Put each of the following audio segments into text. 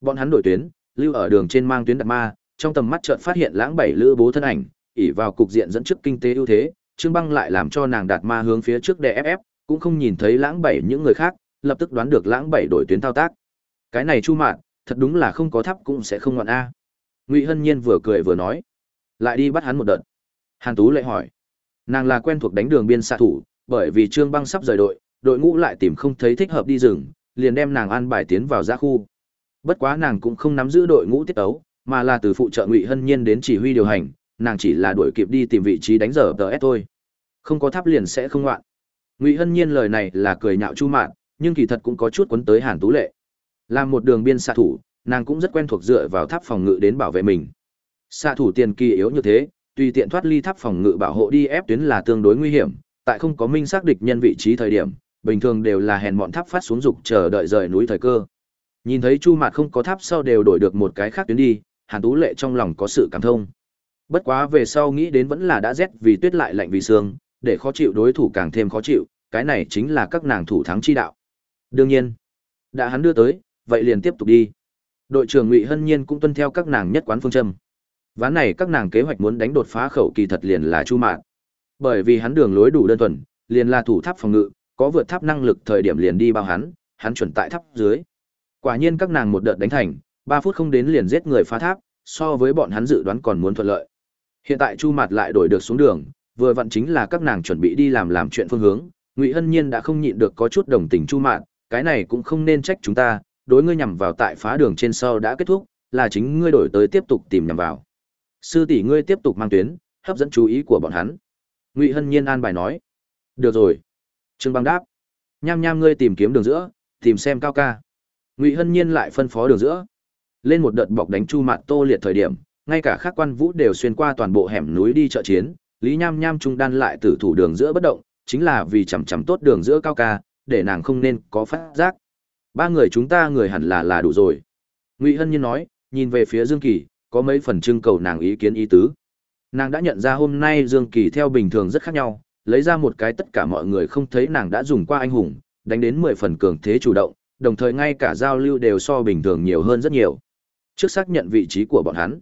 Bọn hắn đổi tuyến, lưu ở đường trên mang tuyến đặt ma, trong tầm mắt chợt phát hiện lãng bảy lữ bố thân ảnh, ỉ vào cục diện dẫn trước kinh tế ưu thế, Trương Băng lại làm cho nàng đạt ma hướng phía trước để ép ép, cũng không nhìn thấy lãng bảy những người khác, lập tức đoán được lãng bảy đổi tuyến thao tác. Cái này Chu Mạn, thật đúng là không có thắp cũng sẽ không ngoạn a. Ngụy Hân Nhiên vừa cười vừa nói, lại đi bắt hắn một đợt. Hàn Tú lại hỏi, nàng là quen thuộc đánh đường biên xạ thủ, bởi vì Trương Băng sắp rời đội, đội ngũ lại tìm không thấy thích hợp đi rừng, liền đem nàng an bài tiến vào giã khu. Bất quá nàng cũng không nắm giữ đội ngũ tiết tấu, mà là từ phụ trợ Ngụy Hân Nhiên đến chỉ huy điều hành, nàng chỉ là đuổi kịp đi tìm vị trí đánh giờ DS thôi. Không có tháp liền sẽ không loạn. Ngụy Hân Nhiên lời này là cười nhạo Chu Mạn, nhưng kỳ thật cũng có chút quấn tới Hàn Tú Lệ. Làm một đường biên xạ thủ, nàng cũng rất quen thuộc dựa vào tháp phòng ngự đến bảo vệ mình. Xạ thủ tiền kỳ yếu như thế, tùy tiện thoát ly tháp phòng ngự bảo hộ đi ép tuyến là tương đối nguy hiểm, tại không có minh xác địch nhân vị trí thời điểm, bình thường đều là hèn bọn tháp phát xuống dục chờ đợi rời núi thời cơ. Nhìn thấy Chu Mạt không có tháp sau đều đổi được một cái khác tuyến đi, Hàn Tú Lệ trong lòng có sự cảm thông. Bất quá về sau nghĩ đến vẫn là đã rét vì tuyết lại lạnh vì sương, để khó chịu đối thủ càng thêm khó chịu, cái này chính là các nàng thủ thắng chi đạo. Đương nhiên, đã hắn đưa tới, vậy liền tiếp tục đi. Đội trưởng Ngụy Hân Nhiên cũng tuân theo các nàng nhất quán phương châm. Ván này các nàng kế hoạch muốn đánh đột phá khẩu kỳ thật liền là Chu Mạn. Bởi vì hắn đường lối đủ đơn thuần, liền là thủ tháp phòng ngự, có vượt tháp năng lực thời điểm liền đi bao hắn, hắn chuẩn tại tháp dưới. Quả nhiên các nàng một đợt đánh thành, 3 phút không đến liền giết người phá tháp, so với bọn hắn dự đoán còn muốn thuận lợi. Hiện tại Chu Mạt lại đổi được xuống đường, vừa vặn chính là các nàng chuẩn bị đi làm làm chuyện phương hướng, Ngụy Hân Nhiên đã không nhịn được có chút đồng tình Chu Mạt, cái này cũng không nên trách chúng ta, đối ngươi nhằm vào tại phá đường trên sau đã kết thúc, là chính ngươi đổi tới tiếp tục tìm nhằm vào. Sư tỷ ngươi tiếp tục mang tuyến, hấp dẫn chú ý của bọn hắn. Ngụy Hân Nhiên an bài nói. Được rồi. Trương Băng đáp. Nham nham ngươi tìm kiếm đường giữa, tìm xem cao ca. Ngụy Hân Nhiên lại phân phó đường giữa. Lên một đợt bọc đánh Chu Mạn Tô liệt thời điểm, ngay cả các quan vũ đều xuyên qua toàn bộ hẻm núi đi trợ chiến, Lý Nham Nham trung đan lại tử thủ đường giữa bất động, chính là vì chằm chằm tốt đường giữa cao ca, để nàng không nên có phát giác. Ba người chúng ta người hẳn là là đủ rồi. Ngụy Hân Nhiên nói, nhìn về phía Dương Kỳ, có mấy phần trưng cầu nàng ý kiến ý tứ. Nàng đã nhận ra hôm nay Dương Kỳ theo bình thường rất khác nhau, lấy ra một cái tất cả mọi người không thấy nàng đã dùng qua anh hùng, đánh đến 10 phần cường thế chủ động, đồng thời ngay cả giao lưu đều so bình thường nhiều hơn rất nhiều. Trước xác nhận vị trí của bọn hắn,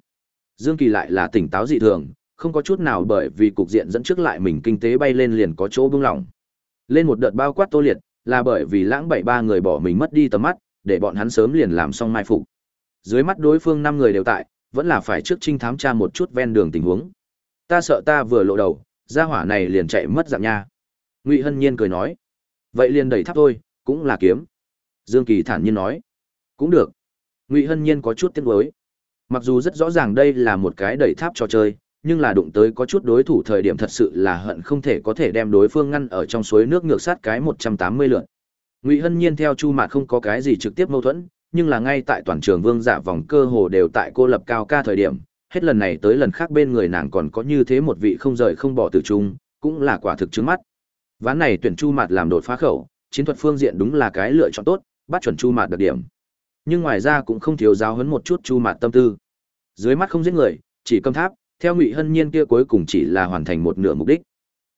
Dương Kỳ lại là tỉnh táo dị thường, không có chút nào bởi vì cục diện dẫn trước lại mình kinh tế bay lên liền có chỗ bưng lỏng. Lên một đợt bao quát tô liệt, là bởi vì lãng bảy ba người bỏ mình mất đi tầm mắt, để bọn hắn sớm liền làm xong mai phục. Dưới mắt đối phương năm người đều tại, vẫn là phải trước trinh thám tra một chút ven đường tình huống. Ta sợ ta vừa lộ đầu, gia hỏa này liền chạy mất dạng nha. Ngụy Hân Nhiên cười nói, vậy liền đẩy tháp thôi, cũng là kiếm. Dương Kỳ thản nhiên nói, cũng được. Ngụy Hân Nhiên có chút tiếc nuối. Mặc dù rất rõ ràng đây là một cái đẩy tháp trò chơi, nhưng là đụng tới có chút đối thủ thời điểm thật sự là hận không thể có thể đem đối phương ngăn ở trong suối nước ngược sát cái 180 lượt. Ngụy Hân Nhiên theo Chu Mạt không có cái gì trực tiếp mâu thuẫn, nhưng là ngay tại toàn trường vương giả vòng cơ hồ đều tại cô lập cao ca thời điểm, hết lần này tới lần khác bên người nàng còn có như thế một vị không rời không bỏ tử trung, cũng là quả thực chứng mắt. Ván này tuyển Chu Mạt làm đột phá khẩu, chiến thuật phương diện đúng là cái lựa chọn tốt, bắt chuẩn Chu Mạt đặc điểm. Nhưng ngoài ra cũng không thiếu giáo hấn một chút Chu Mạt tâm tư. Dưới mắt không giết người, chỉ cầm tháp, theo Ngụy Hân Nhiên kia cuối cùng chỉ là hoàn thành một nửa mục đích.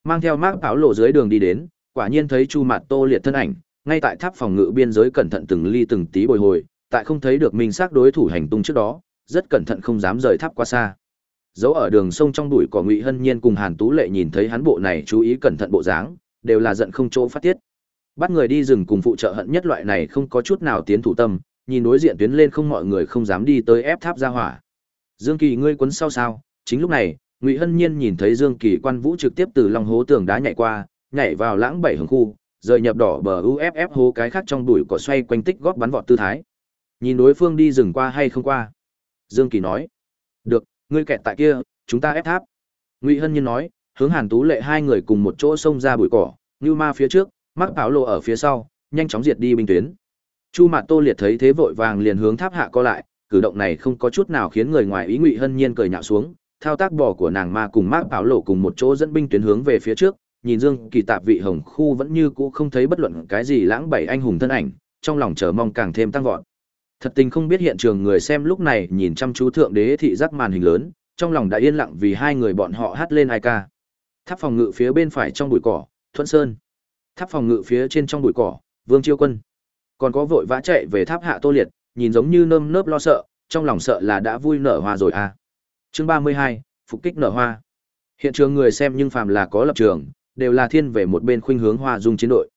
Mang theo mác pháo lộ dưới đường đi đến, quả nhiên thấy Chu Mạt Tô liệt thân ảnh, ngay tại tháp phòng ngự biên giới cẩn thận từng ly từng tí bồi hồi, tại không thấy được minh xác đối thủ hành tung trước đó, rất cẩn thận không dám rời tháp quá xa. dẫu ở đường sông trong bụi cỏ Ngụy Hân Nhiên cùng Hàn Tú Lệ nhìn thấy hắn bộ này chú ý cẩn thận bộ dáng, đều là giận không chỗ phát tiết. Bắt người đi rừng cùng phụ trợ hận nhất loại này không có chút nào tiến thủ tâm, nhìn đối diện tuyến lên không mọi người không dám đi tới ép tháp ra hỏa. Dương Kỳ ngươi quấn sau sao? Chính lúc này, Ngụy Hân Nhiên nhìn thấy Dương Kỳ quan vũ trực tiếp từ lòng hố tường đá nhảy qua, nhảy vào lãng bảy hướng khu, rời nhập đỏ bờ UFF hố cái khác trong bụi cỏ xoay quanh tích góp bắn vọt tư thái. Nhìn đối phương đi rừng qua hay không qua. Dương Kỳ nói. Được, ngươi kẹt tại kia, chúng ta ép tháp. Ngụy Hân Nhiên nói, hướng Hàn Tú Lệ hai người cùng một chỗ xông ra bụi cỏ, Như Ma phía trước, Mắc Bảo Lộ ở phía sau, nhanh chóng diệt đi binh tuyến. Chu Mạt Tô Liệt thấy thế vội vàng liền hướng tháp hạ co lại, cử động này không có chút nào khiến người ngoài ý Ngụy Hân Nhiên cười nhạo xuống, thao tác bò của nàng ma cùng Mác Bảo Lộ cùng một chỗ dẫn binh tuyến hướng về phía trước, nhìn Dương Kỳ Tạp vị hồng khu vẫn như cũ không thấy bất luận cái gì lãng bảy anh hùng thân ảnh, trong lòng chờ mong càng thêm tăng vọt. Thật tình không biết hiện trường người xem lúc này nhìn chăm chú thượng đế thị giác màn hình lớn, trong lòng đã yên lặng vì hai người bọn họ hát lên hai ca. Tháp phòng ngự phía bên phải trong bụi cỏ, Thuận Sơn. Tháp phòng ngự phía trên trong bụi cỏ, Vương Chiêu Quân. Còn có vội vã chạy về tháp hạ Tô Liệt, nhìn giống như nơm nớp lo sợ, trong lòng sợ là đã vui nở hoa rồi à. Chương 32, phục kích nở hoa. Hiện trường người xem nhưng phàm là có lập trường, đều là thiên về một bên khuynh hướng hoa dung chiến đội.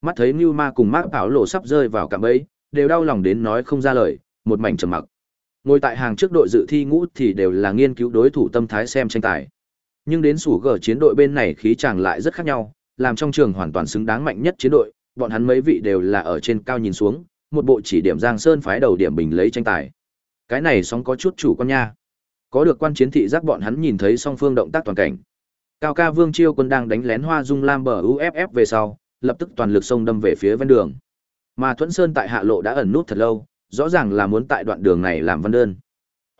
Mắt thấy lưu Ma cùng mác Bảo Lộ sắp rơi vào cạm bẫy, đều đau lòng đến nói không ra lời, một mảnh trầm mặc. Ngồi tại hàng trước đội dự thi ngũ thì đều là nghiên cứu đối thủ tâm thái xem tranh tài. Nhưng đến sủ gở chiến đội bên này khí chàng lại rất khác nhau, làm trong trường hoàn toàn xứng đáng mạnh nhất chiến đội, bọn hắn mấy vị đều là ở trên cao nhìn xuống, một bộ chỉ điểm Giang Sơn phái đầu điểm bình lấy tranh tài. Cái này sóng có chút chủ quan nha. Có được quan chiến thị giác bọn hắn nhìn thấy song phương động tác toàn cảnh. Cao ca Vương Chiêu quân đang đánh lén Hoa Dung Lam bờ UFF về sau, lập tức toàn lực xông đâm về phía ven đường. Mà Thuẫn Sơn tại hạ lộ đã ẩn nút thật lâu, rõ ràng là muốn tại đoạn đường này làm văn đơn.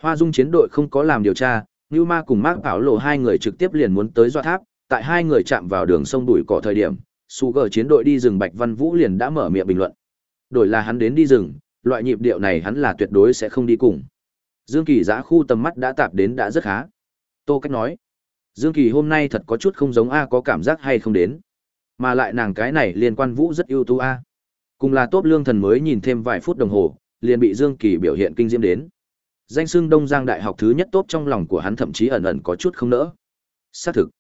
Hoa Dung chiến đội không có làm điều tra, Nưu Ma cùng Mark Bảo Lộ hai người trực tiếp liền muốn tới dọa tháp, tại hai người chạm vào đường sông đuổi cỏ thời điểm, Sugar chiến đội đi rừng Bạch Văn Vũ liền đã mở miệng bình luận. Đổi là hắn đến đi rừng, loại nhịp điệu này hắn là tuyệt đối sẽ không đi cùng. Dương Kỳ giã khu tầm mắt đã tạp đến đã rất khá. Tô Cách nói, Dương Kỳ hôm nay thật có chút không giống A có cảm giác hay không đến. Mà lại nàng cái này liên quan Vũ rất ưu tú A. Cùng là tốt lương thần mới nhìn thêm vài phút đồng hồ, liền bị Dương Kỳ biểu hiện kinh diễm đến. Danh xưng Đông Giang Đại học thứ nhất tốt trong lòng của hắn thậm chí ẩn ẩn có chút không nỡ. Xác thực.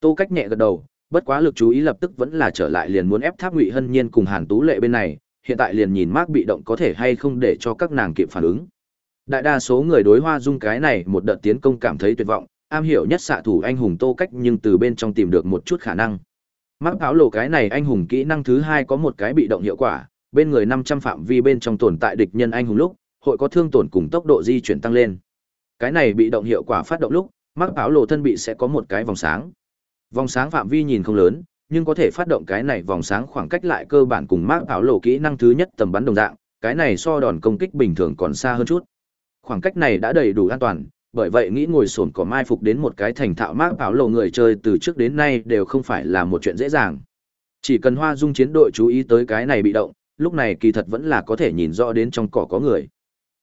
Tô Cách nhẹ gật đầu, bất quá lực chú ý lập tức vẫn là trở lại liền muốn ép Tháp Ngụy Hân Nhiên cùng Hàn Tú Lệ bên này, hiện tại liền nhìn Mark bị động có thể hay không để cho các nàng kịp phản ứng. Đại đa số người đối Hoa Dung cái này một đợt tiến công cảm thấy tuyệt vọng, am hiểu nhất xạ thủ anh hùng Tô Cách nhưng từ bên trong tìm được một chút khả năng. Mark áo lộ cái này anh hùng kỹ năng thứ hai có một cái bị động hiệu quả, bên người 500 phạm vi bên trong tồn tại địch nhân anh hùng lúc, hội có thương tổn cùng tốc độ di chuyển tăng lên. Cái này bị động hiệu quả phát động lúc, Mark áo lộ thân bị sẽ có một cái vòng sáng. Vòng sáng phạm vi nhìn không lớn, nhưng có thể phát động cái này vòng sáng khoảng cách lại cơ bản cùng mác áo lộ kỹ năng thứ nhất tầm bắn đồng dạng, cái này so đòn công kích bình thường còn xa hơn chút. Khoảng cách này đã đầy đủ an toàn, bởi vậy nghĩ ngồi sồn cỏ mai phục đến một cái thành thạo mác áo lộ người chơi từ trước đến nay đều không phải là một chuyện dễ dàng. Chỉ cần Hoa Dung chiến đội chú ý tới cái này bị động, lúc này kỳ thật vẫn là có thể nhìn rõ đến trong cỏ có người.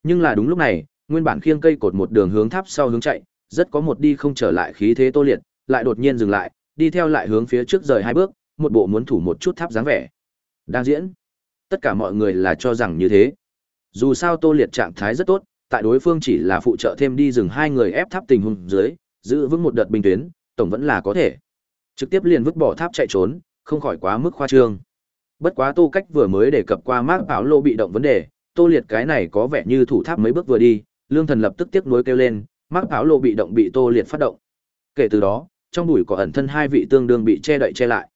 Nhưng là đúng lúc này, nguyên bản khiêng cây cột một đường hướng tháp sau hướng chạy, rất có một đi không trở lại khí thế tô liệt, lại đột nhiên dừng lại, đi theo lại hướng phía trước rời hai bước, một bộ muốn thủ một chút tháp dáng vẻ. Đang diễn. Tất cả mọi người là cho rằng như thế. Dù sao Tô Liệt trạng thái rất tốt, tại đối phương chỉ là phụ trợ thêm đi dừng hai người ép tháp tình huống dưới, giữ vững một đợt bình tuyến, tổng vẫn là có thể. Trực tiếp liền vứt bỏ tháp chạy trốn, không khỏi quá mức khoa trương. Bất quá Tô Cách vừa mới đề cập qua Mark Bảo Lô bị động vấn đề, Tô Liệt cái này có vẻ như thủ tháp mấy bước vừa đi, Lương Thần lập tức tiếc nuối kêu lên, Mark Bảo Lô bị động bị Tô Liệt phát động. Kể từ đó, trong bụi có ẩn thân hai vị tương đương bị che đậy che lại.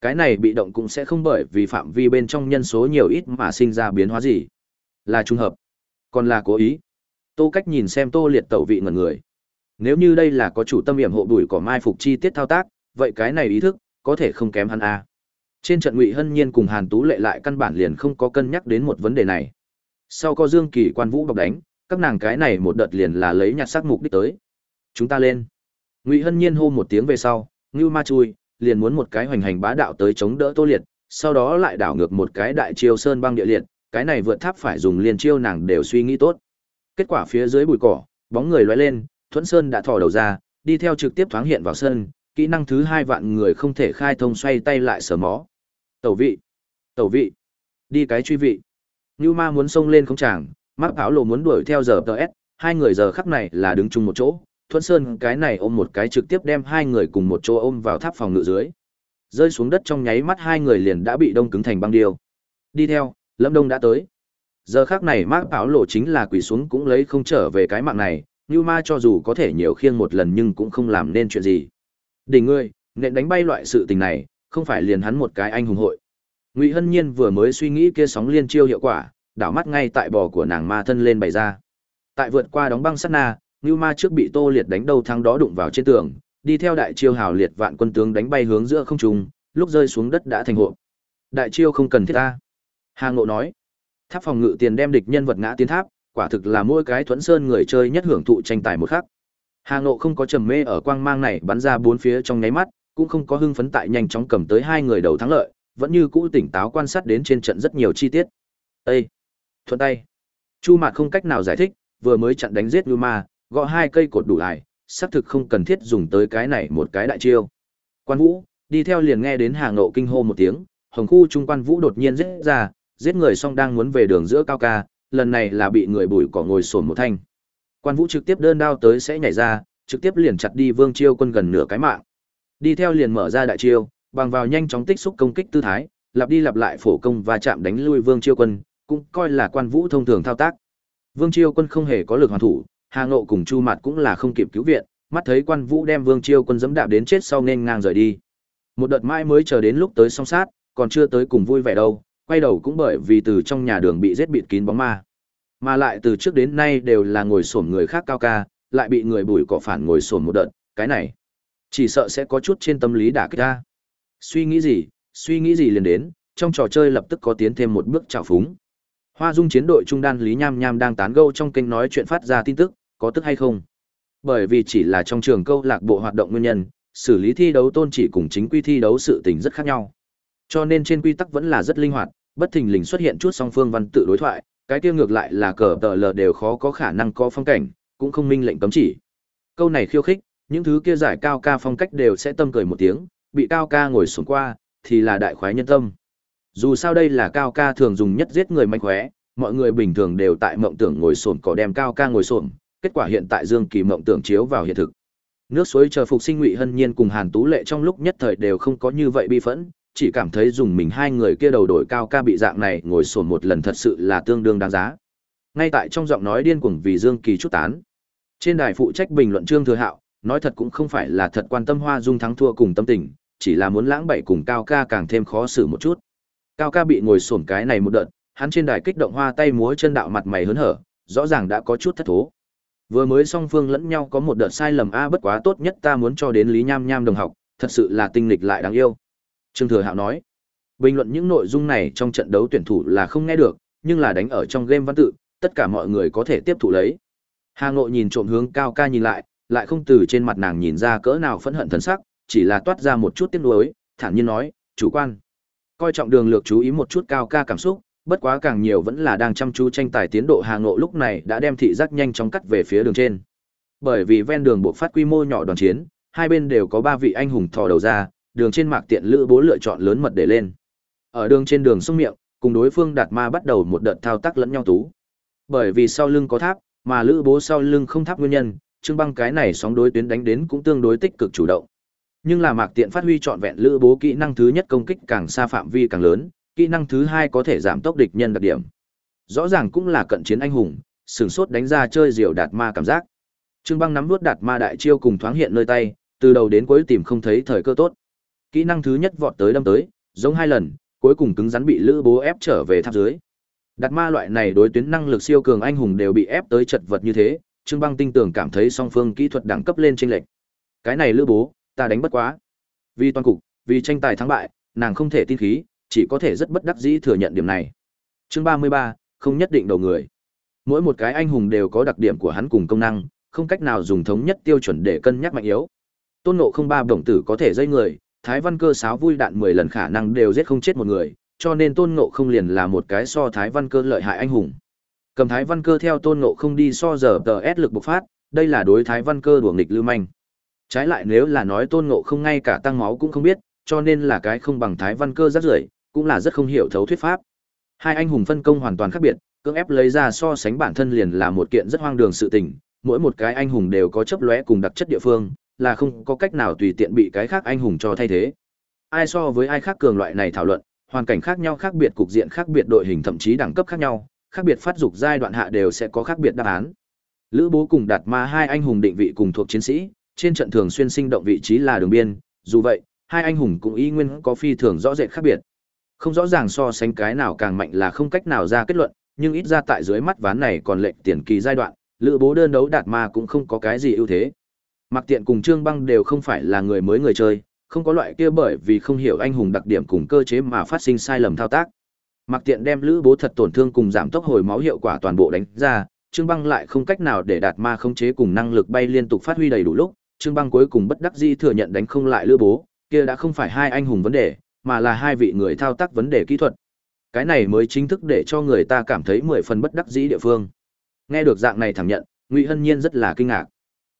Cái này bị động cũng sẽ không bởi vì phạm vi bên trong nhân số nhiều ít mà sinh ra biến hóa gì. Là trùng hợp, còn là cố ý. Tô Cách nhìn xem Tô Liệt tẩu vị ngẩn người. Nếu như đây là có chủ tâm hiểm hộ bụi cỏ mai phục chi tiết thao tác, vậy cái này ý thức có thể không kém hắn a. Trên trận Ngụy Hân Nhiên cùng Hàn Tú Lệ lại căn bản liền không có cân nhắc đến một vấn đề này. Sau có Dương Kỳ quan vũ bọc đánh, các nàng cái này một đợt liền là lấy nhặt sắc mục đích tới. Chúng ta lên. Ngụy Hân Nhiên hô một tiếng về sau, Ngưu Ma chui, liền muốn một cái hoành hành bá đạo tới chống đỡ Tô Liệt, sau đó lại đảo ngược một cái đại chiêu sơn băng địa liệt, cái này vượt tháp phải dùng liền chiêu nàng đều suy nghĩ tốt. Kết quả phía dưới bụi cỏ, bóng người loay lên, Thuẫn Sơn đã thò đầu ra, đi theo trực tiếp thoáng hiện vào Sơn, kỹ năng thứ hai vạn người không thể khai thông xoay tay lại sở mó. Tẩu vị, tẩu vị, đi cái truy vị. Như ma muốn xông lên không chàng, mắc áo lộ muốn đuổi theo giờ TS, hai người giờ khắc này là đứng chung một chỗ, Thuận Sơn cái này ôm một cái trực tiếp đem hai người cùng một chỗ ôm vào tháp phòng ngự dưới. Rơi xuống đất trong nháy mắt hai người liền đã bị đông cứng thành băng điêu. Đi theo, Lâm Đông đã tới. Giờ khắc này Mark bảo lộ chính là quỳ xuống cũng lấy không trở về cái mạng này, như ma cho dù có thể nhiều khiêng một lần nhưng cũng không làm nên chuyện gì. Đỉnh ngươi, nện đánh bay loại sự tình này, không phải liền hắn một cái anh hùng hội. Ngụy Hân Nhiên vừa mới suy nghĩ kia sóng liên chiêu hiệu quả, đảo mắt ngay tại bò của nàng ma thân lên bày ra. Tại vượt qua đóng băng sát na, Ngưu Ma trước bị Tô Liệt đánh đầu thắng đó đụng vào trên tường, đi theo đại chiêu hào liệt vạn quân tướng đánh bay hướng giữa không trung, lúc rơi xuống đất đã thành hộ. Đại chiêu không cần thiết ta. Hà Ngộ nói, tháp phòng ngự tiền đem địch nhân vật ngã tiến tháp, quả thực là mỗi cái thuẫn sơn người chơi nhất hưởng thụ tranh tài một khắc. Hà Ngộ không có trầm mê ở quang mang này bắn ra bốn phía trong nháy mắt, cũng không có hưng phấn tại nhanh chóng cầm tới hai người đầu thắng lợi, vẫn như cũ tỉnh táo quan sát đến trên trận rất nhiều chi tiết. Ê! Thuận tay! Chu Mạt không cách nào giải thích, vừa mới chặn đánh giết Ngưu Ma, gõ hai cây cột đủ lại, xác thực không cần thiết dùng tới cái này một cái đại chiêu. Quan Vũ, đi theo liền nghe đến Hà Ngộ kinh hô một tiếng, hồng khu trung quan Vũ đột nhiên giết ra, giết người xong đang muốn về đường giữa cao ca, lần này là bị người bùi cỏ ngồi sồn một thanh. Quan Vũ trực tiếp đơn đao tới sẽ nhảy ra, trực tiếp liền chặt đi Vương Chiêu quân gần nửa cái mạng. Đi theo liền mở ra đại chiêu, bằng vào nhanh chóng tích xúc công kích tư thái, lặp đi lặp lại phổ công và chạm đánh lui Vương Chiêu quân, cũng coi là Quan Vũ thông thường thao tác. Vương Chiêu quân không hề có lực hoàn thủ, Hà Ngộ cùng Chu Mạt cũng là không kịp cứu viện, mắt thấy Quan Vũ đem Vương Chiêu quân dẫm đạp đến chết sau nên ngang rời đi. Một đợt mãi mới chờ đến lúc tới song sát, còn chưa tới cùng vui vẻ đâu, quay đầu cũng bởi vì từ trong nhà đường bị giết bịt kín bóng ma. Mà lại từ trước đến nay đều là ngồi xổm người khác cao ca, lại bị người bùi cỏ phản ngồi xổm một đợt, cái này chỉ sợ sẽ có chút trên tâm lý đả kích ta. Suy nghĩ gì, suy nghĩ gì liền đến, trong trò chơi lập tức có tiến thêm một bước trào phúng. Hoa Dung chiến đội trung đan Lý Nham Nham đang tán gẫu trong kênh nói chuyện phát ra tin tức, có tức hay không? Bởi vì chỉ là trong trường câu lạc bộ hoạt động nguyên nhân, xử lý thi đấu tôn chỉ cùng chính quy thi đấu sự tình rất khác nhau. Cho nên trên quy tắc vẫn là rất linh hoạt, bất thình lình xuất hiện chút song phương văn tự đối thoại, cái kia ngược lại là cờ tờ lờ đều khó có khả năng có phong cảnh, cũng không minh lệnh cấm chỉ. Câu này khiêu khích, những thứ kia giải cao ca phong cách đều sẽ tâm cười một tiếng, bị cao ca ngồi xuống qua, thì là đại khoái nhân tâm. Dù sao đây là cao ca thường dùng nhất giết người mạnh khóe, mọi người bình thường đều tại mộng tưởng ngồi xổm cỏ đem cao ca ngồi xổm, kết quả hiện tại Dương Kỳ mộng tưởng chiếu vào hiện thực. Nước suối chờ phục sinh Ngụy Hân Nhiên cùng Hàn Tú Lệ trong lúc nhất thời đều không có như vậy bi phẫn, chỉ cảm thấy dùng mình hai người kia đầu đổi cao ca bị dạng này ngồi sồn một lần thật sự là tương đương đáng giá. Ngay tại trong giọng nói điên cuồng vì Dương Kỳ chút tán. Trên đài phụ trách bình luận Trương Thừa Hạo, nói thật cũng không phải là thật quan tâm Hoa Dung thắng thua cùng tâm tình, chỉ là muốn lãng bậy cùng Cao ca càng thêm khó xử một chút. Cao ca bị ngồi sồn cái này một đợt, hắn trên đài kích động hoa tay múa chân đạo mặt mày hớn hở, rõ ràng đã có chút thất thố. Vừa mới song phương lẫn nhau có một đợt sai lầm a bất quá tốt nhất ta muốn cho đến Lý Nham Nham đồng học, thật sự là tinh lịch lại đáng yêu. Trương Thừa Hạo nói, bình luận những nội dung này trong trận đấu tuyển thủ là không nghe được, nhưng là đánh ở trong game văn tự, tất cả mọi người có thể tiếp thụ lấy. Hà nội nhìn trộm hướng cao ca nhìn lại, lại không từ trên mặt nàng nhìn ra cỡ nào phẫn hận thần sắc, chỉ là toát ra một chút tiếc nuối, thản nhiên nói, "Chủ quan." Coi trọng đường lược chú ý một chút cao ca cảm xúc, bất quá càng nhiều vẫn là đang chăm chú tranh tài tiến độ Hà Ngộ lúc này đã đem thị giác nhanh chóng cắt về phía đường trên. Bởi vì ven đường buộc phát quy mô nhỏ đoàn chiến, hai bên đều có ba vị anh hùng thò đầu ra, đường trên mạc tiện lữ bố lựa chọn lớn mật để lên. Ở đường trên đường sông miệng, cùng đối phương đạt ma bắt đầu một đợt thao tác lẫn nhau tú. Bởi vì sau lưng có tháp, mà lữ bố sau lưng không tháp nguyên nhân, Trương Băng cái này sóng đối tuyến đánh đến cũng tương đối tích cực chủ động. Nhưng là mạc tiện phát huy trọn vẹn lữ bố kỹ năng thứ nhất công kích càng xa phạm vi càng lớn, kỹ năng thứ hai có thể giảm tốc địch nhân đặc điểm. Rõ ràng cũng là cận chiến anh hùng, sừng sốt đánh ra chơi diều đạt ma cảm giác. Trương Băng nắm nuốt đạt ma đại chiêu cùng thoáng hiện nơi tay, từ đầu đến cuối tìm không thấy thời cơ tốt. Kỹ năng thứ nhất vọt tới đâm tới, giống hai lần, cuối cùng cứng rắn bị Lữ Bố ép trở về tháp dưới. Đạt ma loại này đối tuyến năng lực siêu cường anh hùng đều bị ép tới chật vật như thế, Trương Băng tinh tưởng cảm thấy song phương kỹ thuật đẳng cấp lên tranh lệch. Cái này Lữ Bố, ta đánh bất quá. Vì toàn cục, vì tranh tài thắng bại, nàng không thể tin khí, chỉ có thể rất bất đắc dĩ thừa nhận điểm này. Chương 33, không nhất định đầu người. Mỗi một cái anh hùng đều có đặc điểm của hắn cùng công năng, không cách nào dùng thống nhất tiêu chuẩn để cân nhắc mạnh yếu. Tôn Ngộ không ba đồng tử có thể dây người, Thái Văn Cơ sáo vui đạn 10 lần khả năng đều giết không chết một người, cho nên Tôn Ngộ không liền là một cái so Thái Văn Cơ lợi hại anh hùng. Cầm Thái Văn Cơ theo Tôn Ngộ không đi so giờ tờ S lực bộc phát, đây là đối Thái Văn Cơ đuổi nghịch lưu manh. Trái lại nếu là nói Tôn Ngộ không ngay cả tăng máu cũng không biết, cho nên là cái không bằng Thái Văn Cơ rất rưởi, cũng là rất không hiểu thấu thuyết pháp. Hai anh hùng phân công hoàn toàn khác biệt, cưỡng ép lấy ra so sánh bản thân liền là một kiện rất hoang đường sự tình, mỗi một cái anh hùng đều có chấp lóe cùng đặc chất địa phương, là không có cách nào tùy tiện bị cái khác anh hùng cho thay thế. Ai so với ai khác cường loại này thảo luận, hoàn cảnh khác nhau khác biệt cục diện khác biệt đội hình thậm chí đẳng cấp khác nhau, khác biệt phát dục giai đoạn hạ đều sẽ có khác biệt đáp án. Lữ Bố cùng Đạt Ma hai anh hùng định vị cùng thuộc chiến sĩ, trên trận thường xuyên sinh động vị trí là đường biên, dù vậy, hai anh hùng cũng y nguyên có phi thường rõ rệt khác biệt. Không rõ ràng so sánh cái nào càng mạnh là không cách nào ra kết luận, nhưng ít ra tại dưới mắt ván này còn lệnh tiền kỳ giai đoạn, Lữ Bố đơn đấu Đạt Ma cũng không có cái gì ưu thế. Mặc tiện cùng Trương Băng đều không phải là người mới người chơi, không có loại kia bởi vì không hiểu anh hùng đặc điểm cùng cơ chế mà phát sinh sai lầm thao tác. Mặc tiện đem lữ bố thật tổn thương cùng giảm tốc hồi máu hiệu quả toàn bộ đánh ra, Trương Băng lại không cách nào để đạt ma khống chế cùng năng lực bay liên tục phát huy đầy đủ lúc, Trương Băng cuối cùng bất đắc dĩ thừa nhận đánh không lại lữ bố, kia đã không phải hai anh hùng vấn đề, mà là hai vị người thao tác vấn đề kỹ thuật. Cái này mới chính thức để cho người ta cảm thấy mười phần bất đắc dĩ địa phương. Nghe được dạng này thẳng nhận, Ngụy Hân Nhiên rất là kinh ngạc.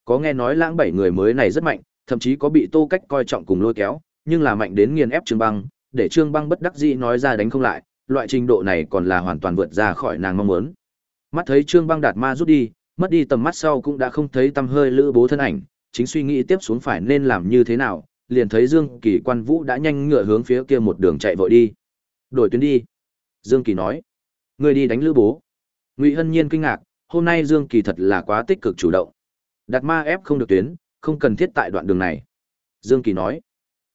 Có nghe nói lãng bảy người mới này rất mạnh, thậm chí có bị Tô Cách coi trọng cùng lôi kéo, nhưng là mạnh đến nghiền ép Trương Băng, để Trương Băng bất đắc dĩ nói ra đánh không lại, loại trình độ này còn là hoàn toàn vượt ra khỏi nàng mong muốn. Mắt thấy Trương Băng Đạt Ma rút đi, mất đi tầm mắt sau cũng đã không thấy tăm hơi lữ bố thân ảnh, chính suy nghĩ tiếp xuống phải nên làm như thế nào, liền thấy Dương Kỳ Quan Vũ đã nhanh ngựa hướng phía kia một đường chạy vội đi. "Đổi tuyến đi." Dương Kỳ nói. "Ngươi đi đánh lữ bố." Ngụy Hân Nhiên kinh ngạc, hôm nay Dương Kỳ thật là quá tích cực chủ động. Đạt ma ép không được tuyến, không cần thiết tại đoạn đường này. Dương Kỳ nói.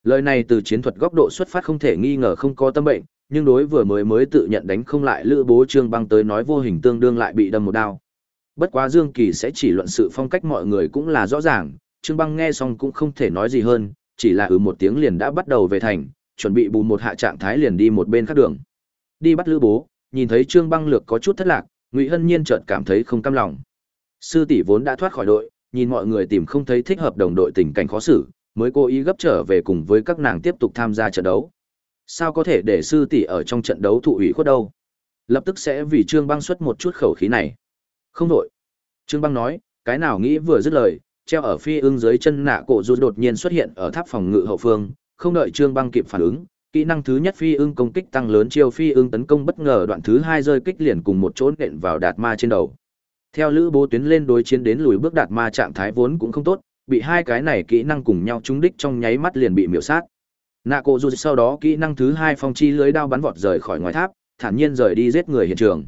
Lời này từ chiến thuật góc độ xuất phát không thể nghi ngờ không có tâm bệnh, nhưng đối vừa mới mới tự nhận đánh không lại lữ bố trương băng tới nói vô hình tương đương lại bị đâm một đao. Bất quá Dương Kỳ sẽ chỉ luận sự phong cách mọi người cũng là rõ ràng, Trương Băng nghe xong cũng không thể nói gì hơn, chỉ là ừ một tiếng liền đã bắt đầu về thành, chuẩn bị bù một hạ trạng thái liền đi một bên khác đường. Đi bắt Lữ Bố, nhìn thấy Trương Băng lược có chút thất lạc, Ngụy Hân Nhiên chợt cảm thấy không cam lòng. Sư tỷ vốn đã thoát khỏi đội, nhìn mọi người tìm không thấy thích hợp đồng đội tình cảnh khó xử, mới cố ý gấp trở về cùng với các nàng tiếp tục tham gia trận đấu. Sao có thể để sư tỷ ở trong trận đấu thụ ủy khuất đâu? Lập tức sẽ vì Trương Băng xuất một chút khẩu khí này. Không đội Trương Băng nói, cái nào nghĩ vừa dứt lời, treo ở phi ưng dưới chân nạ cổ rút đột nhiên xuất hiện ở tháp phòng ngự hậu phương, không đợi Trương Băng kịp phản ứng, kỹ năng thứ nhất phi ưng công kích tăng lớn chiêu phi ưng tấn công bất ngờ đoạn thứ hai rơi kích liền cùng một chỗ nện vào đạt ma trên đầu. Theo lữ bố tuyến lên đối chiến đến lùi bước đạt ma trạng thái vốn cũng không tốt, bị hai cái này kỹ năng cùng nhau trúng đích trong nháy mắt liền bị miểu sát. Nạ cổ rút sau đó kỹ năng thứ hai phong chi lưới đao bắn vọt rời khỏi ngoài tháp, thản nhiên rời đi giết người hiện trường.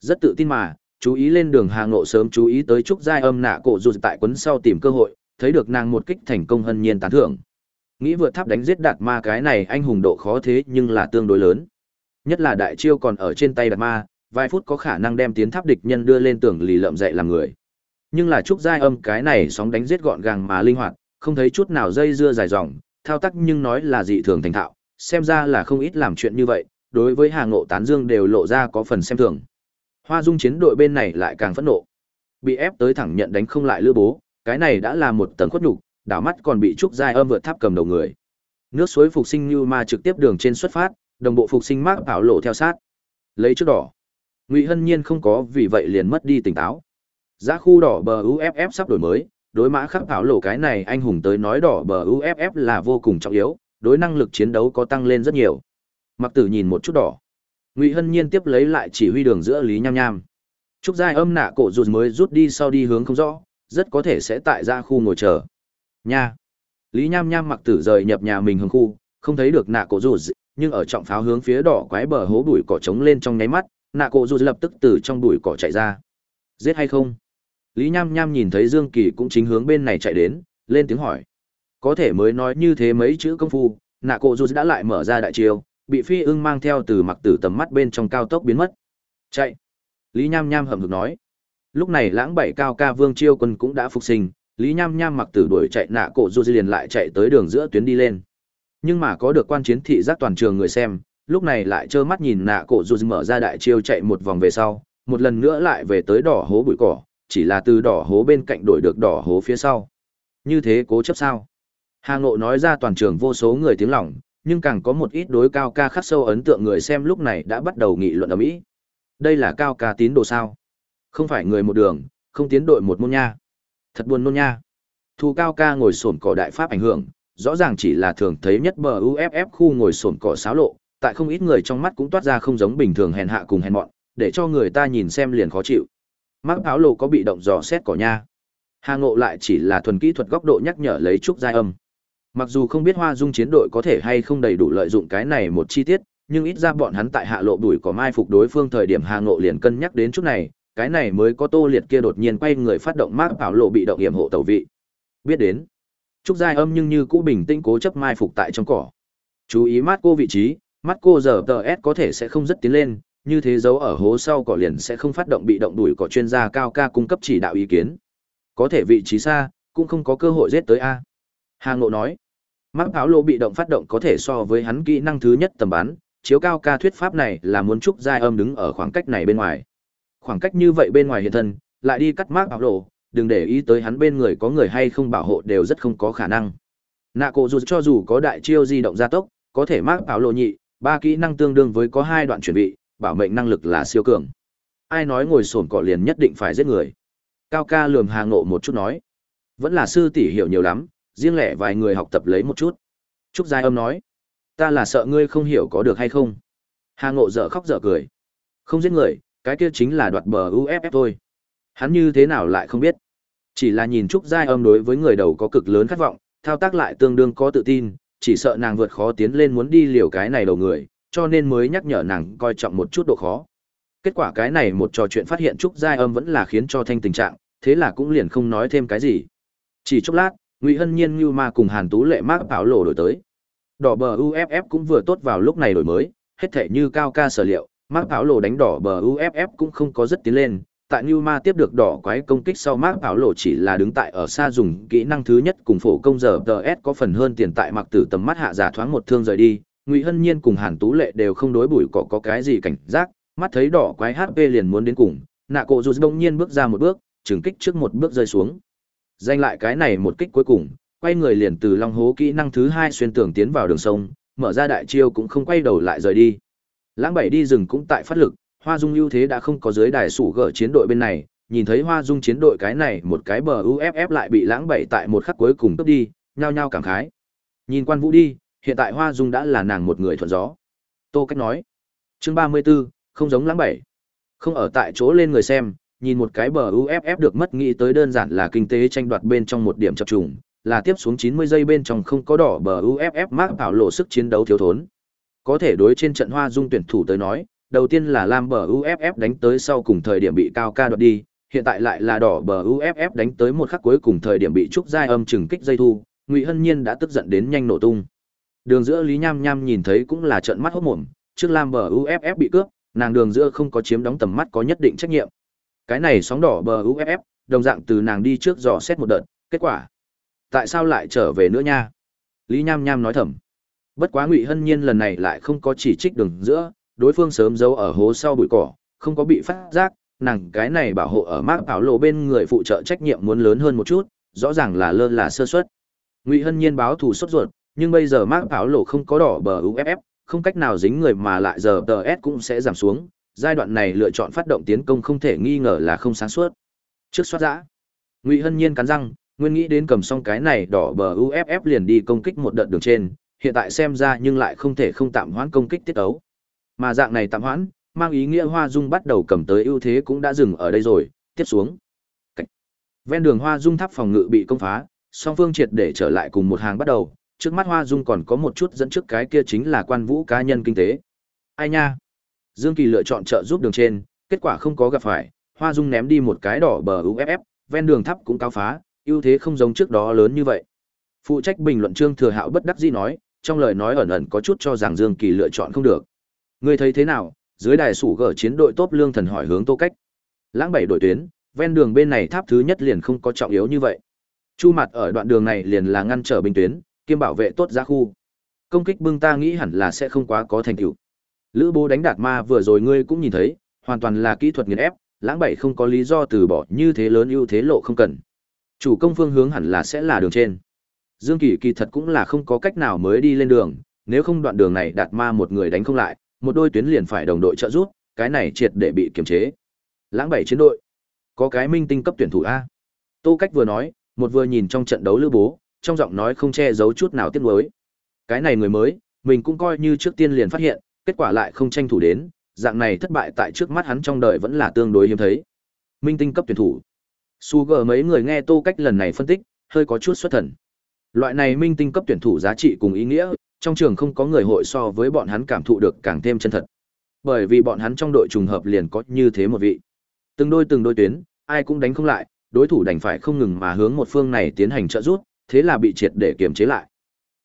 Rất tự tin mà, chú ý lên đường Hà Ngộ sớm chú ý tới Trúc Giai Âm nạ cổ dù tại quấn sau tìm cơ hội, thấy được nàng một kích thành công hân nhiên tán thưởng. Nghĩ vượt tháp đánh giết đạt ma cái này anh hùng độ khó thế nhưng là tương đối lớn. Nhất là đại chiêu còn ở trên tay đạt ma, vài phút có khả năng đem tiến tháp địch nhân đưa lên tường lì lợm dậy làm người. Nhưng là Trúc Giai Âm cái này sóng đánh giết gọn gàng mà linh hoạt, không thấy chút nào dây dưa dài dòng, thao tác nhưng nói là dị thường thành thạo, xem ra là không ít làm chuyện như vậy, đối với Hà Ngộ tán dương đều lộ ra có phần xem thường. Hoa Dung chiến đội bên này lại càng phẫn nộ. Bị ép tới thẳng nhận đánh không lại lữ bố, cái này đã là một tầng khuất nhục, đảo mắt còn bị trúc giai âm vượt tháp cầm đầu người. Nước suối phục sinh như ma trực tiếp đường trên xuất phát, đồng bộ phục sinh mác bảo lộ theo sát. Lấy trước đỏ. Ngụy Hân Nhiên không có vì vậy liền mất đi tỉnh táo. Giá khu đỏ bờ UFF sắp đổi mới, đối mã khắc bảo lộ cái này anh hùng tới nói đỏ bờ UFF là vô cùng trọng yếu, đối năng lực chiến đấu có tăng lên rất nhiều. Mặc tử nhìn một chút đỏ ngụy hân nhiên tiếp lấy lại chỉ huy đường giữa lý nham nham. Trúc giai âm nạ cổ rụt mới rút đi sau đi hướng không rõ, rất có thể sẽ tại ra khu ngồi chờ. Nha. Lý nham nham mặc tử rời nhập nhà mình hướng khu, không thấy được nạ cổ rụt, nhưng ở trọng pháo hướng phía đỏ quái bờ hố bụi cỏ trống lên trong nháy mắt, nạ cổ rụt lập tức từ trong bụi cỏ chạy ra. Giết hay không? Lý nham nham nhìn thấy dương kỳ cũng chính hướng bên này chạy đến, lên tiếng hỏi. Có thể mới nói như thế mấy chữ công phu, nạ cổ rụt đã lại mở ra đại chiêu bị phi ưng mang theo từ mặc tử tầm mắt bên trong cao tốc biến mất. Chạy. Lý nham nham hậm hực nói. Lúc này lãng bảy cao ca vương chiêu quân cũng đã phục sinh, lý nham nham mặc tử đuổi chạy nạ cổ du di liền lại chạy tới đường giữa tuyến đi lên. Nhưng mà có được quan chiến thị giác toàn trường người xem, lúc này lại trơ mắt nhìn nạ cổ du di mở ra đại chiêu chạy một vòng về sau, một lần nữa lại về tới đỏ hố bụi cỏ, chỉ là từ đỏ hố bên cạnh đổi được đỏ hố phía sau. Như thế cố chấp sao? Hà ngộ nói ra toàn trường vô số người tiếng lỏng nhưng càng có một ít đối cao ca khắc sâu ấn tượng người xem lúc này đã bắt đầu nghị luận ở mỹ. Đây là cao ca tín đồ sao? Không phải người một đường, không tiến đội một môn nha. Thật buồn nôn nha. Thu cao ca ngồi sổn cỏ đại pháp ảnh hưởng, rõ ràng chỉ là thường thấy nhất bờ uff khu ngồi sổn cỏ xáo lộ, tại không ít người trong mắt cũng toát ra không giống bình thường hèn hạ cùng hèn mọn, để cho người ta nhìn xem liền khó chịu. Mắc áo lộ có bị động dò xét cỏ nha. Hà ngộ lại chỉ là thuần kỹ thuật góc độ nhắc nhở lấy trúc giai âm. Mặc dù không biết Hoa Dung chiến đội có thể hay không đầy đủ lợi dụng cái này một chi tiết, nhưng ít ra bọn hắn tại hạ lộ đuổi có mai phục đối phương thời điểm Hà Ngộ liền cân nhắc đến chút này, cái này mới có Tô Liệt kia đột nhiên quay người phát động mác bảo lộ bị động yểm hộ tẩu vị. Biết đến. Trúc Giai Âm nhưng như cũ bình tĩnh cố chấp mai phục tại trong cỏ. Chú ý mắt cô vị trí, mắt cô giờ tờ S có thể sẽ không rất tiến lên, như thế dấu ở hố sau cỏ liền sẽ không phát động bị động đuổi cỏ chuyên gia cao ca cung cấp chỉ đạo ý kiến. Có thể vị trí xa, cũng không có cơ hội giết tới A. Hà Ngộ nói, Mắc áo lô bị động phát động có thể so với hắn kỹ năng thứ nhất tầm bắn, chiếu cao ca thuyết pháp này là muốn trúc giai âm đứng ở khoảng cách này bên ngoài. Khoảng cách như vậy bên ngoài hiện thân, lại đi cắt mác áo lô, đừng để ý tới hắn bên người có người hay không bảo hộ đều rất không có khả năng. Nạ cổ dù cho dù có đại chiêu di động gia tốc, có thể mác áo lô nhị, ba kỹ năng tương đương với có hai đoạn chuẩn bị, bảo mệnh năng lực là siêu cường. Ai nói ngồi sồn cỏ liền nhất định phải giết người. Cao ca lườm hà ngộ một chút nói. Vẫn là sư tỷ hiểu nhiều lắm, riêng lẻ vài người học tập lấy một chút. Trúc Giai Âm nói, ta là sợ ngươi không hiểu có được hay không. Hà Ngộ dở khóc dở cười. Không giết người, cái kia chính là đoạt bờ UFF thôi. Hắn như thế nào lại không biết. Chỉ là nhìn Trúc Giai âm đối với người đầu có cực lớn khát vọng, thao tác lại tương đương có tự tin, chỉ sợ nàng vượt khó tiến lên muốn đi liều cái này đầu người, cho nên mới nhắc nhở nàng coi trọng một chút độ khó. Kết quả cái này một trò chuyện phát hiện Trúc Giai âm vẫn là khiến cho thanh tình trạng, thế là cũng liền không nói thêm cái gì. Chỉ chốc lát, Ngụy Hân Nhiên như ma cùng Hàn Tú Lệ mác bảo lộ đổi tới. Đỏ bờ UFF cũng vừa tốt vào lúc này đổi mới, hết thể như cao ca sở liệu, mác bảo lộ đánh đỏ bờ UFF cũng không có rất tiến lên. Tại Như Ma tiếp được đỏ quái công kích sau mác bảo lộ chỉ là đứng tại ở xa dùng kỹ năng thứ nhất cùng phổ công giờ TS có phần hơn tiền tại mặc tử tầm mắt hạ giả thoáng một thương rời đi. Ngụy Hân Nhiên cùng Hàn Tú Lệ đều không đối bùi cỏ có cái gì cảnh giác, mắt thấy đỏ quái HP liền muốn đến cùng, nạ cổ dù đông nhiên bước ra một bước, trừng kích trước một bước rơi xuống. Danh lại cái này một kích cuối cùng, quay người liền từ long hố kỹ năng thứ hai xuyên tường tiến vào đường sông, mở ra đại chiêu cũng không quay đầu lại rời đi. Lãng bảy đi rừng cũng tại phát lực, Hoa Dung ưu thế đã không có dưới đài sủ gỡ chiến đội bên này, nhìn thấy Hoa Dung chiến đội cái này một cái bờ UFF lại bị Lãng bảy tại một khắc cuối cùng cướp đi, nhao nhao cảm khái. Nhìn Quan Vũ đi, hiện tại Hoa Dung đã là nàng một người thuận gió. Tô Cách nói. Chương 34, không giống Lãng bảy. Không ở tại chỗ lên người xem, nhìn một cái bờ UFF được mất nghĩ tới đơn giản là kinh tế tranh đoạt bên trong một điểm chập trùng, là tiếp xuống 90 giây bên trong không có đỏ bờ UFF mắc bảo lộ sức chiến đấu thiếu thốn. Có thể đối trên trận Hoa Dung tuyển thủ tới nói, đầu tiên là Lam bờ UFF đánh tới sau cùng thời điểm bị cao ca đoạt đi, hiện tại lại là đỏ bờ UFF đánh tới một khắc cuối cùng thời điểm bị trúc giai âm chừng kích dây thu, Ngụy Hân Nhiên đã tức giận đến nhanh nổ tung. Đường giữa Lý Nham Nham nhìn thấy cũng là trận mắt hốt mồm, trước Lam bờ UFF bị cướp, nàng đường giữa không có chiếm đóng tầm mắt có nhất định trách nhiệm. Cái này sóng đỏ bờ UFF, đồng dạng từ nàng đi trước dò xét một đợt, kết quả. Tại sao lại trở về nữa nha? Lý Nham Nham nói thầm. Bất quá Ngụy Hân Nhiên lần này lại không có chỉ trích đường giữa, đối phương sớm giấu ở hố sau bụi cỏ, không có bị phát giác, nàng cái này bảo hộ ở mác bảo lộ bên người phụ trợ trách nhiệm muốn lớn hơn một chút, rõ ràng là lơ là sơ suất. Ngụy Hân Nhiên báo thù sốt ruột, nhưng bây giờ mác bảo lộ không có đỏ bờ UFF, không cách nào dính người mà lại giờ DS cũng sẽ giảm xuống, giai đoạn này lựa chọn phát động tiến công không thể nghi ngờ là không sáng suốt. Trước soát giã, Ngụy Hân Nhiên cắn răng, nguyên nghĩ đến cầm xong cái này đỏ bờ UFF liền đi công kích một đợt đường trên, hiện tại xem ra nhưng lại không thể không tạm hoãn công kích tiết ấu. Mà dạng này tạm hoãn, mang ý nghĩa Hoa Dung bắt đầu cầm tới ưu thế cũng đã dừng ở đây rồi, tiếp xuống. Cách. Ven đường Hoa Dung tháp phòng ngự bị công phá, song phương triệt để trở lại cùng một hàng bắt đầu, trước mắt Hoa Dung còn có một chút dẫn trước cái kia chính là quan vũ cá nhân kinh tế. Ai nha? Dương Kỳ lựa chọn trợ giúp đường trên, kết quả không có gặp phải, Hoa Dung ném đi một cái đỏ bờ UFF, ven đường thấp cũng cao phá, ưu thế không giống trước đó lớn như vậy. Phụ trách bình luận Trương Thừa Hạo bất đắc dĩ nói, trong lời nói ẩn ẩn có chút cho rằng Dương Kỳ lựa chọn không được. Ngươi thấy thế nào? Dưới đài sủ gở chiến đội tốt lương thần hỏi hướng Tô Cách. Lãng bảy đội tuyến, ven đường bên này tháp thứ nhất liền không có trọng yếu như vậy. Chu mặt ở đoạn đường này liền là ngăn trở bình tuyến, kiêm bảo vệ tốt giá khu. Công kích bưng ta nghĩ hẳn là sẽ không quá có thành tựu. Lữ bố đánh đạt ma vừa rồi ngươi cũng nhìn thấy, hoàn toàn là kỹ thuật nghiền ép, lãng bảy không có lý do từ bỏ như thế lớn ưu thế lộ không cần. Chủ công phương hướng hẳn là sẽ là đường trên. Dương Kỳ kỳ thật cũng là không có cách nào mới đi lên đường, nếu không đoạn đường này đạt ma một người đánh không lại, một đôi tuyến liền phải đồng đội trợ giúp, cái này triệt để bị kiềm chế. Lãng bảy chiến đội, có cái minh tinh cấp tuyển thủ a. Tô Cách vừa nói, một vừa nhìn trong trận đấu lữ bố, trong giọng nói không che giấu chút nào tiếc nuối. Cái này người mới, mình cũng coi như trước tiên liền phát hiện, kết quả lại không tranh thủ đến, dạng này thất bại tại trước mắt hắn trong đời vẫn là tương đối hiếm thấy. Minh tinh cấp tuyển thủ. Sugar mấy người nghe Tô Cách lần này phân tích, hơi có chút xuất thần. Loại này minh tinh cấp tuyển thủ giá trị cùng ý nghĩa, trong trường không có người hội so với bọn hắn cảm thụ được càng thêm chân thật. Bởi vì bọn hắn trong đội trùng hợp liền có như thế một vị. Từng đôi từng đôi tuyến, ai cũng đánh không lại, đối thủ đành phải không ngừng mà hướng một phương này tiến hành trợ giúp, thế là bị triệt để kiềm chế lại.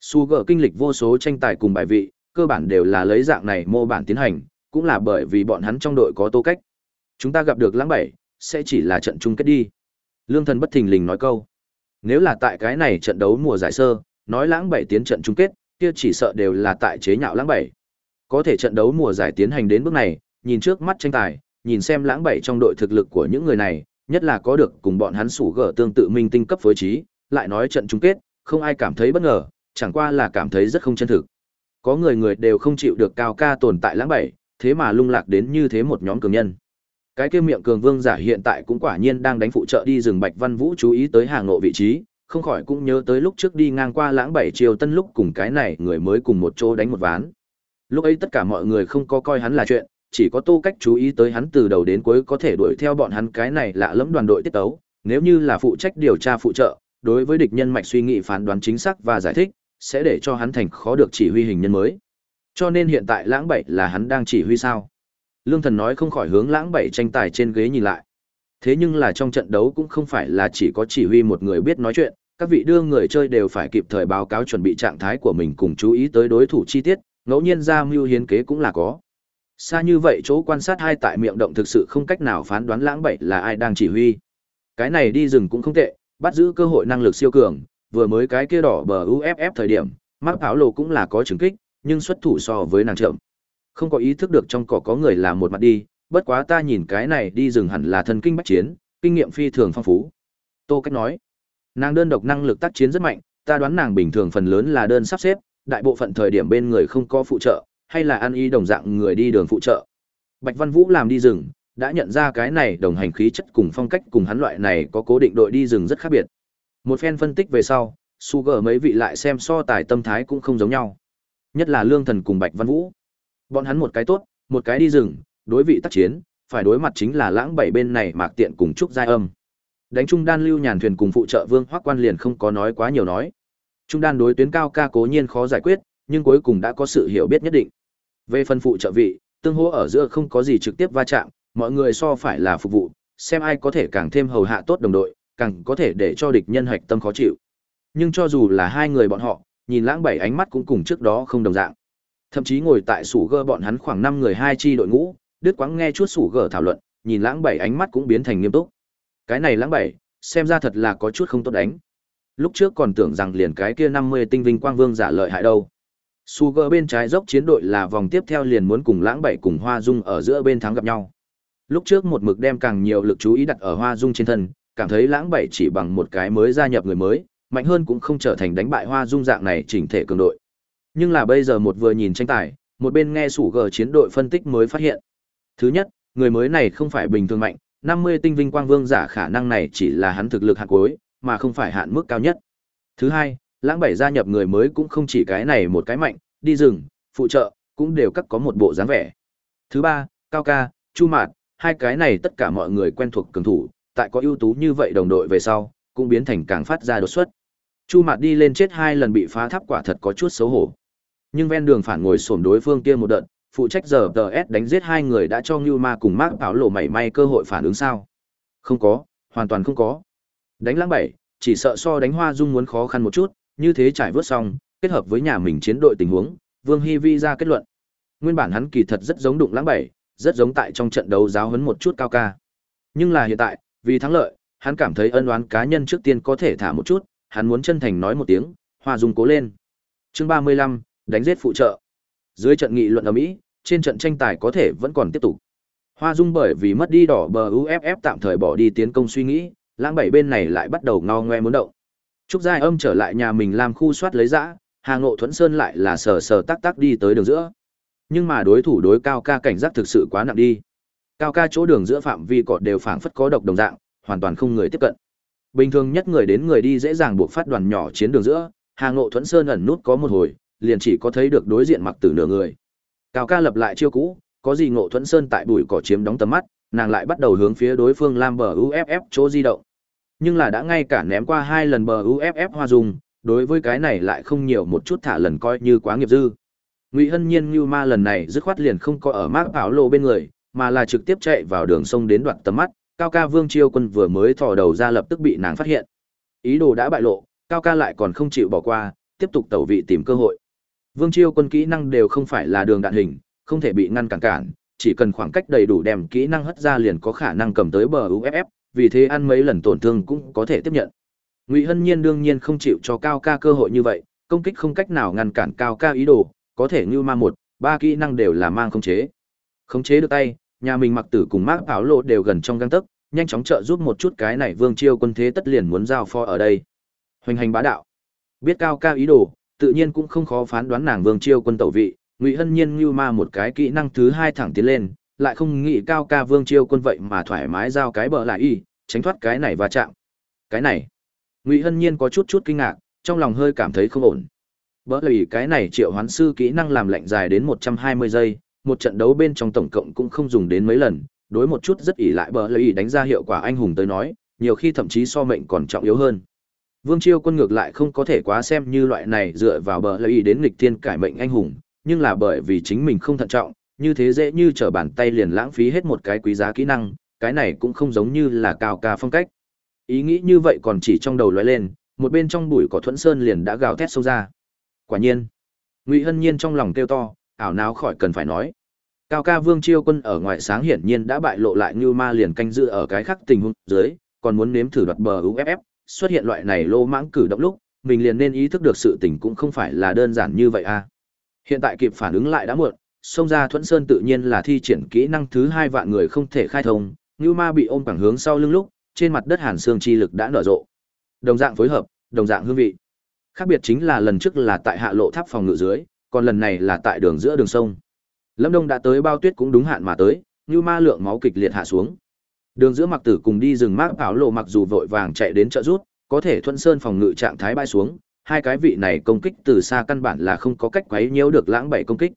Sugar kinh lịch vô số tranh tài cùng bài vị, cơ bản đều là lấy dạng này mô bản tiến hành, cũng là bởi vì bọn hắn trong đội có tô cách. Chúng ta gặp được lãng bảy, sẽ chỉ là trận chung kết đi. Lương thần bất thình lình nói câu. Nếu là tại cái này trận đấu mùa giải sơ, nói lãng bảy tiến trận chung kết, kia chỉ sợ đều là tại chế nhạo lãng bảy. Có thể trận đấu mùa giải tiến hành đến bước này, nhìn trước mắt tranh tài, nhìn xem lãng bảy trong đội thực lực của những người này, nhất là có được cùng bọn hắn sủ gở tương tự minh tinh cấp phối trí, lại nói trận chung kết, không ai cảm thấy bất ngờ, chẳng qua là cảm thấy rất không chân thực. Có người người đều không chịu được cao ca tồn tại lãng bảy, thế mà lung lạc đến như thế một nhóm cường nhân. Cái kia miệng cường vương giả hiện tại cũng quả nhiên đang đánh phụ trợ đi rừng Bạch Văn Vũ chú ý tới hàng ngộ vị trí, không khỏi cũng nhớ tới lúc trước đi ngang qua lãng bảy chiều tân lúc cùng cái này người mới cùng một chỗ đánh một ván. Lúc ấy tất cả mọi người không có coi hắn là chuyện, chỉ có Tô Cách chú ý tới hắn từ đầu đến cuối có thể đuổi theo bọn hắn cái này lạ lẫm đoàn đội tiết tấu, nếu như là phụ trách điều tra phụ trợ, đối với địch nhân mạch suy nghĩ phán đoán chính xác và giải thích, sẽ để cho hắn thành khó được chỉ huy hình nhân mới. Cho nên hiện tại Lãng Bảy là hắn đang chỉ huy sao? Lương Thần nói không khỏi hướng Lãng Bảy tranh tài trên ghế nhìn lại. Thế nhưng là trong trận đấu cũng không phải là chỉ có chỉ huy một người biết nói chuyện, các vị đưa người chơi đều phải kịp thời báo cáo chuẩn bị trạng thái của mình cùng chú ý tới đối thủ chi tiết, ngẫu nhiên ra mưu hiến kế cũng là có. Xa như vậy chỗ quan sát hai tại miệng động thực sự không cách nào phán đoán lãng bảy là ai đang chỉ huy. Cái này đi rừng cũng không tệ, bắt giữ cơ hội năng lực siêu cường, vừa mới cái kia đỏ bờ UFF thời điểm, mắc áo lộ cũng là có chứng kích, nhưng xuất thủ so với nàng chậm. Không có ý thức được trong cỏ có người là một mặt đi, bất quá ta nhìn cái này đi rừng hẳn là thần kinh bách chiến, kinh nghiệm phi thường phong phú. Tô Cách nói, nàng đơn độc năng lực tác chiến rất mạnh, ta đoán nàng bình thường phần lớn là đơn sắp xếp, đại bộ phận thời điểm bên người không có phụ trợ, hay là ăn y đồng dạng người đi đường phụ trợ. Bạch Văn Vũ làm đi rừng, đã nhận ra cái này đồng hành khí chất cùng phong cách cùng hắn loại này có cố định đội đi rừng rất khác biệt. Một phen phân tích về sau, Sugar mấy vị lại xem so tài tâm thái cũng không giống nhau. Nhất là Lương Thần cùng Bạch Văn Vũ. Bọn hắn một cái tốt, một cái đi rừng, đối vị tác chiến, phải đối mặt chính là lãng bảy bên này mạc tiện cùng trúc giai âm. Đánh trung đan lưu nhàn thuyền cùng phụ trợ Vương Hoắc Quan liền không có nói quá nhiều nói. Trung đan đối tuyến cao ca cố nhiên khó giải quyết, nhưng cuối cùng đã có sự hiểu biết nhất định. Về phân phụ trợ vị, tương hỗ ở giữa không có gì trực tiếp va chạm, mọi người so phải là phục vụ, xem ai có thể càng thêm hầu hạ tốt đồng đội, càng có thể để cho địch nhân hạch tâm khó chịu. Nhưng cho dù là hai người bọn họ, nhìn lãng bảy ánh mắt cũng cùng trước đó không đồng dạng. Thậm chí ngồi tại sủ gơ bọn hắn khoảng năm người hai chi đội ngũ, đứt quãng nghe chút sủ gơ thảo luận, nhìn lãng bảy ánh mắt cũng biến thành nghiêm túc. Cái này lãng bảy, xem ra thật là có chút không tốt đánh. Lúc trước còn tưởng rằng liền cái kia 50 tinh vinh quang vương giả lợi hại đâu. Sugar bên trái dốc chiến đội là vòng tiếp theo liền muốn cùng lãng bảy cùng Hoa Dung ở giữa bên thắng gặp nhau. Lúc trước một mực đem càng nhiều lực chú ý đặt ở Hoa Dung trên thân, cảm thấy lãng bảy chỉ bằng một cái mới gia nhập người mới, mạnh hơn cũng không trở thành đánh bại Hoa Dung dạng này chỉnh thể cường đội. Nhưng là bây giờ một vừa nhìn tranh tài, một bên nghe sủ gờ chiến đội phân tích mới phát hiện. Thứ nhất, người mới này không phải bình thường mạnh, 50 tinh vinh quang vương giả khả năng này chỉ là hắn thực lực hạn cuối, mà không phải hạn mức cao nhất. Thứ hai, lãng bảy gia nhập người mới cũng không chỉ cái này một cái mạnh, đi rừng, phụ trợ, cũng đều cắt có một bộ dáng vẻ. Thứ ba, cao ca, chu mạt, hai cái này tất cả mọi người quen thuộc cường thủ, tại có ưu tú như vậy đồng đội về sau, cũng biến thành càng phát ra đột xuất. Chu mạt đi lên chết hai lần bị phá tháp quả thật có chút xấu hổ. Nhưng ven đường phản ngồi xổm đối phương kia một đợt, phụ trách giờ DS đánh giết hai người đã cho Ngưu Ma cùng Mark Bảo lộ mảy may cơ hội phản ứng sao? Không có, hoàn toàn không có. Đánh lãng bảy, chỉ sợ so đánh Hoa Dung muốn khó khăn một chút, như thế trải vớt xong, kết hợp với nhà mình chiến đội tình huống, Vương Hy Vi ra kết luận. Nguyên bản hắn kỳ thật rất giống đụng lãng bảy, rất giống tại trong trận đấu giáo huấn một chút cao ca. Nhưng là hiện tại, vì thắng lợi, hắn cảm thấy ân oán cá nhân trước tiên có thể thả một chút, hắn muốn chân thành nói một tiếng, Hoa Dung cố lên. Chương 35, đánh giết phụ trợ. Dưới trận nghị luận ở Mỹ, trên trận tranh tài có thể vẫn còn tiếp tục. Hoa Dung bởi vì mất đi đỏ bờ UFF tạm thời bỏ đi tiến công suy nghĩ, lãng bảy bên này lại bắt đầu ngao ngoe muốn động. Trúc Giai Âm trở lại nhà mình làm khu soát lấy dã, Hà Ngộ Thuẫn Sơn lại là sờ sờ tắc tắc đi tới đường giữa. Nhưng mà đối thủ đối cao ca cảnh giác thực sự quá nặng đi. Cao ca chỗ đường giữa phạm vi cọt đều phảng phất có độc đồng dạng, hoàn toàn không người tiếp cận. Bình thường nhất người đến người đi dễ dàng buộc phát đoàn nhỏ chiến đường giữa, Hà Ngộ Thuẫn Sơn ẩn nút có một hồi, liền chỉ có thấy được đối diện mặc tử nửa người. Cao ca lập lại chiêu cũ, có gì Ngộ Thuẫn Sơn tại bụi cỏ chiếm đóng tầm mắt, nàng lại bắt đầu hướng phía đối phương Lam bờ UFF chỗ di động. Nhưng là đã ngay cả ném qua hai lần bờ UFF hoa dùng, đối với cái này lại không nhiều một chút thả lần coi như quá nghiệp dư. Ngụy Hân Nhiên như ma lần này dứt khoát liền không có ở mác áo lộ bên người, mà là trực tiếp chạy vào đường sông đến đoạn tầm mắt, Cao ca Vương Chiêu Quân vừa mới thò đầu ra lập tức bị nàng phát hiện. Ý đồ đã bại lộ, Cao ca lại còn không chịu bỏ qua, tiếp tục tẩu vị tìm cơ hội. Vương Chiêu Quân kỹ năng đều không phải là đường đạn hình, không thể bị ngăn cản cản, chỉ cần khoảng cách đầy đủ đem kỹ năng hất ra liền có khả năng cầm tới bờ UFF, vì thế ăn mấy lần tổn thương cũng có thể tiếp nhận. Ngụy Hân Nhiên đương nhiên không chịu cho Cao ca cơ hội như vậy, công kích không cách nào ngăn cản Cao ca ý đồ, có thể như ma một, ba kỹ năng đều là mang khống chế. Khống chế được tay, nhà mình mặc tử cùng mác áo lộ đều gần trong găng tấc, nhanh chóng trợ giúp một chút cái này Vương Chiêu quân thế tất liền muốn giao pho ở đây. Hoành hành bá đạo. Biết Cao ca ý đồ, tự nhiên cũng không khó phán đoán nàng Vương Chiêu quân tẩu vị, Ngụy Hân Nhiên ngưu ma một cái kỹ năng thứ hai thẳng tiến lên, lại không nghĩ Cao ca Vương Chiêu quân vậy mà thoải mái giao cái bờ lại y, tránh thoát cái này va chạm. Cái này, Ngụy Hân Nhiên có chút chút kinh ngạc, trong lòng hơi cảm thấy không ổn. Bởi vì cái này triệu hoán sư kỹ năng làm lệnh dài đến 120 giây, một trận đấu bên trong tổng cộng cũng không dùng đến mấy lần, đối một chút rất ỷ lại bờ lợi đánh ra hiệu quả anh hùng tới nói, nhiều khi thậm chí so mệnh còn trọng yếu hơn. Vương Chiêu quân ngược lại không có thể quá xem như loại này dựa vào bờ lợi đến nghịch thiên cải mệnh anh hùng, nhưng là bởi vì chính mình không thận trọng, như thế dễ như trở bàn tay liền lãng phí hết một cái quý giá kỹ năng, cái này cũng không giống như là cao ca phong cách. Ý nghĩ như vậy còn chỉ trong đầu lóe lên, một bên trong bụi cỏ thuẫn sơn liền đã gào thét sâu ra. Quả nhiên, Ngụy Hân Nhiên trong lòng kêu to, ảo não khỏi cần phải nói. Cao ca Vương Chiêu Quân ở ngoài sáng hiển nhiên đã bại lộ lại như ma liền canh giữ ở cái khắc tình huống dưới, còn muốn nếm thử đoạt bờ UFF, xuất hiện loại này lô mãng cử động lúc, mình liền nên ý thức được sự tình cũng không phải là đơn giản như vậy a. À. Hiện tại kịp phản ứng lại đã muộn, xông ra Thuẫn Sơn tự nhiên là thi triển kỹ năng thứ hai vạn người không thể khai thông, Như Ma bị ôm cẳng hướng sau lưng lúc, trên mặt đất hàn xương chi lực đã nở rộ. Đồng dạng phối hợp, đồng dạng hương vị. Khác biệt chính là lần trước là tại hạ lộ tháp phòng ngự dưới, còn lần này là tại đường giữa đường sông. Lâm Đông đã tới bao tuyết cũng đúng hạn mà tới, Như Ma lượng máu kịch liệt hạ xuống. Đường giữa Mặc Tử cùng đi rừng mát áo lộ mặc dù vội vàng chạy đến trợ rút, có thể Thuận Sơn phòng ngự trạng thái bay xuống, hai cái vị này công kích từ xa căn bản là không có cách quấy nhiễu được lãng bảy công kích.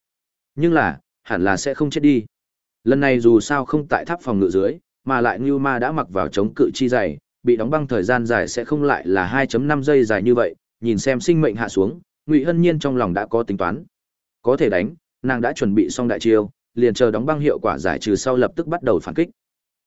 Nhưng là, hẳn là sẽ không chết đi. Lần này dù sao không tại tháp phòng ngự dưới, mà lại Như Ma đã mặc vào chống cự chi dày, bị đóng băng thời gian dài sẽ không lại là 2.5 giây dài như vậy, nhìn xem sinh mệnh hạ xuống, Ngụy Hân Nhiên trong lòng đã có tính toán. Có thể đánh, nàng đã chuẩn bị xong đại chiêu, liền chờ đóng băng hiệu quả giải trừ sau lập tức bắt đầu phản kích.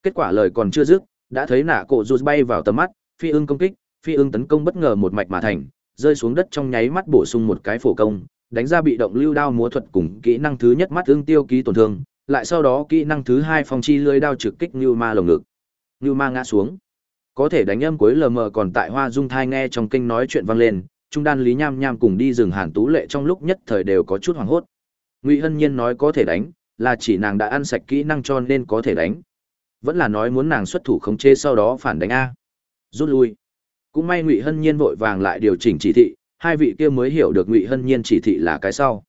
Kết quả lời còn chưa dứt, đã thấy nạ cổ rút bay vào tầm mắt, phi ưng công kích, phi ưng tấn công bất ngờ một mạch mà thành, rơi xuống đất trong nháy mắt bổ sung một cái phổ công, đánh ra bị động lưu đao múa thuật cùng kỹ năng thứ nhất mắt ưng tiêu ký tổn thương, lại sau đó kỹ năng thứ hai phong chi lưới đao trực kích như ma lồng ngực. Như ma ngã xuống. Có thể đánh âm cuối lờ mờ còn tại Hoa Dung thai nghe trong kinh nói chuyện vang lên, trung đan Lý Nham Nham cùng đi rừng Hàn Tú Lệ trong lúc nhất thời đều có chút hoảng hốt. Ngụy Hân Nhiên nói có thể đánh, là chỉ nàng đã ăn sạch kỹ năng cho nên có thể đánh. Vẫn là nói muốn nàng xuất thủ khống chế sau đó phản đánh a. Rút lui. Cũng may Ngụy Hân Nhiên vội vàng lại điều chỉnh chỉ thị, hai vị kia mới hiểu được Ngụy Hân Nhiên chỉ thị là cái sau.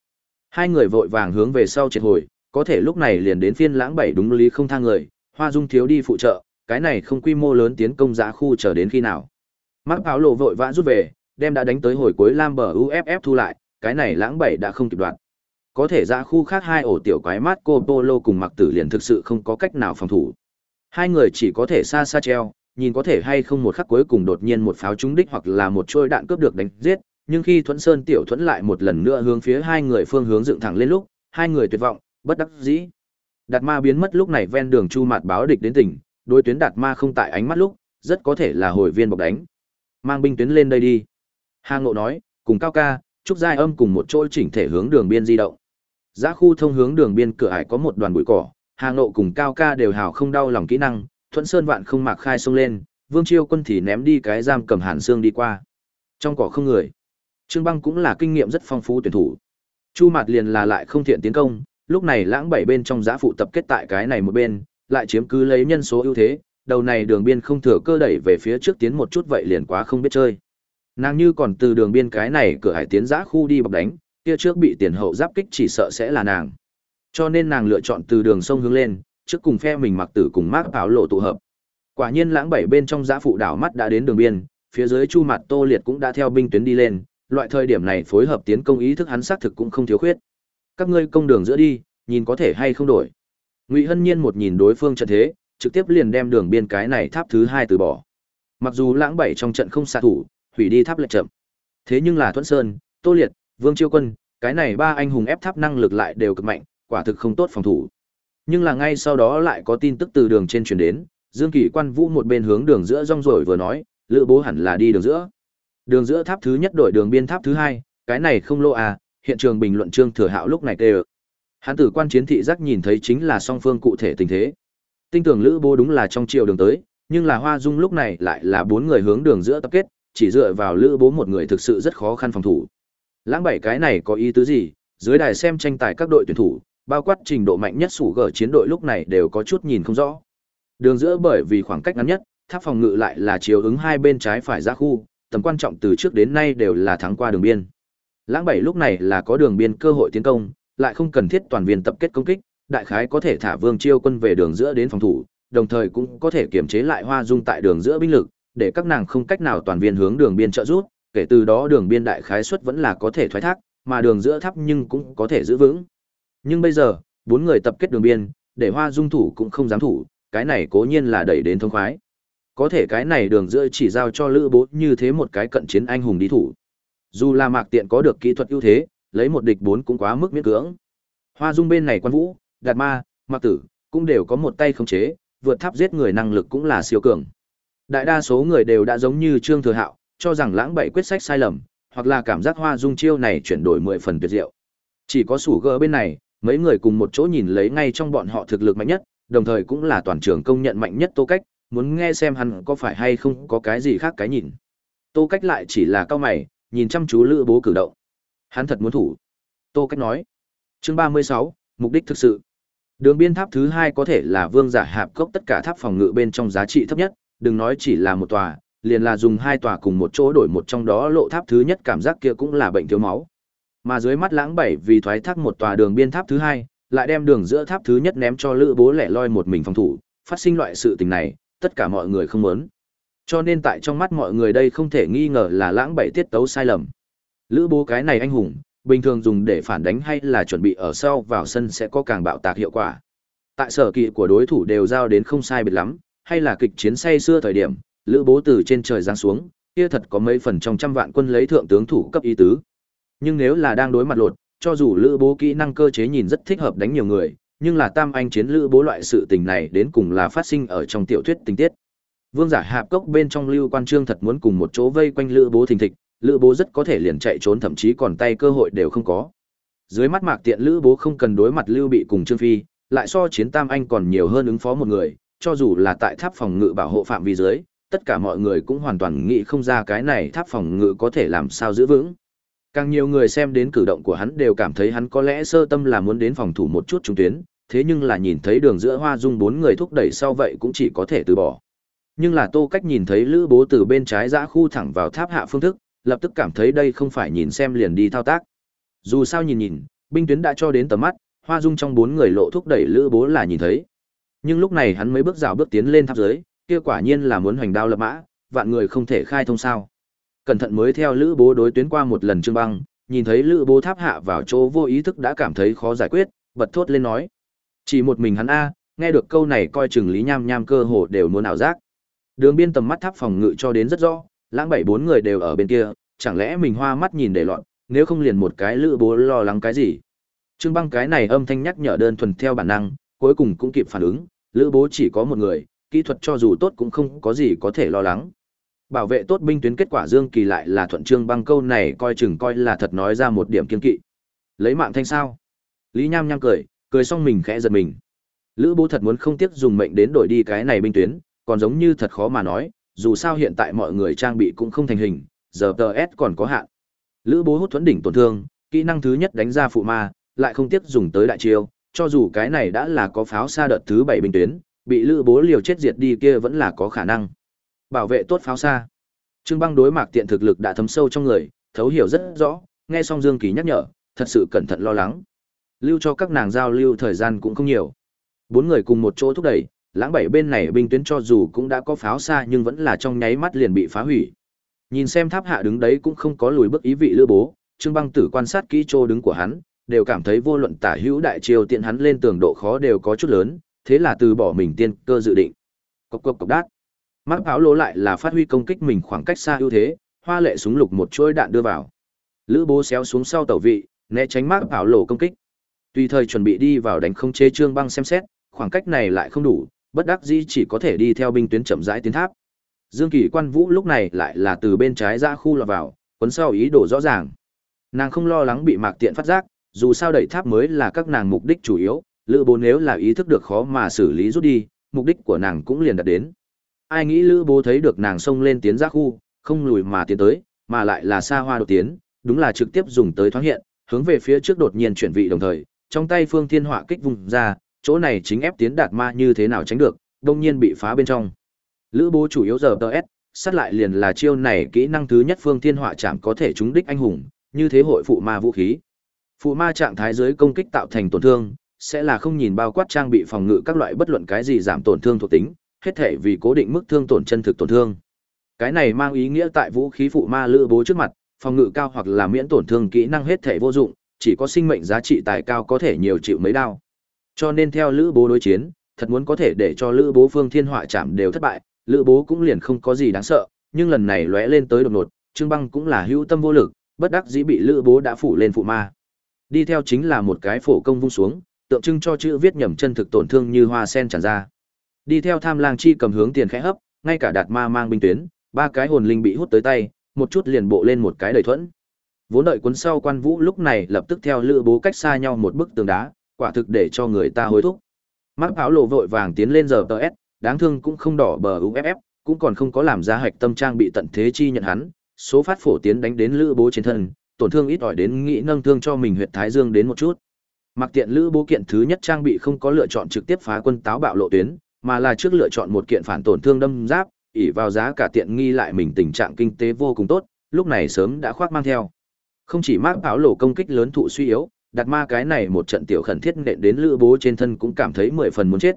Hai người vội vàng hướng về sau triệt hồi, có thể lúc này liền đến phiên lãng bảy đúng lý không thang người, Hoa Dung thiếu đi phụ trợ, cái này không quy mô lớn tiến công giá khu chờ đến khi nào. mắc áo lộ vội vã rút về, đem đã đánh tới hồi cuối Lam bờ UFF thu lại, cái này lãng bảy đã không kịp đoạn. Có thể ra khu khác hai ổ tiểu quái mát cô Polo cùng mặc tử liền thực sự không có cách nào phòng thủ. Hai người chỉ có thể xa xa treo, nhìn có thể hay không một khắc cuối cùng đột nhiên một pháo trúng đích hoặc là một trôi đạn cướp được đánh giết, nhưng khi Thuẫn Sơn tiểu Thuẫn lại một lần nữa hướng phía hai người phương hướng dựng thẳng lên lúc, hai người tuyệt vọng, bất đắc dĩ. Đạt Ma biến mất lúc này ven đường Chu Mạt báo địch đến tỉnh, đối tuyến Đạt Ma không tại ánh mắt lúc, rất có thể là hồi viên bọc đánh. Mang binh tuyến lên đây đi. Hà Ngộ nói, cùng Cao Ca, Trúc Giai Âm cùng một chỗ chỉnh thể hướng đường biên di động. Giá khu thông hướng đường biên cửa ải có một đoàn bụi cỏ, Hà Ngộ cùng Cao Ca đều hào không đau lòng kỹ năng, Thuận Sơn vạn không mạc khai xông lên, Vương Chiêu Quân thì ném đi cái giam cầm Hàn Xương đi qua. Trong cỏ không người. Trương Băng cũng là kinh nghiệm rất phong phú tuyển thủ. Chu Mạt liền là lại không thiện tiến công, lúc này lãng bảy bên trong giá phụ tập kết tại cái này một bên, lại chiếm cứ lấy nhân số ưu thế, đầu này đường biên không thừa cơ đẩy về phía trước tiến một chút vậy liền quá không biết chơi. Nàng như còn từ đường biên cái này cửa hải tiến giã khu đi bọc đánh, kia trước bị tiền hậu giáp kích chỉ sợ sẽ là nàng. Cho nên nàng lựa chọn từ đường sông hướng lên, trước cùng phe mình mặc tử cùng mác áo lộ tụ hợp. Quả nhiên lãng bảy bên trong giã phụ đảo mắt đã đến đường biên, phía dưới chu mặt tô liệt cũng đã theo binh tuyến đi lên, loại thời điểm này phối hợp tiến công ý thức hắn xác thực cũng không thiếu khuyết. Các ngươi công đường giữa đi, nhìn có thể hay không đổi. Ngụy Hân Nhiên một nhìn đối phương trận thế, trực tiếp liền đem đường biên cái này tháp thứ hai từ bỏ. Mặc dù lãng bảy trong trận không xạ thủ, hủy đi tháp lệch chậm. Thế nhưng là Thuận Sơn, Tô Liệt, Vương Chiêu Quân, cái này ba anh hùng ép tháp năng lực lại đều cực mạnh, quả thực không tốt phòng thủ. Nhưng là ngay sau đó lại có tin tức từ đường trên truyền đến, Dương Kỳ Quan Vũ một bên hướng đường giữa rong rồi vừa nói, Lữ Bố hẳn là đi đường giữa. Đường giữa tháp thứ nhất đổi đường biên tháp thứ hai, cái này không lô à, hiện trường bình luận Trương Thừa Hạo lúc này kêu. Hán tử quan chiến thị giác nhìn thấy chính là song phương cụ thể tình thế. Tinh tưởng Lữ Bố đúng là trong chiều đường tới, nhưng là Hoa Dung lúc này lại là bốn người hướng đường giữa tập kết, chỉ dựa vào Lữ Bố một người thực sự rất khó khăn phòng thủ. Lãng bảy cái này có ý tứ gì? Dưới đài xem tranh tài các đội tuyển thủ, bao quát trình độ mạnh nhất sủ gở chiến đội lúc này đều có chút nhìn không rõ. Đường giữa bởi vì khoảng cách ngắn nhất, tháp phòng ngự lại là chiều ứng hai bên trái phải ra khu, tầm quan trọng từ trước đến nay đều là thắng qua đường biên. Lãng bảy lúc này là có đường biên cơ hội tiến công, lại không cần thiết toàn viên tập kết công kích, đại khái có thể thả Vương Chiêu quân về đường giữa đến phòng thủ, đồng thời cũng có thể kiểm chế lại Hoa Dung tại đường giữa binh lực, để các nàng không cách nào toàn viên hướng đường biên trợ rút, kể từ đó đường biên đại khái suất vẫn là có thể thoái thác, mà đường giữa thấp nhưng cũng có thể giữ vững. Nhưng bây giờ, bốn người tập kết đường biên, để Hoa Dung thủ cũng không dám thủ, cái này cố nhiên là đẩy đến thông khoái. Có thể cái này đường giữa chỉ giao cho Lữ Bố như thế một cái cận chiến anh hùng đi thủ. Dù là Mạc Tiện có được kỹ thuật ưu thế, lấy một địch bốn cũng quá mức miễn cưỡng. Hoa Dung bên này quan vũ, Đạt Ma, Mạc Tử cũng đều có một tay khống chế, vượt tháp giết người năng lực cũng là siêu cường. Đại đa số người đều đã giống như Trương Thừa Hạo, cho rằng lãng bậy quyết sách sai lầm, hoặc là cảm giác Hoa Dung chiêu này chuyển đổi mười phần tuyệt diệu. Chỉ có sủ gơ bên này, mấy người cùng một chỗ nhìn lấy ngay trong bọn họ thực lực mạnh nhất, đồng thời cũng là toàn trường công nhận mạnh nhất Tô Cách, muốn nghe xem hắn có phải hay không có cái gì khác cái nhìn. Tô Cách lại chỉ là cao mày, nhìn chăm chú Lữ Bố cử động. Hắn thật muốn thủ. Tô Cách nói. Chương 36, mục đích thực sự. Đường biên tháp thứ hai có thể là vương giả hạp cốc tất cả tháp phòng ngự bên trong giá trị thấp nhất, đừng nói chỉ là một tòa, liền là dùng hai tòa cùng một chỗ đổi một trong đó lộ tháp thứ nhất cảm giác kia cũng là bệnh thiếu máu. Mà dưới mắt lãng bảy vì thoái thác một tòa đường biên tháp thứ hai, lại đem đường giữa tháp thứ nhất ném cho lữ bố lẻ loi một mình phòng thủ, phát sinh loại sự tình này, tất cả mọi người không muốn. Cho nên tại trong mắt mọi người đây không thể nghi ngờ là lãng bảy tiết tấu sai lầm. Lữ bố cái này anh hùng, bình thường dùng để phản đánh hay là chuẩn bị ở sau vào sân sẽ có càng bạo tạc hiệu quả. Tại sở kỵ của đối thủ đều giao đến không sai biệt lắm, hay là kịch chiến say xưa thời điểm, lữ bố từ trên trời giáng xuống, kia thật có mấy phần trong trăm vạn quân lấy thượng tướng thủ cấp ý tứ. Nhưng nếu là đang đối mặt lột, cho dù lữ bố kỹ năng cơ chế nhìn rất thích hợp đánh nhiều người, nhưng là tam anh chiến lữ bố loại sự tình này đến cùng là phát sinh ở trong tiểu thuyết tình tiết. Vương giả hạp cốc bên trong lưu quan trương thật muốn cùng một chỗ vây quanh lữ bố thình thịch, lữ bố rất có thể liền chạy trốn thậm chí còn tay cơ hội đều không có. Dưới mắt mạc tiện lữ bố không cần đối mặt lưu bị cùng trương phi, lại so chiến tam anh còn nhiều hơn ứng phó một người, cho dù là tại tháp phòng ngự bảo hộ phạm vi dưới, tất cả mọi người cũng hoàn toàn nghĩ không ra cái này tháp phòng ngự có thể làm sao giữ vững. Càng nhiều người xem đến cử động của hắn đều cảm thấy hắn có lẽ sơ tâm là muốn đến phòng thủ một chút trung tuyến, thế nhưng là nhìn thấy đường giữa hoa dung bốn người thúc đẩy sau vậy cũng chỉ có thể từ bỏ. Nhưng là tô cách nhìn thấy lữ bố từ bên trái giã khu thẳng vào tháp hạ phương thức, lập tức cảm thấy đây không phải nhìn xem liền đi thao tác. Dù sao nhìn nhìn, binh tuyến đã cho đến tầm mắt, hoa dung trong bốn người lộ thúc đẩy lữ bố là nhìn thấy. Nhưng lúc này hắn mới bước rào bước tiến lên tháp dưới, kia quả nhiên là muốn hoành đao lập mã, vạn người không thể khai thông sao. Cẩn thận mới theo Lữ Bố đối tuyến qua một lần Trương Băng, nhìn thấy Lữ Bố tháp hạ vào chỗ vô ý thức đã cảm thấy khó giải quyết, bật thốt lên nói: "Chỉ một mình hắn a." nghe được câu này coi chừng Lý Nham Nham cơ hồ đều muốn ảo giác. Đường biên tầm mắt tháp phòng ngự cho đến rất rõ, lãng bảy bốn người đều ở bên kia, chẳng lẽ mình hoa mắt nhìn để loạn, nếu không liền một cái Lữ Bố lo lắng cái gì. Trương Băng cái này âm thanh nhắc nhở đơn thuần theo bản năng, cuối cùng cũng kịp phản ứng, Lữ Bố chỉ có một người, kỹ thuật cho dù tốt cũng không có gì có thể lo lắng. Bảo vệ tốt binh tuyến kết quả Dương Kỳ lại là thuận trương băng câu này coi chừng coi là thật nói ra một điểm kiên kỵ. Lấy mạng thanh sao? Lý Nham nham cười, cười xong mình khẽ giật mình. Lữ Bố thật muốn không tiếc dùng mệnh đến đổi đi cái này binh tuyến, còn giống như thật khó mà nói, dù sao hiện tại mọi người trang bị cũng không thành hình, giờ TS còn có hạn. Lữ Bố hút thuẫn đỉnh tổn thương, kỹ năng thứ nhất đánh ra phụ ma, lại không tiếc dùng tới đại chiêu, cho dù cái này đã là có pháo xa đợt thứ bảy binh tuyến, bị Lữ Bố liều chết diệt đi kia vẫn là có khả năng. Bảo vệ tốt pháo xa. Trương băng đối mạc tiện thực lực đã thấm sâu trong người thấu hiểu rất rõ nghe xong dương kỳ nhắc nhở thật sự cẩn thận lo lắng. Lưu cho các nàng giao lưu thời gian cũng không nhiều. Bốn người cùng một chỗ thúc đẩy lãng bảy bên này binh tuyến cho dù cũng đã có pháo xa nhưng vẫn là trong nháy mắt liền bị phá hủy. Nhìn xem tháp hạ đứng đấy cũng không có lùi bước ý vị lữ bố trương băng tử quan sát kỹ chỗ đứng của hắn đều cảm thấy vô luận tả hữu đại triều tiện hắn lên tường độ khó đều có chút lớn thế là từ bỏ mình tiên cơ dự định cộc cộc cộc đát Mark Áo lỗ lại là phát huy công kích mình khoảng cách xa ưu thế, hoa lệ súng lục một chuỗi đạn đưa vào. Lữ Bố xéo xuống sau tàu vị, né tránh Mark Áo lỗ công kích. Tùy thời chuẩn bị đi vào đánh không chế Trương Băng xem xét, khoảng cách này lại không đủ, bất đắc dĩ chỉ có thể đi theo binh tuyến chậm rãi tiến tháp. Dương Kỳ Quan Vũ lúc này lại là từ bên trái ra khu lọt vào, cuốn sau ý đồ rõ ràng. Nàng không lo lắng bị Mạc Tiện phát giác, dù sao đẩy tháp mới là các nàng mục đích chủ yếu, Lữ Bố nếu là ý thức được khó mà xử lý rút đi, mục đích của nàng cũng liền đạt đến. Ai nghĩ lữ bố thấy được nàng xông lên tiến ra khu không lùi mà tiến tới mà lại là xa hoa đột tiến đúng là trực tiếp dùng tới thoáng hiện hướng về phía trước đột nhiên chuyển vị đồng thời trong tay phương thiên họa kích vùng ra chỗ này chính ép tiến đạt ma như thế nào tránh được đông nhiên bị phá bên trong. Lữ bố chủ yếu giờ ts sát lại liền là chiêu này kỹ năng thứ nhất phương thiên họa chạm có thể trúng đích anh hùng như thế hội phụ ma vũ khí phụ ma trạng thái dưới công kích tạo thành tổn thương sẽ là không nhìn bao quát trang bị phòng ngự các loại bất luận cái gì giảm tổn thương thuộc tính hết thể vì cố định mức thương tổn chân thực tổn thương. Cái này mang ý nghĩa tại vũ khí phụ ma lữ bố trước mặt, phòng ngự cao hoặc là miễn tổn thương kỹ năng hết thể vô dụng, chỉ có sinh mệnh giá trị tài cao có thể nhiều chịu mấy đao. Cho nên theo Lữ Bố đối chiến, thật muốn có thể để cho Lữ Bố Phương Thiên Họa chạm đều thất bại, Lữ Bố cũng liền không có gì đáng sợ, nhưng lần này lóe lên tới đột ngột, Trương Băng cũng là hữu tâm vô lực, bất đắc dĩ bị Lữ Bố đã phủ lên phụ ma. Đi theo chính là một cái phổ công vung xuống, tượng trưng cho chữ viết nhầm chân thực tổn thương như hoa sen tràn ra. Đi theo Tham Lang chi cầm hướng tiền khẽ hấp, ngay cả Đạt Ma mang binh tuyến, ba cái hồn linh bị hút tới tay, một chút liền bộ lên một cái đầy thuẫn. Vốn đợi cuốn sau quan vũ lúc này lập tức theo lữ bố cách xa nhau một bức tường đá, quả thực để cho người ta hối thúc. mắt áo lộ vội vàng tiến lên giờ TS, đáng thương cũng không đỏ bờ UFF, cũng còn không có làm ra hạch tâm trang bị tận thế chi nhận hắn, số phát phổ tiến đánh đến lữ bố trên thân, tổn thương ít ỏi đến nghĩ nâng thương cho mình huyệt thái dương đến một chút. Mặc tiện lữ bố kiện thứ nhất trang bị không có lựa chọn trực tiếp phá quân táo bạo lộ tuyến, mà là trước lựa chọn một kiện phản tổn thương đâm giáp, ỉ vào giá cả tiện nghi lại mình tình trạng kinh tế vô cùng tốt, lúc này sớm đã khoác mang theo. Không chỉ mác áo lộ công kích lớn thụ suy yếu, đặt ma cái này một trận tiểu khẩn thiết nện đến lữ bố trên thân cũng cảm thấy mười phần muốn chết.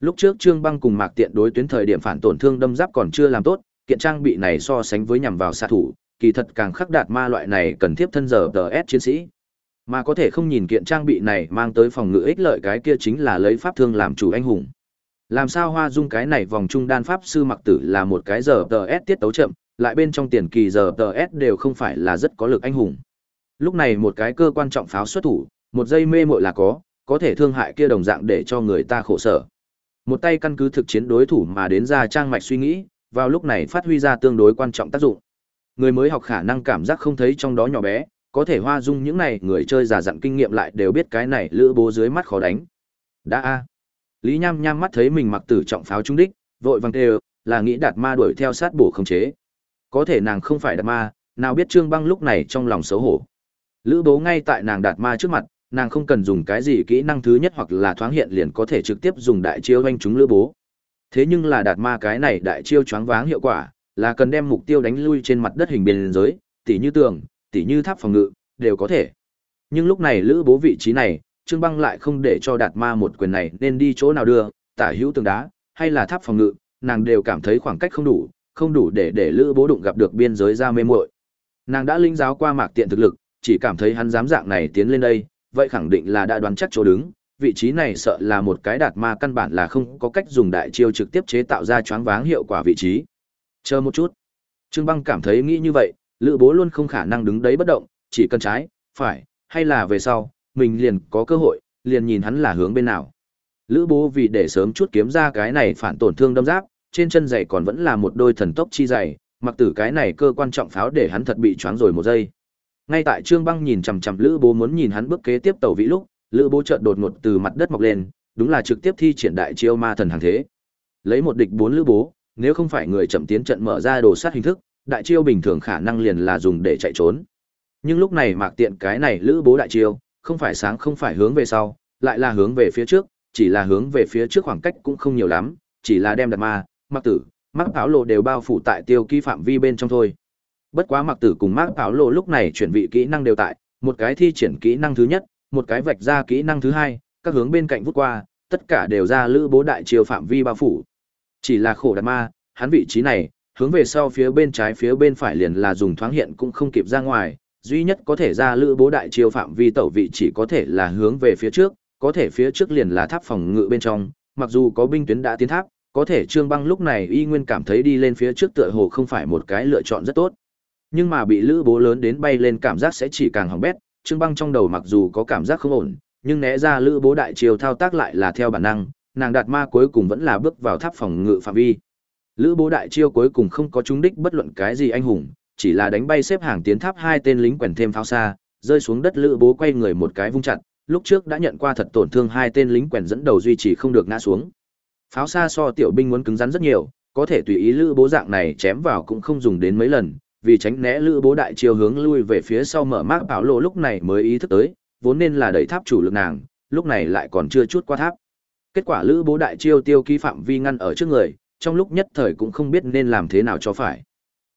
Lúc trước Trương Băng cùng Mạc Tiện đối tuyến thời điểm phản tổn thương đâm giáp còn chưa làm tốt, kiện trang bị này so sánh với nhằm vào xạ thủ, kỳ thật càng khắc đạt ma loại này cần tiếp thân giờ s chiến sĩ. Mà có thể không nhìn kiện trang bị này mang tới phòng ngự ích lợi cái kia chính là lấy pháp thương làm chủ anh hùng. Làm sao Hoa Dung cái này vòng trung đan pháp sư mặc tử là một cái giờ s tiết tấu chậm, lại bên trong tiền kỳ giờ s đều không phải là rất có lực anh hùng. Lúc này một cái cơ quan trọng pháo xuất thủ, một giây mê muội là có, có thể thương hại kia đồng dạng để cho người ta khổ sở. Một tay căn cứ thực chiến đối thủ mà đến ra trang mạch suy nghĩ, vào lúc này phát huy ra tương đối quan trọng tác dụng. Người mới học khả năng cảm giác không thấy trong đó nhỏ bé, có thể hoa dung những này người chơi giả dặn kinh nghiệm lại đều biết cái này lữ bố dưới mắt khó đánh. Đã a. Lý Nham Nham mắt thấy mình mặc tử trọng pháo trúng đích, vội vàng kêu, là nghĩ đạt ma đuổi theo sát bổ không chế. Có thể nàng không phải đạt ma, nào biết Trương Băng lúc này trong lòng xấu hổ. Lữ bố ngay tại nàng đạt ma trước mặt, nàng không cần dùng cái gì kỹ năng thứ nhất hoặc là thoáng hiện liền có thể trực tiếp dùng đại chiêu oanh chúng lữ bố. Thế nhưng là đạt ma cái này đại chiêu choáng váng hiệu quả, là cần đem mục tiêu đánh lui trên mặt đất hình biên giới, tỉ như tường, tỉ như tháp phòng ngự, đều có thể. Nhưng lúc này lữ bố vị trí này, Trương Băng lại không để cho đạt ma một quyền này nên đi chỗ nào đưa, tả hữu tường đá, hay là tháp phòng ngự, nàng đều cảm thấy khoảng cách không đủ, không đủ để để lữ bố đụng gặp được biên giới ra mê muội. Nàng đã linh giáo qua mạc tiện thực lực, chỉ cảm thấy hắn dám dạng này tiến lên đây, vậy khẳng định là đã đoán chắc chỗ đứng, vị trí này sợ là một cái đạt ma căn bản là không có cách dùng đại chiêu trực tiếp chế tạo ra choáng váng hiệu quả vị trí. Chờ một chút. Trương Băng cảm thấy nghĩ như vậy, Lữ Bố luôn không khả năng đứng đấy bất động, chỉ cần trái, phải, hay là về sau, mình liền có cơ hội, liền nhìn hắn là hướng bên nào. Lữ Bố vì để sớm chút kiếm ra cái này phản tổn thương đâm giáp, trên chân giày còn vẫn là một đôi thần tốc chi giày, mặc tử cái này cơ quan trọng pháo để hắn thật bị choáng rồi một giây. Ngay tại Trương Băng nhìn chằm chằm Lữ Bố muốn nhìn hắn bước kế tiếp tàu vĩ lúc, Lữ Bố chợt đột ngột từ mặt đất mọc lên, đúng là trực tiếp thi triển đại chiêu ma thần hàng thế. Lấy một địch bốn Lữ Bố, nếu không phải người chậm tiến trận mở ra đồ sát hình thức, đại chiêu bình thường khả năng liền là dùng để chạy trốn. Nhưng lúc này Mạc Tiện cái này Lữ Bố đại chiêu, không phải sáng không phải hướng về sau, lại là hướng về phía trước, chỉ là hướng về phía trước khoảng cách cũng không nhiều lắm, chỉ là đem đặt ma, mặc tử, Mạc áo lộ đều bao phủ tại tiêu ký phạm vi bên trong thôi. Bất quá mặc tử cùng Mạc áo lộ lúc này chuyển vị kỹ năng đều tại, một cái thi triển kỹ năng thứ nhất, một cái vạch ra kỹ năng thứ hai, các hướng bên cạnh vút qua, tất cả đều ra lữ bố đại Chiêu phạm vi bao phủ. Chỉ là khổ đạt ma, hắn vị trí này, hướng về sau phía bên trái phía bên phải liền là dùng thoáng hiện cũng không kịp ra ngoài, duy nhất có thể ra lữ bố đại chiêu phạm vi tẩu vị chỉ có thể là hướng về phía trước, có thể phía trước liền là tháp phòng ngự bên trong, mặc dù có binh tuyến đã tiến tháp, có thể Trương Băng lúc này y nguyên cảm thấy đi lên phía trước tựa hồ không phải một cái lựa chọn rất tốt. Nhưng mà bị lữ bố lớn đến bay lên cảm giác sẽ chỉ càng hỏng bét, Trương Băng trong đầu mặc dù có cảm giác không ổn, nhưng né ra lữ bố đại chiêu thao tác lại là theo bản năng, nàng đạt ma cuối cùng vẫn là bước vào tháp phòng ngự phạm vi. Lữ bố đại chiêu cuối cùng không có trúng đích bất luận cái gì anh hùng, chỉ là đánh bay xếp hàng tiến tháp hai tên lính quèn thêm pháo xa, rơi xuống đất lữ bố quay người một cái vung chặt, lúc trước đã nhận qua thật tổn thương hai tên lính quèn dẫn đầu duy trì không được ngã xuống. Pháo xa so tiểu binh muốn cứng rắn rất nhiều, có thể tùy ý lữ bố dạng này chém vào cũng không dùng đến mấy lần, vì tránh né lữ bố đại chiêu hướng lui về phía sau mở mác bảo lộ lúc này mới ý thức tới, vốn nên là đẩy tháp chủ lực nàng, lúc này lại còn chưa chút qua tháp. Kết quả lữ bố đại chiêu tiêu ký phạm vi ngăn ở trước người, trong lúc nhất thời cũng không biết nên làm thế nào cho phải.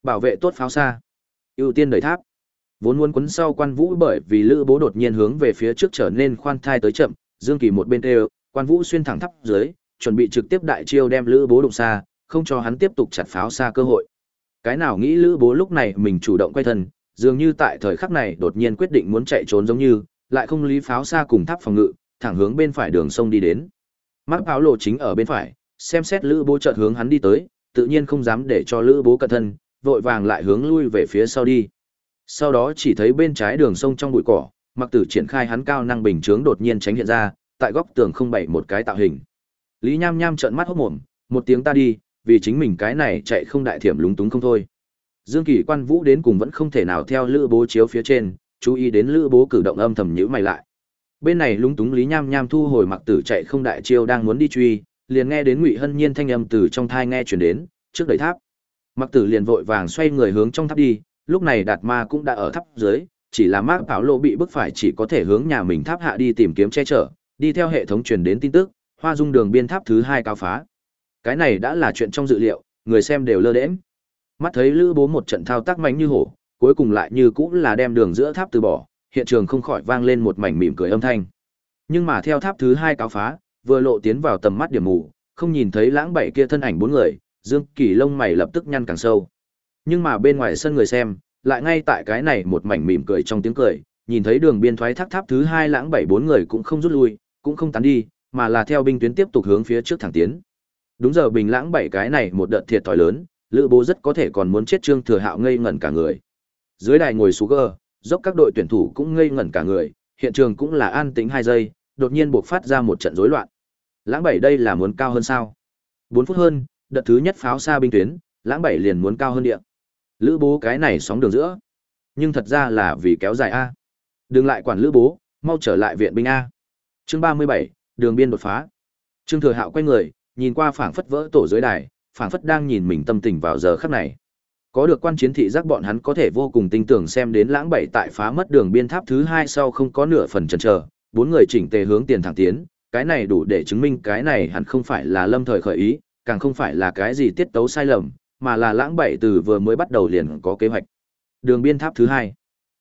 Bảo vệ tốt pháo xa. ưu tiên đẩy tháp. Vốn muốn quấn sau quan vũ bởi vì lữ bố đột nhiên hướng về phía trước trở nên khoan thai tới chậm, Dương Kỳ một bên đều, quan vũ xuyên thẳng tháp dưới, chuẩn bị trực tiếp đại chiêu đem lữ bố đụng xa, không cho hắn tiếp tục chặt pháo xa cơ hội. Cái nào nghĩ lữ bố lúc này mình chủ động quay thân, dường như tại thời khắc này đột nhiên quyết định muốn chạy trốn giống như, lại không lý pháo xa cùng tháp phòng ngự, thẳng hướng bên phải đường sông đi đến mắt áo lộ chính ở bên phải, xem xét Lữ Bố chợt hướng hắn đi tới, tự nhiên không dám để cho Lữ Bố cẩn thân, vội vàng lại hướng lui về phía sau đi. Sau đó chỉ thấy bên trái đường sông trong bụi cỏ, Mặc Tử triển khai hắn cao năng bình chướng đột nhiên tránh hiện ra, tại góc tường không bảy một cái tạo hình. Lý Nham Nham trợn mắt hốt mồm, một tiếng ta đi, vì chính mình cái này chạy không đại thiểm lúng túng không thôi. Dương Kỳ Quan Vũ đến cùng vẫn không thể nào theo Lữ Bố chiếu phía trên, chú ý đến Lữ Bố cử động âm thầm nhíu mày lại. Bên này lúng túng Lý Nham Nham thu hồi Mặc Tử chạy không đại chiêu đang muốn đi truy, liền nghe đến Ngụy Hân Nhiên thanh âm từ trong thai nghe truyền đến, trước đẩy tháp. Mặc Tử liền vội vàng xoay người hướng trong tháp đi, lúc này Đạt Ma cũng đã ở tháp dưới, chỉ là mác Bảo Lộ bị bức phải chỉ có thể hướng nhà mình tháp hạ đi tìm kiếm che chở, đi theo hệ thống truyền đến tin tức, Hoa Dung đường biên tháp thứ hai cao phá. Cái này đã là chuyện trong dự liệu, người xem đều lơ đễm Mắt thấy Lữ Bố một trận thao tác mạnh như hổ, cuối cùng lại như cũng là đem đường giữa tháp từ bỏ, hiện trường không khỏi vang lên một mảnh mỉm cười âm thanh. Nhưng mà theo tháp thứ hai cáo phá, vừa lộ tiến vào tầm mắt điểm mù, không nhìn thấy lãng bảy kia thân ảnh bốn người, Dương Kỳ lông mày lập tức nhăn càng sâu. Nhưng mà bên ngoài sân người xem, lại ngay tại cái này một mảnh mỉm cười trong tiếng cười, nhìn thấy đường biên thoái thác tháp thứ hai lãng bảy bốn người cũng không rút lui, cũng không tán đi, mà là theo binh tuyến tiếp tục hướng phía trước thẳng tiến. Đúng giờ bình lãng bảy cái này một đợt thiệt thòi lớn, Lữ Bố rất có thể còn muốn chết Trương Thừa Hạo ngây ngẩn cả người. Dưới đài ngồi Sugar, dốc các đội tuyển thủ cũng ngây ngẩn cả người, hiện trường cũng là an tĩnh hai giây, đột nhiên buộc phát ra một trận rối loạn. Lãng bảy đây là muốn cao hơn sao? 4 phút hơn, đợt thứ nhất pháo xa binh tuyến, lãng bảy liền muốn cao hơn địa. Lữ Bố cái này sóng đường giữa. Nhưng thật ra là vì kéo dài a. Đừng lại quản Lữ Bố, mau trở lại viện binh a. Chương 37, đường biên đột phá. Trương Thừa Hạo quay người, nhìn qua phảng phất vỡ tổ dưới đài, phảng phất đang nhìn mình tâm tình vào giờ khắc này. Có được quan chiến thị giác bọn hắn có thể vô cùng tin tưởng xem đến lãng bảy tại phá mất đường biên tháp thứ hai sau không có nửa phần chần chờ, bốn người chỉnh tề hướng tiền thẳng tiến, cái này đủ để chứng minh cái này hẳn không phải là lâm thời khởi ý, càng không phải là cái gì tiết tấu sai lầm, mà là lãng bảy từ vừa mới bắt đầu liền có kế hoạch. Đường biên tháp thứ hai.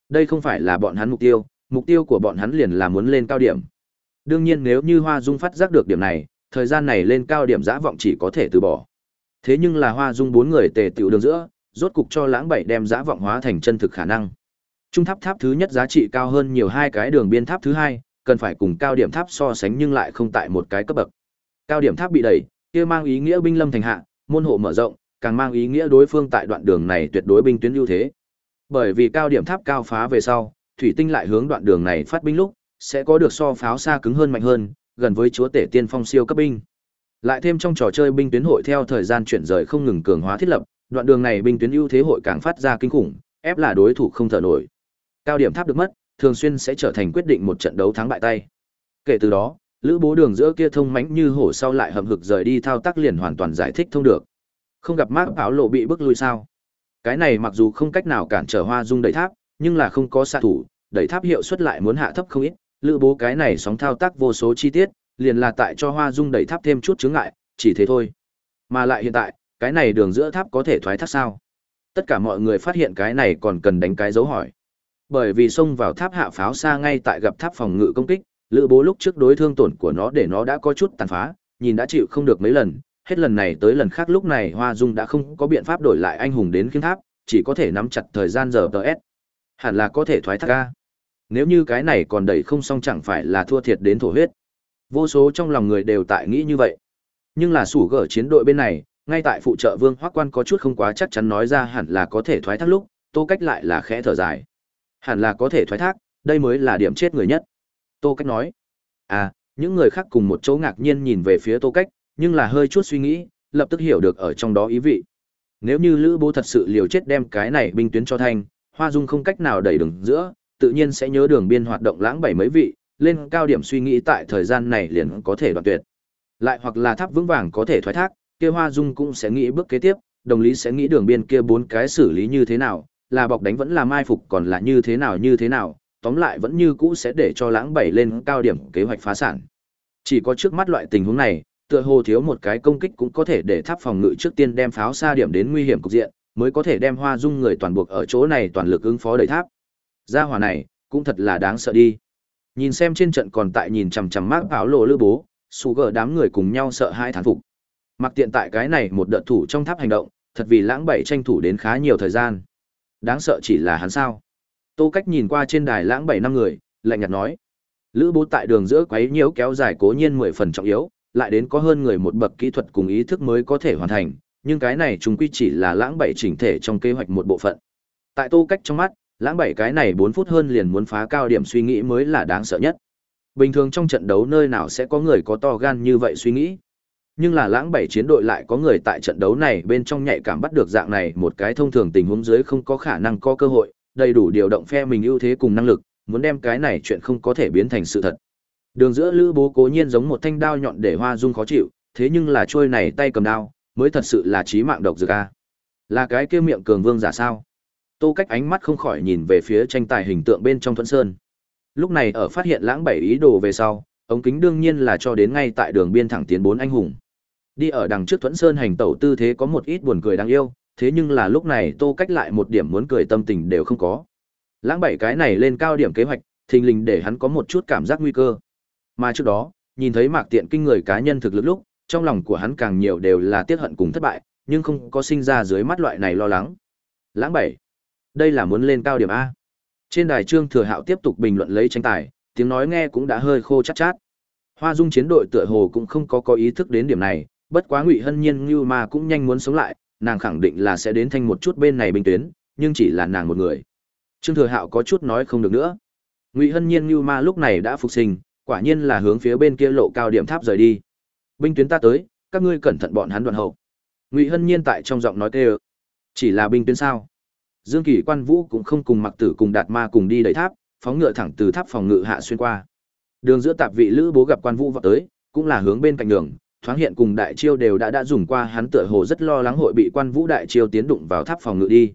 Đây không phải là bọn hắn mục tiêu, mục tiêu của bọn hắn liền là muốn lên cao điểm. Đương nhiên nếu như Hoa Dung phát giác được điểm này, thời gian này lên cao điểm dã vọng chỉ có thể từ bỏ. Thế nhưng là Hoa Dung bốn người tề tiểu đường giữa, rốt cục cho lãng bảy đem giã vọng hóa thành chân thực khả năng. Trung tháp tháp thứ nhất giá trị cao hơn nhiều hai cái đường biên tháp thứ hai, cần phải cùng cao điểm tháp so sánh nhưng lại không tại một cái cấp bậc. Cao điểm tháp bị đẩy, kia mang ý nghĩa binh lâm thành hạ, môn hộ mở rộng, càng mang ý nghĩa đối phương tại đoạn đường này tuyệt đối binh tuyến ưu thế. Bởi vì cao điểm tháp cao phá về sau, thủy tinh lại hướng đoạn đường này phát binh lúc, sẽ có được so pháo xa cứng hơn mạnh hơn, gần với chúa tể tiên phong siêu cấp binh. Lại thêm trong trò chơi binh tuyến hội theo thời gian chuyển rời không ngừng cường hóa thiết lập, đoạn đường này binh tuyến ưu thế hội càng phát ra kinh khủng, ép là đối thủ không thở nổi. Cao điểm tháp được mất, thường xuyên sẽ trở thành quyết định một trận đấu thắng bại tay. Kể từ đó, lữ bố đường giữa kia thông mãnh như hổ sau lại hầm hực rời đi thao tác liền hoàn toàn giải thích thông được. Không gặp mác áo lộ bị bức lui sao? Cái này mặc dù không cách nào cản trở Hoa Dung đẩy tháp, nhưng là không có xạ thủ, đẩy tháp hiệu suất lại muốn hạ thấp không ít, lữ bố cái này sóng thao tác vô số chi tiết, liền là tại cho Hoa Dung đẩy tháp thêm chút chướng ngại, chỉ thế thôi. Mà lại hiện tại, cái này đường giữa tháp có thể thoái thác sao? Tất cả mọi người phát hiện cái này còn cần đánh cái dấu hỏi. Bởi vì xông vào tháp hạ pháo xa ngay tại gặp tháp phòng ngự công kích, lữ bố lúc trước đối thương tổn của nó để nó đã có chút tàn phá, nhìn đã chịu không được mấy lần, hết lần này tới lần khác lúc này Hoa Dung đã không có biện pháp đổi lại anh hùng đến khiên tháp, chỉ có thể nắm chặt thời gian giờ DS. Hẳn là có thể thoái thác ra. Nếu như cái này còn đẩy không xong chẳng phải là thua thiệt đến thổ huyết. Vô số trong lòng người đều tại nghĩ như vậy. Nhưng là sủ gở chiến đội bên này, ngay tại phụ trợ Vương Hoắc Quan có chút không quá chắc chắn nói ra hẳn là có thể thoái thác lúc, Tô Cách lại là khẽ thở dài. Hẳn là có thể thoái thác, đây mới là điểm chết người nhất. Tô Cách nói. À, những người khác cùng một chỗ ngạc nhiên nhìn về phía Tô Cách, nhưng là hơi chút suy nghĩ, lập tức hiểu được ở trong đó ý vị. Nếu như Lữ Bố thật sự liều chết đem cái này binh tuyến cho thanh, Hoa Dung không cách nào đẩy đường giữa, tự nhiên sẽ nhớ đường biên hoạt động lãng bảy mấy vị, lên cao điểm suy nghĩ tại thời gian này liền có thể đoạn tuyệt. Lại hoặc là tháp vững vàng có thể thoái thác, kia Hoa Dung cũng sẽ nghĩ bước kế tiếp, đồng lý sẽ nghĩ đường biên kia bốn cái xử lý như thế nào, là bọc đánh vẫn là mai phục còn là như thế nào như thế nào, tóm lại vẫn như cũ sẽ để cho lãng bảy lên cao điểm kế hoạch phá sản. Chỉ có trước mắt loại tình huống này, tựa hồ thiếu một cái công kích cũng có thể để tháp phòng ngự trước tiên đem pháo xa điểm đến nguy hiểm cục diện, mới có thể đem Hoa Dung người toàn buộc ở chỗ này toàn lực ứng phó đẩy tháp. Gia hỏa này, cũng thật là đáng sợ đi. Nhìn xem trên trận còn tại nhìn chằm chằm mác áo lộ lư bố, su gờ đám người cùng nhau sợ hai thán phục. Mặc tiện tại cái này một đợt thủ trong tháp hành động, thật vì lãng bảy tranh thủ đến khá nhiều thời gian. Đáng sợ chỉ là hắn sao. Tô cách nhìn qua trên đài lãng bảy năm người, lạnh nhạt nói. Lữ bố tại đường giữa quấy nhiễu kéo dài cố nhiên mười phần trọng yếu, lại đến có hơn người một bậc kỹ thuật cùng ý thức mới có thể hoàn thành, nhưng cái này chúng quy chỉ là lãng bảy chỉnh thể trong kế hoạch một bộ phận. Tại Tô Cách trong mắt, lãng bảy cái này 4 phút hơn liền muốn phá cao điểm suy nghĩ mới là đáng sợ nhất. Bình thường trong trận đấu nơi nào sẽ có người có to gan như vậy suy nghĩ. Nhưng là lãng bảy chiến đội lại có người tại trận đấu này bên trong nhạy cảm bắt được dạng này một cái thông thường tình huống dưới không có khả năng có cơ hội, đầy đủ điều động phe mình ưu thế cùng năng lực, muốn đem cái này chuyện không có thể biến thành sự thật. Đường giữa Lữ Bố cố nhiên giống một thanh đao nhọn để Hoa Dung khó chịu, thế nhưng là trôi này tay cầm đao, mới thật sự là chí mạng độc dược a. Là cái kia miệng cường vương giả sao? Tô Cách ánh mắt không khỏi nhìn về phía tranh tài hình tượng bên trong Thuận Sơn. Lúc này ở phát hiện lãng bảy ý đồ về sau, ống kính đương nhiên là cho đến ngay tại đường biên thẳng tiến bốn anh hùng. Đi ở đằng trước Thuẫn Sơn hành tẩu tư thế có một ít buồn cười đáng yêu, thế nhưng là lúc này Tô Cách lại một điểm muốn cười tâm tình đều không có. Lãng bảy cái này lên cao điểm kế hoạch, thình lình để hắn có một chút cảm giác nguy cơ. Mà trước đó, nhìn thấy Mạc Tiện kinh người cá nhân thực lực lúc, trong lòng của hắn càng nhiều đều là tiếc hận cùng thất bại, nhưng không có sinh ra dưới mắt loại này lo lắng. Lãng bảy, đây là muốn lên cao điểm a. Trên đài Trương Thừa Hạo tiếp tục bình luận lấy tranh tài, tiếng nói nghe cũng đã hơi khô chát chát. Hoa Dung chiến đội tựa hồ cũng không có có ý thức đến điểm này, bất quá Ngụy Hân Nhiên như mà cũng nhanh muốn sống lại, nàng khẳng định là sẽ đến thanh một chút bên này bình tuyến, nhưng chỉ là nàng một người. Trương Thừa Hạo có chút nói không được nữa. Ngụy Hân Nhiên như ma lúc này đã phục sinh, quả nhiên là hướng phía bên kia lộ cao điểm tháp rời đi. Binh tuyến ta tới, các ngươi cẩn thận bọn hắn đoạn hậu. Ngụy Hân Nhiên tại trong giọng nói kêu, chỉ là binh tuyến sao? Dương Kỳ Quan Vũ cũng không cùng Mặc Tử cùng Đạt Ma cùng đi đẩy tháp, phóng ngựa thẳng từ tháp phòng ngự hạ xuyên qua. Đường giữa tạp vị lữ bố gặp Quan Vũ vào tới, cũng là hướng bên cạnh đường, thoáng hiện cùng đại chiêu đều đã đã dùng qua hắn tựa hồ rất lo lắng hội bị Quan Vũ đại chiêu tiến đụng vào tháp phòng ngự đi.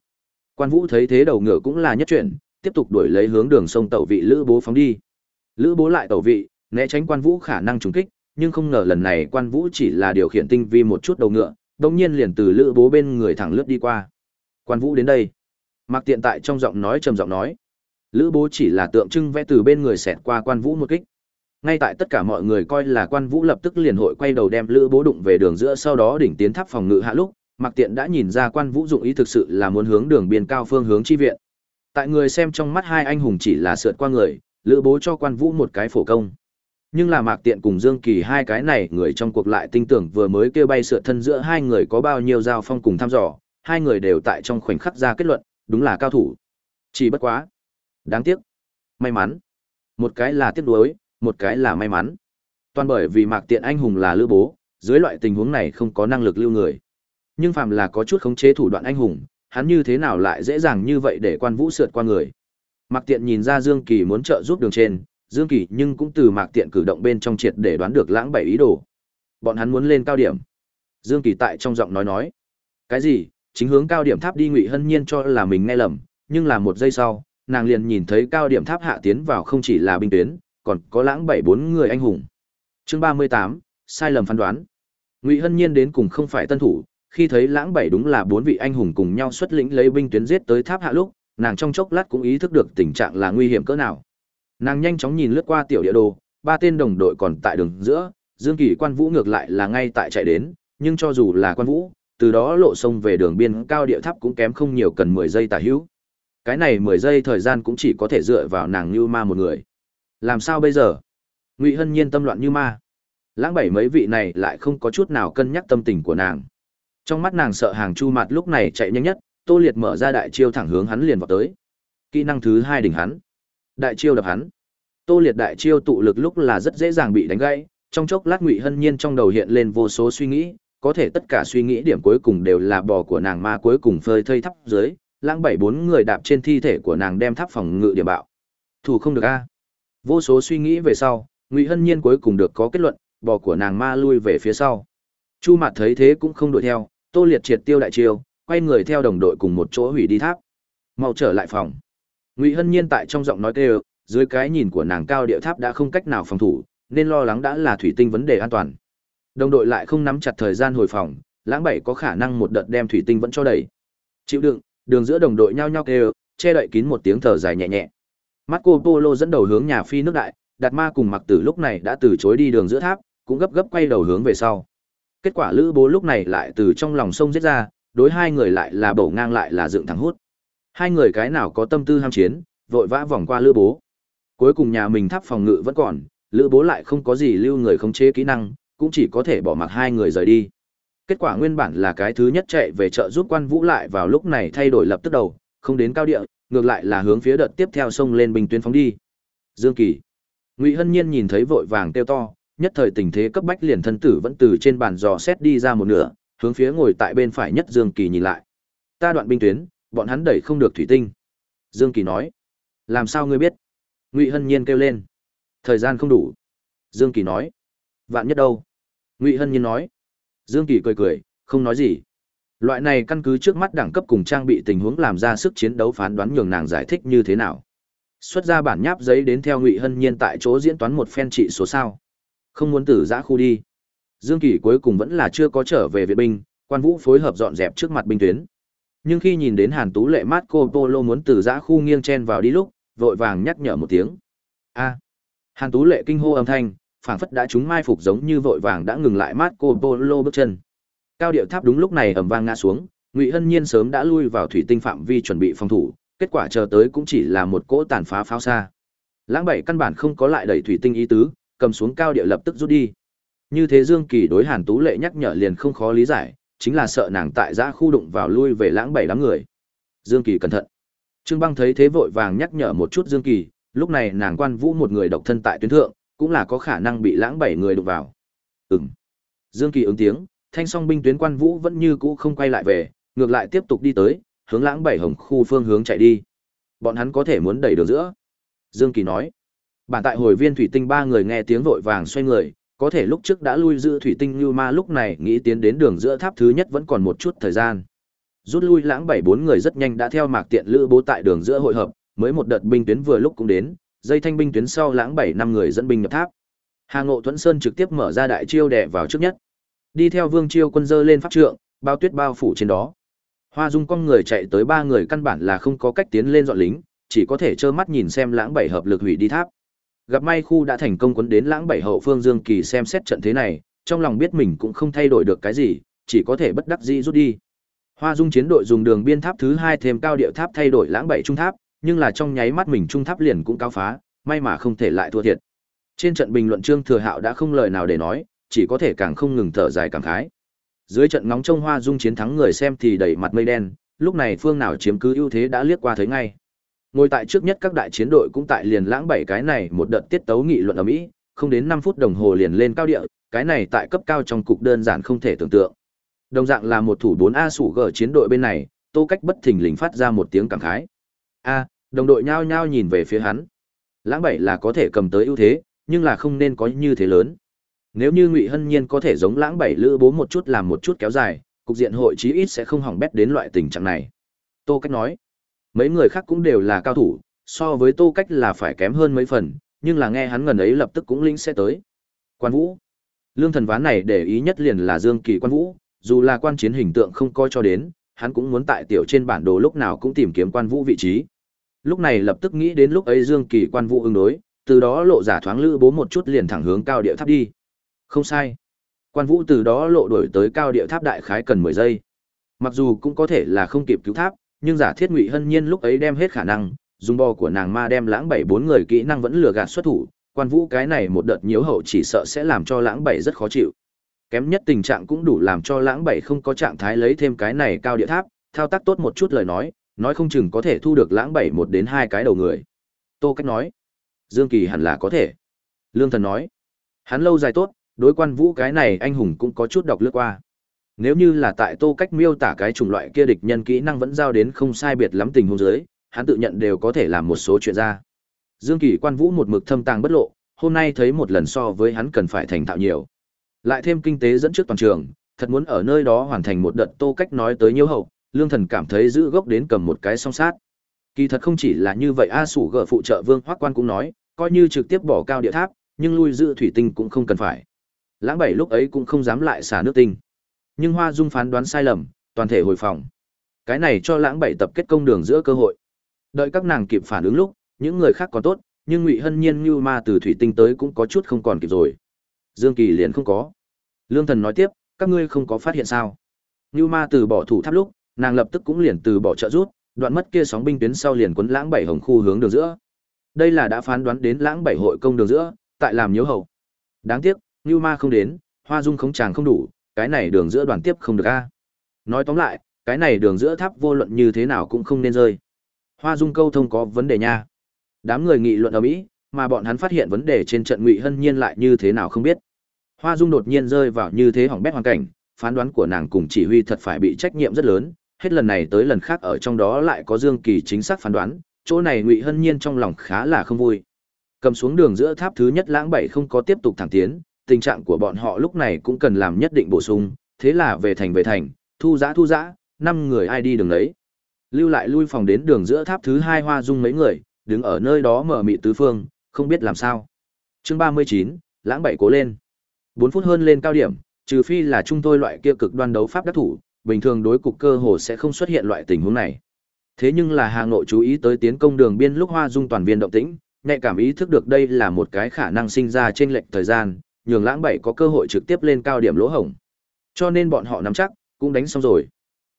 Quan Vũ thấy thế đầu ngựa cũng là nhất chuyển, tiếp tục đuổi lấy hướng đường sông tẩu vị lữ bố phóng đi. Lữ bố lại tẩu vị, né tránh Quan Vũ khả năng trúng kích, nhưng không ngờ lần này Quan Vũ chỉ là điều khiển tinh vi một chút đầu ngựa, đông nhiên liền từ lữ bố bên người thẳng lướt đi qua. Quan Vũ đến đây. mặc Tiện tại trong giọng nói trầm giọng nói, Lữ Bố chỉ là tượng trưng vẽ từ bên người xẹt qua Quan Vũ một kích. Ngay tại tất cả mọi người coi là Quan Vũ lập tức liền hội quay đầu đem Lữ Bố đụng về đường giữa sau đó đỉnh tiến tháp phòng ngự hạ lúc, mặc Tiện đã nhìn ra Quan Vũ dụng ý thực sự là muốn hướng đường biên cao phương hướng chi viện. Tại người xem trong mắt hai anh hùng chỉ là sượt qua người, Lữ Bố cho Quan Vũ một cái phổ công. Nhưng là Mạc Tiện cùng Dương Kỳ hai cái này người trong cuộc lại tin tưởng vừa mới kêu bay sượt thân giữa hai người có bao nhiêu giao phong cùng thăm dò, hai người đều tại trong khoảnh khắc ra kết luận, đúng là cao thủ. Chỉ bất quá. Đáng tiếc. May mắn. Một cái là tiếc nuối, một cái là may mắn. Toàn bởi vì Mạc Tiện anh hùng là lữ bố, dưới loại tình huống này không có năng lực lưu người. Nhưng phàm là có chút khống chế thủ đoạn anh hùng, hắn như thế nào lại dễ dàng như vậy để quan vũ sượt qua người. Mạc Tiện nhìn ra Dương Kỳ muốn trợ giúp đường trên, Dương Kỳ nhưng cũng từ Mạc Tiện cử động bên trong triệt để đoán được lãng bảy ý đồ. Bọn hắn muốn lên cao điểm. Dương Kỳ tại trong giọng nói nói. Cái gì? chính hướng cao điểm tháp đi ngụy hân nhiên cho là mình nghe lầm nhưng là một giây sau nàng liền nhìn thấy cao điểm tháp hạ tiến vào không chỉ là binh tuyến còn có lãng bảy bốn người anh hùng chương ba mươi tám, sai lầm phán đoán ngụy hân nhiên đến cùng không phải tân thủ, khi thấy lãng bảy đúng là bốn vị anh hùng cùng nhau xuất lĩnh lấy binh tuyến giết tới tháp hạ lúc, nàng trong chốc lát cũng ý thức được tình trạng là nguy hiểm cỡ nào nàng nhanh chóng nhìn lướt qua tiểu địa đồ, ba tên đồng đội còn tại đường giữa, dương kỳ quan vũ ngược lại là ngay tại chạy đến, nhưng cho dù là quan vũ, từ đó lộ sông về đường biên cao địa tháp cũng kém không nhiều cần 10 giây tả hữu. Cái này 10 giây thời gian cũng chỉ có thể dựa vào nàng như ma một người. Làm sao bây giờ? Ngụy Hân Nhiên tâm loạn như ma. Lãng bảy mấy vị này lại không có chút nào cân nhắc tâm tình của nàng. Trong mắt nàng sợ hàng chu mặt lúc này chạy nhanh nhất, Tô Liệt mở ra đại chiêu thẳng hướng hắn liền vào tới. Kỹ năng thứ hai đỉnh hắn. Đại chiêu đập hắn. Tô Liệt đại chiêu tụ lực lúc là rất dễ dàng bị đánh gãy, trong chốc lát Ngụy Hân Nhiên trong đầu hiện lên vô số suy nghĩ, có thể tất cả suy nghĩ điểm cuối cùng đều là bò của nàng ma cuối cùng phơi thây thắp dưới, lãng bảy bốn người đạp trên thi thể của nàng đem tháp phòng ngự điểm bạo. Thủ không được a. Vô số suy nghĩ về sau, Ngụy Hân Nhiên cuối cùng được có kết luận, bò của nàng ma lui về phía sau. Chu Mạt thấy thế cũng không đuổi theo, Tô Liệt triệt tiêu đại chiêu, quay người theo đồng đội cùng một chỗ hủy đi tháp. Mau trở lại phòng. Ngụy Hân Nhiên tại trong giọng nói kêu, dưới cái nhìn của nàng cao địa tháp đã không cách nào phòng thủ, nên lo lắng đã là thủy tinh vấn đề an toàn. Đồng đội lại không nắm chặt thời gian hồi phòng, lãng bảy có khả năng một đợt đem thủy tinh vẫn cho đẩy. Chịu đựng, đường giữa đồng đội nhao nhao kêu, che đậy kín một tiếng thở dài nhẹ nhẹ. Marco Polo dẫn đầu hướng nhà phi nước đại, Đạt Ma cùng Mặc Tử lúc này đã từ chối đi đường giữa tháp, cũng gấp gấp quay đầu hướng về sau. Kết quả Lữ Bố lúc này lại từ trong lòng sông giết ra, đối hai người lại là bổ ngang lại là dựng thẳng hút. Hai người cái nào có tâm tư ham chiến, vội vã vòng qua Lữ Bố. Cuối cùng nhà mình tháp phòng ngự vẫn còn, Lữ Bố lại không có gì lưu người khống chế kỹ năng, cũng chỉ có thể bỏ mặc hai người rời đi. Kết quả nguyên bản là cái thứ nhất chạy về chợ giúp quan vũ lại vào lúc này thay đổi lập tức đầu, không đến cao địa, ngược lại là hướng phía đợt tiếp theo sông lên bình tuyến phóng đi. Dương Kỳ. Ngụy Hân Nhiên nhìn thấy vội vàng kêu to, nhất thời tình thế cấp bách liền thân tử vẫn từ trên bàn dò xét đi ra một nửa, hướng phía ngồi tại bên phải nhất Dương Kỳ nhìn lại. Ta đoạn binh tuyến, bọn hắn đẩy không được thủy tinh. Dương Kỳ nói. Làm sao ngươi biết? Ngụy Hân Nhiên kêu lên. Thời gian không đủ. Dương Kỳ nói. Vạn nhất đâu? Ngụy Hân Nhiên nói. Dương Kỳ cười cười, không nói gì. Loại này căn cứ trước mắt đẳng cấp cùng trang bị tình huống làm ra sức chiến đấu phán đoán nhường nàng giải thích như thế nào. Xuất ra bản nháp giấy đến theo Ngụy Hân Nhiên tại chỗ diễn toán một phen trị số sao. Không muốn tử giã khu đi. Dương Kỳ cuối cùng vẫn là chưa có trở về Việt binh, quan vũ phối hợp dọn dẹp trước mặt binh tuyến. Nhưng khi nhìn đến Hàn Tú Lệ mát cô Polo muốn từ giã khu nghiêng chen vào đi lúc, vội vàng nhắc nhở một tiếng. A. Hàn Tú Lệ kinh hô âm thanh, phảng phất đã chúng mai phục giống như vội vàng đã ngừng lại mát cô Polo bước chân. Cao điệu tháp đúng lúc này ầm vang ngã xuống, Ngụy Hân Nhiên sớm đã lui vào thủy tinh phạm vi chuẩn bị phòng thủ, kết quả chờ tới cũng chỉ là một cỗ tàn phá pháo xa. Lãng Bảy căn bản không có lại đẩy thủy tinh ý tứ, cầm xuống cao điệu lập tức rút đi. Như thế Dương Kỳ đối Hàn Tú Lệ nhắc nhở liền không khó lý giải, chính là sợ nàng tại giã khu đụng vào lui về lãng bảy đám người. Dương Kỳ cẩn thận. Trương Băng thấy thế vội vàng nhắc nhở một chút Dương Kỳ, lúc này nàng quan vũ một người độc thân tại tuyến thượng, cũng là có khả năng bị lãng bảy người đụng vào. Ừm. Dương Kỳ ứng tiếng, thanh song binh tuyến quan vũ vẫn như cũ không quay lại về, ngược lại tiếp tục đi tới, hướng lãng bảy hồng khu phương hướng chạy đi. Bọn hắn có thể muốn đẩy đường giữa. Dương Kỳ nói. Bản tại hồi viên thủy tinh ba người nghe tiếng vội vàng xoay người, có thể lúc trước đã lui giữ thủy tinh như ma lúc này nghĩ tiến đến đường giữa tháp thứ nhất vẫn còn một chút thời gian. Rút lui lãng bảy bốn người rất nhanh đã theo mạc tiện lữ bố tại đường giữa hội hợp, mới một đợt binh tuyến vừa lúc cũng đến, dây thanh binh tuyến sau lãng bảy năm người dẫn binh nhập tháp. Hà Ngộ Thuẫn Sơn trực tiếp mở ra đại chiêu đè vào trước nhất. Đi theo Vương Chiêu quân dơ lên pháp trượng, bao tuyết bao phủ trên đó. Hoa Dung con người chạy tới ba người căn bản là không có cách tiến lên dọn lính, chỉ có thể trơ mắt nhìn xem lãng bảy hợp lực hủy đi tháp. Gặp may khu đã thành công quấn đến lãng bảy hậu phương Dương Kỳ xem xét trận thế này, trong lòng biết mình cũng không thay đổi được cái gì, chỉ có thể bất đắc dĩ rút đi. Hoa Dung chiến đội dùng đường biên tháp thứ hai thêm cao điệu tháp thay đổi lãng bảy trung tháp, nhưng là trong nháy mắt mình trung tháp liền cũng cao phá, may mà không thể lại thua thiệt. Trên trận bình luận Trương Thừa Hạo đã không lời nào để nói, chỉ có thể càng không ngừng thở dài cảm khái. Dưới trận nóng trông Hoa Dung chiến thắng người xem thì đầy mặt mây đen, lúc này phương nào chiếm cứ ưu thế đã liếc qua thấy ngay. Ngồi tại trước nhất các đại chiến đội cũng tại liền lãng bảy cái này một đợt tiết tấu nghị luận ở Mỹ, không đến 5 phút đồng hồ liền lên cao địa, cái này tại cấp cao trong cục đơn giản không thể tưởng tượng. Đồng dạng là một thủ 4A sủ gở chiến đội bên này, Tô Cách bất thình lình phát ra một tiếng cảm khái. A, đồng đội nhao nhao nhìn về phía hắn. Lãng bảy là có thể cầm tới ưu thế, nhưng là không nên có như thế lớn. Nếu như Ngụy Hân Nhiên có thể giống Lãng bảy lữ bố một chút làm một chút kéo dài, cục diện hội chí ít sẽ không hỏng bét đến loại tình trạng này. Tô Cách nói. Mấy người khác cũng đều là cao thủ, so với Tô Cách là phải kém hơn mấy phần, nhưng là nghe hắn gần ấy lập tức cũng linh sẽ tới. Quan Vũ. Lương thần ván này để ý nhất liền là Dương Kỳ Quan Vũ, dù là quan chiến hình tượng không coi cho đến, hắn cũng muốn tại tiểu trên bản đồ lúc nào cũng tìm kiếm Quan Vũ vị trí. Lúc này lập tức nghĩ đến lúc ấy Dương Kỳ Quan Vũ ứng đối, từ đó lộ giả thoáng lữ bố một chút liền thẳng hướng cao địa tháp đi. Không sai. Quan Vũ từ đó lộ đổi tới cao địa tháp đại khái cần 10 giây. Mặc dù cũng có thể là không kịp cứu tháp, nhưng giả thiết ngụy hân nhiên lúc ấy đem hết khả năng dùng bò của nàng ma đem lãng bảy bốn người kỹ năng vẫn lừa gạt xuất thủ quan vũ cái này một đợt nhiễu hậu chỉ sợ sẽ làm cho lãng bảy rất khó chịu kém nhất tình trạng cũng đủ làm cho lãng bảy không có trạng thái lấy thêm cái này cao địa tháp thao tác tốt một chút lời nói nói không chừng có thể thu được lãng bảy một đến hai cái đầu người tô cách nói dương kỳ hẳn là có thể lương thần nói hắn lâu dài tốt đối quan vũ cái này anh hùng cũng có chút đọc lướt qua nếu như là tại tô cách miêu tả cái chủng loại kia địch nhân kỹ năng vẫn giao đến không sai biệt lắm tình huống dưới, hắn tự nhận đều có thể làm một số chuyện ra. Dương Kỳ Quan Vũ một mực thâm tàng bất lộ, hôm nay thấy một lần so với hắn cần phải thành thạo nhiều. Lại thêm kinh tế dẫn trước toàn trường, thật muốn ở nơi đó hoàn thành một đợt tô cách nói tới nhiêu hậu, Lương Thần cảm thấy giữ gốc đến cầm một cái song sát. Kỳ thật không chỉ là như vậy A Sủ gở phụ trợ Vương Hoắc Quan cũng nói, coi như trực tiếp bỏ cao địa tháp, nhưng lui giữ thủy tinh cũng không cần phải. Lãng Bảy lúc ấy cũng không dám lại xả nước tinh. Nhưng Hoa Dung phán đoán sai lầm, toàn thể hồi phòng. Cái này cho lãng bảy tập kết công đường giữa cơ hội. Đợi các nàng kịp phản ứng lúc, những người khác còn tốt, nhưng Ngụy Hân Nhiên như ma từ thủy tinh tới cũng có chút không còn kịp rồi. Dương Kỳ liền không có. Lương Thần nói tiếp, các ngươi không có phát hiện sao? Như ma từ bỏ thủ tháp lúc, nàng lập tức cũng liền từ bỏ trợ rút, đoạn mất kia sóng binh tuyến sau liền quấn lãng bảy hồng khu hướng đường giữa. Đây là đã phán đoán đến lãng bảy hội công đường giữa, tại làm nhiễu hậu. Đáng tiếc, như Ma không đến, Hoa Dung không chàng không đủ, cái này đường giữa đoàn tiếp không được a. Nói tóm lại, cái này đường giữa tháp vô luận như thế nào cũng không nên rơi. Hoa Dung câu thông có vấn đề nha. Đám người nghị luận ở mỹ, mà bọn hắn phát hiện vấn đề trên trận Ngụy Hân Nhiên lại như thế nào không biết. Hoa Dung đột nhiên rơi vào như thế hỏng bét hoàn cảnh, phán đoán của nàng cùng chỉ huy thật phải bị trách nhiệm rất lớn, hết lần này tới lần khác ở trong đó lại có Dương Kỳ chính xác phán đoán, chỗ này Ngụy Hân Nhiên trong lòng khá là không vui. Cầm xuống đường giữa tháp thứ nhất lãng bảy không có tiếp tục thẳng tiến, tình trạng của bọn họ lúc này cũng cần làm nhất định bổ sung, thế là về thành về thành, thu giã thu giã, năm người ai đi đường lấy. Lưu lại lui phòng đến đường giữa tháp thứ hai hoa dung mấy người, đứng ở nơi đó mở mị tứ phương, không biết làm sao. Chương ba mươi chín lãng bảy cố lên. bốn phút hơn lên cao điểm, trừ phi là chúng tôi loại kia cực đoan đấu pháp đắc thủ, bình thường đối cục cơ hồ sẽ không xuất hiện loại tình huống này. Thế nhưng là Hà Nội chú ý tới tiến công đường biên lúc Hoa Dung toàn viên động tĩnh, nhạy cảm ý thức được đây là một cái khả năng sinh ra trên lệch thời gian, nhường lãng bảy có cơ hội trực tiếp lên cao điểm lỗ hổng. Cho nên bọn họ nắm chắc, cũng đánh xong rồi.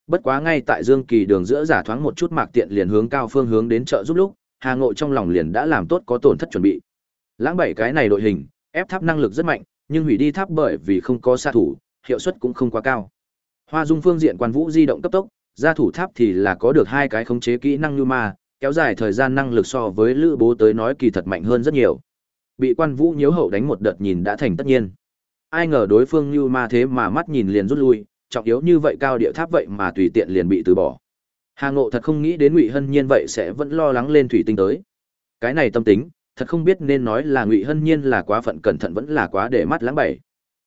Bất quá ngay tại Dương Kỳ đường giữa giả thoáng một chút mạc tiện liền hướng cao phương hướng đến chợ giúp lúc, Hà Ngộ trong lòng liền đã làm tốt có tổn thất chuẩn bị. Lãng bảy cái này đội hình, ép tháp năng lực rất mạnh, nhưng hủy đi tháp bởi vì không có xạ thủ, hiệu suất cũng không quá cao. Hoa Dung phương diện quan vũ di động cấp tốc, gia thủ tháp thì là có được hai cái khống chế kỹ năng như ma, kéo dài thời gian năng lực so với lữ bố tới nói kỳ thật mạnh hơn rất nhiều. Bị quan vũ nhiễu hậu đánh một đợt nhìn đã thành tất nhiên. Ai ngờ đối phương như ma thế mà mắt nhìn liền rút lui, trọng yếu như vậy cao địa tháp vậy mà tùy tiện liền bị từ bỏ. Hà Ngộ thật không nghĩ đến Ngụy Hân Nhiên vậy sẽ vẫn lo lắng lên thủy tinh tới. Cái này tâm tính, thật không biết nên nói là Ngụy Hân Nhiên là quá phận cẩn thận vẫn là quá để mắt lãng bảy.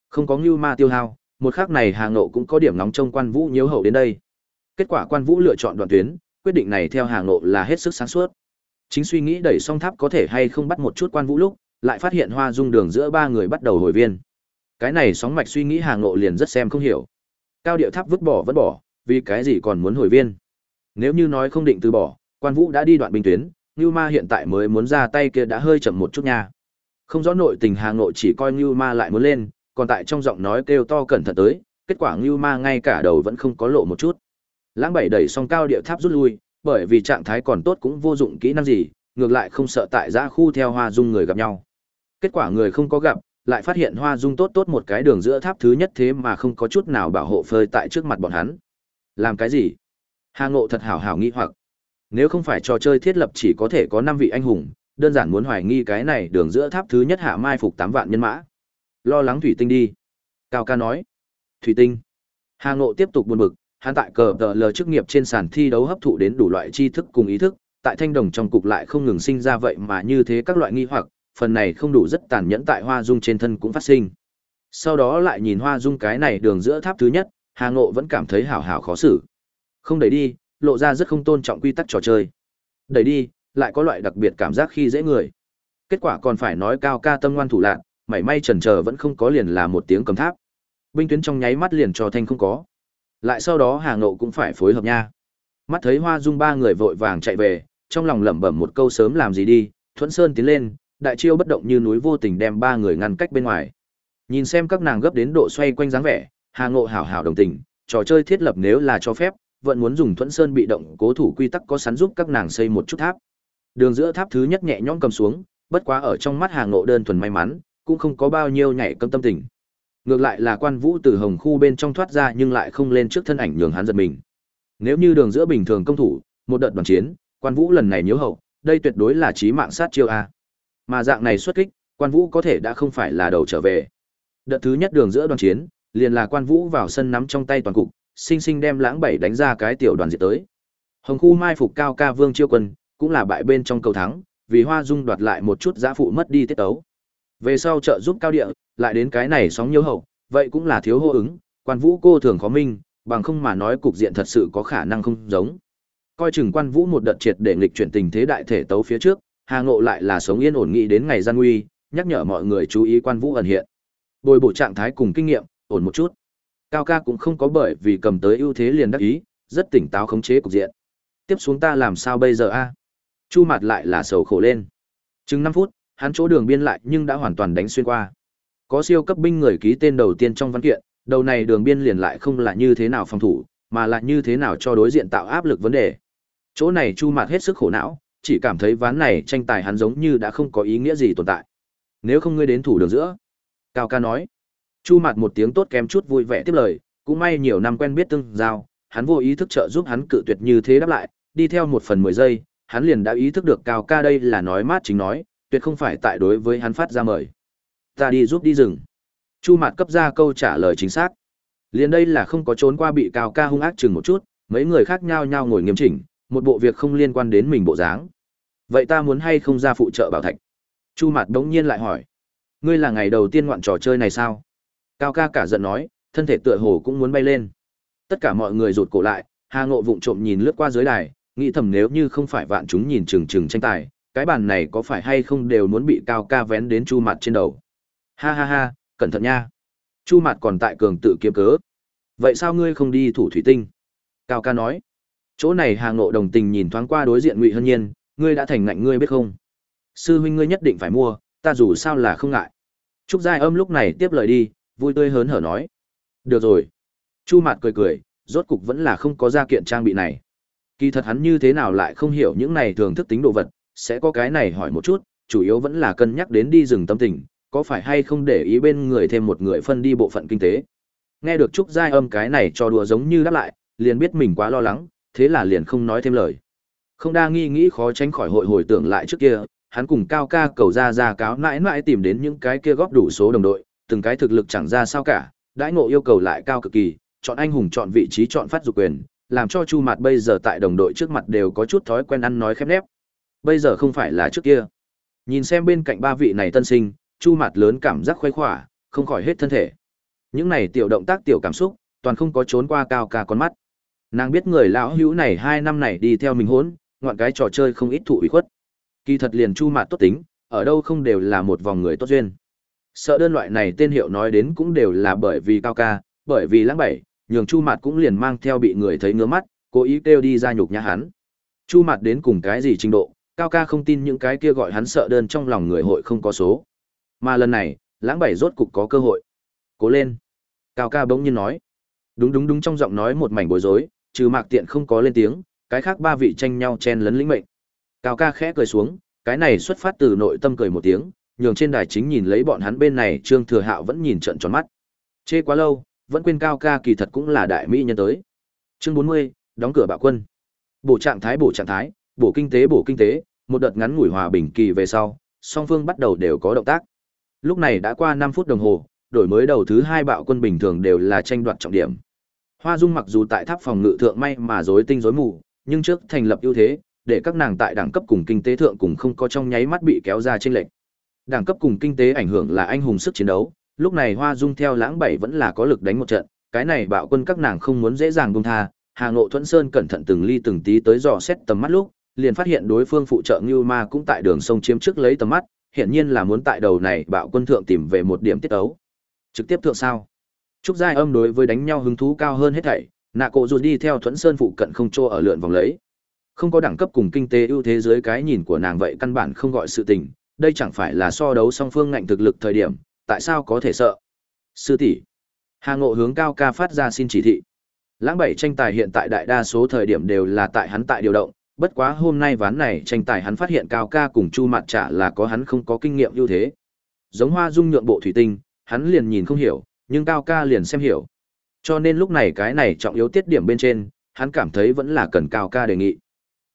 Không có Ngưu Ma tiêu hao, một khắc này Hà Ngộ cũng có điểm nóng trong quan vũ nhiễu hậu đến đây. Kết quả quan vũ lựa chọn đoạn tuyến, quyết định này theo Hà Ngộ là hết sức sáng suốt. Chính suy nghĩ đẩy song tháp có thể hay không bắt một chút quan vũ lúc, lại phát hiện hoa dung đường giữa ba người bắt đầu hồi viên. Cái này sóng mạch suy nghĩ Hà Ngộ liền rất xem không hiểu. Cao điệu tháp vứt bỏ vứt bỏ, vì cái gì còn muốn hồi viên? Nếu như nói không định từ bỏ, quan vũ đã đi đoạn binh tuyến, ngưu Ma hiện tại mới muốn ra tay kia đã hơi chậm một chút nha. Không rõ nội tình Hà Ngộ chỉ coi ngưu Ma lại muốn lên, còn tại trong giọng nói kêu to cẩn thận tới, kết quả ngưu Ma ngay cả đầu vẫn không có lộ một chút. Lãng bảy đẩy xong cao điệu tháp rút lui, bởi vì trạng thái còn tốt cũng vô dụng kỹ năng gì, ngược lại không sợ tại giã khu theo hoa dung người gặp nhau. Kết quả người không có gặp, lại phát hiện hoa dung tốt tốt một cái đường giữa tháp thứ nhất thế mà không có chút nào bảo hộ phơi tại trước mặt bọn hắn. Làm cái gì? Hà Ngộ thật hảo hảo nghi hoặc. Nếu không phải trò chơi thiết lập chỉ có thể có 5 vị anh hùng, đơn giản muốn hoài nghi cái này đường giữa tháp thứ nhất hạ mai phục 8 vạn nhân mã. Lo lắng thủy tinh đi. Cao ca nói. Thủy tinh. Hà Ngộ tiếp tục buồn bực, hắn tại cờ tờ lờ chức nghiệp trên sàn thi đấu hấp thụ đến đủ loại tri thức cùng ý thức, tại thanh đồng trong cục lại không ngừng sinh ra vậy mà như thế các loại nghi hoặc, phần này không đủ rất tàn nhẫn tại hoa dung trên thân cũng phát sinh. Sau đó lại nhìn hoa dung cái này đường giữa tháp thứ nhất, Hà Ngộ vẫn cảm thấy hảo hảo khó xử. Không đẩy đi, lộ ra rất không tôn trọng quy tắc trò chơi. Đẩy đi, lại có loại đặc biệt cảm giác khi dễ người. Kết quả còn phải nói cao ca tâm ngoan thủ lạn, mảy may chần trờ vẫn không có liền là một tiếng cầm tháp. Binh tuyến trong nháy mắt liền cho thanh không có. Lại sau đó Hà Ngộ cũng phải phối hợp nha. Mắt thấy Hoa Dung ba người vội vàng chạy về, trong lòng lẩm bẩm một câu sớm làm gì đi, Thuẫn Sơn tiến lên, đại chiêu bất động như núi vô tình đem ba người ngăn cách bên ngoài. Nhìn xem các nàng gấp đến độ xoay quanh dáng vẻ, Hà Ngộ hảo hảo đồng tình, trò chơi thiết lập nếu là cho phép, vẫn muốn dùng Thuẫn Sơn bị động cố thủ quy tắc có sẵn giúp các nàng xây một chút tháp. Đường giữa tháp thứ nhất nhẹ nhõm cầm xuống, bất quá ở trong mắt Hà Ngộ đơn thuần may mắn, cũng không có bao nhiêu nhảy cấm tâm tình. Ngược lại là quan vũ từ hồng khu bên trong thoát ra nhưng lại không lên trước thân ảnh nhường hắn giật mình. Nếu như đường giữa bình thường công thủ, một đợt đoàn chiến, quan vũ lần này nhớ hậu, đây tuyệt đối là chí mạng sát chiêu a. Mà dạng này xuất kích, quan vũ có thể đã không phải là đầu trở về. Đợt thứ nhất đường giữa đoàn chiến, liền là quan vũ vào sân nắm trong tay toàn cục, sinh sinh đem lãng bảy đánh ra cái tiểu đoàn diệt tới. Hồng khu mai phục cao ca vương chiêu quân, cũng là bại bên trong cầu thắng, vì hoa dung đoạt lại một chút giã phụ mất đi tiết tấu. Về sau trợ giúp cao địa, lại đến cái này sóng nhớ hậu, vậy cũng là thiếu hô ứng, quan vũ cô thường khó minh, bằng không mà nói cục diện thật sự có khả năng không giống. Coi chừng quan vũ một đợt triệt để nghịch chuyển tình thế đại thể tấu phía trước, Hà Ngộ lại là sống yên ổn nghĩ đến ngày gian nguy, nhắc nhở mọi người chú ý quan vũ ẩn hiện. Bồi bổ trạng thái cùng kinh nghiệm, ổn một chút. Cao ca cũng không có bởi vì cầm tới ưu thế liền đắc ý, rất tỉnh táo khống chế cục diện. Tiếp xuống ta làm sao bây giờ a? Chu mặt lại là sầu khổ lên. Chừng 5 phút, hắn chỗ đường biên lại nhưng đã hoàn toàn đánh xuyên qua. Có siêu cấp binh người ký tên đầu tiên trong văn kiện, đầu này đường biên liền lại không là như thế nào phòng thủ, mà là như thế nào cho đối diện tạo áp lực vấn đề. Chỗ này Chu Mạt hết sức khổ não, chỉ cảm thấy ván này tranh tài hắn giống như đã không có ý nghĩa gì tồn tại. Nếu không ngươi đến thủ đường giữa. Cao ca nói. Chu mặt một tiếng tốt kém chút vui vẻ tiếp lời, cũng may nhiều năm quen biết tương giao, hắn vô ý thức trợ giúp hắn cự tuyệt như thế đáp lại, đi theo một phần mười giây, hắn liền đã ý thức được Cao ca đây là nói mát chính nói, tuyệt không phải tại đối với hắn phát ra mời. Ta đi giúp đi rừng. Chu mặt cấp ra câu trả lời chính xác. Liền đây là không có trốn qua bị Cao ca hung ác chừng một chút, mấy người khác nhau nhau ngồi nghiêm chỉnh, một bộ việc không liên quan đến mình bộ dáng. Vậy ta muốn hay không ra phụ trợ bảo thạch? Chu Mạt đống nhiên lại hỏi. Ngươi là ngày đầu tiên ngoạn trò chơi này sao? Cao ca cả giận nói, thân thể tựa hồ cũng muốn bay lên. Tất cả mọi người rụt cổ lại, Hà Ngộ vụng trộm nhìn lướt qua dưới đài, nghĩ thầm nếu như không phải vạn chúng nhìn trừng trừng tranh tài, cái bàn này có phải hay không đều muốn bị Cao ca vén đến Chu mặt trên đầu. Ha ha ha, cẩn thận nha. Chu mặt còn tại cường tự kiếm cớ. Vậy sao ngươi không đi thủ thủy tinh? Cao ca nói. Chỗ này Hà Ngộ đồng tình nhìn thoáng qua đối diện Ngụy Hân Nhiên, ngươi đã thành ngạnh ngươi biết không? Sư huynh ngươi nhất định phải mua, ta dù sao là không ngại. Trúc Giai Âm lúc này tiếp lời đi, vui tươi hớn hở nói. Được rồi. Chu Mạt cười cười, rốt cục vẫn là không có gia kiện trang bị này. Kỳ thật hắn như thế nào lại không hiểu những này thường thức tính đồ vật, sẽ có cái này hỏi một chút, chủ yếu vẫn là cân nhắc đến đi rừng tâm tình, có phải hay không để ý bên người thêm một người phân đi bộ phận kinh tế. Nghe được Trúc Giai Âm cái này cho đùa giống như đáp lại, liền biết mình quá lo lắng, thế là liền không nói thêm lời. Không đa nghi nghĩ khó tránh khỏi hội hồi tưởng lại trước kia, hắn cùng cao ca cầu ra ra cáo mãi mãi tìm đến những cái kia góp đủ số đồng đội, từng cái thực lực chẳng ra sao cả, đãi ngộ yêu cầu lại cao cực kỳ, chọn anh hùng chọn vị trí chọn phát dục quyền, làm cho Chu Mạt bây giờ tại đồng đội trước mặt đều có chút thói quen ăn nói khép nép. Bây giờ không phải là trước kia. Nhìn xem bên cạnh ba vị này tân sinh, Chu Mạt lớn cảm giác khoái khỏa, không khỏi hết thân thể. Những này tiểu động tác tiểu cảm xúc, toàn không có trốn qua cao ca con mắt. Nàng biết người lão hữu này hai năm này đi theo mình hốn, ngoạn cái trò chơi không ít thụ ủy khuất. Kỳ thật liền chu mạt tốt tính, ở đâu không đều là một vòng người tốt duyên. Sợ đơn loại này tên hiệu nói đến cũng đều là bởi vì cao ca, bởi vì lãng bảy, nhường chu mạt cũng liền mang theo bị người thấy ngứa mắt, cố ý kêu đi ra nhục nhã hắn. Chu mạt đến cùng cái gì trình độ, cao ca không tin những cái kia gọi hắn sợ đơn trong lòng người hội không có số. Mà lần này, lãng bảy rốt cục có cơ hội. Cố lên. Cao ca bỗng nhiên nói. Đúng đúng đúng trong giọng nói một mảnh bối rối, trừ mạc tiện không có lên tiếng, cái khác ba vị tranh nhau chen lấn lĩnh mệnh. Cao ca khẽ cười xuống, cái này xuất phát từ nội tâm cười một tiếng, nhường trên đài chính nhìn lấy bọn hắn bên này Trương Thừa Hạo vẫn nhìn trận tròn mắt. Chê quá lâu, vẫn quên Cao ca kỳ thật cũng là đại mỹ nhân tới. Chương 40, đóng cửa bạo quân. Bổ trạng thái bổ trạng thái, bổ kinh tế bổ kinh tế, một đợt ngắn ngủi hòa bình kỳ về sau, song phương bắt đầu đều có động tác. Lúc này đã qua 5 phút đồng hồ, đổi mới đầu thứ hai bạo quân bình thường đều là tranh đoạt trọng điểm. Hoa Dung mặc dù tại tháp phòng ngự thượng may mà rối tinh rối mù, nhưng trước thành lập ưu thế, để các nàng tại đẳng cấp cùng kinh tế thượng cùng không có trong nháy mắt bị kéo ra trên lệch. Đẳng cấp cùng kinh tế ảnh hưởng là anh hùng sức chiến đấu, lúc này Hoa Dung theo lãng bảy vẫn là có lực đánh một trận, cái này bạo quân các nàng không muốn dễ dàng buông tha, Hà Ngộ Thuẫn Sơn cẩn thận từng ly từng tí tới dò xét tầm mắt lúc, liền phát hiện đối phương phụ trợ Ngưu Ma cũng tại đường sông chiếm trước lấy tầm mắt, hiện nhiên là muốn tại đầu này bạo quân thượng tìm về một điểm tiết ấu. Trực tiếp thượng sao? Trúc Giai Âm đối với đánh nhau hứng thú cao hơn hết thảy, nạ cổ dù đi theo Thuẫn Sơn phụ cận không chỗ ở lượn vòng lấy. Không có đẳng cấp cùng kinh tế ưu thế dưới cái nhìn của nàng vậy căn bản không gọi sự tình, đây chẳng phải là so đấu song phương ngạnh thực lực thời điểm, tại sao có thể sợ? Sư tỷ. Hà Ngộ hướng cao ca phát ra xin chỉ thị. Lãng bảy tranh tài hiện tại đại đa số thời điểm đều là tại hắn tại điều động, bất quá hôm nay ván này tranh tài hắn phát hiện cao ca cùng Chu mặt Trả là có hắn không có kinh nghiệm ưu thế. Giống Hoa Dung nhượng bộ thủy tinh, hắn liền nhìn không hiểu, nhưng cao ca liền xem hiểu. Cho nên lúc này cái này trọng yếu tiết điểm bên trên, hắn cảm thấy vẫn là cần cao ca đề nghị.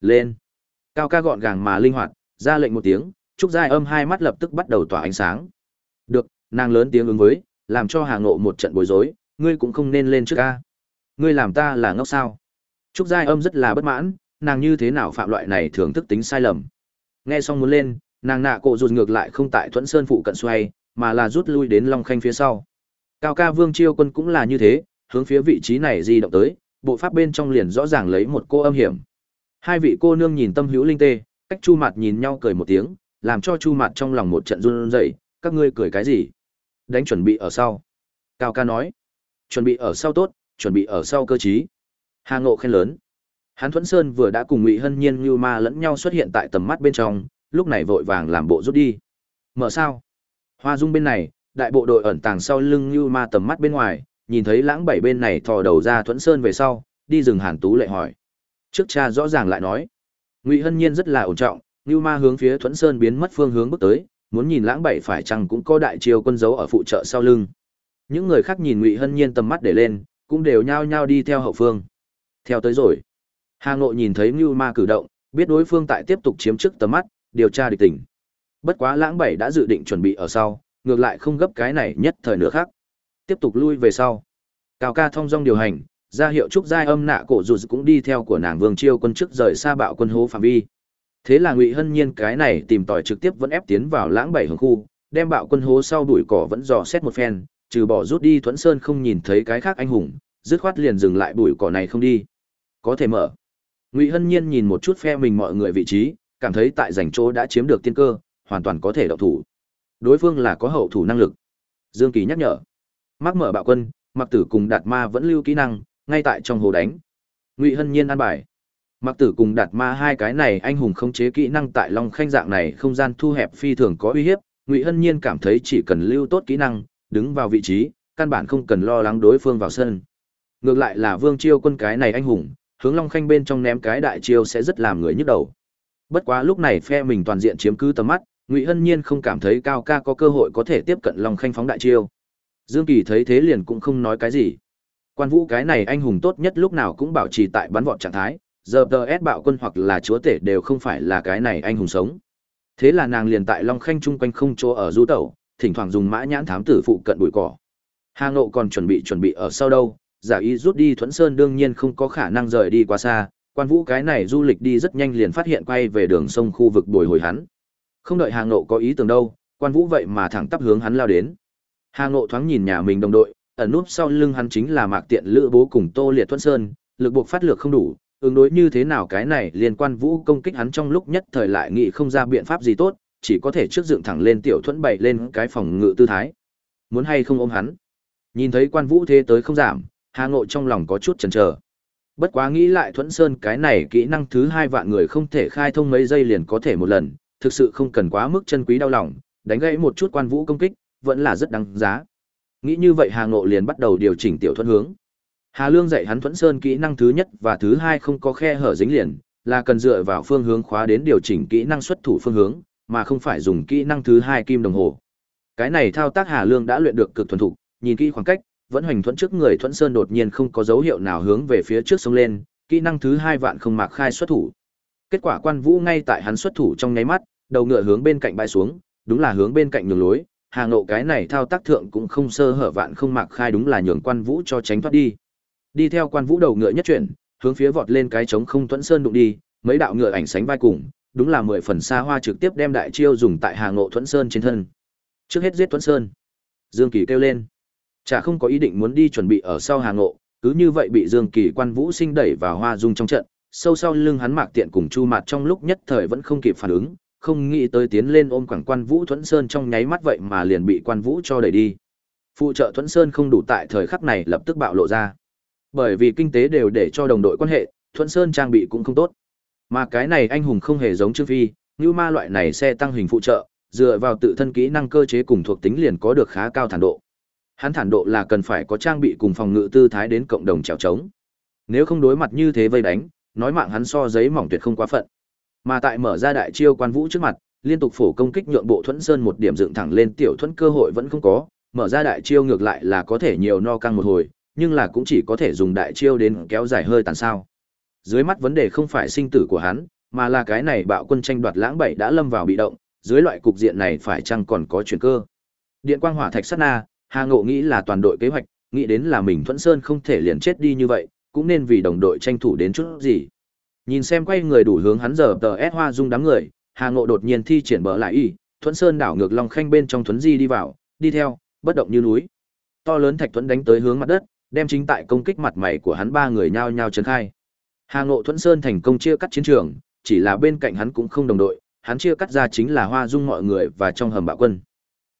Lên. Cao ca gọn gàng mà linh hoạt, ra lệnh một tiếng, Trúc Giai âm hai mắt lập tức bắt đầu tỏa ánh sáng. Được, nàng lớn tiếng ứng với, làm cho Hà Ngộ một trận bối rối, ngươi cũng không nên lên trước ca. Ngươi làm ta là ngốc sao? Trúc Giai âm rất là bất mãn, nàng như thế nào phạm loại này thường thức tính sai lầm. Nghe xong muốn lên, nàng nạ cộ rụt ngược lại không tại Thuẫn Sơn phụ cận xoay, mà là rút lui đến Long Khanh phía sau. Cao ca Vương Chiêu Quân cũng là như thế, hướng phía vị trí này di động tới, bộ pháp bên trong liền rõ ràng lấy một cô âm hiểm. Hai vị cô nương nhìn Tâm Hữu Linh Tê, cách Chu Mạt nhìn nhau cười một tiếng, làm cho Chu Mạt trong lòng một trận run rẩy, các ngươi cười cái gì? Đánh chuẩn bị ở sau. Cao ca nói, chuẩn bị ở sau tốt, chuẩn bị ở sau cơ trí. Hà Ngộ khen lớn. Hán Thuẫn Sơn vừa đã cùng Ngụy Hân Nhiên như ma lẫn nhau xuất hiện tại tầm mắt bên trong, lúc này vội vàng làm bộ rút đi. Mở sao? Hoa Dung bên này, đại bộ đội ẩn tàng sau lưng như ma tầm mắt bên ngoài, nhìn thấy lãng bảy bên này thò đầu ra thuẫn sơn về sau, đi rừng hàn tú lệ hỏi. Trước cha rõ ràng lại nói. Ngụy Hân Nhiên rất là ổn trọng, Nưu Ma hướng phía Thuẫn Sơn biến mất phương hướng bước tới, muốn nhìn Lãng Bảy phải chăng cũng có đại chiêu quân dấu ở phụ trợ sau lưng. Những người khác nhìn Ngụy Hân Nhiên tầm mắt để lên, cũng đều nhao nhao đi theo hậu phương. Theo tới rồi. Hà Ngộ nhìn thấy Nưu Ma cử động, biết đối phương tại tiếp tục chiếm trước tầm mắt, điều tra địch tình. Bất quá Lãng Bảy đã dự định chuẩn bị ở sau, ngược lại không gấp cái này nhất thời nữa khác. Tiếp tục lui về sau. Cao ca thông dong điều hành, ra hiệu trúc giai âm nạ cổ dù cũng đi theo của nàng Vương Chiêu quân chức rời xa bạo quân hố phạm vi. Thế là Ngụy Hân Nhiên cái này tìm tòi trực tiếp vẫn ép tiến vào lãng bảy hướng khu, đem bạo quân hố sau đuổi cỏ vẫn dò xét một phen, trừ bỏ rút đi Thuẫn Sơn không nhìn thấy cái khác anh hùng, dứt khoát liền dừng lại bụi cỏ này không đi. Có thể mở. Ngụy Hân Nhiên nhìn một chút phe mình mọi người vị trí, cảm thấy tại giành chỗ đã chiếm được tiên cơ, hoàn toàn có thể động thủ. Đối phương là có hậu thủ năng lực. Dương Kỳ nhắc nhở. Mắc mở bạo quân, Mặc Tử cùng Đạt Ma vẫn lưu kỹ năng, ngay tại trong hồ đánh. Ngụy Hân Nhiên an bài. Mặc Tử cùng Đạt Ma hai cái này anh hùng không chế kỹ năng tại Long Khanh dạng này không gian thu hẹp phi thường có uy hiếp, Ngụy Hân Nhiên cảm thấy chỉ cần lưu tốt kỹ năng, đứng vào vị trí, căn bản không cần lo lắng đối phương vào sân. Ngược lại là Vương Chiêu quân cái này anh hùng, hướng Long Khanh bên trong ném cái đại chiêu sẽ rất làm người nhức đầu. Bất quá lúc này phe mình toàn diện chiếm cứ tầm mắt, Ngụy Hân Nhiên không cảm thấy Cao Ca có cơ hội có thể tiếp cận Long Khanh phóng đại chiêu. Dương Kỳ thấy thế liền cũng không nói cái gì. Quan Vũ cái này anh hùng tốt nhất lúc nào cũng bảo trì tại bắn vọt trạng thái, giờ DS bạo quân hoặc là chúa tể đều không phải là cái này anh hùng sống. Thế là nàng liền tại Long Khanh chung quanh không chỗ ở du tẩu, thỉnh thoảng dùng mã nhãn thám tử phụ cận bụi cỏ. Hà Ngộ còn chuẩn bị chuẩn bị ở sau đâu, giả ý rút đi Thuẫn Sơn đương nhiên không có khả năng rời đi quá xa, quan vũ cái này du lịch đi rất nhanh liền phát hiện quay về đường sông khu vực bồi hồi hắn. Không đợi Hà Ngộ có ý tưởng đâu, quan vũ vậy mà thẳng tắp hướng hắn lao đến. Hà Ngộ thoáng nhìn nhà mình đồng đội, ẩn núp sau lưng hắn chính là Mạc Tiện Lữ Bố cùng Tô Liệt Thuận Sơn, lực buộc phát lực không đủ, ứng đối như thế nào cái này liên quan vũ công kích hắn trong lúc nhất thời lại nghĩ không ra biện pháp gì tốt, chỉ có thể trước dựng thẳng lên tiểu thuẫn bày lên cái phòng ngự tư thái. Muốn hay không ôm hắn. Nhìn thấy quan vũ thế tới không giảm, Hà Ngộ trong lòng có chút chần chờ. Bất quá nghĩ lại Thuẫn Sơn cái này kỹ năng thứ hai vạn người không thể khai thông mấy giây liền có thể một lần, thực sự không cần quá mức chân quý đau lòng, đánh gãy một chút quan vũ công kích, vẫn là rất đáng giá. Nghĩ như vậy Hà Ngộ liền bắt đầu điều chỉnh tiểu thuận hướng. Hà Lương dạy hắn Thuẫn Sơn kỹ năng thứ nhất và thứ hai không có khe hở dính liền, là cần dựa vào phương hướng khóa đến điều chỉnh kỹ năng xuất thủ phương hướng, mà không phải dùng kỹ năng thứ hai kim đồng hồ. Cái này thao tác Hà Lương đã luyện được cực thuần thục, nhìn kỹ khoảng cách, vẫn hoành thuẫn trước người thuẫn sơn đột nhiên không có dấu hiệu nào hướng về phía trước sông lên, kỹ năng thứ hai vạn không mạc khai xuất thủ. Kết quả Quan Vũ ngay tại hắn xuất thủ trong nháy mắt, đầu ngựa hướng bên cạnh bay xuống, đúng là hướng bên cạnh nhường lối, Hà Ngộ cái này thao tác thượng cũng không sơ hở vạn không mạc khai đúng là nhường Quan Vũ cho tránh thoát đi. Đi theo Quan Vũ đầu ngựa nhất chuyển, hướng phía vọt lên cái trống không thuẫn sơn đụng đi, mấy đạo ngựa ảnh sánh vai cùng, đúng là mười phần xa hoa trực tiếp đem đại chiêu dùng tại Hà Ngộ thuẫn sơn trên thân. Trước hết giết thuẫn sơn. Dương Kỳ kêu lên. Chả không có ý định muốn đi chuẩn bị ở sau Hà Ngộ, cứ như vậy bị Dương Kỳ quan vũ sinh đẩy vào hoa dung trong trận, sâu sau lưng hắn mạc tiện cùng chu mạt trong lúc nhất thời vẫn không kịp phản ứng, không nghĩ tới tiến lên ôm quảng quan vũ thuẫn sơn trong nháy mắt vậy mà liền bị quan vũ cho đẩy đi. Phụ trợ thuẫn sơn không đủ tại thời khắc này lập tức bạo lộ ra. Bởi vì kinh tế đều để cho đồng đội quan hệ, thuẫn sơn trang bị cũng không tốt. Mà cái này anh hùng không hề giống Trương Phi, như ma loại này xe tăng hình phụ trợ, dựa vào tự thân kỹ năng cơ chế cùng thuộc tính liền có được khá cao thản độ. Hắn thản độ là cần phải có trang bị cùng phòng ngự tư thái đến cộng đồng trèo trống. Nếu không đối mặt như thế vây đánh, nói mạng hắn so giấy mỏng tuyệt không quá phận. Mà tại mở ra đại chiêu quan vũ trước mặt, liên tục phổ công kích nhượng bộ thuẫn sơn một điểm dựng thẳng lên tiểu thuẫn cơ hội vẫn không có, mở ra đại chiêu ngược lại là có thể nhiều no căng một hồi, nhưng là cũng chỉ có thể dùng đại chiêu đến kéo dài hơi tàn sao. Dưới mắt vấn đề không phải sinh tử của hắn, mà là cái này bạo quân tranh đoạt lãng bảy đã lâm vào bị động, dưới loại cục diện này phải chăng còn có chuyển cơ. Điện quang hỏa thạch sát na, Hà Ngộ nghĩ là toàn đội kế hoạch, nghĩ đến là mình Thuẫn Sơn không thể liền chết đi như vậy, cũng nên vì đồng đội tranh thủ đến chút gì. Nhìn xem quay người đủ hướng hắn giờ tờ S hoa dung đám người, Hà Ngộ đột nhiên thi triển bờ lại y, Thuẫn Sơn đảo ngược Long Khanh bên trong Thuấn Di đi vào, đi theo, bất động như núi. To lớn thạch thuẫn đánh tới hướng mặt đất, đem chính tại công kích mặt mày của hắn ba người nhao nhao chấn khai. Hà Ngộ Thuẫn Sơn thành công chia cắt chiến trường, chỉ là bên cạnh hắn cũng không đồng đội, hắn chia cắt ra chính là Hoa Dung mọi người và trong hầm bạo quân.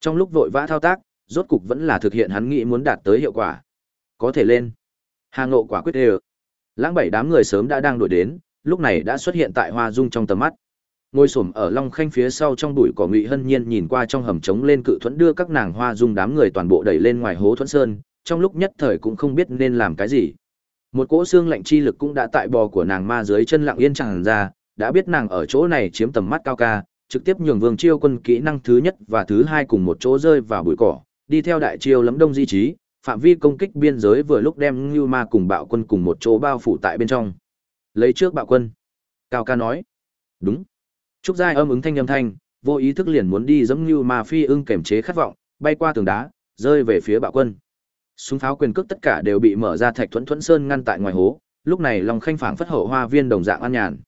Trong lúc vội vã thao tác, rốt cục vẫn là thực hiện hắn nghĩ muốn đạt tới hiệu quả. Có thể lên. Hà Ngộ quả quyết đều. Lãng bảy đám người sớm đã đang đuổi đến, lúc này đã xuất hiện tại Hoa Dung trong tầm mắt. Ngồi m ở Long Khanh phía sau trong bụi cỏ Ngụy Hân Nhiên nhìn qua trong hầm trống lên cự thuẫn đưa các nàng Hoa Dung đám người toàn bộ đẩy lên ngoài hố thuẫn sơn, trong lúc nhất thời cũng không biết nên làm cái gì. Một cỗ xương lạnh chi lực cũng đã tại bò của nàng ma dưới chân lặng yên chẳng ra, đã biết nàng ở chỗ này chiếm tầm mắt cao ca, trực tiếp nhường Vương Chiêu quân kỹ năng thứ nhất và thứ hai cùng một chỗ rơi vào bụi cỏ, đi theo đại chiêu lấm đông di trí, phạm vi công kích biên giới vừa lúc đem Ngưu Ma cùng bạo quân cùng một chỗ bao phủ tại bên trong. Lấy trước bạo quân. Cao ca nói. Đúng. Trúc Giai âm ứng thanh âm thanh, vô ý thức liền muốn đi giống như Ma phi ưng kềm chế khát vọng, bay qua tường đá, rơi về phía bạo quân. Súng pháo quyền cước tất cả đều bị mở ra thạch thuẫn thuẫn sơn ngăn tại ngoài hố, lúc này lòng Khanh phảng phất hậu hoa viên đồng dạng an nhàn.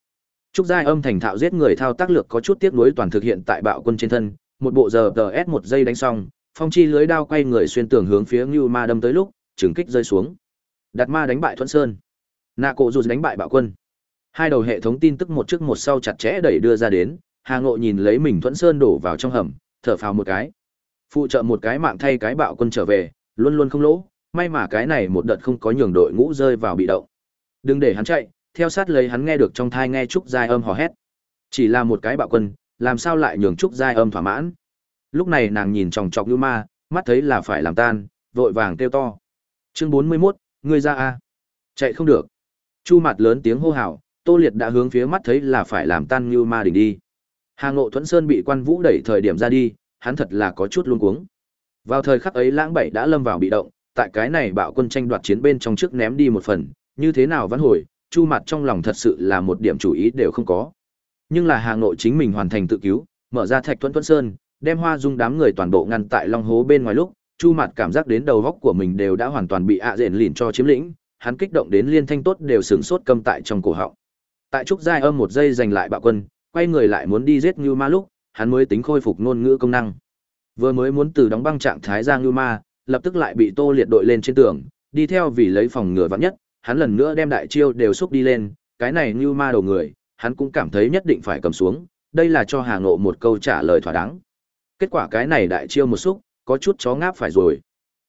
Trúc Giai âm thành thạo giết người thao tác lược có chút tiếc nuối toàn thực hiện tại bạo quân trên thân, một bộ giờ DS một giây đánh xong, phong chi lưới đao quay người xuyên tường hướng phía Ngưu Ma đâm tới lúc, trừng kích rơi xuống. Đạt Ma đánh bại Thuận Sơn. Nạ Cổ Dù đánh bại Bạo Quân. Hai đầu hệ thống tin tức một trước một sau chặt chẽ đẩy đưa ra đến, Hà Ngộ nhìn lấy mình Thuận Sơn đổ vào trong hầm, thở phào một cái. Phụ trợ một cái mạng thay cái Bạo Quân trở về, luôn luôn không lỗ, may mà cái này một đợt không có nhường đội ngũ rơi vào bị động. Đừng để hắn chạy, theo sát lấy hắn nghe được trong thai nghe trúc giai âm hò hét. Chỉ là một cái Bạo Quân, làm sao lại nhường trúc giai âm thỏa mãn? Lúc này nàng nhìn chòng chọc như ma, mắt thấy là phải làm tan, vội vàng kêu to. Chương bốn mươi 41, ngươi ra a. Chạy không được. Chu mặt lớn tiếng hô hào, Tô Liệt đã hướng phía mắt thấy là phải làm tan như ma đỉnh đi. Hà Ngộ Thuẫn Sơn bị quan vũ đẩy thời điểm ra đi, hắn thật là có chút luống cuống. Vào thời khắc ấy Lãng Bảy đã lâm vào bị động, tại cái này bạo quân tranh đoạt chiến bên trong trước ném đi một phần, như thế nào vẫn hồi, Chu mặt trong lòng thật sự là một điểm chủ ý đều không có. Nhưng là Hà Ngộ chính mình hoàn thành tự cứu, mở ra Thạch Thuẫn Thuẫn Sơn, đem hoa dung đám người toàn bộ ngăn tại long hố bên ngoài lúc chu mặt cảm giác đến đầu góc của mình đều đã hoàn toàn bị ạ à rền lìn cho chiếm lĩnh hắn kích động đến liên thanh tốt đều sửng sốt câm tại trong cổ họng. Tại trúc giai âm một giây giành lại bạo quân quay người lại muốn đi giết ngưu ma lúc hắn mới tính khôi phục ngôn ngữ công năng. Vừa mới muốn từ đóng băng trạng thái ra ngưu ma lập tức lại bị tô liệt đội lên trên tường đi theo vì lấy phòng ngừa vạn nhất hắn lần nữa đem đại chiêu đều xúc đi lên cái này ngưu ma đầu người hắn cũng cảm thấy nhất định phải cầm xuống đây là cho hà ngộ một câu trả lời thỏa đáng. Kết quả cái này đại chiêu một xúc, có chút chó ngáp phải rồi.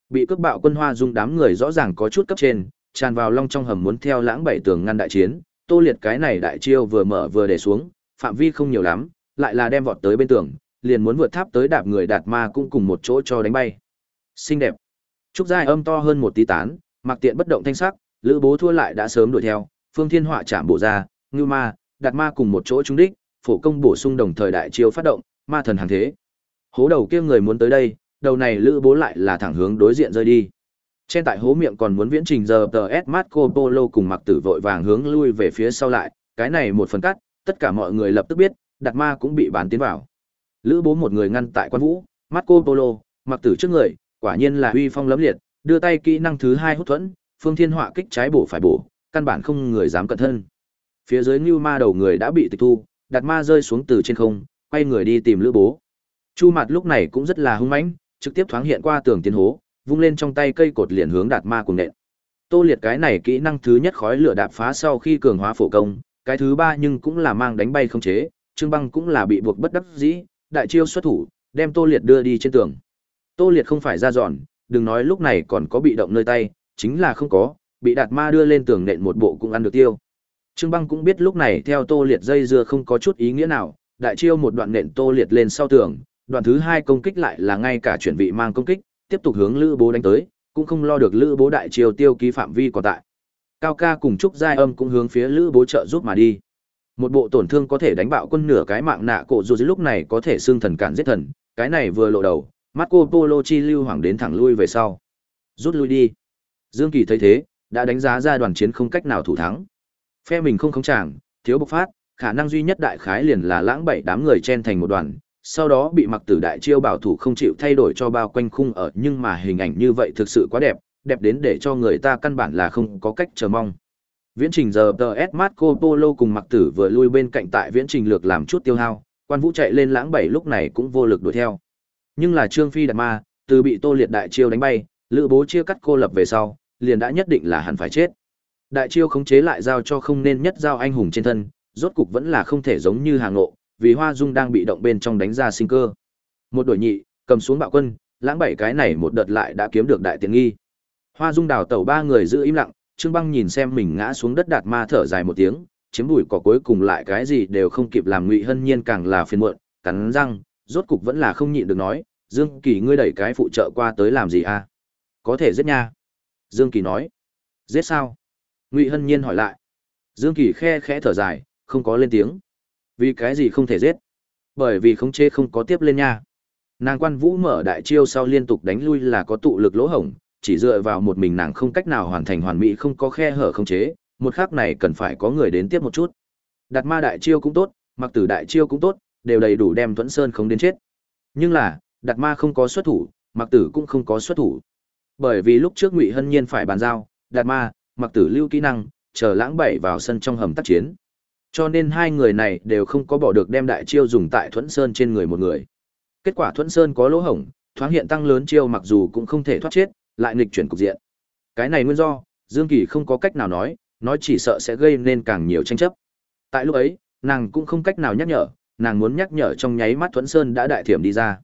Bị cướp bạo quân hoa dung đám người rõ ràng có chút cấp trên, tràn vào long trong hầm muốn theo lãng bảy tường ngăn đại chiến, Tô Liệt cái này đại chiêu vừa mở vừa để xuống, phạm vi không nhiều lắm, lại là đem vọt tới bên tường, liền muốn vượt tháp tới đạp người đạt ma cũng cùng một chỗ cho đánh bay. Xinh đẹp. Trúc giai âm to hơn một tí tán, mặc tiện bất động thanh sắc, lữ bố thua lại đã sớm đuổi theo, phương thiên họa chạm bộ ra, ngưu ma, đạt ma cùng một chỗ trúng đích, phổ công bổ sung đồng thời đại chiêu phát động, ma thần hàng thế. Hố đầu kia người muốn tới đây, đầu này lữ bố lại là thẳng hướng đối diện rơi đi. Trên tại hố miệng còn muốn viễn trình giờ tờ S Marco Polo cùng mặc tử vội vàng hướng lui về phía sau lại, cái này một phần cắt, tất cả mọi người lập tức biết, đặt ma cũng bị bán tiến vào. Lữ bố một người ngăn tại quan vũ, Marco Polo, mặc tử trước người, quả nhiên là uy phong lấm liệt, đưa tay kỹ năng thứ hai hút thuẫn, phương thiên họa kích trái bổ phải bổ, căn bản không người dám cận thân. Phía dưới Ngưu ma đầu người đã bị tịch thu, đặt ma rơi xuống từ trên không, quay người đi tìm lữ bố. Chu Mạt lúc này cũng rất là hung mãnh, trực tiếp thoáng hiện qua tường tiến hố, vung lên trong tay cây cột liền hướng đạt ma cùng nện. Tô Liệt cái này kỹ năng thứ nhất khói lửa đạp phá sau khi cường hóa phổ công, cái thứ ba nhưng cũng là mang đánh bay không chế, Trương Băng cũng là bị buộc bất đắc dĩ, đại chiêu xuất thủ, đem Tô Liệt đưa đi trên tường. Tô Liệt không phải ra dọn, đừng nói lúc này còn có bị động nơi tay, chính là không có, bị đạt ma đưa lên tường nện một bộ cũng ăn được tiêu. Trương Băng cũng biết lúc này theo Tô Liệt dây dưa không có chút ý nghĩa nào, đại chiêu một đoạn nện Tô Liệt lên sau tường, đoạn thứ hai công kích lại là ngay cả chuyển vị mang công kích, tiếp tục hướng Lữ Bố đánh tới, cũng không lo được Lữ Bố đại triều tiêu ký phạm vi còn tại. Cao ca cùng Trúc Giai Âm cũng hướng phía Lữ Bố trợ giúp mà đi. Một bộ tổn thương có thể đánh bạo quân nửa cái mạng nạ cổ dù dưới lúc này có thể xương thần cản giết thần, cái này vừa lộ đầu, Marco Polo chi lưu hoàng đến thẳng lui về sau. Rút lui đi. Dương Kỳ thấy thế, đã đánh giá ra đoàn chiến không cách nào thủ thắng. Phe mình không khống tràng, thiếu bộc phát, khả năng duy nhất đại khái liền là lãng bảy đám người chen thành một đoàn, sau đó bị mặc tử đại chiêu bảo thủ không chịu thay đổi cho bao quanh khung ở nhưng mà hình ảnh như vậy thực sự quá đẹp, đẹp đến để cho người ta căn bản là không có cách chờ mong. Viễn trình giờ TS Marco Polo cùng mặc tử vừa lui bên cạnh tại viễn trình lược làm chút tiêu hao, quan vũ chạy lên lãng bảy lúc này cũng vô lực đuổi theo. Nhưng là Trương Phi đạt ma, từ bị tô liệt đại chiêu đánh bay, lữ bố chia cắt cô lập về sau, liền đã nhất định là hẳn phải chết. Đại chiêu khống chế lại giao cho không nên nhất giao anh hùng trên thân, rốt cục vẫn là không thể giống như hàng ngộ, vì Hoa Dung đang bị động bên trong đánh ra sinh cơ. Một đội nhị, cầm xuống bạo quân, lãng bảy cái này một đợt lại đã kiếm được đại tiện nghi. Hoa Dung đào tẩu ba người giữ im lặng, Trương Băng nhìn xem mình ngã xuống đất đạt ma thở dài một tiếng, chiếm đùi cỏ cuối cùng lại cái gì đều không kịp làm Ngụy Hân Nhiên càng là phiền muộn, cắn răng, rốt cục vẫn là không nhịn được nói, Dương Kỳ ngươi đẩy cái phụ trợ qua tới làm gì a? À? Có thể giết nha. Dương Kỳ nói. Giết sao? Ngụy Hân Nhiên hỏi lại. Dương Kỳ khe khẽ thở dài, không có lên tiếng. Vì cái gì không thể giết? Bởi vì khống chế không có tiếp lên nha. Nàng quan vũ mở đại chiêu sau liên tục đánh lui là có tụ lực lỗ hổng, chỉ dựa vào một mình nàng không cách nào hoàn thành hoàn mỹ không có khe hở khống chế, một khắc này cần phải có người đến tiếp một chút. Đặt ma đại chiêu cũng tốt, mặc tử đại chiêu cũng tốt, đều đầy đủ đem Thuẫn Sơn không đến chết. Nhưng là, đặt ma không có xuất thủ, mặc tử cũng không có xuất thủ. Bởi vì lúc trước Ngụy Hân Nhiên phải bàn giao, đặt ma, mặc tử lưu kỹ năng, chờ lãng bảy vào sân trong hầm tác chiến. Cho nên hai người này đều không có bỏ được đem đại chiêu dùng tại Thuẫn Sơn trên người một người. Kết quả Thuẫn Sơn có lỗ hổng, thoáng hiện tăng lớn chiêu mặc dù cũng không thể thoát chết, lại nghịch chuyển cục diện. Cái này nguyên do, Dương Kỳ không có cách nào nói, nói chỉ sợ sẽ gây nên càng nhiều tranh chấp. Tại lúc ấy, nàng cũng không cách nào nhắc nhở, nàng muốn nhắc nhở trong nháy mắt Thuẫn Sơn đã đại thiểm đi ra.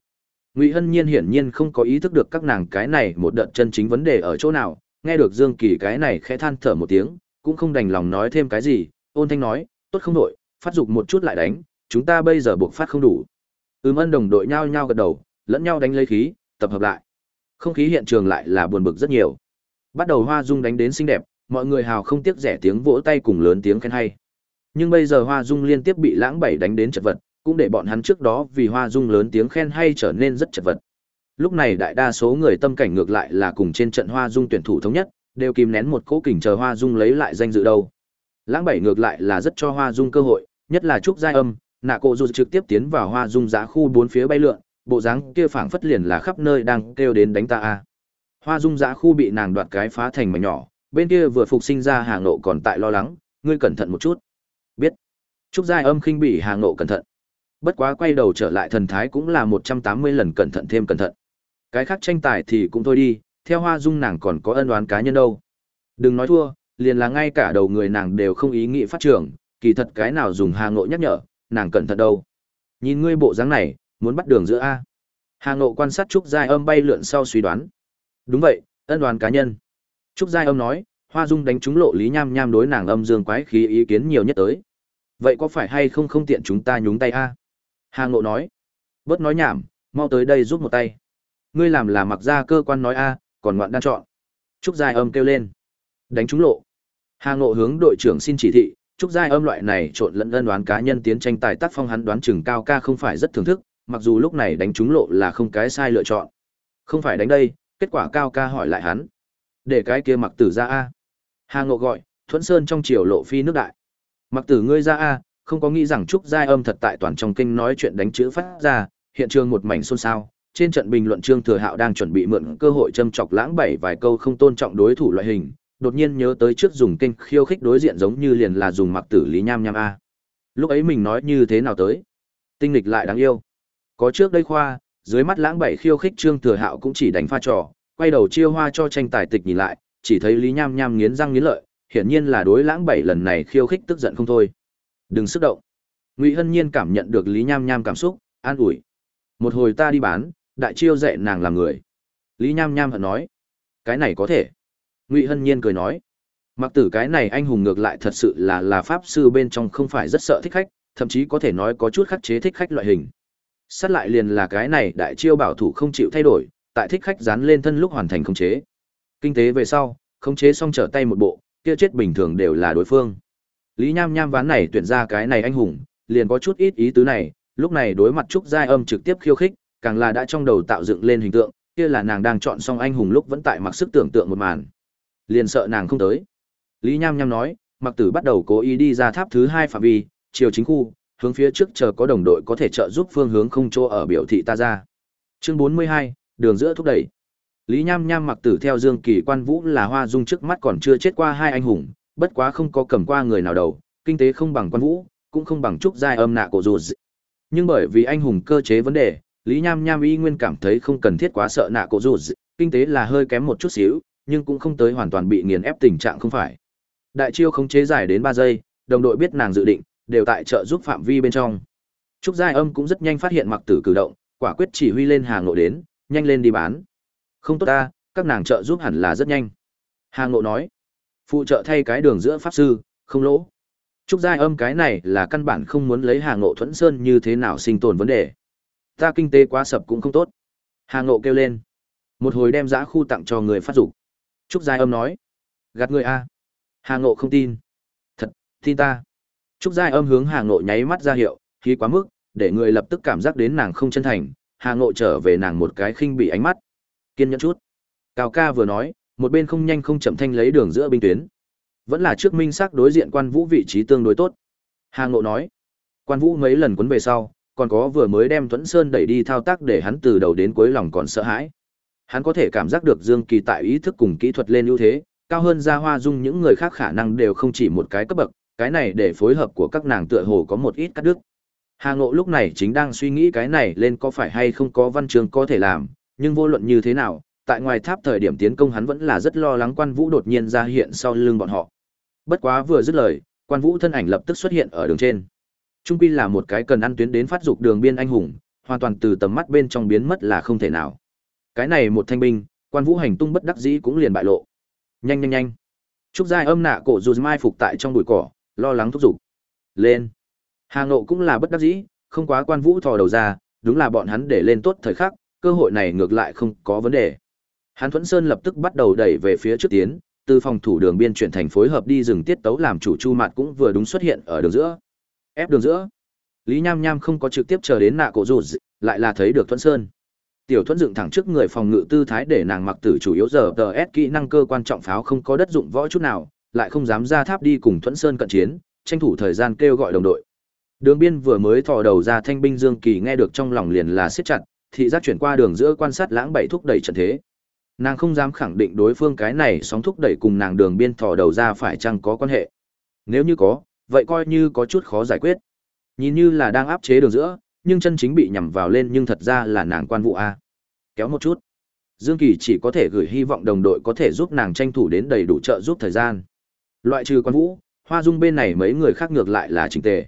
Ngụy Hân Nhiên hiển nhiên không có ý thức được các nàng cái này một đợt chân chính vấn đề ở chỗ nào, nghe được Dương Kỳ cái này khẽ than thở một tiếng, cũng không đành lòng nói thêm cái gì, ôn thanh nói, tốt không đổi, phát dục một chút lại đánh, chúng ta bây giờ buộc phát không đủ. Ừm ân đồng đội nhau nhau gật đầu, lẫn nhau đánh lấy khí, tập hợp lại. Không khí hiện trường lại là buồn bực rất nhiều. Bắt đầu Hoa Dung đánh đến xinh đẹp, mọi người hào không tiếc rẻ tiếng vỗ tay cùng lớn tiếng khen hay. Nhưng bây giờ Hoa Dung liên tiếp bị Lãng Bảy đánh đến chật vật, cũng để bọn hắn trước đó vì Hoa Dung lớn tiếng khen hay trở nên rất chật vật. Lúc này đại đa số người tâm cảnh ngược lại là cùng trên trận Hoa Dung tuyển thủ thống nhất, đều kìm nén một cỗ kình chờ Hoa Dung lấy lại danh dự đâu. Lãng Bảy ngược lại là rất cho Hoa Dung cơ hội, nhất là Trúc Giai Âm, nạ cổ dù trực tiếp tiến vào Hoa Dung giá khu bốn phía bay lượn, bộ dáng kia phảng phất liền là khắp nơi đang kêu đến đánh ta a. Hoa Dung giá khu bị nàng đoạt cái phá thành mảnh nhỏ, bên kia vừa phục sinh ra Hà Ngộ còn tại lo lắng, ngươi cẩn thận một chút. Biết. Trúc Giai Âm khinh bỉ Hà Ngộ cẩn thận. Bất quá quay đầu trở lại thần thái cũng là một trăm tám mươi lần cẩn thận thêm cẩn thận. Cái khác tranh tài thì cũng thôi đi, theo Hoa Dung nàng còn có ân oán cá nhân đâu. Đừng nói thua, liền là ngay cả đầu người nàng đều không ý nghĩ phát triển, kỳ thật cái nào dùng Hà Ngộ nhắc nhở, nàng cẩn thận đâu. Nhìn ngươi bộ dáng này, muốn bắt đường giữa a. Hà Ngộ quan sát Trúc Giai Âm bay lượn sau suy đoán. Đúng vậy, ân đoàn cá nhân. Trúc Giai Âm nói, Hoa Dung đánh trúng lộ Lý Nham Nham đối nàng âm dương quái khí ý kiến nhiều nhất tới. Vậy có phải hay không không tiện chúng ta nhúng tay a? Hà Ngộ nói. Bớt nói nhảm, mau tới đây giúp một tay. Ngươi làm là mặc ra cơ quan nói a, còn ngoạn đan chọn. Trúc Giai Âm kêu lên. Đánh trúng lộ. Hà Ngộ hướng đội trưởng xin chỉ thị, Trúc Giai Âm loại này trộn lẫn ân đoán cá nhân tiến tranh tài tác phong hắn đoán chừng cao ca không phải rất thưởng thức, mặc dù lúc này đánh trúng lộ là không cái sai lựa chọn. Không phải đánh đây, kết quả cao ca hỏi lại hắn. Để cái kia mặc tử ra A. Hà Ngộ gọi, Thuẫn Sơn trong chiều lộ phi nước đại. Mặc tử ngươi ra A, không có nghĩ rằng Trúc Giai âm thật tại toàn trong kinh nói chuyện đánh chữ phát ra, hiện trường một mảnh xôn xao. Trên trận bình luận Trương Thừa Hạo đang chuẩn bị mượn cơ hội châm chọc lãng bảy vài câu không tôn trọng đối thủ loại hình, đột nhiên nhớ tới trước dùng kênh khiêu khích đối diện giống như liền là dùng mặc tử lý nham nham a. Lúc ấy mình nói như thế nào tới? Tinh lịch lại đáng yêu. Có trước đây khoa, dưới mắt lãng bảy khiêu khích Trương Thừa Hạo cũng chỉ đánh pha trò, quay đầu chia hoa cho tranh tài tịch nhìn lại, chỉ thấy Lý Nham Nham nghiến răng nghiến lợi, hiển nhiên là đối lãng bảy lần này khiêu khích tức giận không thôi. Đừng sức động. Ngụy Hân Nhiên cảm nhận được Lý Nham Nham cảm xúc, an ủi. Một hồi ta đi bán, đại chiêu dạy nàng làm người. Lý Nham Nham hận nói. Cái này có thể. Ngụy Hân Nhiên cười nói. Mặc tử cái này anh hùng ngược lại thật sự là là pháp sư bên trong không phải rất sợ thích khách, thậm chí có thể nói có chút khắc chế thích khách loại hình. Sát lại liền là cái này đại chiêu bảo thủ không chịu thay đổi, tại thích khách dán lên thân lúc hoàn thành khống chế. Kinh tế về sau, khống chế xong trở tay một bộ, kia chết bình thường đều là đối phương. Lý Nham Nham ván này tuyển ra cái này anh hùng, liền có chút ít ý tứ này, lúc này đối mặt Trúc Giai Âm trực tiếp khiêu khích, càng là đã trong đầu tạo dựng lên hình tượng, kia là nàng đang chọn xong anh hùng lúc vẫn tại mặc sức tưởng tượng một màn. Liền sợ nàng không tới. Lý Nham Nham nói, Mặc Tử bắt đầu cố ý đi ra tháp thứ hai phạm vi, chiều chính khu, hướng phía trước chờ có đồng đội có thể trợ giúp phương hướng không chỗ ở biểu thị ta ra. Chương 42, đường giữa thúc đẩy. Lý Nham Nham mặc tử theo Dương Kỳ Quan Vũ là hoa dung trước mắt còn chưa chết qua hai anh hùng, bất quá không có cầm qua người nào đầu, kinh tế không bằng Quan Vũ, cũng không bằng trúc giai âm nạ cổ dù. Nhưng bởi vì anh hùng cơ chế vấn đề, Lý Nham Nham y nguyên cảm thấy không cần thiết quá sợ nạ cổ dù, kinh tế là hơi kém một chút xíu, nhưng cũng không tới hoàn toàn bị nghiền ép tình trạng không phải. Đại chiêu khống chế dài đến 3 giây, đồng đội biết nàng dự định, đều tại trợ giúp phạm vi bên trong. Trúc Giai Âm cũng rất nhanh phát hiện Mặc Tử cử động, quả quyết chỉ huy lên hàng nội đến, nhanh lên đi bán. Không tốt ta, các nàng trợ giúp hẳn là rất nhanh. Hàng nội nói, phụ trợ thay cái đường giữa pháp sư, không lỗ. Trúc Giai Âm cái này là căn bản không muốn lấy hàng nội thuẫn sơn như thế nào sinh tồn vấn đề. Ta kinh tế quá sập cũng không tốt. Hàng nội kêu lên. Một hồi đem giã khu tặng cho người phát dục. Trúc Giai Âm nói, gạt người a. Hà ngộ không tin. Thật, tin ta. Trúc Giai âm hướng Hà Ngộ nháy mắt ra hiệu, khí quá mức, để người lập tức cảm giác đến nàng không chân thành, Hà Ngộ trở về nàng một cái khinh bị ánh mắt. Kiên nhẫn chút. Cao ca vừa nói, một bên không nhanh không chậm thanh lấy đường giữa binh tuyến. Vẫn là trước minh xác đối diện quan vũ vị trí tương đối tốt. Hà Ngộ nói, quan vũ mấy lần quấn về sau, còn có vừa mới đem Tuấn Sơn đẩy đi thao tác để hắn từ đầu đến cuối lòng còn sợ hãi. Hắn có thể cảm giác được Dương Kỳ tại ý thức cùng kỹ thuật lên ưu thế, cao hơn Gia Hoa Dung những người khác khả năng đều không chỉ một cái cấp bậc, cái này để phối hợp của các nàng tựa hồ có một ít cắt đứt. Hà Ngộ lúc này chính đang suy nghĩ cái này lên có phải hay không có văn trường có thể làm, nhưng vô luận như thế nào, tại ngoài tháp thời điểm tiến công hắn vẫn là rất lo lắng quan vũ đột nhiên ra hiện sau lưng bọn họ. Bất quá vừa dứt lời, quan vũ thân ảnh lập tức xuất hiện ở đường trên. Trung quy là một cái cần ăn tuyến đến phát dục đường biên anh hùng, hoàn toàn từ tầm mắt bên trong biến mất là không thể nào. Cái này một thanh binh, quan vũ hành tung bất đắc dĩ cũng liền bại lộ. Nhanh nhanh nhanh. Trúc giai âm nạ cổ dù mai phục tại trong bụi cỏ, lo lắng thúc giục. Lên. Hà Ngộ cũng là bất đắc dĩ, không quá quan vũ thò đầu ra, đúng là bọn hắn để lên tốt thời khắc, cơ hội này ngược lại không có vấn đề. hắn Thuẫn Sơn lập tức bắt đầu đẩy về phía trước tiến, từ phòng thủ đường biên chuyển thành phối hợp đi rừng tiết tấu làm chủ Chu Mạt cũng vừa đúng xuất hiện ở đường giữa. Ép đường giữa. Lý Nham Nham không có trực tiếp chờ đến nạ cổ rụt, lại là thấy được Thuẫn Sơn. Tiểu Thuẫn dựng thẳng trước người phòng ngự tư thái để nàng mặc tử chủ yếu giờ tờ S kỹ năng cơ quan trọng pháo không có đất dụng võ chút nào, lại không dám ra tháp đi cùng Thuẫn Sơn cận chiến, tranh thủ thời gian kêu gọi đồng đội. Đường biên vừa mới thò đầu ra thanh binh Dương Kỳ nghe được trong lòng liền là siết chặt, thị giác chuyển qua đường giữa quan sát lãng bảy thúc đẩy trận thế. Nàng không dám khẳng định đối phương cái này sóng thúc đẩy cùng nàng đường biên thò đầu ra phải chăng có quan hệ. Nếu như có, vậy coi như có chút khó giải quyết. Nhìn như là đang áp chế đường giữa, nhưng chân chính bị nhằm vào lên nhưng thật ra là nàng quan vụ A. Kéo một chút. Dương Kỳ chỉ có thể gửi hy vọng đồng đội có thể giúp nàng tranh thủ đến đầy đủ trợ giúp thời gian. Loại trừ quan vũ, hoa dung bên này mấy người khác ngược lại là trình tề.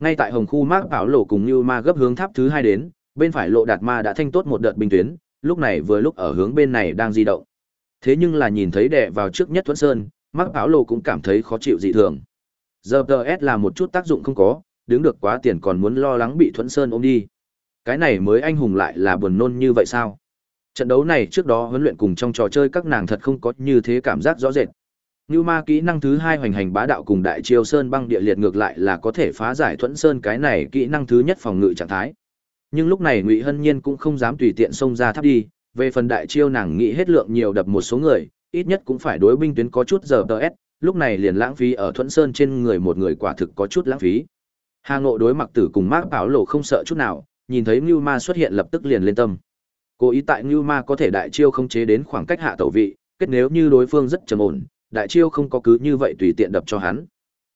Ngay tại hồng khu mác bảo lộ cùng như ma gấp hướng tháp thứ hai đến, bên phải lộ đạt ma đã thanh tốt một đợt binh tuyến, lúc này vừa lúc ở hướng bên này đang di động. Thế nhưng là nhìn thấy đệ vào trước nhất Thuẫn Sơn, mắc áo lộ cũng cảm thấy khó chịu dị thường. Giờ TS là một chút tác dụng không có, đứng được quá tiền còn muốn lo lắng bị Thuẫn Sơn ôm đi. Cái này mới anh hùng lại là buồn nôn như vậy sao? Trận đấu này trước đó huấn luyện cùng trong trò chơi các nàng thật không có như thế cảm giác rõ rệt. Như ma kỹ năng thứ hai hoành hành bá đạo cùng đại chiêu sơn băng địa liệt ngược lại là có thể phá giải thuẫn sơn cái này kỹ năng thứ nhất phòng ngự trạng thái. Nhưng lúc này Ngụy Hân Nhiên cũng không dám tùy tiện xông ra tháp đi, về phần đại chiêu nàng nghĩ hết lượng nhiều đập một số người, ít nhất cũng phải đối binh tuyến có chút giờ DS, lúc này liền lãng phí ở Thuẫn Sơn trên người một người quả thực có chút lãng phí. Hà Ngộ đối mặc tử cùng Mác Bảo Lộ không sợ chút nào, nhìn thấy Ngưu Ma xuất hiện lập tức liền lên tâm. Cố ý tại Ngưu Ma có thể đại chiêu không chế đến khoảng cách hạ tẩu vị, kết nếu như đối phương rất trầm ổn, đại chiêu không có cứ như vậy tùy tiện đập cho hắn.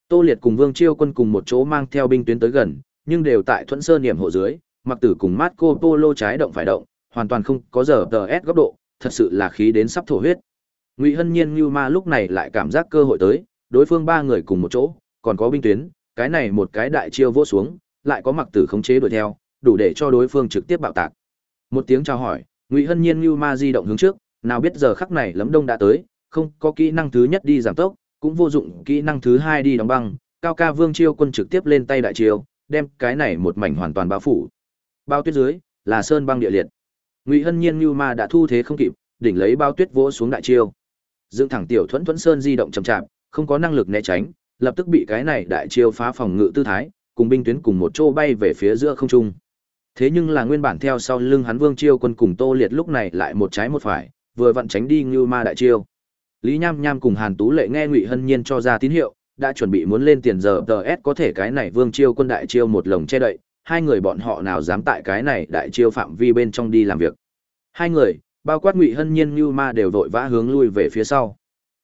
Tô Liệt cùng Vương Chiêu quân cùng một chỗ mang theo binh tuyến tới gần, nhưng đều tại Thuẫn Sơn điểm hộ dưới, mặc tử cùng Marco Polo trái động phải động, hoàn toàn không có giờ tờ S góc độ, thật sự là khí đến sắp thổ huyết. Ngụy Hân Nhiên Như Ma lúc này lại cảm giác cơ hội tới, đối phương ba người cùng một chỗ, còn có binh tuyến, cái này một cái đại chiêu vô xuống, lại có mặc tử khống chế đuổi theo, đủ để cho đối phương trực tiếp bạo tạc. Một tiếng chào hỏi, Ngụy Hân Nhiên Lưu Ma di động hướng trước, nào biết giờ khắc này lấm đông đã tới, không có kỹ năng thứ nhất đi giảm tốc, cũng vô dụng kỹ năng thứ hai đi đóng băng, cao ca vương chiêu quân trực tiếp lên tay đại chiêu, đem cái này một mảnh hoàn toàn bao phủ. Bao tuyết dưới là sơn băng địa liệt. Ngụy Hân Nhiên Nưu Ma đã thu thế không kịp, đỉnh lấy bao tuyết vỗ xuống đại chiêu. Dương thẳng tiểu thuẫn thuẫn sơn di động chậm chạp, không có năng lực né tránh, lập tức bị cái này đại chiêu phá phòng ngự tư thái, cùng binh tuyến cùng một chỗ bay về phía giữa không trung. Thế nhưng là nguyên bản theo sau lưng hắn Vương Chiêu quân cùng Tô Liệt lúc này lại một trái một phải, vừa vặn tránh đi ngưu Ma đại chiêu. Lý Nham Nham cùng Hàn Tú Lệ nghe Ngụy Hân Nhiên cho ra tín hiệu, đã chuẩn bị muốn lên tiền giờ DS có thể cái này Vương Chiêu quân đại chiêu một lồng che đậy, hai người bọn họ nào dám tại cái này đại chiêu phạm vi bên trong đi làm việc. Hai người, bao quát Ngụy Hân Nhiên ngưu Ma đều vội vã hướng lui về phía sau.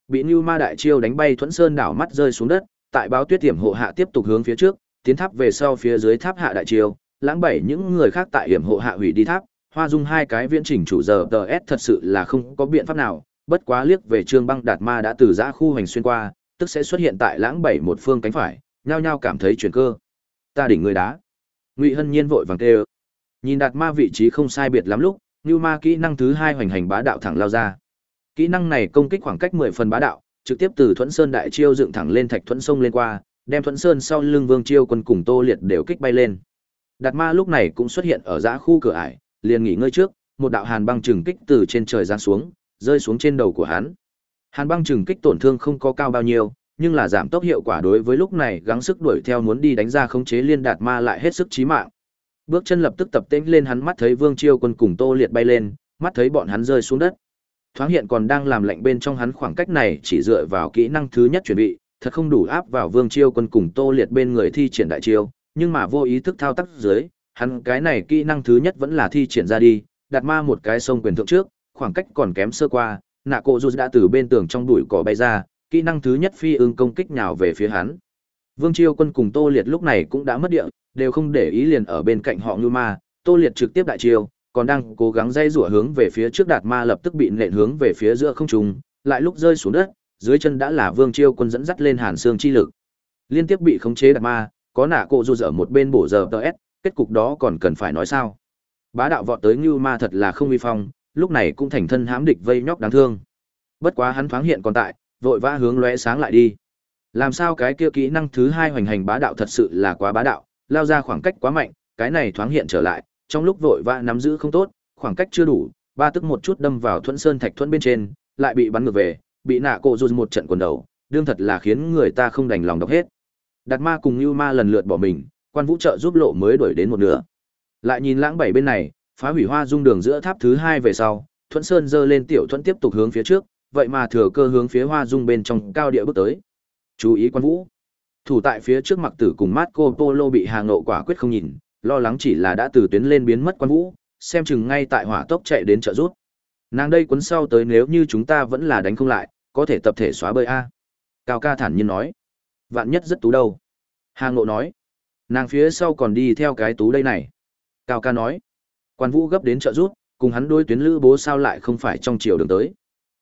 Bị Như Ma đại chiêu đánh bay Thuẫn Sơn đảo mắt rơi xuống đất, tại báo tuyết tiềm hộ hạ tiếp tục hướng phía trước, tiến tháp về sau phía dưới tháp hạ đại chiêu, lãng bảy những người khác tại hiểm hộ hạ hủy đi tháp, hoa dung hai cái viễn chỉnh chủ giờ DS thật sự là không có biện pháp nào, bất quá liếc về Trương Băng Đạt Ma đã từ giã khu hành xuyên qua, tức sẽ xuất hiện tại lãng bảy một phương cánh phải, nhao nhao cảm thấy chuyển cơ. Ta đỉnh người đá. Ngụy hân nhiên vội vàng kêu. Nhìn đạt ma vị trí không sai biệt lắm lúc như ma kỹ năng thứ hai hoành hành bá đạo thẳng lao ra kỹ năng này công kích khoảng cách mười phần bá đạo trực tiếp từ thuẫn sơn đại chiêu dựng thẳng lên thạch thuẫn sông lên qua đem thuẫn sơn sau lưng vương chiêu quân cùng tô liệt đều kích bay lên đạt ma lúc này cũng xuất hiện ở giã khu cửa ải liền nghỉ ngơi trước một đạo hàn băng trừng kích từ trên trời giáng xuống rơi xuống trên đầu của hắn hàn băng trừng kích tổn thương không có cao bao nhiêu nhưng là giảm tốc hiệu quả đối với lúc này gắng sức đuổi theo muốn đi đánh ra khống chế liên đạt ma lại hết sức chí mạng. Bước chân lập tức tập tễnh lên hắn mắt thấy Vương Chiêu Quân cùng Tô Liệt bay lên, mắt thấy bọn hắn rơi xuống đất. Thoáng hiện còn đang làm lạnh bên trong hắn khoảng cách này chỉ dựa vào kỹ năng thứ nhất chuẩn bị, thật không đủ áp vào Vương Chiêu Quân cùng Tô Liệt bên người thi triển đại chiêu, nhưng mà vô ý thức thao tác dưới, hắn cái này kỹ năng thứ nhất vẫn là thi triển ra đi, đặt ma một cái sông quyền thượng trước, khoảng cách còn kém sơ qua, nạ cổ dù đã từ bên tường trong đùi cỏ bay ra, kỹ năng thứ nhất phi ưng công kích nhào về phía hắn. Vương Chiêu Quân cùng Tô Liệt lúc này cũng đã mất địa, đều không để ý liền ở bên cạnh họ như ma, Tô Liệt trực tiếp đại chiêu, còn đang cố gắng dây rủa hướng về phía trước đạt ma lập tức bị nện hướng về phía giữa không trung, lại lúc rơi xuống đất, dưới chân đã là Vương Chiêu Quân dẫn dắt lên Hàn Xương chi lực. Liên tiếp bị khống chế đạt ma, có nạ cô dù ở một bên bổ giờ DS, kết cục đó còn cần phải nói sao? Bá đạo vọt tới Như Ma thật là không uy phong, lúc này cũng thành thân hãm địch vây nhóc đáng thương. Bất quá hắn thoáng hiện còn tại, vội vã hướng lóe sáng lại đi. Làm sao cái kia kỹ năng thứ hai hoành hành bá đạo thật sự là quá bá đạo, lao ra khoảng cách quá mạnh, cái này thoáng hiện trở lại, trong lúc vội vã nắm giữ không tốt, khoảng cách chưa đủ, ba tức một chút đâm vào thuẫn sơn thạch thuẫn bên trên, lại bị bắn ngược về, bị nạ cổ run một trận quần đầu, đương thật là khiến người ta không đành lòng đọc hết. Đạt ma cùng Như ma lần lượt bỏ mình, quan vũ trợ giúp lộ mới đuổi đến một nửa. Lại nhìn lãng bảy bên này, phá hủy hoa dung đường giữa tháp thứ hai về sau, thuẫn sơn dơ lên tiểu thuẫn tiếp tục hướng phía trước, vậy mà thừa cơ hướng phía hoa dung bên trong cao địa bước tới. Chú ý quan vũ. Thủ tại phía trước mặc tử cùng Marco Polo bị hàng nộ quả quyết không nhìn, lo lắng chỉ là đã từ tuyến lên biến mất quan vũ, xem chừng ngay tại hỏa tốc chạy đến trợ rút. Nàng đây cuốn sau tới nếu như chúng ta vẫn là đánh không lại, có thể tập thể xóa bơi A. Cao ca thản nhiên nói. Vạn nhất rất tú đâu. Hàng nộ nói. Nàng phía sau còn đi theo cái tú đây này. Cao ca nói. Quan vũ gấp đến trợ rút, cùng hắn đôi tuyến lữ bố sao lại không phải trong chiều đường tới.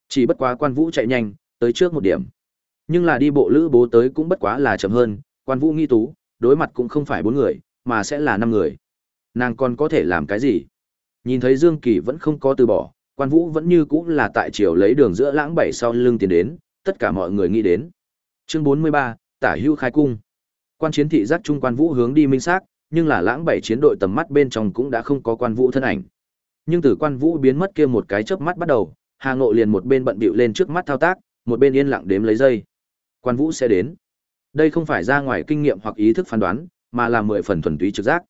Chỉ bất quá quan vũ chạy nhanh, tới trước một điểm. Nhưng là đi bộ lữ bố tới cũng bất quá là chậm hơn, quan vũ nghi tú, đối mặt cũng không phải bốn người, mà sẽ là năm người. Nàng còn có thể làm cái gì? Nhìn thấy Dương Kỳ vẫn không có từ bỏ, quan vũ vẫn như cũ là tại chiều lấy đường giữa lãng bảy sau lưng tiến đến, tất cả mọi người nghĩ đến. Chương 43, Tả Hưu khai cung. Quan chiến thị giác trung quan vũ hướng đi minh xác, nhưng là lãng bảy chiến đội tầm mắt bên trong cũng đã không có quan vũ thân ảnh. Nhưng từ quan vũ biến mất kia một cái chớp mắt bắt đầu, Hà Ngộ liền một bên bận bịu lên trước mắt thao tác, một bên yên lặng đếm lấy giây. Quan Vũ sẽ đến. Đây không phải ra ngoài kinh nghiệm hoặc ý thức phán đoán, mà là mười phần thuần túy trực giác.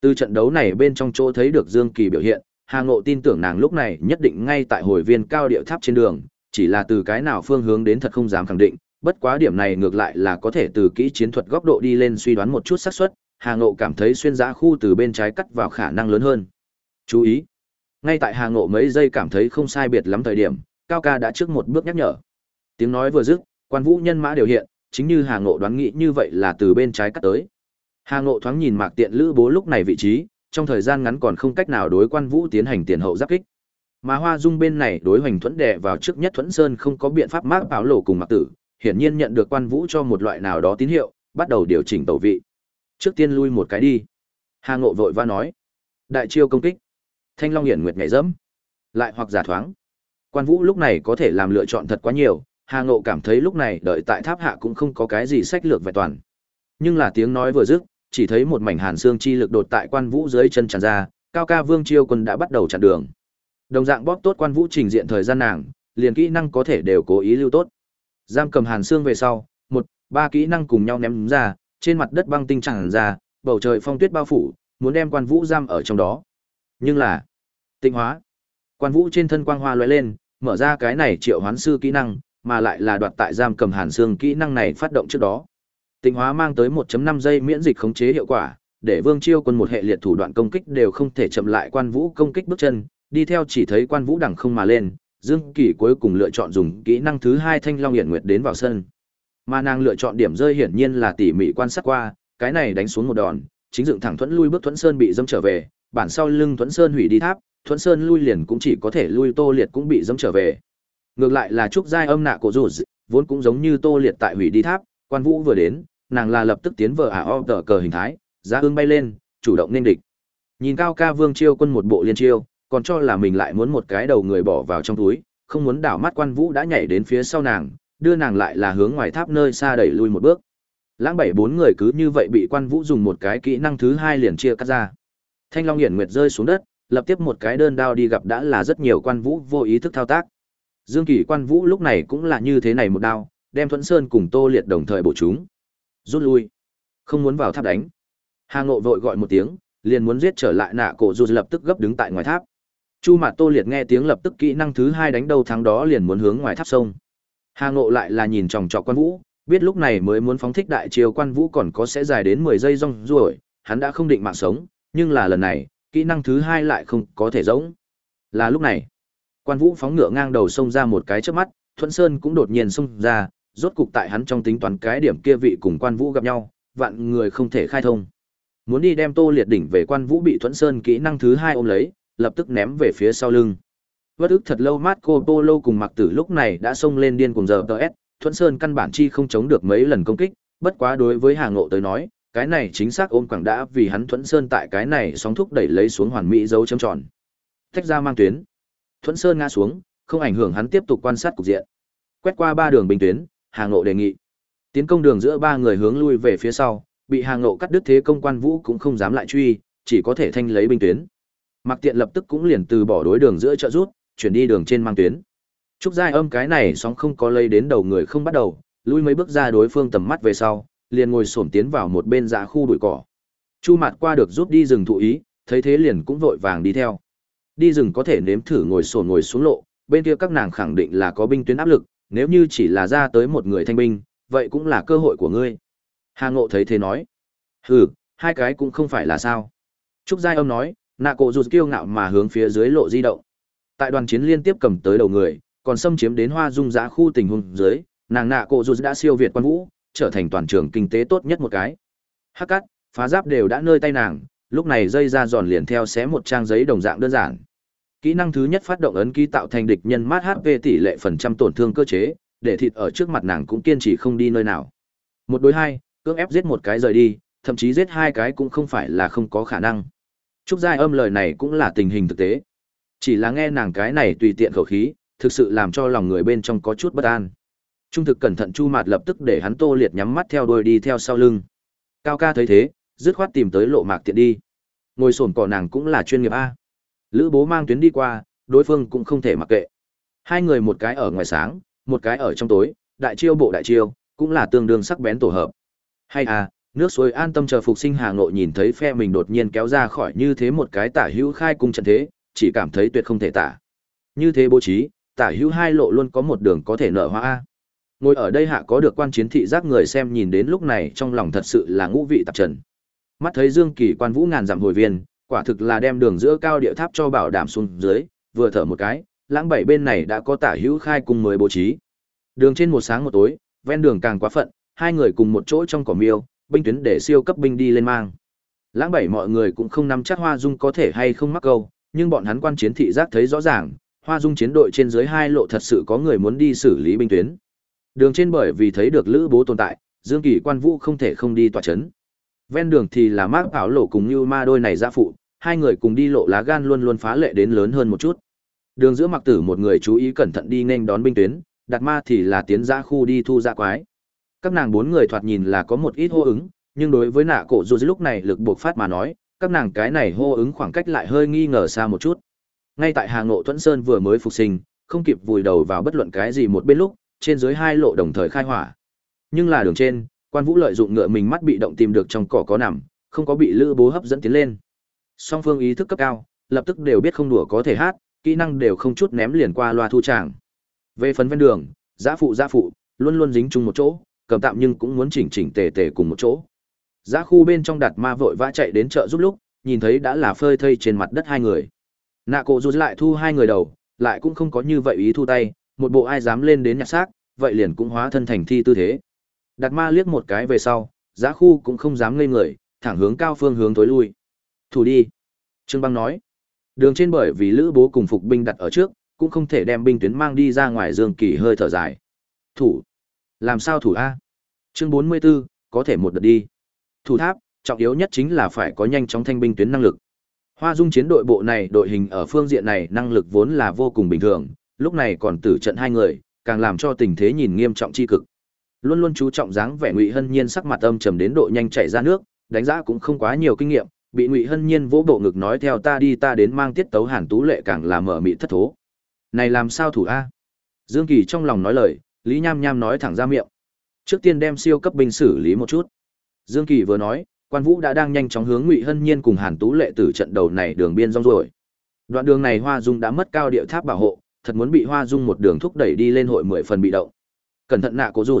Từ trận đấu này bên trong chỗ thấy được Dương Kỳ biểu hiện, Hà Ngộ tin tưởng nàng lúc này nhất định ngay tại hồi viên cao điệu tháp trên đường, chỉ là từ cái nào phương hướng đến thật không dám khẳng định, bất quá điểm này ngược lại là có thể từ kỹ chiến thuật góc độ đi lên suy đoán một chút xác suất, Hà Ngộ cảm thấy xuyên giã khu từ bên trái cắt vào khả năng lớn hơn. Chú ý! Ngay tại Hà Ngộ mấy giây cảm thấy không sai biệt lắm thời điểm, Cao ca đã trước một bước nhắc nhở. Tiếng nói vừa dứt, quan vũ nhân mã đều hiện, chính như Hà Ngộ đoán nghĩ như vậy là từ bên trái cắt tới. Hà Ngộ thoáng nhìn Mạc Tiện Lữ Bố lúc này vị trí, trong thời gian ngắn còn không cách nào đối quan vũ tiến hành tiền hậu giáp kích. Mà Hoa Dung bên này đối hoành thuẫn đè vào trước nhất thuẫn sơn không có biện pháp mác bảo lộ cùng Mạc Tử, hiển nhiên nhận được quan vũ cho một loại nào đó tín hiệu, bắt đầu điều chỉnh tẩu vị. Trước tiên lui một cái đi. Hà Ngộ vội va nói. Đại chiêu công kích. Thanh Long Hiển Nguyệt nhảy dẫm. Lại hoặc giả thoáng. Quan Vũ lúc này có thể làm lựa chọn thật quá nhiều, Hà Ngộ cảm thấy lúc này đợi tại tháp hạ cũng không có cái gì sách lược vẹn toàn. Nhưng là tiếng nói vừa dứt, chỉ thấy một mảnh hàn xương chi lực đột tại Quan Vũ dưới chân tràn ra, Cao Ca Vương Chiêu quân đã bắt đầu chặn đường. Đồng dạng bóp tốt Quan Vũ trình diện thời gian nàng, liền kỹ năng có thể đều cố ý lưu tốt. Giam cầm hàn xương về sau, một, ba kỹ năng cùng nhau ném ra, trên mặt đất băng tinh tràn ra, bầu trời phong tuyết bao phủ, muốn đem Quan Vũ giam ở trong đó. Nhưng là, tinh hóa. Quan Vũ trên thân quang hoa lóe lên, mở ra cái này triệu hoán sư kỹ năng, mà lại là đoạt tại giam cầm hàn xương kỹ năng này phát động trước đó. Tịnh hóa mang tới 1.5 giây miễn dịch khống chế hiệu quả, để Vương Chiêu quân một hệ liệt thủ đoạn công kích đều không thể chậm lại Quan Vũ công kích bước chân, đi theo chỉ thấy Quan Vũ đẳng không mà lên, Dương Kỳ cuối cùng lựa chọn dùng kỹ năng thứ hai Thanh Long Hiển Nguyệt đến vào sân. Mà nàng lựa chọn điểm rơi hiển nhiên là tỉ mỉ quan sát qua, cái này đánh xuống một đòn, chính dựng thẳng thuẫn lui bước thuẫn sơn bị dâm trở về, bản sau lưng thuẫn sơn hủy đi tháp, thuẫn sơn lui liền cũng chỉ có thể lui tô liệt cũng bị dâm trở về ngược lại là trúc giai âm nạ cổ rủ vốn cũng giống như tô liệt tại hủy đi tháp quan vũ vừa đến nàng là lập tức tiến vờ ả o tờ cờ hình thái giá ương bay lên chủ động nên địch nhìn cao ca vương chiêu quân một bộ liên chiêu còn cho là mình lại muốn một cái đầu người bỏ vào trong túi không muốn đảo mắt quan vũ đã nhảy đến phía sau nàng đưa nàng lại là hướng ngoài tháp nơi xa đẩy lui một bước lãng bảy bốn người cứ như vậy bị quan vũ dùng một cái kỹ năng thứ hai liền chia cắt ra thanh long hiển nguyệt rơi xuống đất lập tiếp một cái đơn đao đi gặp đã là rất nhiều quan vũ vô ý thức thao tác. Dương kỷ quan vũ lúc này cũng là như thế này một đao, đem Thuẫn Sơn cùng Tô Liệt đồng thời bổ chúng. Rút lui. Không muốn vào tháp đánh. Hà Ngộ vội gọi một tiếng, liền muốn giết trở lại nạ cổ dù lập tức gấp đứng tại ngoài tháp. Chu Mạt Tô Liệt nghe tiếng lập tức kỹ năng thứ hai đánh đầu thắng đó liền muốn hướng ngoài tháp sông. Hà Ngộ lại là nhìn chòng chọc quan vũ, biết lúc này mới muốn phóng thích đại chiều quan vũ còn có sẽ dài đến 10 giây rong ruổi, hắn đã không định mạng sống, nhưng là lần này, kỹ năng thứ hai lại không có thể giống. Là lúc này, quan vũ phóng ngựa ngang đầu xông ra một cái trước mắt, Thuận Sơn cũng đột nhiên xông ra, rốt cục tại hắn trong tính toán cái điểm kia vị cùng quan vũ gặp nhau, vạn người không thể khai thông. Muốn đi đem Tô Liệt đỉnh về quan vũ bị Thuận Sơn kỹ năng thứ hai ôm lấy, lập tức ném về phía sau lưng. Vất ức thật lâu mát cô Tô Lô cùng mặc tử lúc này đã xông lên điên cùng giờ s. Thuận Sơn căn bản chi không chống được mấy lần công kích, bất quá đối với Hà Ngộ tới nói, cái này chính xác ôm quảng đã vì hắn Thuận Sơn tại cái này sóng thúc đẩy lấy xuống hoàn mỹ dấu chấm tròn. Tách ra mang tuyến. Thuận Sơn ngã xuống, không ảnh hưởng hắn tiếp tục quan sát cục diện. Quét qua ba đường bình tuyến, Hà Ngộ đề nghị. Tiến công đường giữa ba người hướng lui về phía sau, bị Hà Ngộ cắt đứt thế công quan vũ cũng không dám lại truy, chỉ có thể thanh lấy binh tuyến. Mặc Tiện lập tức cũng liền từ bỏ đối đường giữa trợ rút, chuyển đi đường trên mang tuyến. Trúc Giai Âm cái này sóng không có lây đến đầu người không bắt đầu, lui mấy bước ra đối phương tầm mắt về sau, liền ngồi xổm tiến vào một bên dạ khu bụi cỏ. Chu Mạt qua được giúp đi rừng thụ ý, thấy thế liền cũng vội vàng đi theo. Đi rừng có thể nếm thử ngồi xổm ngồi xuống lộ, bên kia các nàng khẳng định là có binh tuyến áp lực, nếu như chỉ là ra tới một người thanh binh, vậy cũng là cơ hội của ngươi. Hà Ngộ thấy thế nói, hừ, hai cái cũng không phải là sao. Trúc Giai Âm nói, nạ cổ rụt kiêu ngạo mà hướng phía dưới lộ di động. Tại đoàn chiến liên tiếp cầm tới đầu người, còn xâm chiếm đến hoa dung giá khu tình huống dưới, nàng nạ cổ rụt đã siêu việt quan vũ, trở thành toàn trường kinh tế tốt nhất một cái. Hắc cắt, phá giáp đều đã nơi tay nàng, lúc này dây ra giòn liền theo xé một trang giấy đồng dạng đơn giản. Kỹ năng thứ nhất phát động ấn ký tạo thành địch nhân mát HP tỷ lệ phần trăm tổn thương cơ chế, để thịt ở trước mặt nàng cũng kiên trì không đi nơi nào. Một đối hai, cưỡng ép giết một cái rời đi, thậm chí giết hai cái cũng không phải là không có khả năng. Trúc Giai âm lời này cũng là tình hình thực tế. Chỉ là nghe nàng cái này tùy tiện khẩu khí, thực sự làm cho lòng người bên trong có chút bất an. Trung thực cẩn thận Chu Mạt lập tức để hắn Tô Liệt nhắm mắt theo đuôi đi theo sau lưng. Cao ca thấy thế, dứt khoát tìm tới lộ mạc tiện đi. Ngồi sồn cỏ nàng cũng là chuyên nghiệp a. Lữ Bố mang tuyến đi qua, đối phương cũng không thể mặc kệ. Hai người một cái ở ngoài sáng, một cái ở trong tối, đại chiêu bộ đại chiêu, cũng là tương đương sắc bén tổ hợp. Hay à, nước suối an tâm chờ phục sinh Hà Nội nhìn thấy phe mình đột nhiên kéo ra khỏi như thế một cái tả hữu khai cung trận thế, chỉ cảm thấy tuyệt không thể tả. Như thế bố trí, tả hữu hai lộ luôn có một đường có thể nở hoa a. Ngồi ở đây hạ có được quan chiến thị giác người xem nhìn đến lúc này trong lòng thật sự là ngũ vị tạp trần. Mắt thấy Dương Kỳ quan vũ ngàn dặm hồi viên, quả thực là đem đường giữa cao địa tháp cho bảo đảm xuống dưới, vừa thở một cái, lãng bảy bên này đã có tả hữu khai cùng mới bố trí. Đường trên một sáng một tối, ven đường càng quá phận, hai người cùng một chỗ trong cỏ miêu, binh tuyến để siêu cấp binh đi lên mang. Lãng bảy mọi người cũng không nắm chắc Hoa Dung có thể hay không mắc câu, nhưng bọn hắn quan chiến thị giác thấy rõ ràng, Hoa Dung chiến đội trên dưới hai lộ thật sự có người muốn đi xử lý binh tuyến. Đường trên bởi vì thấy được Lữ Bố tồn tại, Dương Kỳ Quan Vũ không thể không đi tỏa chấn. Ven đường thì là Mark Bảo Lộ cùng Như Ma đôi này ra phụ, hai người cùng đi lộ lá gan luôn luôn phá lệ đến lớn hơn một chút. Đường giữa Mặc Tử một người chú ý cẩn thận đi nên đón binh tuyến, đặt Ma thì là tiến ra khu đi thu ra quái. Các nàng bốn người thoạt nhìn là có một ít hô ứng, nhưng đối với nạ cổ dù lúc này lực buộc phát mà nói, các nàng cái này hô ứng khoảng cách lại hơi nghi ngờ xa một chút. Ngay tại Hà Ngộ Tuấn Sơn vừa mới phục sinh, không kịp vùi đầu vào bất luận cái gì một bên lúc, trên dưới hai lộ đồng thời khai hỏa. Nhưng là đường trên, Quan Vũ lợi dụng ngựa mình mắt bị động tìm được trong cỏ có nằm, không có bị Lữ Bố hấp dẫn tiến lên. Song phương ý thức cấp cao, lập tức đều biết không đùa có thể hát, kỹ năng đều không chút ném liền qua loa thu tràng. Về phần ven đường, giã phụ giã phụ, luôn luôn dính chung một chỗ, cầm tạm nhưng cũng muốn chỉnh chỉnh tề tề cùng một chỗ. Giã khu bên trong đặt ma vội vã chạy đến chợ giúp lúc, nhìn thấy đã là phơi thây trên mặt đất hai người. Nạ cổ rút lại thu hai người đầu, lại cũng không có như vậy ý thu tay, một bộ ai dám lên đến nhặt xác, vậy liền cũng hóa thân thành thi tư thế. Đặt ma liếc một cái về sau, Giá khu cũng không dám ngây người, thẳng hướng cao phương hướng tối lui. Thủ đi. Trương Băng nói. Đường trên bởi vì lữ bố cùng phục binh đặt ở trước, cũng không thể đem binh tuyến mang đi ra ngoài Dương Kỳ hơi thở dài. Thủ. Làm sao thủ A? Chương 44, có thể một đợt đi. Thủ tháp, trọng yếu nhất chính là phải có nhanh chóng thanh binh tuyến năng lực. Hoa Dung chiến đội bộ này, đội hình ở phương diện này năng lực vốn là vô cùng bình thường, lúc này còn tử trận hai người, càng làm cho tình thế nhìn nghiêm trọng chi cực. Luôn luôn chú trọng dáng vẻ Ngụy Hân Nhiên sắc mặt âm trầm đến độ nhanh chảy ra nước, đánh giá cũng không quá nhiều kinh nghiệm, bị Ngụy Hân Nhiên vỗ bộ ngực nói theo ta đi ta đến mang tiết tấu Hàn Tú Lệ càng làm mở mị thất thố. Này làm sao thủ a? Dương Kỳ trong lòng nói lời, Lý Nham Nham nói thẳng ra miệng. Trước tiên đem siêu cấp binh xử lý một chút. Dương Kỳ vừa nói, Quan Vũ đã đang nhanh chóng hướng Ngụy Hân Nhiên cùng Hàn Tú Lệ tử trận đầu này đường biên rong rồi. Đoạn đường này Hoa Dung đã mất cao địa tháp bảo hộ, thật muốn bị Hoa Dung một đường thúc đẩy đi lên hội mười phần bị động. Cẩn thận nạ cố dù.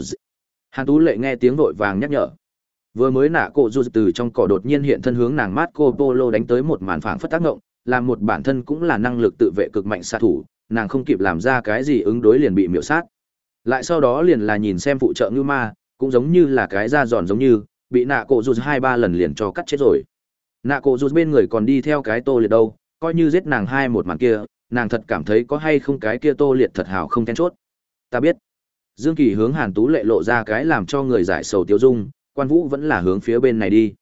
Hàn Tú Lệ nghe tiếng vội vàng nhắc nhở. Vừa mới nạ cổ dù từ trong cỏ đột nhiên hiện thân hướng nàng Marco Polo đánh tới một màn phảng phất tác động, làm một bản thân cũng là năng lực tự vệ cực mạnh xạ thủ, nàng không kịp làm ra cái gì ứng đối liền bị miễu sát. Lại sau đó liền là nhìn xem phụ trợ như ma, cũng giống như là cái da giòn giống như, bị nạ cổ dù hai ba lần liền cho cắt chết rồi. Nạ cổ dù bên người còn đi theo cái tô liệt đâu, coi như giết nàng hai một màn kia, nàng thật cảm thấy có hay không cái kia tô liệt thật hào không then chốt. Ta biết. Dương Kỳ hướng Hàn Tú lệ lộ ra cái làm cho người giải sầu tiêu dung, quan vũ vẫn là hướng phía bên này đi.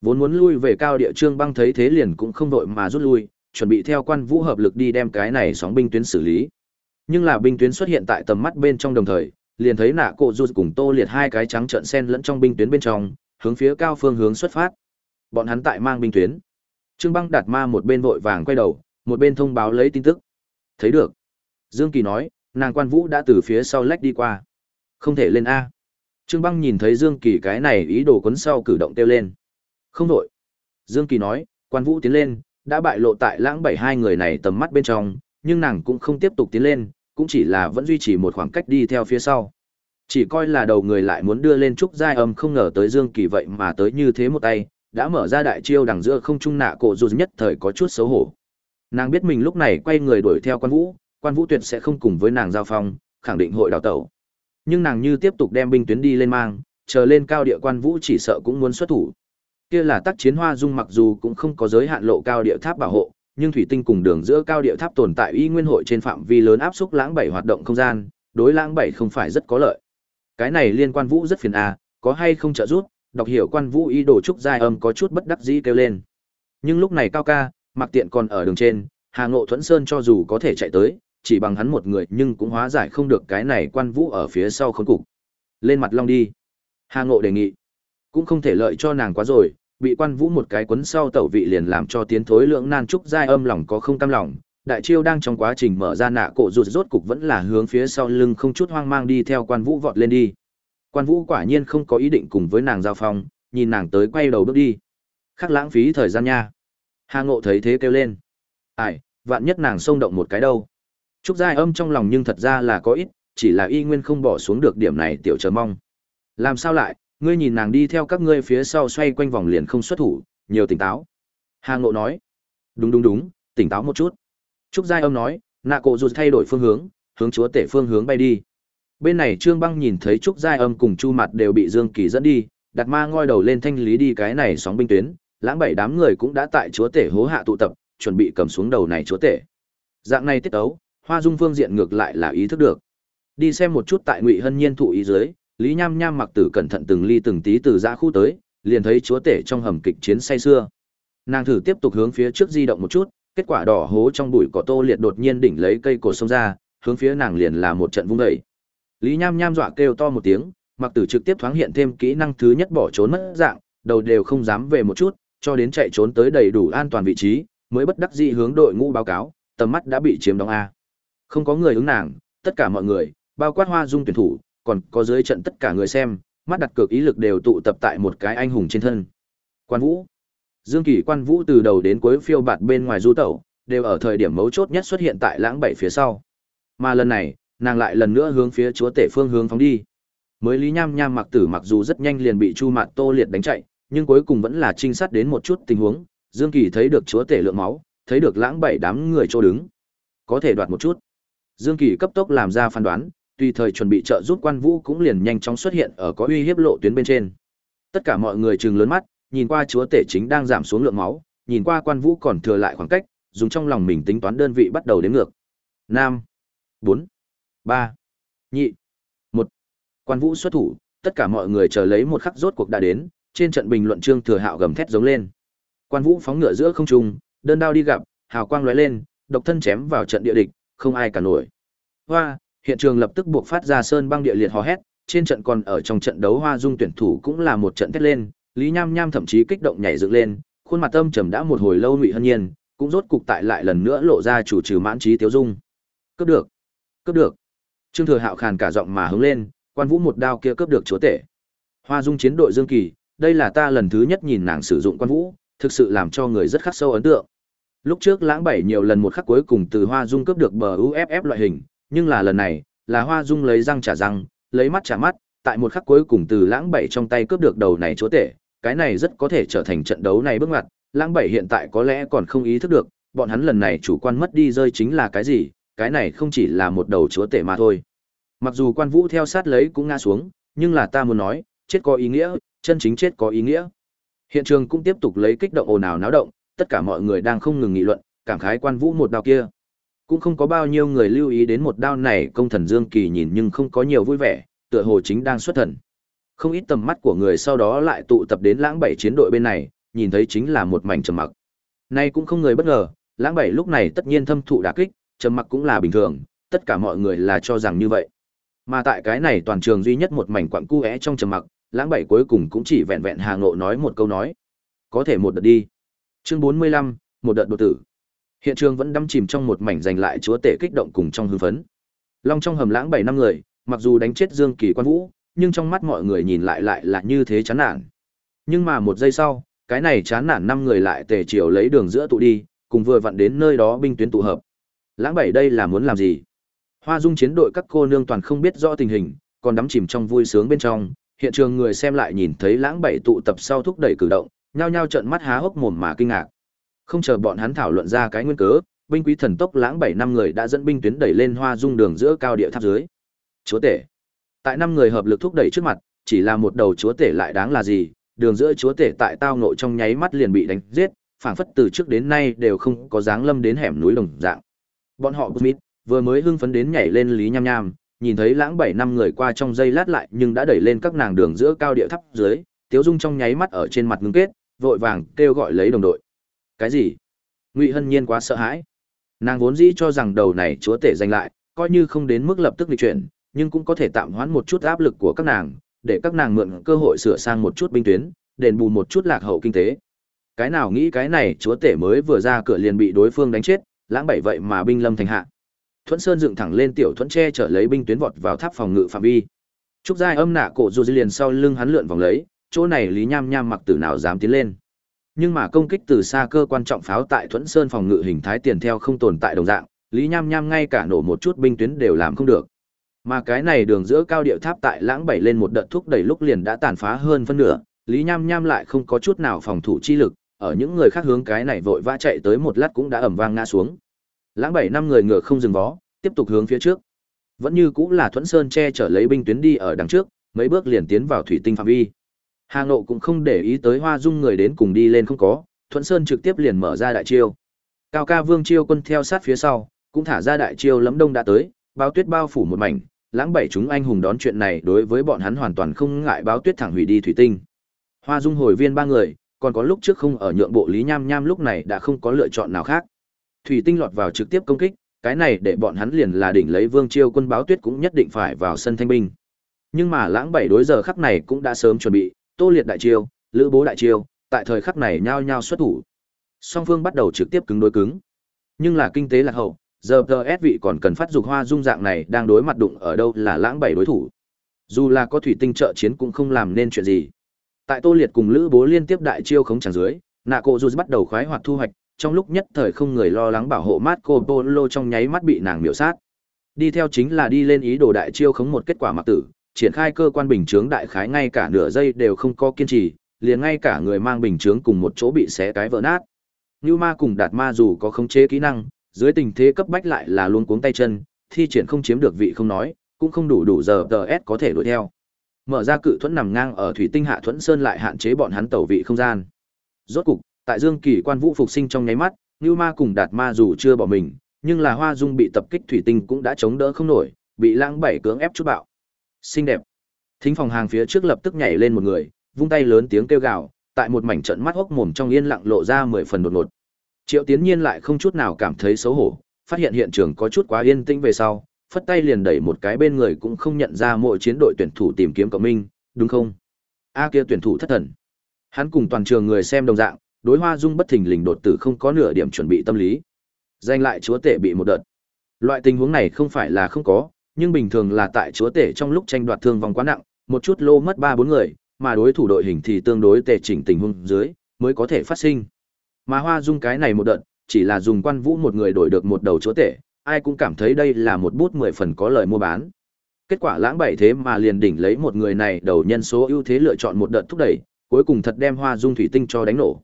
Vốn muốn lui về cao địa trương băng thấy thế liền cũng không đội mà rút lui, chuẩn bị theo quan vũ hợp lực đi đem cái này sóng binh tuyến xử lý. Nhưng là binh tuyến xuất hiện tại tầm mắt bên trong đồng thời, liền thấy nạ cổ du cùng tô liệt hai cái trắng trợn sen lẫn trong binh tuyến bên trong, hướng phía cao phương hướng xuất phát. Bọn hắn tại mang binh tuyến. Trương Băng Đạt Ma một bên vội vàng quay đầu, một bên thông báo lấy tin tức. Thấy được. Dương Kỳ nói, nàng quan vũ đã từ phía sau lách đi qua. Không thể lên A. Trương Băng nhìn thấy Dương Kỳ cái này ý đồ quấn sau cử động kêu lên. Không đổi. Dương Kỳ nói, quan vũ tiến lên, đã bại lộ tại lãng bảy hai người này tầm mắt bên trong, nhưng nàng cũng không tiếp tục tiến lên, cũng chỉ là vẫn duy trì một khoảng cách đi theo phía sau. Chỉ coi là đầu người lại muốn đưa lên trúc giai âm không ngờ tới Dương Kỳ vậy mà tới như thế một tay, đã mở ra đại chiêu đằng giữa không trung nạ cổ dù nhất thời có chút xấu hổ. Nàng biết mình lúc này quay người đuổi theo quan vũ, quan vũ tuyệt sẽ không cùng với nàng giao phong, khẳng định hội đào tẩu. Nhưng nàng như tiếp tục đem binh tuyến đi lên mang, chờ lên cao địa quan vũ chỉ sợ cũng muốn xuất thủ. Kia là tác chiến hoa dung mặc dù cũng không có giới hạn lộ cao địa tháp bảo hộ, nhưng thủy tinh cùng đường giữa cao địa tháp tồn tại y nguyên hội trên phạm vi lớn áp xúc lãng bảy hoạt động không gian, đối lãng bảy không phải rất có lợi. Cái này liên quan vũ rất phiền à? có hay không trợ giúp, đọc hiểu quan vũ ý đồ trúc giai âm có chút bất đắc dĩ kêu lên. Nhưng lúc này cao ca, mặc tiện còn ở đường trên, Hà Ngộ Thuẫn Sơn cho dù có thể chạy tới, chỉ bằng hắn một người nhưng cũng hóa giải không được cái này quan vũ ở phía sau khốn cục. Lên mặt long đi. Hà Ngộ đề nghị. Cũng không thể lợi cho nàng quá rồi, bị quan vũ một cái quấn sau tẩu vị liền làm cho tiến thối lượng nan trúc giai âm lòng có không cam lòng. Đại chiêu đang trong quá trình mở ra nạ cổ rụt rốt cục vẫn là hướng phía sau lưng không chút hoang mang đi theo quan vũ vọt lên đi. Quan vũ quả nhiên không có ý định cùng với nàng giao phong, nhìn nàng tới quay đầu bước đi. Khắc lãng phí thời gian nha. Hà ngộ thấy thế kêu lên. Ai, vạn nhất nàng xông động một cái đâu. Trúc Giai âm trong lòng nhưng thật ra là có ít, chỉ là y nguyên không bỏ xuống được điểm này tiểu chờ mong. Làm sao lại, ngươi nhìn nàng đi theo các ngươi phía sau xoay quanh vòng liền không xuất thủ, nhiều tỉnh táo. Hà Ngộ nói. Đúng đúng đúng, tỉnh táo một chút. Trúc Giai âm nói, nạ cổ dù thay đổi phương hướng, hướng chúa tể phương hướng bay đi. Bên này Trương Băng nhìn thấy Trúc Giai âm cùng Chu Mặt đều bị Dương Kỳ dẫn đi, đặt ma ngoi đầu lên thanh lý đi cái này sóng binh tuyến, lãng bảy đám người cũng đã tại chúa tể hố hạ tụ tập, chuẩn bị cầm xuống đầu này chúa tể. Dạng này tiết ấu, Hoa Dung phương diện ngược lại là ý thức được. Đi xem một chút tại Ngụy Hân Nhiên thụ ý dưới, Lý Nham Nham mặc tử cẩn thận từng ly từng tí từ giã khu tới, liền thấy chúa tể trong hầm kịch chiến say xưa. Nàng thử tiếp tục hướng phía trước di động một chút, kết quả đỏ hố trong bụi cỏ tô liệt đột nhiên đỉnh lấy cây cột sông ra, hướng phía nàng liền là một trận vung dậy. Lý Nham Nham dọa kêu to một tiếng, mặc tử trực tiếp thoáng hiện thêm kỹ năng thứ nhất bỏ trốn mất dạng, đầu đều không dám về một chút, cho đến chạy trốn tới đầy đủ an toàn vị trí, mới bất đắc dĩ hướng đội ngũ báo cáo, tầm mắt đã bị chiếm đóng a. Không có người ứng nàng, tất cả mọi người, bao quát Hoa Dung tuyển thủ, còn có dưới trận tất cả người xem, mắt đặt cược ý lực đều tụ tập tại một cái anh hùng trên thân. Quan Vũ. Dương Kỳ Quan Vũ từ đầu đến cuối phiêu bạt bên ngoài du tẩu, đều ở thời điểm mấu chốt nhất xuất hiện tại lãng bảy phía sau. Mà lần này, nàng lại lần nữa hướng phía chúa tể phương hướng phóng đi. Mới Lý Nham Nham mặc tử mặc dù rất nhanh liền bị Chu Mạt Tô liệt đánh chạy, nhưng cuối cùng vẫn là trinh sát đến một chút tình huống, Dương Kỳ thấy được chúa tể lượng máu, thấy được lãng bảy đám người chỗ đứng. Có thể đoạt một chút. Dương Kỳ cấp tốc làm ra phán đoán, tùy thời chuẩn bị trợ giúp quan vũ cũng liền nhanh chóng xuất hiện ở có uy hiếp lộ tuyến bên trên. Tất cả mọi người trừng lớn mắt, nhìn qua chúa tể chính đang giảm xuống lượng máu, nhìn qua quan vũ còn thừa lại khoảng cách, dùng trong lòng mình tính toán đơn vị bắt đầu đến ngược. Nam, bốn, ba, nhị, một. Quan vũ xuất thủ, tất cả mọi người chờ lấy một khắc rốt cuộc đã đến, trên trận bình luận trương thừa hạo gầm thét giống lên. Quan vũ phóng ngựa giữa không trung, đơn đao đi gặp, hào quang lóe lên, độc thân chém vào trận địa địch, không ai cả nổi. Hoa, hiện trường lập tức buộc phát ra sơn băng địa liệt hò hét, trên trận còn ở trong trận đấu Hoa Dung tuyển thủ cũng là một trận thét lên, Lý Nham Nham thậm chí kích động nhảy dựng lên, khuôn mặt âm trầm đã một hồi lâu ngụy hân nhiên, cũng rốt cục tại lại lần nữa lộ ra chủ trừ mãn trí tiêu dung. Cướp được, cướp được. Trương Thừa Hạo khàn cả giọng mà hướng lên, quan vũ một đao kia cướp được chúa tể. Hoa Dung chiến đội Dương Kỳ, đây là ta lần thứ nhất nhìn nàng sử dụng quan vũ, thực sự làm cho người rất khắc sâu ấn tượng. Lúc trước Lãng Bảy nhiều lần một khắc cuối cùng từ Hoa Dung cướp được bờ UFF loại hình, nhưng là lần này, là Hoa Dung lấy răng trả răng, lấy mắt trả mắt, tại một khắc cuối cùng từ Lãng Bảy trong tay cướp được đầu này chúa tể, cái này rất có thể trở thành trận đấu này bước ngoặt, Lãng Bảy hiện tại có lẽ còn không ý thức được, bọn hắn lần này chủ quan mất đi rơi chính là cái gì, cái này không chỉ là một đầu chúa tể mà thôi. Mặc dù quan vũ theo sát lấy cũng ngã xuống, nhưng là ta muốn nói, chết có ý nghĩa, chân chính chết có ý nghĩa. Hiện trường cũng tiếp tục lấy kích động ồn ào náo động, tất cả mọi người đang không ngừng nghị luận, cảm khái quan vũ một đao kia. Cũng không có bao nhiêu người lưu ý đến một đao này công thần Dương Kỳ nhìn nhưng không có nhiều vui vẻ, tựa hồ chính đang xuất thần. Không ít tầm mắt của người sau đó lại tụ tập đến lãng bảy chiến đội bên này, nhìn thấy chính là một mảnh trầm mặc. Nay cũng không người bất ngờ, lãng bảy lúc này tất nhiên thâm thụ đả kích, trầm mặc cũng là bình thường, tất cả mọi người là cho rằng như vậy. Mà tại cái này toàn trường duy nhất một mảnh quặng cu é trong trầm mặc, lãng bảy cuối cùng cũng chỉ vẹn vẹn hà ngộ nói một câu nói. Có thể một đợt đi. Chương 45, một đợt đột tử. Hiện trường vẫn đắm chìm trong một mảnh giành lại chúa tể kích động cùng trong hưng phấn. Long trong hầm lãng bảy năm người, mặc dù đánh chết Dương Kỳ Quan Vũ, nhưng trong mắt mọi người nhìn lại lại là như thế chán nản. Nhưng mà một giây sau, cái này chán nản năm người lại tề chiều lấy đường giữa tụ đi, cùng vừa vặn đến nơi đó binh tuyến tụ hợp. Lãng bảy đây là muốn làm gì? Hoa Dung chiến đội các cô nương toàn không biết rõ tình hình, còn đắm chìm trong vui sướng bên trong, hiện trường người xem lại nhìn thấy lãng bảy tụ tập sau thúc đẩy cử động, nhao nhao trợn mắt há hốc mồm mà kinh ngạc. Không chờ bọn hắn thảo luận ra cái nguyên cớ, binh quý thần tốc lãng bảy năm người đã dẫn binh tuyến đẩy lên Hoa Dung đường giữa cao địa tháp dưới. Chúa tể. Tại năm người hợp lực thúc đẩy trước mặt, chỉ là một đầu chúa tể lại đáng là gì, đường giữa chúa tể tại tao nội trong nháy mắt liền bị đánh giết, phảng phất từ trước đến nay đều không có dáng lâm đến hẻm núi đồng dạng. Bọn họ Smith vừa mới hưng phấn đến nhảy lên Lý Nham Nham, nhìn thấy lãng bảy năm người qua trong giây lát lại nhưng đã đẩy lên các nàng đường giữa cao địa thấp dưới, Tiếu Dung trong nháy mắt ở trên mặt ngưng kết, vội vàng kêu gọi lấy đồng đội. Cái gì? Ngụy Hân Nhiên quá sợ hãi. Nàng vốn dĩ cho rằng đầu này chúa tể giành lại, coi như không đến mức lập tức lịch chuyển, nhưng cũng có thể tạm hoãn một chút áp lực của các nàng, để các nàng mượn cơ hội sửa sang một chút binh tuyến, đền bù một chút lạc hậu kinh tế. Cái nào nghĩ cái này chúa tể mới vừa ra cửa liền bị đối phương đánh chết, lãng bảy vậy mà binh lâm thành hạ. Thuẫn Sơn dựng thẳng lên tiểu thuẫn tre trở lấy binh tuyến vọt vào tháp phòng ngự phạm vi. Trúc giai âm nạ cổ dù liền sau lưng hắn lượn vòng lấy, chỗ này Lý Nham Nham mặc tử nào dám tiến lên. Nhưng mà công kích từ xa cơ quan trọng pháo tại Thuẫn Sơn phòng ngự hình thái tiền theo không tồn tại đồng dạng, Lý Nham Nham ngay cả nổ một chút binh tuyến đều làm không được. Mà cái này đường giữa cao điệu tháp tại lãng bảy lên một đợt thúc đẩy lúc liền đã tàn phá hơn phân nửa, Lý Nham Nham lại không có chút nào phòng thủ chi lực, ở những người khác hướng cái này vội vã chạy tới một lát cũng đã ầm vang ngã xuống. Lãng bảy năm người ngựa không dừng vó, tiếp tục hướng phía trước. Vẫn như cũng là Thuẫn Sơn che chở lấy binh tuyến đi ở đằng trước, mấy bước liền tiến vào thủy tinh phạm vi. Hà Ngộ cũng không để ý tới Hoa Dung người đến cùng đi lên không có, Thuận Sơn trực tiếp liền mở ra đại chiêu. Cao ca Vương chiêu quân theo sát phía sau, cũng thả ra đại chiêu lấm đông đã tới, báo tuyết bao phủ một mảnh, lãng bảy chúng anh hùng đón chuyện này đối với bọn hắn hoàn toàn không ngại báo tuyết thẳng hủy đi thủy tinh. Hoa Dung hồi viên ba người, còn có lúc trước không ở nhượng bộ Lý Nham Nham lúc này đã không có lựa chọn nào khác. Thủy tinh lọt vào trực tiếp công kích, cái này để bọn hắn liền là đỉnh lấy Vương Chiêu quân báo tuyết cũng nhất định phải vào sân thanh binh. Nhưng mà lãng bảy đối giờ khắc này cũng đã sớm chuẩn bị, Tô Liệt đại chiêu, Lữ Bố đại chiêu, tại thời khắc này nhao nhao xuất thủ. Song phương bắt đầu trực tiếp cứng đối cứng. Nhưng là kinh tế lạc hậu, giờ PS vị còn cần phát dục hoa dung dạng này đang đối mặt đụng ở đâu là lãng bảy đối thủ. Dù là có thủy tinh trợ chiến cũng không làm nên chuyện gì. Tại Tô Liệt cùng Lữ Bố liên tiếp đại chiêu khống chẳng dưới, Nạ Cổ Dù bắt đầu khoái hoạt thu hoạch, trong lúc nhất thời không người lo lắng bảo hộ Marco Polo trong nháy mắt bị nàng miểu sát. Đi theo chính là đi lên ý đồ đại chiêu khống một kết quả mặc tử, triển khai cơ quan bình chướng đại khái ngay cả nửa giây đều không có kiên trì, liền ngay cả người mang bình chướng cùng một chỗ bị xé cái vỡ nát. Như ma cùng đạt ma dù có khống chế kỹ năng, dưới tình thế cấp bách lại là luôn cuống tay chân, thi triển không chiếm được vị không nói, cũng không đủ đủ giờ DS có thể đuổi theo. Mở ra cự thuẫn nằm ngang ở thủy tinh hạ thuẫn sơn lại hạn chế bọn hắn tẩu vị không gian. Rốt cục, tại Dương Kỳ quan vũ phục sinh trong nháy mắt, Như Ma cùng Đạt Ma dù chưa bỏ mình, nhưng là Hoa Dung bị tập kích thủy tinh cũng đã chống đỡ không nổi, bị Lãng Bảy cưỡng ép chút bạo. Xinh đẹp. Thính phòng hàng phía trước lập tức nhảy lên một người, vung tay lớn tiếng kêu gào, tại một mảnh trận mắt hốc mồm trong yên lặng lộ ra mười phần đột ngột. Triệu Tiến Nhiên lại không chút nào cảm thấy xấu hổ, phát hiện hiện trường có chút quá yên tĩnh về sau, phất tay liền đẩy một cái bên người cũng không nhận ra mỗi chiến đội tuyển thủ tìm kiếm cậu minh, đúng không? A kia tuyển thủ thất thần. Hắn cùng toàn trường người xem đồng dạng, đối Hoa Dung bất thình lình đột tử không có nửa điểm chuẩn bị tâm lý. Danh lại chúa tể bị một đợt. Loại tình huống này không phải là không có, nhưng bình thường là tại chúa tể trong lúc tranh đoạt thương vong quá nặng, một chút lô mất ba bốn người, mà đối thủ đội hình thì tương đối tệ chỉnh tình huống dưới mới có thể phát sinh. Mà Hoa Dung cái này một đợt, chỉ là dùng quan vũ một người đổi được một đầu chúa tể, ai cũng cảm thấy đây là một bút mười phần có lời mua bán. Kết quả lãng bảy thế mà liền đỉnh lấy một người này đầu nhân số ưu thế lựa chọn một đợt thúc đẩy, cuối cùng thật đem Hoa Dung thủy tinh cho đánh nổ.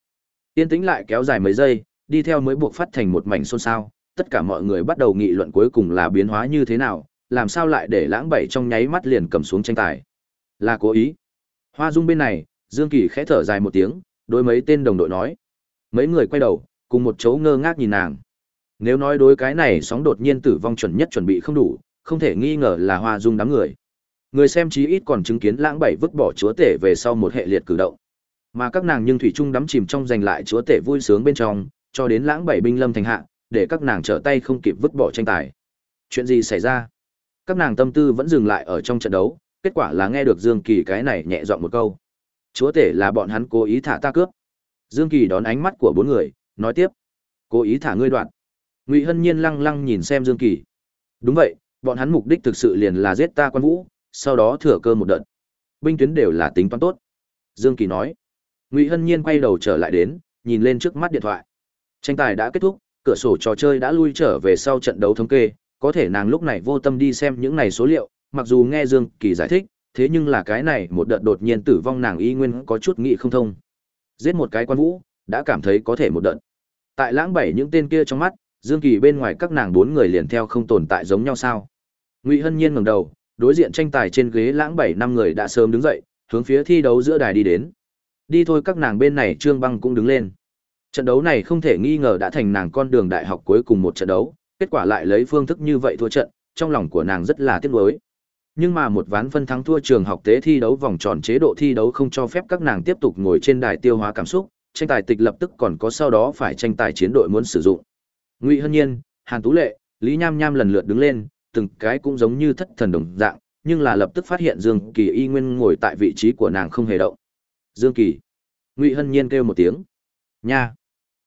Tiên tĩnh lại kéo dài mấy giây, đi theo mới buộc phát thành một mảnh xôn xao, tất cả mọi người bắt đầu nghị luận cuối cùng là biến hóa như thế nào, làm sao lại để lãng bảy trong nháy mắt liền cầm xuống tranh tài. Là cố ý. Hoa Dung bên này, Dương Kỳ khẽ thở dài một tiếng, đối mấy tên đồng đội nói. Mấy người quay đầu, cùng một chỗ ngơ ngác nhìn nàng. Nếu nói đối cái này sóng đột nhiên tử vong chuẩn nhất chuẩn bị không đủ, không thể nghi ngờ là Hoa Dung đám người. Người xem chí ít còn chứng kiến lãng bảy vứt bỏ chúa tể về sau một hệ liệt cử động. Mà các nàng nhưng thủy chung đắm chìm trong giành lại chúa tể vui sướng bên trong, cho đến lãng bảy binh lâm thành hạ, để các nàng trở tay không kịp vứt bỏ tranh tài. Chuyện gì xảy ra? Các nàng tâm tư vẫn dừng lại ở trong trận đấu, kết quả là nghe được Dương Kỳ cái này nhẹ giọng một câu. Chúa tể là bọn hắn cố ý thả ta cướp. Dương Kỳ đón ánh mắt của bốn người, nói tiếp. Cố ý thả ngươi đoạn. Ngụy Hân Nhiên lăng lăng nhìn xem Dương Kỳ. Đúng vậy, bọn hắn mục đích thực sự liền là giết ta quan vũ, sau đó thừa cơ một đợt. Binh tuyến đều là tính toán tốt. Dương Kỳ nói. Ngụy Hân Nhiên quay đầu trở lại đến, nhìn lên trước mắt điện thoại. Tranh tài đã kết thúc, cửa sổ trò chơi đã lui trở về sau trận đấu thống kê, có thể nàng lúc này vô tâm đi xem những này số liệu, mặc dù nghe Dương Kỳ giải thích, thế nhưng là cái này một đợt đột nhiên tử vong nàng y nguyên có chút nghị không thông. Giết một cái quan vũ, đã cảm thấy có thể một đợt. Tại lãng bảy những tên kia trong mắt, Dương Kỳ bên ngoài các nàng bốn người liền theo không tồn tại giống nhau sao? Ngụy Hân Nhiên ngẩng đầu, đối diện tranh tài trên ghế lãng bảy năm người đã sớm đứng dậy, hướng phía thi đấu giữa đài đi đến. Đi thôi các nàng bên này Trương Băng cũng đứng lên. Trận đấu này không thể nghi ngờ đã thành nàng con đường đại học cuối cùng một trận đấu, kết quả lại lấy phương thức như vậy thua trận, trong lòng của nàng rất là tiếc nuối. Nhưng mà một ván phân thắng thua trường học tế thi đấu vòng tròn chế độ thi đấu không cho phép các nàng tiếp tục ngồi trên đài tiêu hóa cảm xúc, tranh tài tịch lập tức còn có sau đó phải tranh tài chiến đội muốn sử dụng. Ngụy Hân Nhiên, Hàn Tú Lệ, Lý Nham Nham lần lượt đứng lên, từng cái cũng giống như thất thần đồng dạng, nhưng là lập tức phát hiện Dương Kỳ y nguyên ngồi tại vị trí của nàng không hề động. Dương Kỳ. Ngụy Hân Nhiên kêu một tiếng. Nha.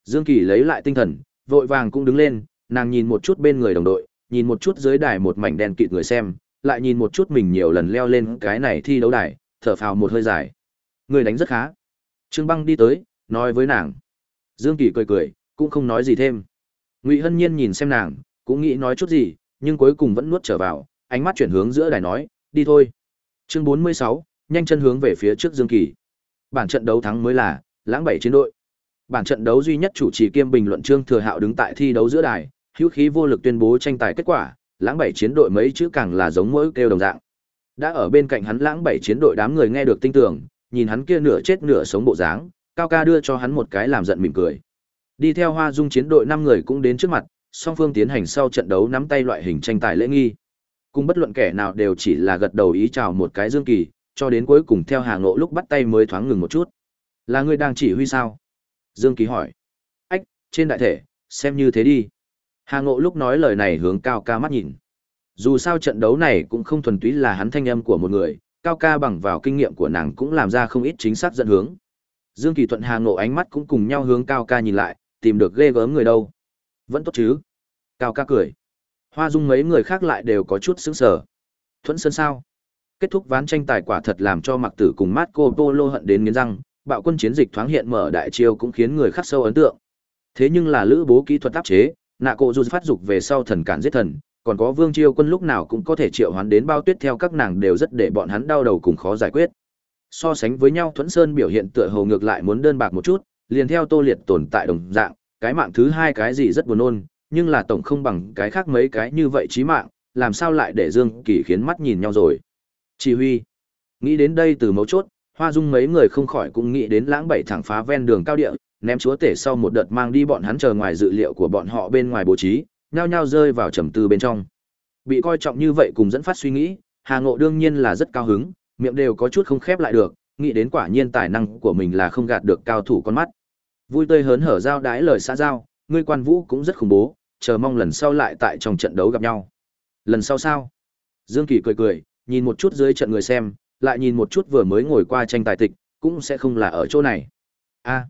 Dương Kỳ lấy lại tinh thần, vội vàng cũng đứng lên, nàng nhìn một chút bên người đồng đội, nhìn một chút dưới đài một mảnh đen kịt người xem, lại nhìn một chút mình nhiều lần leo lên cái này thi đấu đài, thở phào một hơi dài. Người đánh rất khá. Trương Băng đi tới, nói với nàng. Dương Kỳ cười cười, cũng không nói gì thêm. Ngụy Hân Nhiên nhìn xem nàng, cũng nghĩ nói chút gì, nhưng cuối cùng vẫn nuốt trở vào, ánh mắt chuyển hướng giữa đài nói, đi thôi. Chương 46, nhanh chân hướng về phía trước Dương Kỳ. Bản trận đấu thắng mới là lãng bảy chiến đội. Bản trận đấu duy nhất chủ trì kiêm bình luận Trương Thừa Hạo đứng tại thi đấu giữa đài, hữu khí vô lực tuyên bố tranh tài kết quả, lãng bảy chiến đội mấy chữ càng là giống mỗi kêu đồng dạng. Đã ở bên cạnh hắn lãng bảy chiến đội đám người nghe được tinh tưởng, nhìn hắn kia nửa chết nửa sống bộ dáng, Cao ca đưa cho hắn một cái làm giận mỉm cười. Đi theo Hoa Dung chiến đội năm người cũng đến trước mặt, song phương tiến hành sau trận đấu nắm tay loại hình tranh tài lễ nghi. Cùng bất luận kẻ nào đều chỉ là gật đầu ý chào một cái Dương Kỳ, cho đến cuối cùng theo Hà Ngộ lúc bắt tay mới thoáng ngừng một chút. Là người đang chỉ huy sao? Dương Kỳ hỏi. Ách, trên đại thể, xem như thế đi. Hà Ngộ lúc nói lời này hướng Cao ca mắt nhìn. Dù sao trận đấu này cũng không thuần túy là hắn thanh âm của một người, Cao ca bằng vào kinh nghiệm của nàng cũng làm ra không ít chính xác dẫn hướng. Dương Kỳ Thuận Hà Ngộ ánh mắt cũng cùng nhau hướng Cao ca nhìn lại, tìm được ghê gớm người đâu. Vẫn tốt chứ? Cao ca cười. Hoa Dung mấy người khác lại đều có chút sững sờ. Thuẫn Sơn sao? Kết thúc ván tranh tài quả thật làm cho Mặc Tử cùng Marco Polo hận đến nghiến răng, bạo quân chiến dịch thoáng hiện mở đại chiêu cũng khiến người khác sâu ấn tượng. Thế nhưng là lữ bố kỹ thuật áp chế, nạ cổ dù phát dục về sau thần cản giết thần, còn có vương chiêu quân lúc nào cũng có thể triệu hoán đến bao tuyết theo các nàng đều rất để bọn hắn đau đầu cùng khó giải quyết. So sánh với nhau Thuẫn Sơn biểu hiện tựa hồ ngược lại muốn đơn bạc một chút, liền theo Tô Liệt tồn tại đồng dạng, cái mạng thứ hai cái gì rất buồn nôn, nhưng là tổng không bằng cái khác mấy cái như vậy chí mạng, làm sao lại để Dương Kỳ khiến mắt nhìn nhau rồi. Chỉ huy. Nghĩ đến đây từ mấu chốt, Hoa Dung mấy người không khỏi cũng nghĩ đến lãng bảy thẳng phá ven đường cao địa, ném chúa tể sau một đợt mang đi bọn hắn chờ ngoài dự liệu của bọn họ bên ngoài bố trí, nhao nhao rơi vào trầm tư bên trong. Bị coi trọng như vậy cùng dẫn phát suy nghĩ, Hà Ngộ đương nhiên là rất cao hứng, miệng đều có chút không khép lại được, nghĩ đến quả nhiên tài năng của mình là không gạt được cao thủ con mắt. Vui tươi hớn hở giao đái lời xã giao, ngươi quan vũ cũng rất khủng bố, chờ mong lần sau lại tại trong trận đấu gặp nhau. Lần sau sao? Dương Kỳ cười cười, nhìn một chút dưới trận người xem, lại nhìn một chút vừa mới ngồi qua tranh tài tịch, cũng sẽ không là ở chỗ này. A.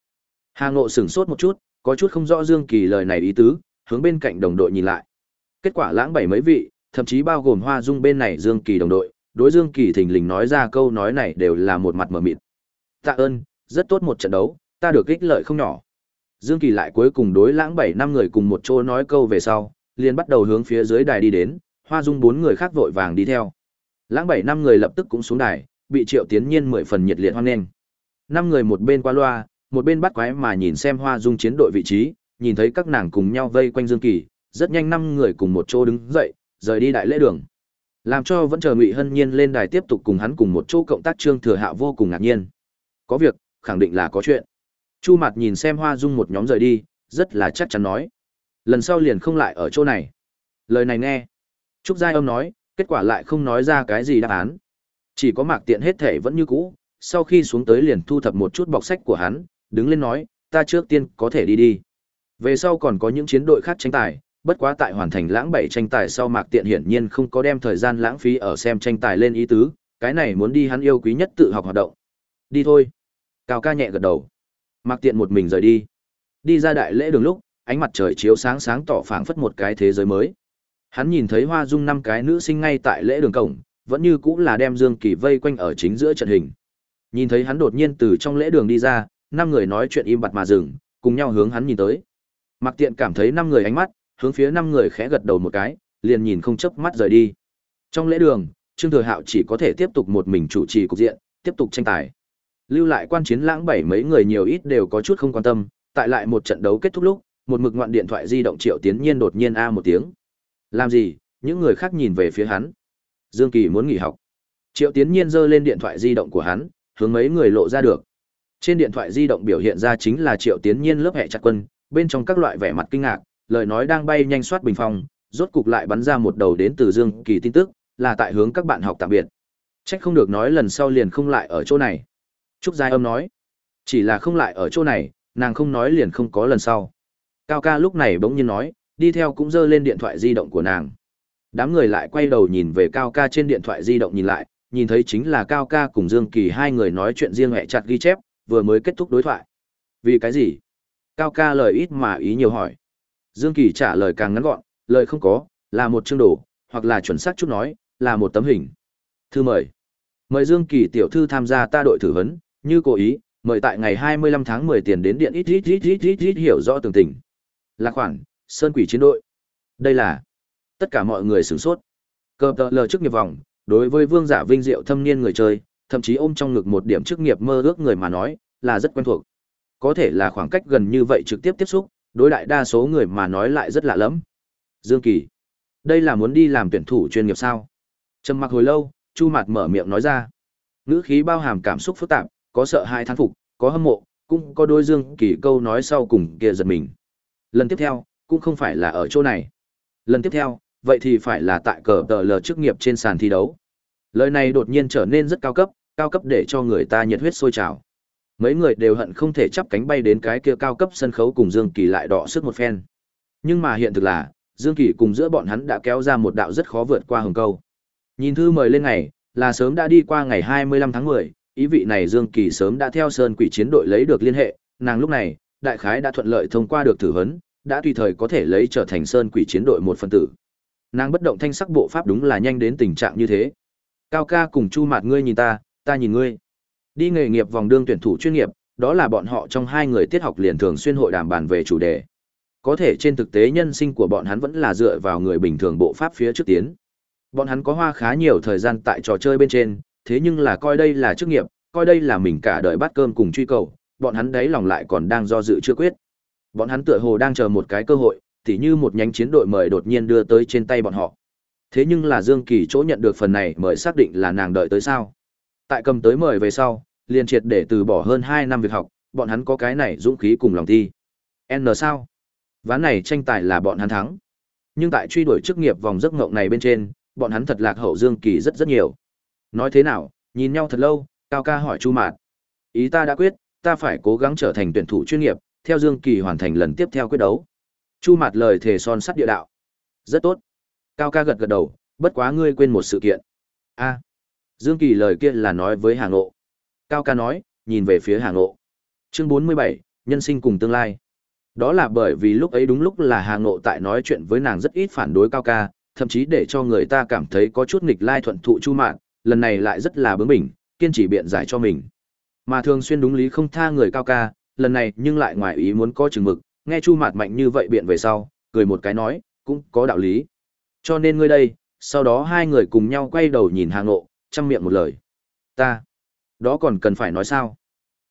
Hà Ngộ sửng sốt một chút, có chút không rõ Dương Kỳ lời này ý tứ, hướng bên cạnh đồng đội nhìn lại. Kết quả lãng bảy mấy vị, thậm chí bao gồm Hoa Dung bên này Dương Kỳ đồng đội, đối Dương Kỳ thình lình nói ra câu nói này đều là một mặt mở mịt. Tạ ơn, rất tốt một trận đấu, ta được ích lợi không nhỏ. Dương Kỳ lại cuối cùng đối lãng bảy năm người cùng một chỗ nói câu về sau, liền bắt đầu hướng phía dưới đài đi đến, Hoa Dung bốn người khác vội vàng đi theo. Lãng bảy năm người lập tức cũng xuống đài, bị Triệu Tiến Nhiên mười phần nhiệt liệt hoan nghênh. Năm người một bên qua loa, một bên bắt quái mà nhìn xem Hoa Dung chiến đội vị trí, nhìn thấy các nàng cùng nhau vây quanh Dương Kỳ, rất nhanh năm người cùng một chỗ đứng dậy, rời đi đại lễ đường. Làm cho vẫn chờ Ngụy Hân Nhiên lên đài tiếp tục cùng hắn cùng một chỗ cộng tác Trương Thừa Hạ vô cùng ngạc nhiên. Có việc, khẳng định là có chuyện. Chu Mạt nhìn xem Hoa Dung một nhóm rời đi, rất là chắc chắn nói. Lần sau liền không lại ở chỗ này. Lời này nghe. Trúc Giai Âm nói, kết quả lại không nói ra cái gì đáp án. Chỉ có mạc tiện hết thể vẫn như cũ, sau khi xuống tới liền thu thập một chút bọc sách của hắn, đứng lên nói, ta trước tiên có thể đi đi. Về sau còn có những chiến đội khác tranh tài, bất quá tại hoàn thành lãng bảy tranh tài sau mạc tiện hiển nhiên không có đem thời gian lãng phí ở xem tranh tài lên ý tứ, cái này muốn đi hắn yêu quý nhất tự học hoạt động. Đi thôi. Cao ca nhẹ gật đầu. Mạc tiện một mình rời đi. Đi ra đại lễ đường lúc, ánh mặt trời chiếu sáng sáng tỏ phảng phất một cái thế giới mới. Hắn nhìn thấy hoa dung năm cái nữ sinh ngay tại lễ đường cổng, vẫn như cũng là đem Dương Kỳ vây quanh ở chính giữa trận hình. Nhìn thấy hắn đột nhiên từ trong lễ đường đi ra, năm người nói chuyện im bặt mà dừng, cùng nhau hướng hắn nhìn tới. Mạc Tiện cảm thấy năm người ánh mắt, hướng phía năm người khẽ gật đầu một cái, liền nhìn không chớp mắt rời đi. Trong lễ đường, Trương Thừa Hạo chỉ có thể tiếp tục một mình chủ trì cục diện, tiếp tục tranh tài. Lưu lại quan chiến lãng bảy mấy người nhiều ít đều có chút không quan tâm, tại lại một trận đấu kết thúc lúc, một mực ngoạn điện thoại di động Triệu Tiến Nhiên đột nhiên a một tiếng. Làm gì? Những người khác nhìn về phía hắn. Dương Kỳ muốn nghỉ học. Triệu Tiến Nhiên giơ lên điện thoại di động của hắn, hướng mấy người lộ ra được. Trên điện thoại di động biểu hiện ra chính là Triệu Tiến Nhiên lớp hệ chặt quân, bên trong các loại vẻ mặt kinh ngạc, lời nói đang bay nhanh soát bình phong, rốt cục lại bắn ra một đầu đến từ Dương Kỳ tin tức, là tại hướng các bạn học tạm biệt. Trách không được nói lần sau liền không lại ở chỗ này. Trúc Giai Âm nói, chỉ là không lại ở chỗ này, nàng không nói liền không có lần sau. Cao ca lúc này bỗng nhiên nói, đi theo cũng giơ lên điện thoại di động của nàng. Đám người lại quay đầu nhìn về Cao ca trên điện thoại di động nhìn lại, nhìn thấy chính là Cao ca cùng Dương Kỳ hai người nói chuyện riêng hẹ chặt ghi chép, vừa mới kết thúc đối thoại. Vì cái gì? Cao ca lời ít mà ý nhiều hỏi. Dương Kỳ trả lời càng ngắn gọn, lời không có, là một chương đồ, hoặc là chuẩn xác chút nói, là một tấm hình. Thư mời. Mời Dương Kỳ tiểu thư tham gia ta đội thử vấn, như cố ý, mời tại ngày 25 tháng 10 tiền đến điện ít ít ít ít ít ít hiểu rõ tường tình. Là khoản, Sơn Quỷ chiến đội. Đây là tất cả mọi người sửng sốt. Cờ tờ lờ trước nghiệp vòng, đối với vương giả vinh diệu thâm niên người chơi, thậm chí ôm trong ngực một điểm chức nghiệp mơ ước người mà nói, là rất quen thuộc. Có thể là khoảng cách gần như vậy trực tiếp tiếp xúc, đối đại đa số người mà nói lại rất lạ lẫm. Dương Kỳ, đây là muốn đi làm tuyển thủ chuyên nghiệp sao? Trầm mặc hồi lâu, Chu Mạt mở miệng nói ra. Ngữ khí bao hàm cảm xúc phức tạp, có sợ hãi thán phục, có hâm mộ, cũng có đôi Dương Kỳ câu nói sau cùng kia giật mình. Lần tiếp theo, cũng không phải là ở chỗ này. Lần tiếp theo, vậy thì phải là tại cờ tờ lờ chức nghiệp trên sàn thi đấu. Lời này đột nhiên trở nên rất cao cấp, cao cấp để cho người ta nhiệt huyết sôi trào. Mấy người đều hận không thể chắp cánh bay đến cái kia cao cấp sân khấu cùng Dương Kỳ lại đọ sức một phen. Nhưng mà hiện thực là, Dương Kỳ cùng giữa bọn hắn đã kéo ra một đạo rất khó vượt qua hừng câu. Nhìn thư mời lên ngày, là sớm đã đi qua ngày 25 tháng 10, ý vị này Dương Kỳ sớm đã theo Sơn Quỷ chiến đội lấy được liên hệ, nàng lúc này, đại khái đã thuận lợi thông qua được thử vấn, đã tùy thời có thể lấy trở thành Sơn Quỷ chiến đội một phần tử. Nàng bất động thanh sắc bộ pháp đúng là nhanh đến tình trạng như thế. Cao ca cùng Chu Mạt ngươi nhìn ta, ta nhìn ngươi. Đi nghề nghiệp vòng đương tuyển thủ chuyên nghiệp, đó là bọn họ trong hai người tiết học liền thường xuyên hội đàm bàn về chủ đề. Có thể trên thực tế nhân sinh của bọn hắn vẫn là dựa vào người bình thường bộ pháp phía trước tiến. Bọn hắn có hoa khá nhiều thời gian tại trò chơi bên trên, thế nhưng là coi đây là chức nghiệp, coi đây là mình cả đời bắt cơm cùng truy cầu, bọn hắn đấy lòng lại còn đang do dự chưa quyết. Bọn hắn tựa hồ đang chờ một cái cơ hội, tỉ như một nhánh chiến đội mời đột nhiên đưa tới trên tay bọn họ. Thế nhưng là Dương Kỳ chỗ nhận được phần này mời xác định là nàng đợi tới sao. Tại cầm tới mời về sau, liền triệt để từ bỏ hơn 2 năm việc học, bọn hắn có cái này dũng khí cùng lòng thi. N sao? Ván này tranh tài là bọn hắn thắng. Nhưng tại truy đuổi chức nghiệp vòng giấc ngộng này bên trên, bọn hắn thật lạc hậu Dương Kỳ rất rất nhiều. Nói thế nào, nhìn nhau thật lâu, Cao ca hỏi Chu Mạt. Ý ta đã quyết, ta phải cố gắng trở thành tuyển thủ chuyên nghiệp, theo Dương Kỳ hoàn thành lần tiếp theo quyết đấu. Chu Mạt lời thề son sắt địa đạo. Rất tốt. Cao ca gật gật đầu, bất quá ngươi quên một sự kiện. A. Dương Kỳ lời kia là nói với Hà Ngộ. Cao ca nói, nhìn về phía Hà Ngộ. Chương 47, nhân sinh cùng tương lai. Đó là bởi vì lúc ấy đúng lúc là Hà Ngộ tại nói chuyện với nàng rất ít phản đối Cao ca, thậm chí để cho người ta cảm thấy có chút nghịch lai thuận thụ chu mạn, lần này lại rất là bướng bỉnh, kiên trì biện giải cho mình. Mà thường xuyên đúng lý không tha người cao ca, lần này nhưng lại ngoài ý muốn có chừng mực, nghe chu mạn mạnh như vậy biện về sau, cười một cái nói, cũng có đạo lý. Cho nên ngươi đây, sau đó hai người cùng nhau quay đầu nhìn Hà Ngộ, chăm miệng một lời. Ta, đó còn cần phải nói sao?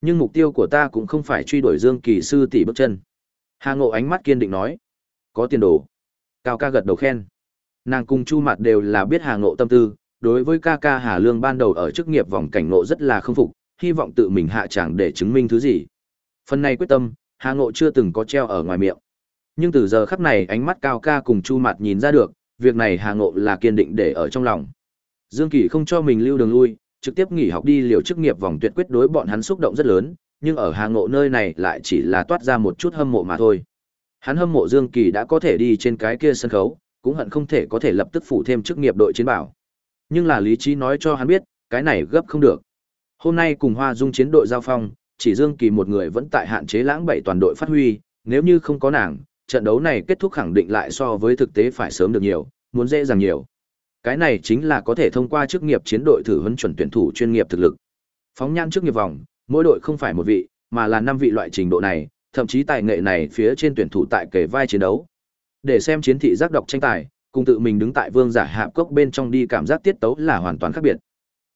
Nhưng mục tiêu của ta cũng không phải truy đuổi Dương Kỳ sư tỷ bước chân. Hà Ngộ ánh mắt kiên định nói, có tiền đồ. Cao ca gật đầu khen. Nàng cùng Chu Mạt đều là biết Hà Ngộ tâm tư, đối với ca ca Hà Lương ban đầu ở chức nghiệp vòng cảnh ngộ rất là không phục, hy vọng tự mình hạ chẳng để chứng minh thứ gì. Phần này quyết tâm, Hà Ngộ chưa từng có treo ở ngoài miệng. Nhưng từ giờ khắc này ánh mắt Cao ca cùng Chu Mạt nhìn ra được, việc này Hà Ngộ là kiên định để ở trong lòng. Dương Kỳ không cho mình lưu đường lui, trực tiếp nghỉ học đi liều chức nghiệp vòng tuyệt quyết đối bọn hắn xúc động rất lớn, nhưng ở Hà Ngộ nơi này lại chỉ là toát ra một chút hâm mộ mà thôi. Hắn hâm mộ Dương Kỳ đã có thể đi trên cái kia sân khấu, cũng hận không thể có thể lập tức phụ thêm chức nghiệp đội chiến bảo. Nhưng là lý trí nói cho hắn biết, cái này gấp không được. Hôm nay cùng Hoa Dung chiến đội giao phong, chỉ Dương Kỳ một người vẫn tại hạn chế lãng bảy toàn đội phát huy, nếu như không có nàng, trận đấu này kết thúc khẳng định lại so với thực tế phải sớm được nhiều, muốn dễ dàng nhiều. Cái này chính là có thể thông qua chức nghiệp chiến đội thử huấn chuẩn tuyển thủ chuyên nghiệp thực lực. Phóng nhan chức nghiệp vòng, mỗi đội không phải một vị, mà là năm vị loại trình độ này, thậm chí tài nghệ này phía trên tuyển thủ tại kể vai chiến đấu. Để xem chiến thị giác đọc tranh tài, cùng tự mình đứng tại vương giả hạp cốc bên trong đi cảm giác tiết tấu là hoàn toàn khác biệt.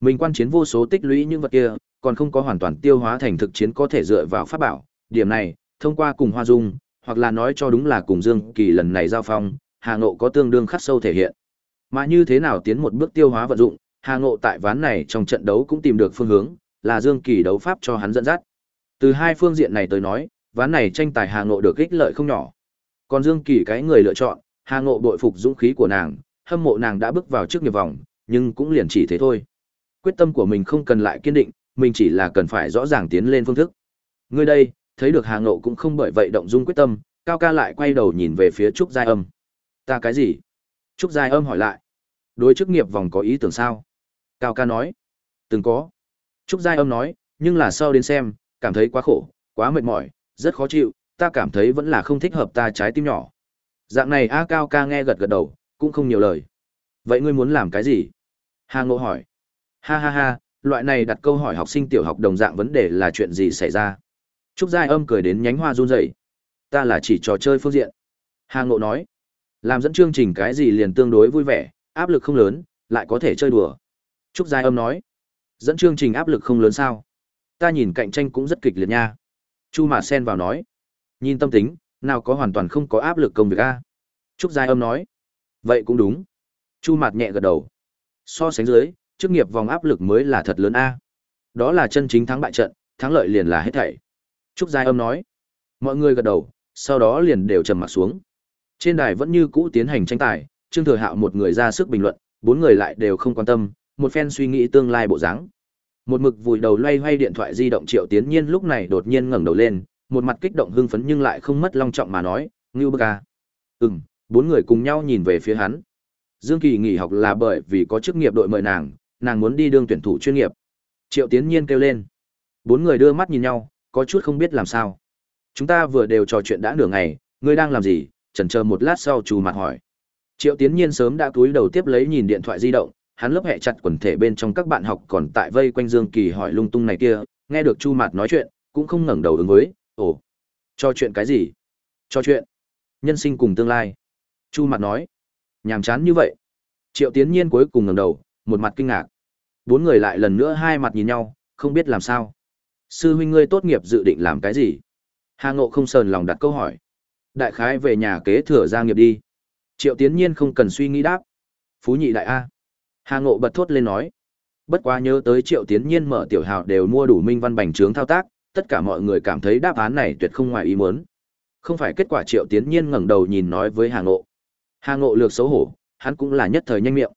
Mình quan chiến vô số tích lũy những vật kia, còn không có hoàn toàn tiêu hóa thành thực chiến có thể dựa vào pháp bảo. Điểm này, thông qua cùng Hoa Dung, hoặc là nói cho đúng là cùng Dương Kỳ lần này giao phong, Hà Ngộ có tương đương khắc sâu thể hiện. Mà như thế nào tiến một bước tiêu hóa vận dụng, Hà Ngộ tại ván này trong trận đấu cũng tìm được phương hướng, là Dương Kỳ đấu pháp cho hắn dẫn dắt. Từ hai phương diện này tới nói, ván này tranh tài Hà Ngộ được ích lợi không nhỏ. Còn Dương Kỳ cái người lựa chọn, Hà Ngộ bội phục dũng khí của nàng, hâm mộ nàng đã bước vào trước nghiệp vòng, nhưng cũng liền chỉ thế thôi. Quyết tâm của mình không cần lại kiên định, mình chỉ là cần phải rõ ràng tiến lên phương thức. Người đây, thấy được Hà Ngộ cũng không bởi vậy động dung quyết tâm, Cao ca lại quay đầu nhìn về phía Trúc Giai Âm. Ta cái gì? Trúc Giai Âm hỏi lại. Đối chức nghiệp vòng có ý tưởng sao? Cao ca nói. Từng có. Trúc Giai Âm nói, nhưng là sau đến xem, cảm thấy quá khổ, quá mệt mỏi, rất khó chịu, ta cảm thấy vẫn là không thích hợp ta trái tim nhỏ. Dạng này A Cao ca nghe gật gật đầu, cũng không nhiều lời. Vậy ngươi muốn làm cái gì? Hà Ngộ hỏi. Ha ha ha, loại này đặt câu hỏi học sinh tiểu học đồng dạng vấn đề là chuyện gì xảy ra? Trúc Giai Âm cười đến nhánh hoa run rẩy. Ta là chỉ trò chơi phương diện. Hà Ngộ nói. Làm dẫn chương trình cái gì liền tương đối vui vẻ, áp lực không lớn, lại có thể chơi đùa. Trúc Giai Âm nói. Dẫn chương trình áp lực không lớn sao? Ta nhìn cạnh tranh cũng rất kịch liệt nha. Chu Mạt Sen vào nói. Nhìn tâm tính, nào có hoàn toàn không có áp lực công việc a Trúc Giai Âm nói. Vậy cũng đúng. Chu Mạt nhẹ gật đầu. So sánh dưới, chức nghiệp vòng áp lực mới là thật lớn a Đó là chân chính thắng bại trận, thắng lợi liền là hết thảy. Trúc Giai Âm nói. Mọi người gật đầu, sau đó liền đều trầm mặt xuống. Trên đài vẫn như cũ tiến hành tranh tài, Trương Thừa Hạo một người ra sức bình luận, bốn người lại đều không quan tâm, một phen suy nghĩ tương lai bộ dáng. Một mực vùi đầu loay hoay điện thoại di động Triệu Tiến Nhiên lúc này đột nhiên ngẩng đầu lên, một mặt kích động hưng phấn nhưng lại không mất long trọng mà nói, "Ngưu Bức? À? Ừm, bốn người cùng nhau nhìn về phía hắn. Dương Kỳ nghỉ học là bởi vì có chức nghiệp đội mời nàng, nàng muốn đi đương tuyển thủ chuyên nghiệp. Triệu Tiến Nhiên kêu lên. Bốn người đưa mắt nhìn nhau, có chút không biết làm sao. Chúng ta vừa đều trò chuyện đã nửa ngày, ngươi đang làm gì? Chần chờ một lát sau chủ mặt hỏi. Triệu Tiến Nhiên sớm đã cúi đầu tiếp lấy nhìn điện thoại di động, hắn lớp hệ chặt quần thể bên trong các bạn học còn tại vây quanh Dương Kỳ hỏi lung tung này kia, nghe được Chu Mạt nói chuyện, cũng không ngẩng đầu ứng với, "Ồ, cho chuyện cái gì?" "Cho chuyện nhân sinh cùng tương lai." Chu Mạt nói. Nhàm chán như vậy. Triệu Tiến Nhiên cuối cùng ngẩng đầu, một mặt kinh ngạc. Bốn người lại lần nữa hai mặt nhìn nhau, không biết làm sao. "Sư huynh ngươi tốt nghiệp dự định làm cái gì?" Hà Ngộ không sờn lòng đặt câu hỏi. "Đại khái về nhà kế thừa gia nghiệp đi." Triệu Tiến Nhiên không cần suy nghĩ đáp. "Phú nhị đại a." Hà Ngộ bật thốt lên nói. Bất quá nhớ tới Triệu Tiến Nhiên mở tiểu hào đều mua đủ minh văn bành trướng thao tác, tất cả mọi người cảm thấy đáp án này tuyệt không ngoài ý muốn. Không phải kết quả Triệu Tiến Nhiên ngẩng đầu nhìn nói với Hà Ngộ. Hà Ngộ lược xấu hổ, hắn cũng là nhất thời nhanh miệng.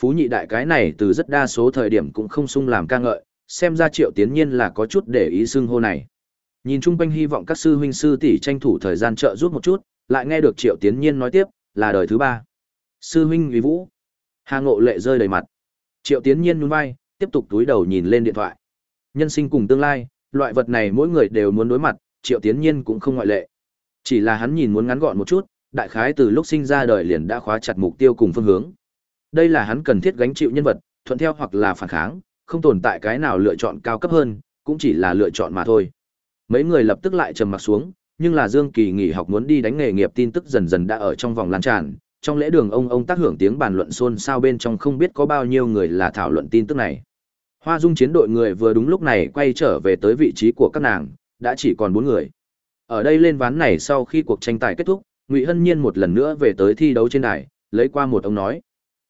Phú nhị đại cái này từ rất đa số thời điểm cũng không sung làm ca ngợi, xem ra Triệu Tiến Nhiên là có chút để ý xưng hô này. Nhìn chung quanh hy vọng các sư huynh sư tỷ tranh thủ thời gian trợ giúp một chút, lại nghe được Triệu Tiến Nhiên nói tiếp, là đời thứ ba. Sư huynh Uy Vũ, Hà Ngộ lệ rơi đầy mặt. Triệu Tiến Nhiên nhún vai, tiếp tục túi đầu nhìn lên điện thoại. Nhân sinh cùng tương lai, loại vật này mỗi người đều muốn đối mặt, Triệu Tiến Nhiên cũng không ngoại lệ. Chỉ là hắn nhìn muốn ngắn gọn một chút, đại khái từ lúc sinh ra đời liền đã khóa chặt mục tiêu cùng phương hướng. Đây là hắn cần thiết gánh chịu nhân vật, thuận theo hoặc là phản kháng, không tồn tại cái nào lựa chọn cao cấp hơn, cũng chỉ là lựa chọn mà thôi. Mấy người lập tức lại trầm mặt xuống, nhưng là Dương Kỳ nghỉ học muốn đi đánh nghề nghiệp tin tức dần dần đã ở trong vòng lan tràn, trong lễ đường ông ông tác hưởng tiếng bàn luận xôn xao bên trong không biết có bao nhiêu người là thảo luận tin tức này. Hoa Dung chiến đội người vừa đúng lúc này quay trở về tới vị trí của các nàng, đã chỉ còn bốn người. Ở đây lên ván này sau khi cuộc tranh tài kết thúc, Ngụy Hân Nhiên một lần nữa về tới thi đấu trên đài, lấy qua một ông nói: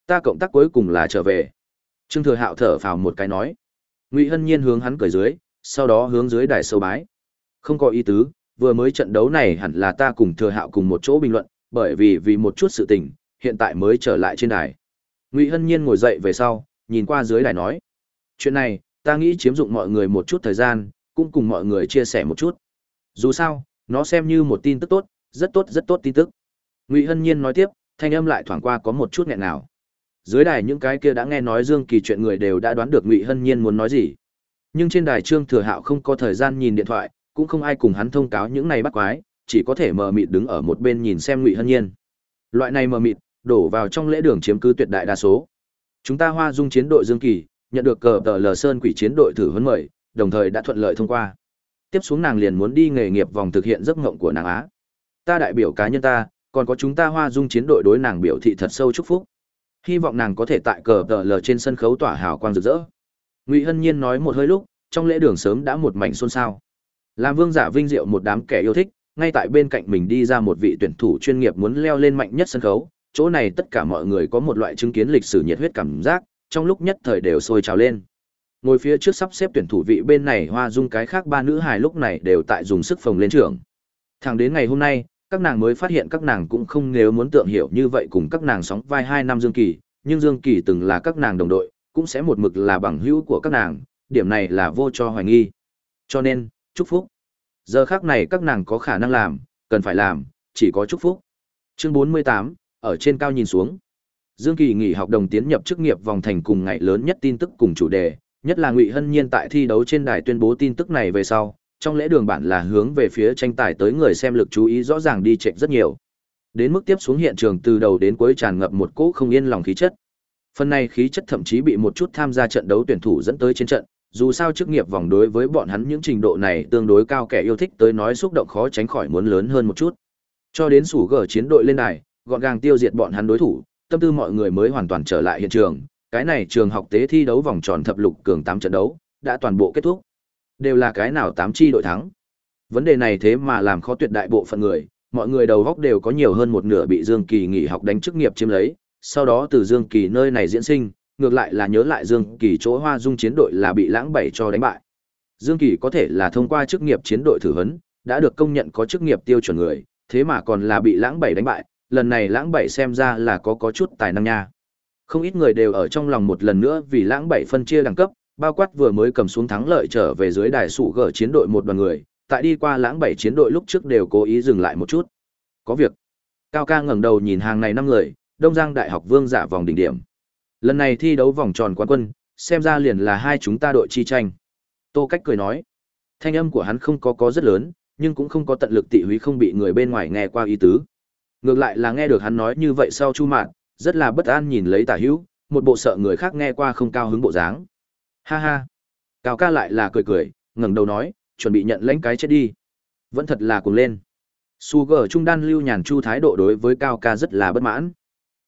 "Ta cộng tác cuối cùng là trở về." Trương Thừa Hạo thở phào một cái nói. Ngụy Hân Nhiên hướng hắn cười dưới, sau đó hướng dưới đài sâu bái. Không có ý tứ, vừa mới trận đấu này hẳn là ta cùng Thừa Hạo cùng một chỗ bình luận, bởi vì vì một chút sự tình, hiện tại mới trở lại trên đài. Ngụy Hân Nhiên ngồi dậy về sau, nhìn qua dưới đài nói: "Chuyện này, ta nghĩ chiếm dụng mọi người một chút thời gian, cũng cùng mọi người chia sẻ một chút. Dù sao, nó xem như một tin tức tốt, rất tốt rất tốt tin tức." Ngụy Hân Nhiên nói tiếp, thanh âm lại thoảng qua có một chút nghẹn nào. Dưới đài những cái kia đã nghe nói Dương Kỳ chuyện người đều đã đoán được Ngụy Hân Nhiên muốn nói gì. Nhưng trên đài Trương Thừa Hạo không có thời gian nhìn điện thoại, cũng không ai cùng hắn thông cáo những này bắt quái, chỉ có thể mờ mịt đứng ở một bên nhìn xem Ngụy Hân Nhiên. Loại này mờ mịt, đổ vào trong lễ đường chiếm cứ tuyệt đại đa số. Chúng ta Hoa Dung chiến đội Dương Kỳ, nhận được cờ tờ Lờ Sơn quỷ chiến đội thử huấn mời, đồng thời đã thuận lợi thông qua. Tiếp xuống nàng liền muốn đi nghề nghiệp vòng thực hiện giấc mộng của nàng Á. Ta đại biểu cá nhân ta, còn có chúng ta Hoa Dung chiến đội đối nàng biểu thị thật sâu chúc phúc. Hy vọng nàng có thể tại cờ tờ lờ trên sân khấu tỏa hào quang rực rỡ. Ngụy Hân Nhiên nói một hơi lúc, trong lễ đường sớm đã một mảnh xôn xao. Làm vương giả vinh diệu một đám kẻ yêu thích, ngay tại bên cạnh mình đi ra một vị tuyển thủ chuyên nghiệp muốn leo lên mạnh nhất sân khấu, chỗ này tất cả mọi người có một loại chứng kiến lịch sử nhiệt huyết cảm giác, trong lúc nhất thời đều sôi trào lên. Ngồi phía trước sắp xếp tuyển thủ vị bên này Hoa Dung cái khác ba nữ hài lúc này đều tại dùng sức phồng lên trưởng. Thẳng đến ngày hôm nay, các nàng mới phát hiện các nàng cũng không nếu muốn tượng hiểu như vậy cùng các nàng sóng vai hai năm Dương Kỳ, nhưng Dương Kỳ từng là các nàng đồng đội, cũng sẽ một mực là bằng hữu của các nàng, điểm này là vô cho hoài nghi. Cho nên, chúc phúc. Giờ khác này các nàng có khả năng làm, cần phải làm, chỉ có chúc phúc. Chương 48, ở trên cao nhìn xuống. Dương Kỳ nghỉ học đồng tiến nhập chức nghiệp vòng thành cùng ngày lớn nhất tin tức cùng chủ đề, nhất là Ngụy Hân Nhiên tại thi đấu trên đài tuyên bố tin tức này về sau, trong lễ đường bản là hướng về phía tranh tài tới người xem lực chú ý rõ ràng đi chệch rất nhiều. Đến mức tiếp xuống hiện trường từ đầu đến cuối tràn ngập một cỗ không yên lòng khí chất. Phần này khí chất thậm chí bị một chút tham gia trận đấu tuyển thủ dẫn tới trên trận, dù sao chức nghiệp vòng đối với bọn hắn những trình độ này tương đối cao kẻ yêu thích tới nói xúc động khó tránh khỏi muốn lớn hơn một chút. Cho đến sủ gở chiến đội lên đài, gọn gàng tiêu diệt bọn hắn đối thủ, tâm tư mọi người mới hoàn toàn trở lại hiện trường. Cái này trường học tế thi đấu vòng tròn thập lục cường 8 trận đấu, đã toàn bộ kết thúc. Đều là cái nào tám chi đội thắng. Vấn đề này thế mà làm khó tuyệt đại bộ phận người, mọi người đầu góc đều có nhiều hơn một nửa bị Dương Kỳ nghỉ học đánh chức nghiệp chiếm lấy, sau đó từ Dương Kỳ nơi này diễn sinh, ngược lại là nhớ lại Dương Kỳ chỗ Hoa Dung chiến đội là bị lãng bảy cho đánh bại. Dương Kỳ có thể là thông qua chức nghiệp chiến đội thử huấn, đã được công nhận có chức nghiệp tiêu chuẩn người, thế mà còn là bị lãng bảy đánh bại, lần này lãng bảy xem ra là có có chút tài năng nha. Không ít người đều ở trong lòng một lần nữa vì lãng bảy phân chia đẳng cấp, bao quát vừa mới cầm xuống thắng lợi trở về dưới đài sủ gở chiến đội một đoàn người, tại đi qua lãng bảy chiến đội lúc trước đều cố ý dừng lại một chút. Có việc. Cao ca ngẩng đầu nhìn hàng này năm người, Đông Giang Đại học Vương giả vòng đỉnh điểm. Lần này thi đấu vòng tròn quán quân, xem ra liền là hai chúng ta đội chi tranh. Tô Cách cười nói. Thanh âm của hắn không có có rất lớn, nhưng cũng không có tận lực tị húy không bị người bên ngoài nghe qua ý tứ. Ngược lại là nghe được hắn nói như vậy sau Chu Mạn, rất là bất an nhìn lấy Tả Hữu, một bộ sợ người khác nghe qua không cao hứng bộ dáng. Ha ha. Cao ca lại là cười cười, ngẩng đầu nói, chuẩn bị nhận lãnh cái chết đi. Vẫn thật là cuồng lên. Su gờ trung đan lưu nhàn chu thái độ đối với Cao ca rất là bất mãn.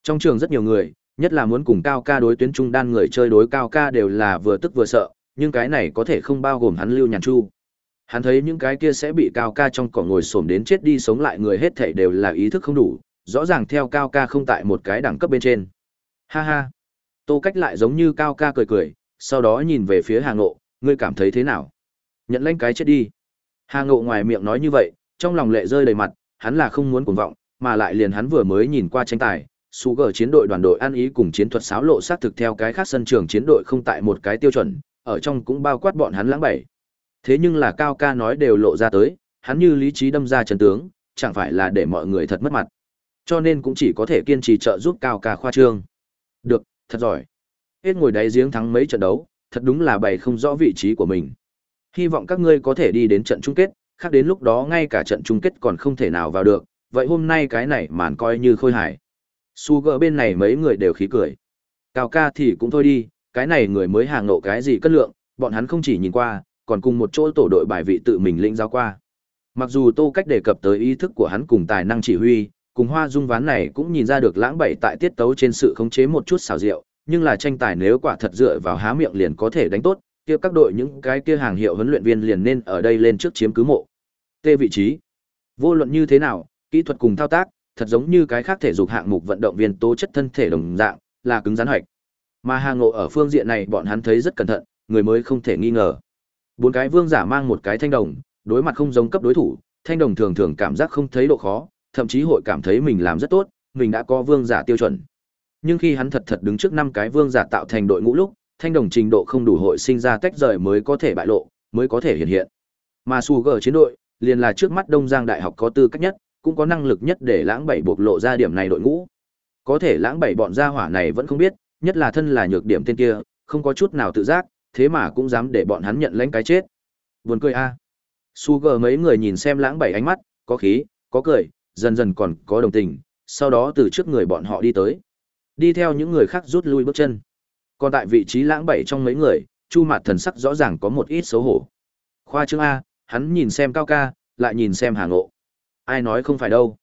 Trong trường rất nhiều người, nhất là muốn cùng Cao ca đối tuyến trung đan người chơi đối Cao ca đều là vừa tức vừa sợ, nhưng cái này có thể không bao gồm hắn lưu nhàn chu. Hắn thấy những cái kia sẽ bị Cao ca trong cỏ ngồi xổm đến chết đi sống lại người hết thảy đều là ý thức không đủ, rõ ràng theo Cao ca không tại một cái đẳng cấp bên trên. Ha ha. Tô cách lại giống như Cao ca cười cười, sau đó nhìn về phía Hà Ngộ, ngươi cảm thấy thế nào? Nhận lãnh cái chết đi. Hà Ngộ ngoài miệng nói như vậy, trong lòng lệ rơi đầy mặt, hắn là không muốn cuồng vọng, mà lại liền hắn vừa mới nhìn qua tranh tài, su gờ chiến đội đoàn đội ăn ý cùng chiến thuật xáo lộ sát thực theo cái khác sân trường chiến đội không tại một cái tiêu chuẩn, ở trong cũng bao quát bọn hắn lãng bảy. Thế nhưng là Cao ca nói đều lộ ra tới, hắn như lý trí đâm ra trần tướng, chẳng phải là để mọi người thật mất mặt. Cho nên cũng chỉ có thể kiên trì trợ giúp Cao ca khoa trương. Được, thật giỏi hết ngồi đáy giếng thắng mấy trận đấu, thật đúng là bày không rõ vị trí của mình. Hy vọng các ngươi có thể đi đến trận chung kết, khác đến lúc đó ngay cả trận chung kết còn không thể nào vào được, vậy hôm nay cái này màn coi như khôi hài. Su gỡ bên này mấy người đều khí cười. Cao ca thì cũng thôi đi, cái này người mới hàng nộ cái gì cất lượng, bọn hắn không chỉ nhìn qua, còn cùng một chỗ tổ đội bài vị tự mình lĩnh giáo qua. Mặc dù Tô Cách đề cập tới ý thức của hắn cùng tài năng chỉ huy, cùng Hoa Dung ván này cũng nhìn ra được lãng bảy tại tiết tấu trên sự khống chế một chút xào rượu, nhưng là tranh tài nếu quả thật dựa vào há miệng liền có thể đánh tốt, kia các đội những cái kia hàng hiệu huấn luyện viên liền nên ở đây lên trước chiếm cứ mộ. Tê vị trí. Vô luận như thế nào, kỹ thuật cùng thao tác, thật giống như cái khác thể dục hạng mục vận động viên tố chất thân thể đồng dạng, là cứng rắn hoạch. Mà Hà ngộ ở phương diện này bọn hắn thấy rất cẩn thận, người mới không thể nghi ngờ. Bốn cái vương giả mang một cái thanh đồng, đối mặt không giống cấp đối thủ, thanh đồng thường thường cảm giác không thấy độ khó, thậm chí hội cảm thấy mình làm rất tốt, mình đã có vương giả tiêu chuẩn. Nhưng khi hắn thật thật đứng trước năm cái vương giả tạo thành đội ngũ lúc, thanh đồng trình độ không đủ hội sinh ra tách rời mới có thể bại lộ, mới có thể hiện hiện. Mà Sugar chiến đội, liền là trước mắt Đông Giang Đại học có tư cách nhất, cũng có năng lực nhất để lãng bảy buộc lộ ra điểm này đội ngũ. Có thể lãng bảy bọn gia hỏa này vẫn không biết, nhất là thân là nhược điểm tên kia, không có chút nào tự giác, thế mà cũng dám để bọn hắn nhận lãnh cái chết. Buồn cười a. À. Sugar mấy người nhìn xem lãng bảy ánh mắt, có khí, có cười, dần dần còn có đồng tình, sau đó từ trước người bọn họ đi tới. Đi theo những người khác rút lui bước chân. Còn tại vị trí lãng bảy trong mấy người, Chu Mạt thần sắc rõ ràng có một ít xấu hổ. Khoa trương A, hắn nhìn xem Cao Ca, lại nhìn xem Hà Ngộ. Ai nói không phải đâu.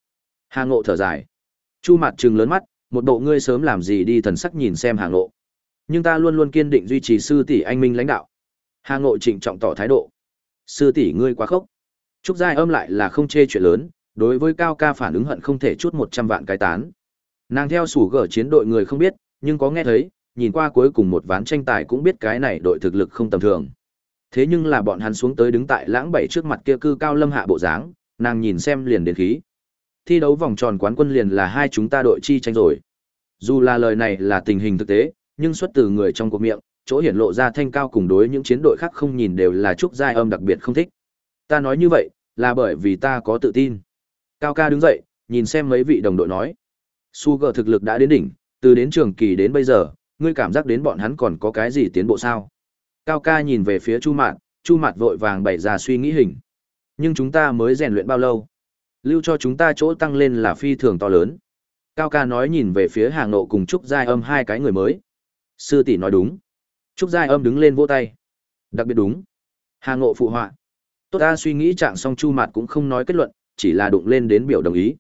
Hà Ngộ thở dài. Chu Mạt trừng lớn mắt, một bộ ngươi sớm làm gì đi thần sắc nhìn xem Hà Ngộ. Nhưng ta luôn luôn kiên định duy trì sư tỷ anh minh lãnh đạo. Hà Ngộ trịnh trọng tỏ thái độ. Sư tỷ ngươi quá khốc. Trúc Giai âm lại là không chê chuyện lớn, đối với Cao Ca phản ứng hận không thể chút một trăm vạn cái tán. Nàng theo sủ gở chiến đội người không biết, nhưng có nghe thấy, nhìn qua cuối cùng một ván tranh tài cũng biết cái này đội thực lực không tầm thường. Thế nhưng là bọn hắn xuống tới đứng tại lãng bảy trước mặt kia cư cao lâm hạ bộ dáng, nàng nhìn xem liền đến khí. Thi đấu vòng tròn quán quân liền là hai chúng ta đội chi tranh rồi. Dù là lời này là tình hình thực tế, nhưng xuất từ người trong cuộc miệng, chỗ hiển lộ ra thanh cao cùng đối những chiến đội khác không nhìn đều là trúc giai âm đặc biệt không thích. Ta nói như vậy, là bởi vì ta có tự tin. Cao ca đứng dậy, nhìn xem mấy vị đồng đội nói. Sugar thực lực đã đến đỉnh, từ đến trường kỳ đến bây giờ, ngươi cảm giác đến bọn hắn còn có cái gì tiến bộ sao? Cao ca nhìn về phía Chu mạn Chu mạn vội vàng bày ra suy nghĩ hình. Nhưng chúng ta mới rèn luyện bao lâu? Lưu cho chúng ta chỗ tăng lên là phi thường to lớn. Cao ca nói nhìn về phía hàng nộ cùng Trúc Giai âm hai cái người mới. Sư tỷ nói đúng. Trúc Giai âm đứng lên vỗ tay. Đặc biệt đúng. Hàng nộ phụ họa. Tốt ta suy nghĩ trạng Song Chu Mạt cũng không nói kết luận, chỉ là đụng lên đến biểu đồng ý.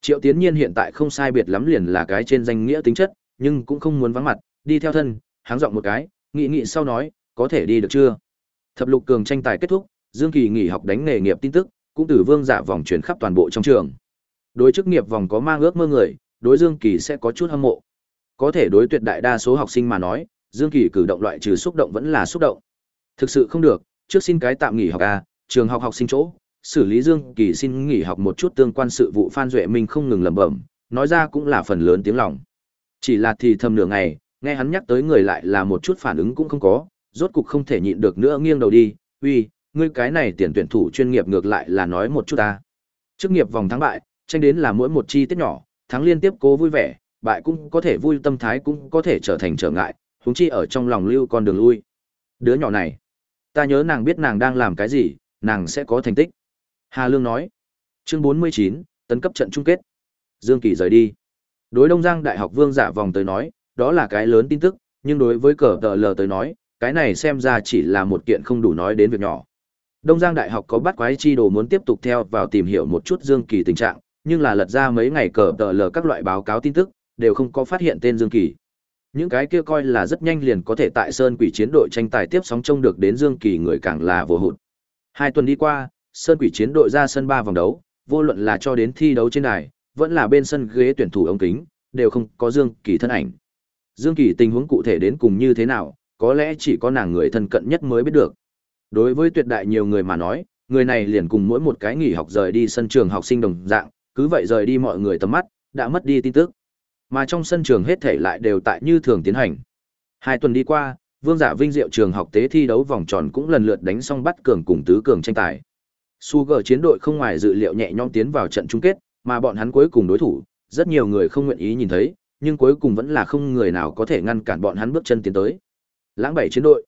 Triệu Tiến Nhiên hiện tại không sai biệt lắm liền là cái trên danh nghĩa tính chất, nhưng cũng không muốn vắng mặt, đi theo thân, háng giọng một cái, nghị nghị sau nói, có thể đi được chưa? Thập lục cường tranh tài kết thúc, Dương Kỳ nghỉ học đánh nghề nghiệp tin tức, cũng từ vương giả vòng truyền khắp toàn bộ trong trường. Đối chức nghiệp vòng có mang ước mơ người, đối Dương Kỳ sẽ có chút hâm mộ. Có thể đối tuyệt đại đa số học sinh mà nói, Dương Kỳ cử động loại trừ xúc động vẫn là xúc động. Thực sự không được, trước xin cái tạm nghỉ học a, trường học học sinh chỗ, xử lý Dương Kỳ xin nghỉ học một chút tương quan sự vụ Phan Duệ Minh không ngừng lẩm bẩm, nói ra cũng là phần lớn tiếng lòng. Chỉ là thì thầm nửa ngày, nghe hắn nhắc tới người lại là một chút phản ứng cũng không có, rốt cục không thể nhịn được nữa nghiêng đầu đi, uy, ngươi cái này tiền tuyển thủ chuyên nghiệp ngược lại là nói một chút ta. Chức nghiệp vòng thắng bại, tranh đến là mỗi một chi tiết nhỏ, thắng liên tiếp cố vui vẻ, bại cũng có thể vui tâm thái cũng có thể trở thành trở ngại, huống chi ở trong lòng lưu con đường lui. Đứa nhỏ này, ta nhớ nàng biết nàng đang làm cái gì, nàng sẽ có thành tích. Hà Lương nói. Chương 49, tấn cấp trận chung kết. Dương Kỳ rời đi. Đối Đông Giang Đại học Vương Giả vòng tới nói, đó là cái lớn tin tức, nhưng đối với cờ tờ lờ tới nói, cái này xem ra chỉ là một kiện không đủ nói đến việc nhỏ. Đông Giang Đại học có bắt quái chi đồ muốn tiếp tục theo vào tìm hiểu một chút Dương Kỳ tình trạng, nhưng là lật ra mấy ngày cờ tờ lờ các loại báo cáo tin tức, đều không có phát hiện tên Dương Kỳ. Những cái kia coi là rất nhanh liền có thể tại Sơn Quỷ chiến đội tranh tài tiếp sóng trông được đến Dương Kỳ người càng là vô hụt. Hai tuần đi qua, Sơn Quỷ chiến đội ra sân ba vòng đấu, vô luận là cho đến thi đấu trên đài, vẫn là bên sân ghế tuyển thủ ống kính, đều không có Dương Kỳ thân ảnh. Dương Kỳ tình huống cụ thể đến cùng như thế nào, có lẽ chỉ có nàng người thân cận nhất mới biết được. Đối với tuyệt đại nhiều người mà nói, người này liền cùng mỗi một cái nghỉ học rời đi sân trường học sinh đồng dạng, cứ vậy rời đi mọi người tầm mắt, đã mất đi tin tức. Mà trong sân trường hết thể lại đều tại như thường tiến hành. Hai tuần đi qua, Vương Giả Vinh Diệu trường học tế thi đấu vòng tròn cũng lần lượt đánh xong bắt cường cùng tứ cường tranh tài. Sugar chiến đội không ngoài dự liệu nhẹ nhõm tiến vào trận chung kết, mà bọn hắn cuối cùng đối thủ, rất nhiều người không nguyện ý nhìn thấy, nhưng cuối cùng vẫn là không người nào có thể ngăn cản bọn hắn bước chân tiến tới. Lãng bảy chiến đội.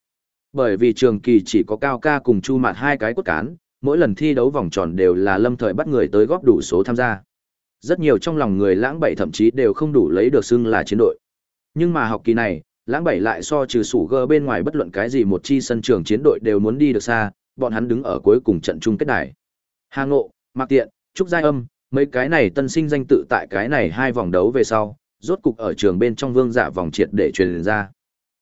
Bởi vì trường kỳ chỉ có Cao Ca cùng Chu Mạt hai cái cốt cán, mỗi lần thi đấu vòng tròn đều là lâm thời bắt người tới góp đủ số tham gia. Rất nhiều trong lòng người lãng bảy thậm chí đều không đủ lấy được xưng là chiến đội. Nhưng mà học kỳ này, lãng bảy lại so trừ sủ gơ bên ngoài bất luận cái gì một chi sân trường chiến đội đều muốn đi được xa, bọn hắn đứng ở cuối cùng trận chung kết đài. Hà Ngộ, Mạc Tiện, Trúc Giai Âm, mấy cái này tân sinh danh tự tại cái này hai vòng đấu về sau, rốt cục ở trường bên trong vương giả vòng triệt để truyền ra.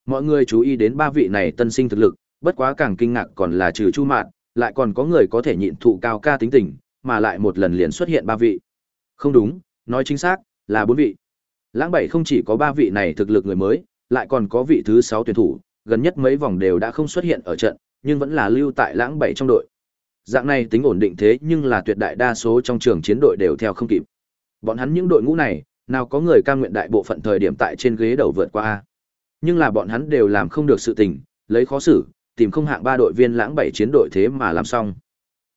Mọi người chú ý đến ba vị này tân sinh thực lực, bất quá càng kinh ngạc còn là trừ Chu Mạn, lại còn có người có thể nhịn thụ cao ca tính tình, mà lại một lần liền xuất hiện ba vị. Không đúng, nói chính xác, là bốn vị. Lãng bảy không chỉ có ba vị này thực lực người mới, lại còn có vị thứ sáu tuyển thủ, gần nhất mấy vòng đều đã không xuất hiện ở trận, nhưng vẫn là lưu tại lãng bảy trong đội. Dạng này tính ổn định thế nhưng là tuyệt đại đa số trong trường chiến đội đều theo không kịp. Bọn hắn những đội ngũ này, nào có người cam nguyện đại bộ phận thời điểm tại trên ghế đầu vượt qua a. Nhưng là bọn hắn đều làm không được sự tình, lấy khó xử, tìm không hạng ba đội viên lãng bảy chiến đội thế mà làm xong.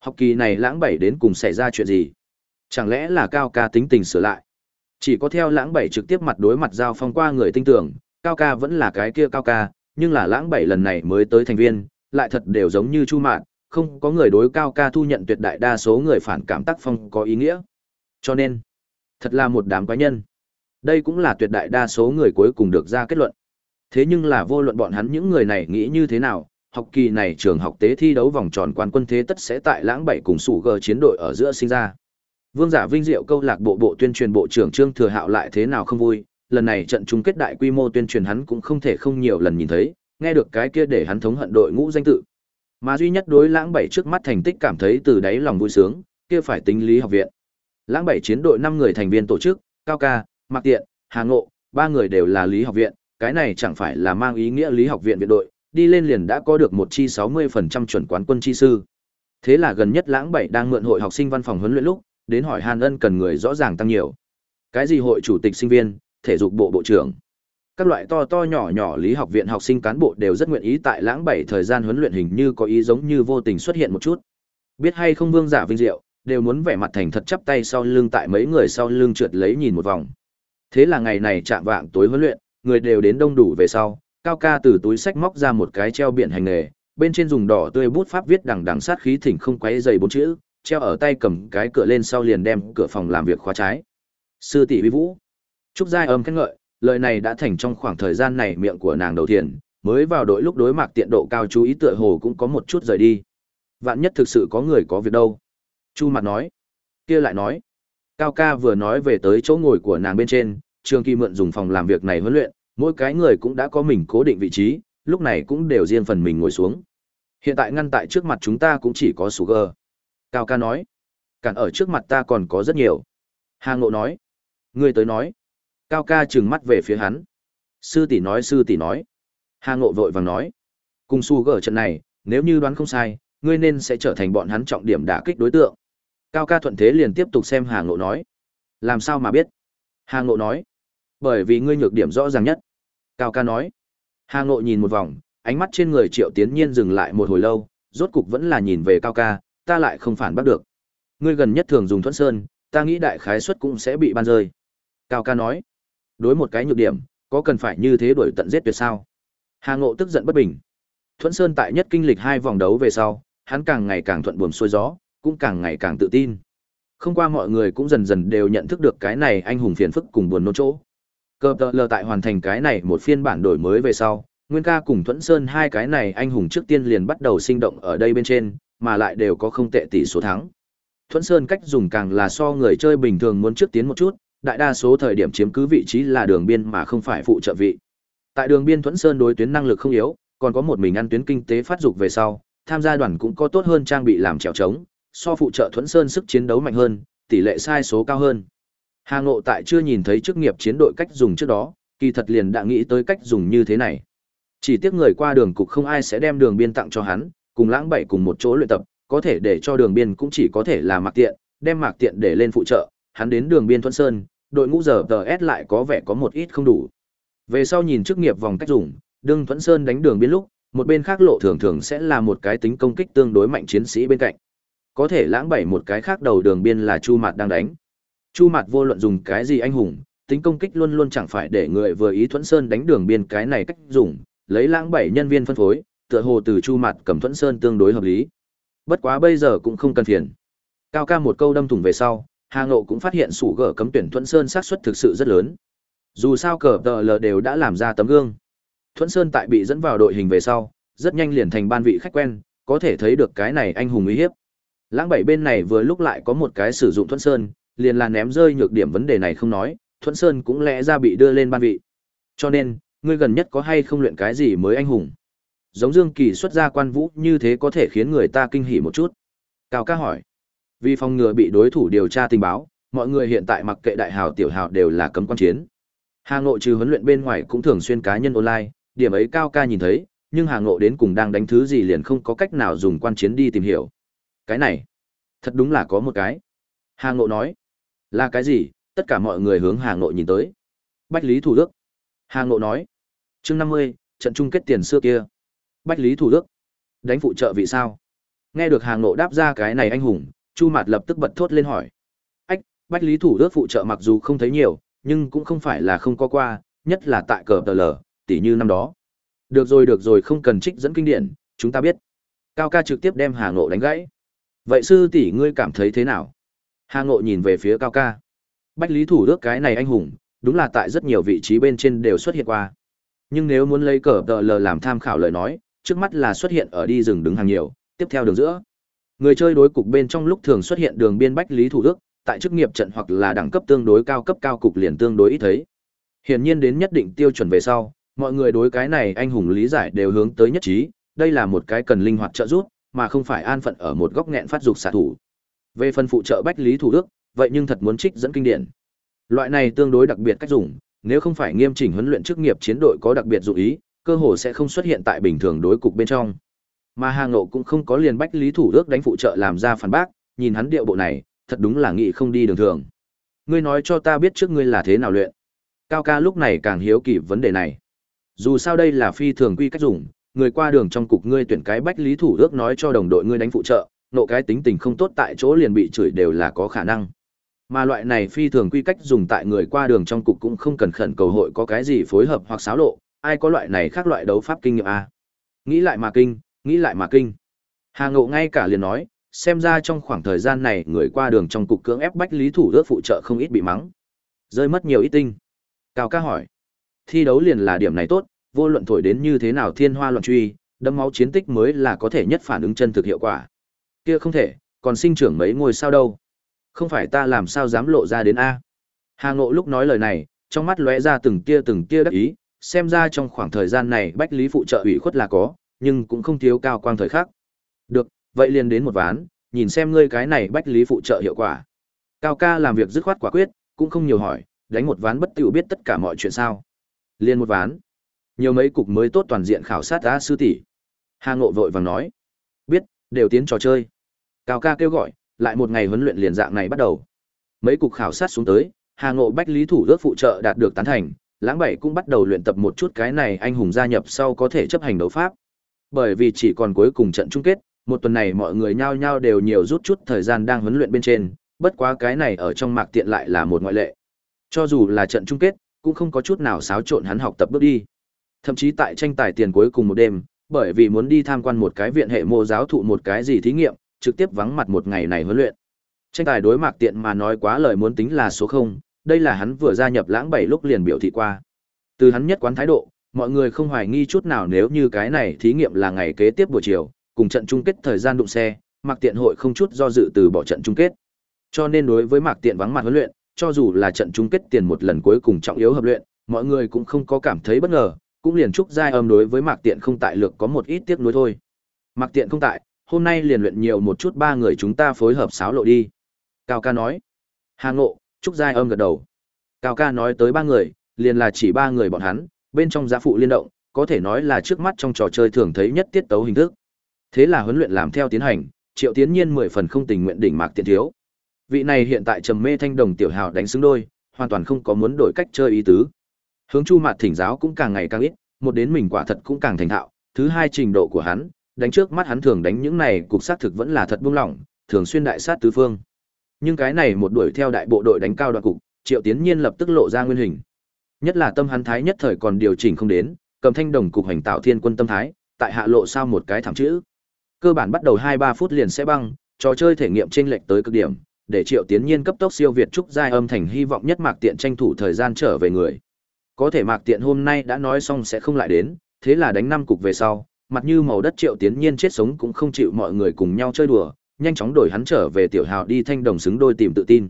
Học kỳ này lãng bảy đến cùng xảy ra chuyện gì? Chẳng lẽ là cao ca tính tình sửa lại? Chỉ có theo lãng bảy trực tiếp mặt đối mặt giao phong qua người tinh tưởng, cao ca vẫn là cái kia cao ca, nhưng là lãng bảy lần này mới tới thành viên, lại thật đều giống như chu mạn, không có người đối cao ca thu nhận tuyệt đại đa số người phản cảm tác phong có ý nghĩa. Cho nên, thật là một đám quái nhân. Đây cũng là tuyệt đại đa số người cuối cùng được ra kết luận. Thế nhưng là vô luận bọn hắn những người này nghĩ như thế nào, học kỳ này trường học tế thi đấu vòng tròn quan quân thế tất sẽ tại lãng bảy cùng sủ gờ chiến đội ở giữa sinh ra. Vương giả vinh diệu câu lạc bộ bộ tuyên truyền bộ trưởng Trương Thừa Hạo lại thế nào không vui, lần này trận chung kết đại quy mô tuyên truyền hắn cũng không thể không nhiều lần nhìn thấy, nghe được cái kia để hắn thống hận đội ngũ danh tự. Mà duy nhất đối lãng bảy trước mắt thành tích cảm thấy từ đáy lòng vui sướng, kia phải tính lý học viện. Lãng bảy chiến đội năm người thành viên tổ chức, Cao Ca, Mạc Tiện, Hà Ngộ, ba người đều là lý học viện, cái này chẳng phải là mang ý nghĩa lý học viện viện đội, đi lên liền đã có được một chi 60% chuẩn quán quân chi sư. Thế là gần nhất lãng bảy đang mượn hội học sinh văn phòng huấn luyện lúc, đến hỏi Hàn Ân cần người rõ ràng tăng nhiều. Cái gì hội chủ tịch sinh viên, thể dục bộ bộ trưởng. Các loại to to nhỏ nhỏ lý học viện học sinh cán bộ đều rất nguyện ý tại lãng bảy thời gian huấn luyện hình như có ý giống như vô tình xuất hiện một chút. Biết hay không vương giả vinh diệu, đều muốn vẻ mặt thành thật chắp tay sau lưng tại mấy người sau lưng trượt lấy nhìn một vòng. Thế là ngày này chạm vạng tối huấn luyện, người đều đến đông đủ về sau, Cao ca từ túi sách móc ra một cái treo biển hành nghề, bên trên dùng đỏ tươi bút pháp viết đằng đằng sát khí thỉnh không quấy dày bốn chữ, treo ở tay cầm cái cửa lên sau liền đem cửa phòng làm việc khóa trái. Sư tỷ vi vũ. Trúc Giai âm khen ngợi, lời này đã thành trong khoảng thời gian này miệng của nàng đầu tiên, mới vào đội lúc đối mặt tiện độ cao chú ý tựa hồ cũng có một chút rời đi. Vạn nhất thực sự có người có việc đâu. Chu mặt nói. kia lại nói. Cao ca vừa nói về tới chỗ ngồi của nàng bên trên, Trương Kỳ mượn dùng phòng làm việc này huấn luyện, mỗi cái người cũng đã có mình cố định vị trí, lúc này cũng đều riêng phần mình ngồi xuống. Hiện tại ngăn tại trước mặt chúng ta cũng chỉ có Sugar. Cao ca nói. Cản ở trước mặt ta còn có rất nhiều. Hà Ngộ nói. Người tới nói. Cao ca trừng mắt về phía hắn. Sư tỷ nói sư tỷ nói. Hà Ngộ vội vàng nói. Cùng Sugar trận này, nếu như đoán không sai, ngươi nên sẽ trở thành bọn hắn trọng điểm đả kích đối tượng. Cao ca thuận thế liền tiếp tục xem Hà Ngộ nói. Làm sao mà biết? Hà Ngộ nói. Bởi vì ngươi nhược điểm rõ ràng nhất. Cao ca nói. Hà Ngộ nhìn một vòng, ánh mắt trên người Triệu Tiến Nhiên dừng lại một hồi lâu, rốt cục vẫn là nhìn về Cao ca, ta lại không phản bắt được. Ngươi gần nhất thường dùng thuẫn sơn, ta nghĩ đại khái suất cũng sẽ bị ban rơi. Cao ca nói. Đối một cái nhược điểm, có cần phải như thế đuổi tận giết tuyệt sao? Hà Ngộ tức giận bất bình. Thuẫn Sơn tại nhất kinh lịch hai vòng đấu về sau, hắn càng ngày càng thuận buồm xuôi gió, cũng càng ngày càng tự tin. Không qua mọi người cũng dần dần đều nhận thức được cái này anh hùng phiền phức cùng buồn nôn chỗ. Cơ tờ lờ tại hoàn thành cái này một phiên bản đổi mới về sau, Nguyên ca cùng Thuẫn Sơn hai cái này anh hùng trước tiên liền bắt đầu sinh động ở đây bên trên, mà lại đều có không tệ tỷ số thắng. Thuẫn Sơn cách dùng càng là so người chơi bình thường muốn trước tiến một chút, đại đa số thời điểm chiếm cứ vị trí là đường biên mà không phải phụ trợ vị. Tại đường biên Thuẫn Sơn đối tuyến năng lực không yếu, còn có một mình ăn tuyến kinh tế phát dục về sau, tham gia đoàn cũng có tốt hơn trang bị làm trèo trống, so phụ trợ Thuẫn Sơn sức chiến đấu mạnh hơn, tỷ lệ sai số cao hơn. Hà Ngộ tại chưa nhìn thấy chức nghiệp chiến đội cách dùng trước đó, kỳ thật liền đã nghĩ tới cách dùng như thế này. Chỉ tiếc người qua đường cục không ai sẽ đem đường biên tặng cho hắn, cùng lãng bảy cùng một chỗ luyện tập, có thể để cho đường biên cũng chỉ có thể là mạc tiện, đem mạc tiện để lên phụ trợ, hắn đến đường biên thuận sơn, đội ngũ giờ TS lại có vẻ có một ít không đủ. Về sau nhìn chức nghiệp vòng cách dùng, đương thuận sơn đánh đường biên lúc, một bên khác lộ thường thường sẽ là một cái tính công kích tương đối mạnh chiến sĩ bên cạnh. Có thể lãng bảy một cái khác đầu đường biên là Chu Mạt đang đánh. Chu Mạt vô luận dùng cái gì anh hùng, tính công kích luôn luôn chẳng phải để người vừa ý Thuẫn Sơn đánh đường biên cái này cách dùng, lấy lãng bảy nhân viên phân phối, tựa hồ từ Chu Mạt cầm Thuẫn Sơn tương đối hợp lý. Bất quá bây giờ cũng không cần phiền. Cao ca một câu đâm thủng về sau, Hà Ngộ cũng phát hiện sủ gở cấm tuyển Thuẫn Sơn xác suất thực sự rất lớn. Dù sao cờ tờ lờ đều đã làm ra tấm gương. Thuẫn Sơn tại bị dẫn vào đội hình về sau, rất nhanh liền thành ban vị khách quen, có thể thấy được cái này anh hùng uy hiếp. Lãng bảy bên này vừa lúc lại có một cái sử dụng Thuẫn Sơn, liền là ném rơi nhược điểm vấn đề này không nói, Thuận Sơn cũng lẽ ra bị đưa lên ban vị. Cho nên, ngươi gần nhất có hay không luyện cái gì mới anh hùng? Giống Dương Kỳ xuất ra quan vũ như thế có thể khiến người ta kinh hỉ một chút. Cao ca hỏi. Vì phòng ngừa bị đối thủ điều tra tình báo, mọi người hiện tại mặc kệ đại hào tiểu hào đều là cấm quan chiến. Hà Ngộ trừ huấn luyện bên ngoài cũng thường xuyên cá nhân online, điểm ấy cao ca nhìn thấy, nhưng Hà Ngộ đến cùng đang đánh thứ gì liền không có cách nào dùng quan chiến đi tìm hiểu. Cái này, thật đúng là có một cái. Hà Ngộ nói, là cái gì? Tất cả mọi người hướng Hà Nội nhìn tới. Bách Lý Thủ Đức. Hà Nội nói, chương năm mươi, trận chung kết tiền xưa kia. Bách Lý Thủ Đức. Đánh phụ trợ vì sao? Nghe được Hà Nội đáp ra cái này anh hùng, Chu Mạt lập tức bật thốt lên hỏi. Ách, Bách Lý Thủ Đức phụ trợ mặc dù không thấy nhiều, nhưng cũng không phải là không có qua, nhất là tại cờ tờ lờ, tỉ như năm đó. Được rồi được rồi không cần trích dẫn kinh điển, chúng ta biết. Cao ca trực tiếp đem Hà Nội đánh gãy. Vậy sư tỷ ngươi cảm thấy thế nào? Hà Ngộ nhìn về phía Cao ca. Bách Lý Thủ Đức cái này anh hùng, đúng là tại rất nhiều vị trí bên trên đều xuất hiện qua. Nhưng nếu muốn lấy cờ tờ lờ làm tham khảo lời nói, trước mắt là xuất hiện ở đi rừng đứng hàng nhiều, tiếp theo đường giữa. Người chơi đối cục bên trong lúc thường xuất hiện đường biên Bách Lý Thủ Đức, tại chức nghiệp trận hoặc là đẳng cấp tương đối cao cấp cao cục liền tương đối ít thấy. Hiển nhiên đến nhất định tiêu chuẩn về sau, mọi người đối cái này anh hùng lý giải đều hướng tới nhất trí, đây là một cái cần linh hoạt trợ giúp, mà không phải an phận ở một góc nghẹn phát dục xạ thủ. Về phần phụ trợ Bách Lý Thủ Đức, vậy nhưng thật muốn trích dẫn kinh điển. Loại này tương đối đặc biệt cách dùng, nếu không phải nghiêm chỉnh huấn luyện chức nghiệp chiến đội có đặc biệt dụng ý, cơ hồ sẽ không xuất hiện tại bình thường đối cục bên trong. Mà Hà Ngộ cũng không có liền Bách Lý Thủ Đức đánh phụ trợ làm ra phản bác, nhìn hắn điệu bộ này, thật đúng là nghị không đi đường thường. Ngươi nói cho ta biết trước ngươi là thế nào luyện. Cao ca lúc này càng hiếu kỳ vấn đề này. Dù sao đây là phi thường quy cách dùng, người qua đường trong cục ngươi tuyển cái bách lý thủ ước nói cho đồng đội ngươi đánh phụ trợ, nộ cái tính tình không tốt tại chỗ liền bị chửi đều là có khả năng. Mà loại này phi thường quy cách dùng tại người qua đường trong cục cũng không cần khẩn cầu hội có cái gì phối hợp hoặc xáo lộ, ai có loại này khác loại đấu pháp kinh nghiệm a. Nghĩ lại mà kinh, nghĩ lại mà kinh. Hà Ngộ ngay cả liền nói, xem ra trong khoảng thời gian này người qua đường trong cục cưỡng ép bách lý thủ ước phụ trợ không ít bị mắng. Rơi mất nhiều ít tinh. Cao ca hỏi. Thi đấu liền là điểm này tốt, vô luận thổi đến như thế nào thiên hoa loạn truy, đâm máu chiến tích mới là có thể nhất phản ứng chân thực hiệu quả. Kia không thể, còn sinh trưởng mấy ngôi sao đâu. Không phải ta làm sao dám lộ ra đến A. Hà Ngộ lúc nói lời này, trong mắt lóe ra từng tia từng tia đắc ý, xem ra trong khoảng thời gian này Bách Lý phụ trợ ủy khuất là có, nhưng cũng không thiếu cao quang thời khắc. Được, vậy liền đến một ván, nhìn xem ngươi cái này Bách Lý phụ trợ hiệu quả. Cao ca làm việc dứt khoát quả quyết, cũng không nhiều hỏi, đánh một ván bất tiểu biết tất cả mọi chuyện sao. Liên một ván. Nhiều mấy cục mới tốt toàn diện khảo sát đã sư tỷ. Hà Ngộ vội vàng nói. Biết, đều tiến trò chơi. Cao ca kêu gọi, lại một ngày huấn luyện liền dạng này bắt đầu. Mấy cục khảo sát xuống tới, Hà Ngộ Bách Lý thủ ước phụ trợ đạt được tán thành, Lãng Bảy cũng bắt đầu luyện tập một chút cái này anh hùng gia nhập sau có thể chấp hành đấu pháp. Bởi vì chỉ còn cuối cùng trận chung kết, một tuần này mọi người nhao nhao đều nhiều rút chút thời gian đang huấn luyện bên trên, bất quá cái này ở trong mạc tiện lại là một ngoại lệ. Cho dù là trận chung kết, cũng không có chút nào xáo trộn hắn học tập bước đi. Thậm chí tại tranh tài tiền cuối cùng một đêm, bởi vì muốn đi tham quan một cái viện hệ mô giáo thụ một cái gì thí nghiệm, trực tiếp vắng mặt một ngày này huấn luyện. Tranh tài đối mạc tiện mà nói quá lời muốn tính là số 0, đây là hắn vừa gia nhập lãng bảy lúc liền biểu thị qua. Từ hắn nhất quán thái độ, mọi người không hoài nghi chút nào nếu như cái này thí nghiệm là ngày kế tiếp buổi chiều, cùng trận chung kết thời gian đụng xe, mạc tiện hội không chút do dự từ bỏ trận chung kết. Cho nên đối với mạc tiện vắng mặt huấn luyện, cho dù là trận chung kết tiền một lần cuối cùng trọng yếu hợp luyện, mọi người cũng không có cảm thấy bất ngờ, cũng liền chúc giai âm đối với Mạc Tiện không tại lược có một ít tiếc nuối thôi. Mạc Tiện không tại, hôm nay liền luyện nhiều một chút ba người chúng ta phối hợp sáo lộ đi. Cao ca nói. Hà Ngộ, chúc giai âm gật đầu. Cao ca nói tới ba người, liền là chỉ ba người bọn hắn, bên trong giá phụ liên động, có thể nói là trước mắt trong trò chơi thường thấy nhất tiết tấu hình thức. Thế là huấn luyện làm theo tiến hành, Triệu Tiến Nhiên mười phần không tình nguyện đỉnh Mạc Tiện thiếu. Vị này hiện tại trầm mê thanh đồng tiểu hào đánh xứng đôi, hoàn toàn không có muốn đổi cách chơi ý tứ. Hướng Chu Mạt thỉnh giáo cũng càng ngày càng ít, một đến mình quả thật cũng càng thành thạo, thứ hai trình độ của hắn, đánh trước mắt hắn thường đánh những này cục sát thực vẫn là thật buông lỏng, thường xuyên đại sát tứ phương. Nhưng cái này một đuổi theo đại bộ đội đánh cao đoạn cục, Triệu Tiến Nhiên lập tức lộ ra nguyên hình. Nhất là tâm hắn thái nhất thời còn điều chỉnh không đến, cầm thanh đồng cục hành tạo thiên quân tâm thái, tại hạ lộ sao một cái thảm chữ. Cơ bản bắt đầu 2 3 phút liền sẽ băng, trò chơi thể nghiệm chênh lệch tới cực điểm, để Triệu Tiến Nhiên cấp tốc siêu việt trúc giai âm thành hy vọng nhất Mạc Tiện tranh thủ thời gian trở về người. Có thể Mạc Tiện hôm nay đã nói xong sẽ không lại đến, thế là đánh năm cục về sau, mặt như màu đất Triệu Tiến Nhiên chết sống cũng không chịu mọi người cùng nhau chơi đùa, nhanh chóng đổi hắn trở về tiểu hào đi thanh đồng xứng đôi tìm tự tin.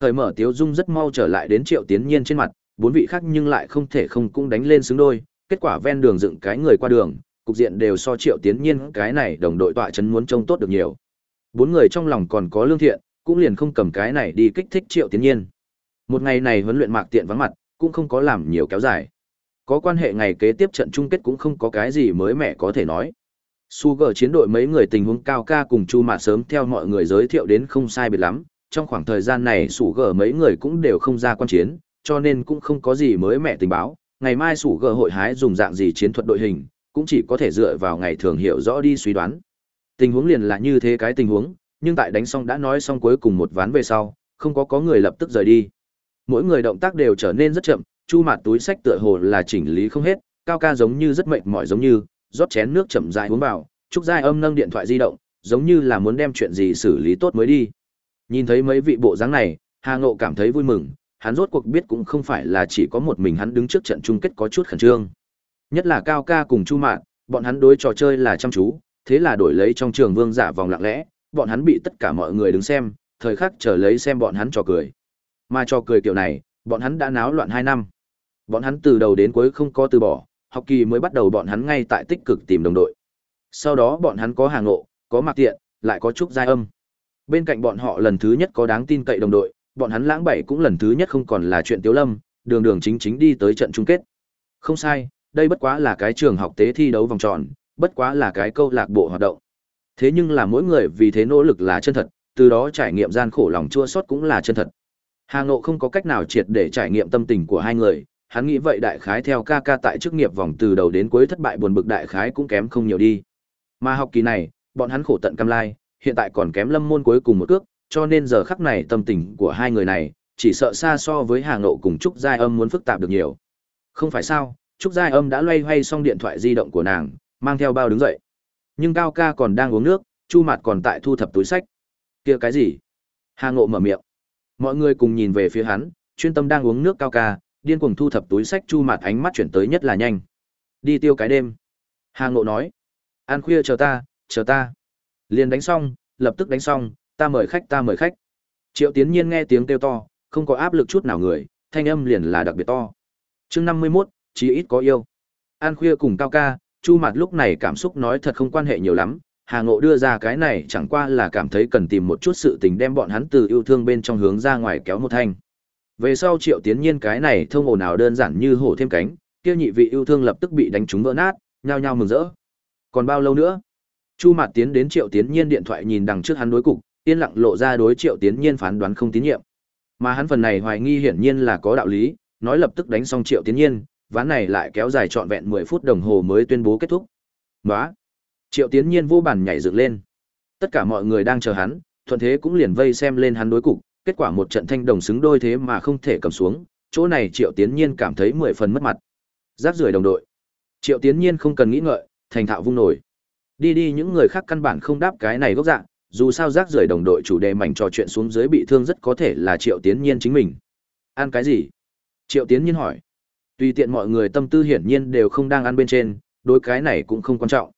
Thời mở Tiếu Dung rất mau trở lại đến Triệu Tiến Nhiên trên mặt, bốn vị khác nhưng lại không thể không cũng đánh lên xứng đôi, kết quả ven đường dựng cái người qua đường, cục diện đều so Triệu Tiến Nhiên cái này đồng đội tọa chấn muốn trông tốt được nhiều. Bốn người trong lòng còn có lương thiện, cũng liền không cầm cái này đi kích thích Triệu Tiến Nhiên. Một ngày này huấn luyện mạc tiện vắng mặt, cũng không có làm nhiều kéo dài. Có quan hệ ngày kế tiếp trận chung kết cũng không có cái gì mới mẻ có thể nói. Sugar chiến đội mấy người tình huống cao ca cùng Chu Mạt sớm theo mọi người giới thiệu đến không sai biệt lắm, trong khoảng thời gian này Sugar mấy người cũng đều không ra quan chiến, cho nên cũng không có gì mới mẻ tình báo. Ngày mai Sugar hội hái dùng dạng gì chiến thuật đội hình, cũng chỉ có thể dựa vào ngày thường hiểu rõ đi suy đoán. Tình huống liền là như thế cái tình huống, nhưng tại đánh xong đã nói xong cuối cùng một ván về sau, không có có người lập tức rời đi. Mỗi người động tác đều trở nên rất chậm, chu mặt túi sách tựa hồ là chỉnh lý không hết, cao ca giống như rất mệt mỏi giống như, rót chén nước chậm rãi uống vào, trúc giai âm nâng điện thoại di động, giống như là muốn đem chuyện gì xử lý tốt mới đi. Nhìn thấy mấy vị bộ dáng này, Hà Ngộ cảm thấy vui mừng, hắn rốt cuộc biết cũng không phải là chỉ có một mình hắn đứng trước trận chung kết có chút khẩn trương. Nhất là Cao Ca cùng Chu Mạn, bọn hắn đối trò chơi là chăm chú, thế là đổi lấy trong trường vương giả vòng lặng lẽ, bọn hắn bị tất cả mọi người đứng xem, thời khắc chờ lấy xem bọn hắn trò cười. Mà trò cười kiểu này, bọn hắn đã náo loạn 2 năm. Bọn hắn từ đầu đến cuối không có từ bỏ, học kỳ mới bắt đầu bọn hắn ngay tại tích cực tìm đồng đội. Sau đó bọn hắn có hàng ngộ, có mặc tiện, lại có trúc giai âm. Bên cạnh bọn họ lần thứ nhất có đáng tin cậy đồng đội, bọn hắn lãng bảy cũng lần thứ nhất không còn là chuyện tiếu lâm, đường đường chính chính đi tới trận chung kết. Không sai, đây bất quá là cái trường học tế thi đấu vòng tròn, bất quá là cái câu lạc bộ hoạt động. Thế nhưng là mỗi người vì thế nỗ lực là chân thật, từ đó trải nghiệm gian khổ lòng chua xót cũng là chân thật. Hà Ngộ không có cách nào triệt để trải nghiệm tâm tình của hai người, hắn nghĩ vậy đại khái theo ca ca tại chức nghiệp vòng từ đầu đến cuối thất bại buồn bực đại khái cũng kém không nhiều đi. Mà học kỳ này, bọn hắn khổ tận cam lai, hiện tại còn kém lâm môn cuối cùng một cước, cho nên giờ khắc này tâm tình của hai người này, chỉ sợ xa so với Hà Ngộ cùng Trúc Giai Âm muốn phức tạp được nhiều. Không phải sao, Trúc Giai Âm đã loay hoay xong điện thoại di động của nàng, mang theo bao đứng dậy. Nhưng Cao ca còn đang uống nước, Chu Mạt còn tại thu thập túi sách. Kia cái gì? Hà Ngộ mở miệng. Mọi người cùng nhìn về phía hắn, chuyên tâm đang uống nước Cao ca, điên cuồng thu thập túi sách Chu Mạt ánh mắt chuyển tới nhất là nhanh. Đi tiêu cái đêm. Hà Ngộ nói. An khuya chờ ta, chờ ta. Liền đánh xong, lập tức đánh xong, ta mời khách ta mời khách. Triệu Tiến Nhiên nghe tiếng kêu to, không có áp lực chút nào người, thanh âm liền là đặc biệt to. Chương năm mươi 51, chí ít có yêu. An khuya cùng Cao ca, Chu Mạt lúc này cảm xúc nói thật không quan hệ nhiều lắm, Hà Ngộ đưa ra cái này chẳng qua là cảm thấy cần tìm một chút sự tình đem bọn hắn từ yêu thương bên trong hướng ra ngoài kéo một thanh. Về sau Triệu Tiến Nhiên cái này thông ồn nào đơn giản như hổ thêm cánh, kia nhị vị yêu thương lập tức bị đánh trúng vỡ nát, nhao nhao mừng rỡ. Còn bao lâu nữa? Chu Mạt tiến đến Triệu Tiến Nhiên điện thoại nhìn đằng trước hắn đối cục, yên lặng lộ ra đối Triệu Tiến Nhiên phán đoán không tín nhiệm. Mà hắn phần này hoài nghi hiển nhiên là có đạo lý, nói lập tức đánh xong Triệu Tiến Nhiên, ván này lại kéo dài trọn vẹn 10 phút đồng hồ mới tuyên bố kết thúc. Ngoá! Triệu Tiến Nhiên vô bản nhảy dựng lên. Tất cả mọi người đang chờ hắn, thuận thế cũng liền vây xem lên hắn đối cục, kết quả một trận thanh đồng xứng đôi thế mà không thể cầm xuống, chỗ này Triệu Tiến Nhiên cảm thấy 10 phần mất mặt. Giáp rưỡi đồng đội. Triệu Tiến Nhiên không cần nghĩ ngợi, thành thạo vung nổi. Đi đi những người khác căn bản không đáp cái này gốc dạng, dù sao rác rưởi đồng đội chủ đề mảnh trò chuyện xuống dưới bị thương rất có thể là Triệu Tiến Nhiên chính mình. Ăn cái gì? Triệu Tiến Nhiên hỏi. Tùy tiện mọi người tâm tư hiển nhiên đều không đang ăn bên trên, đối cái này cũng không quan trọng.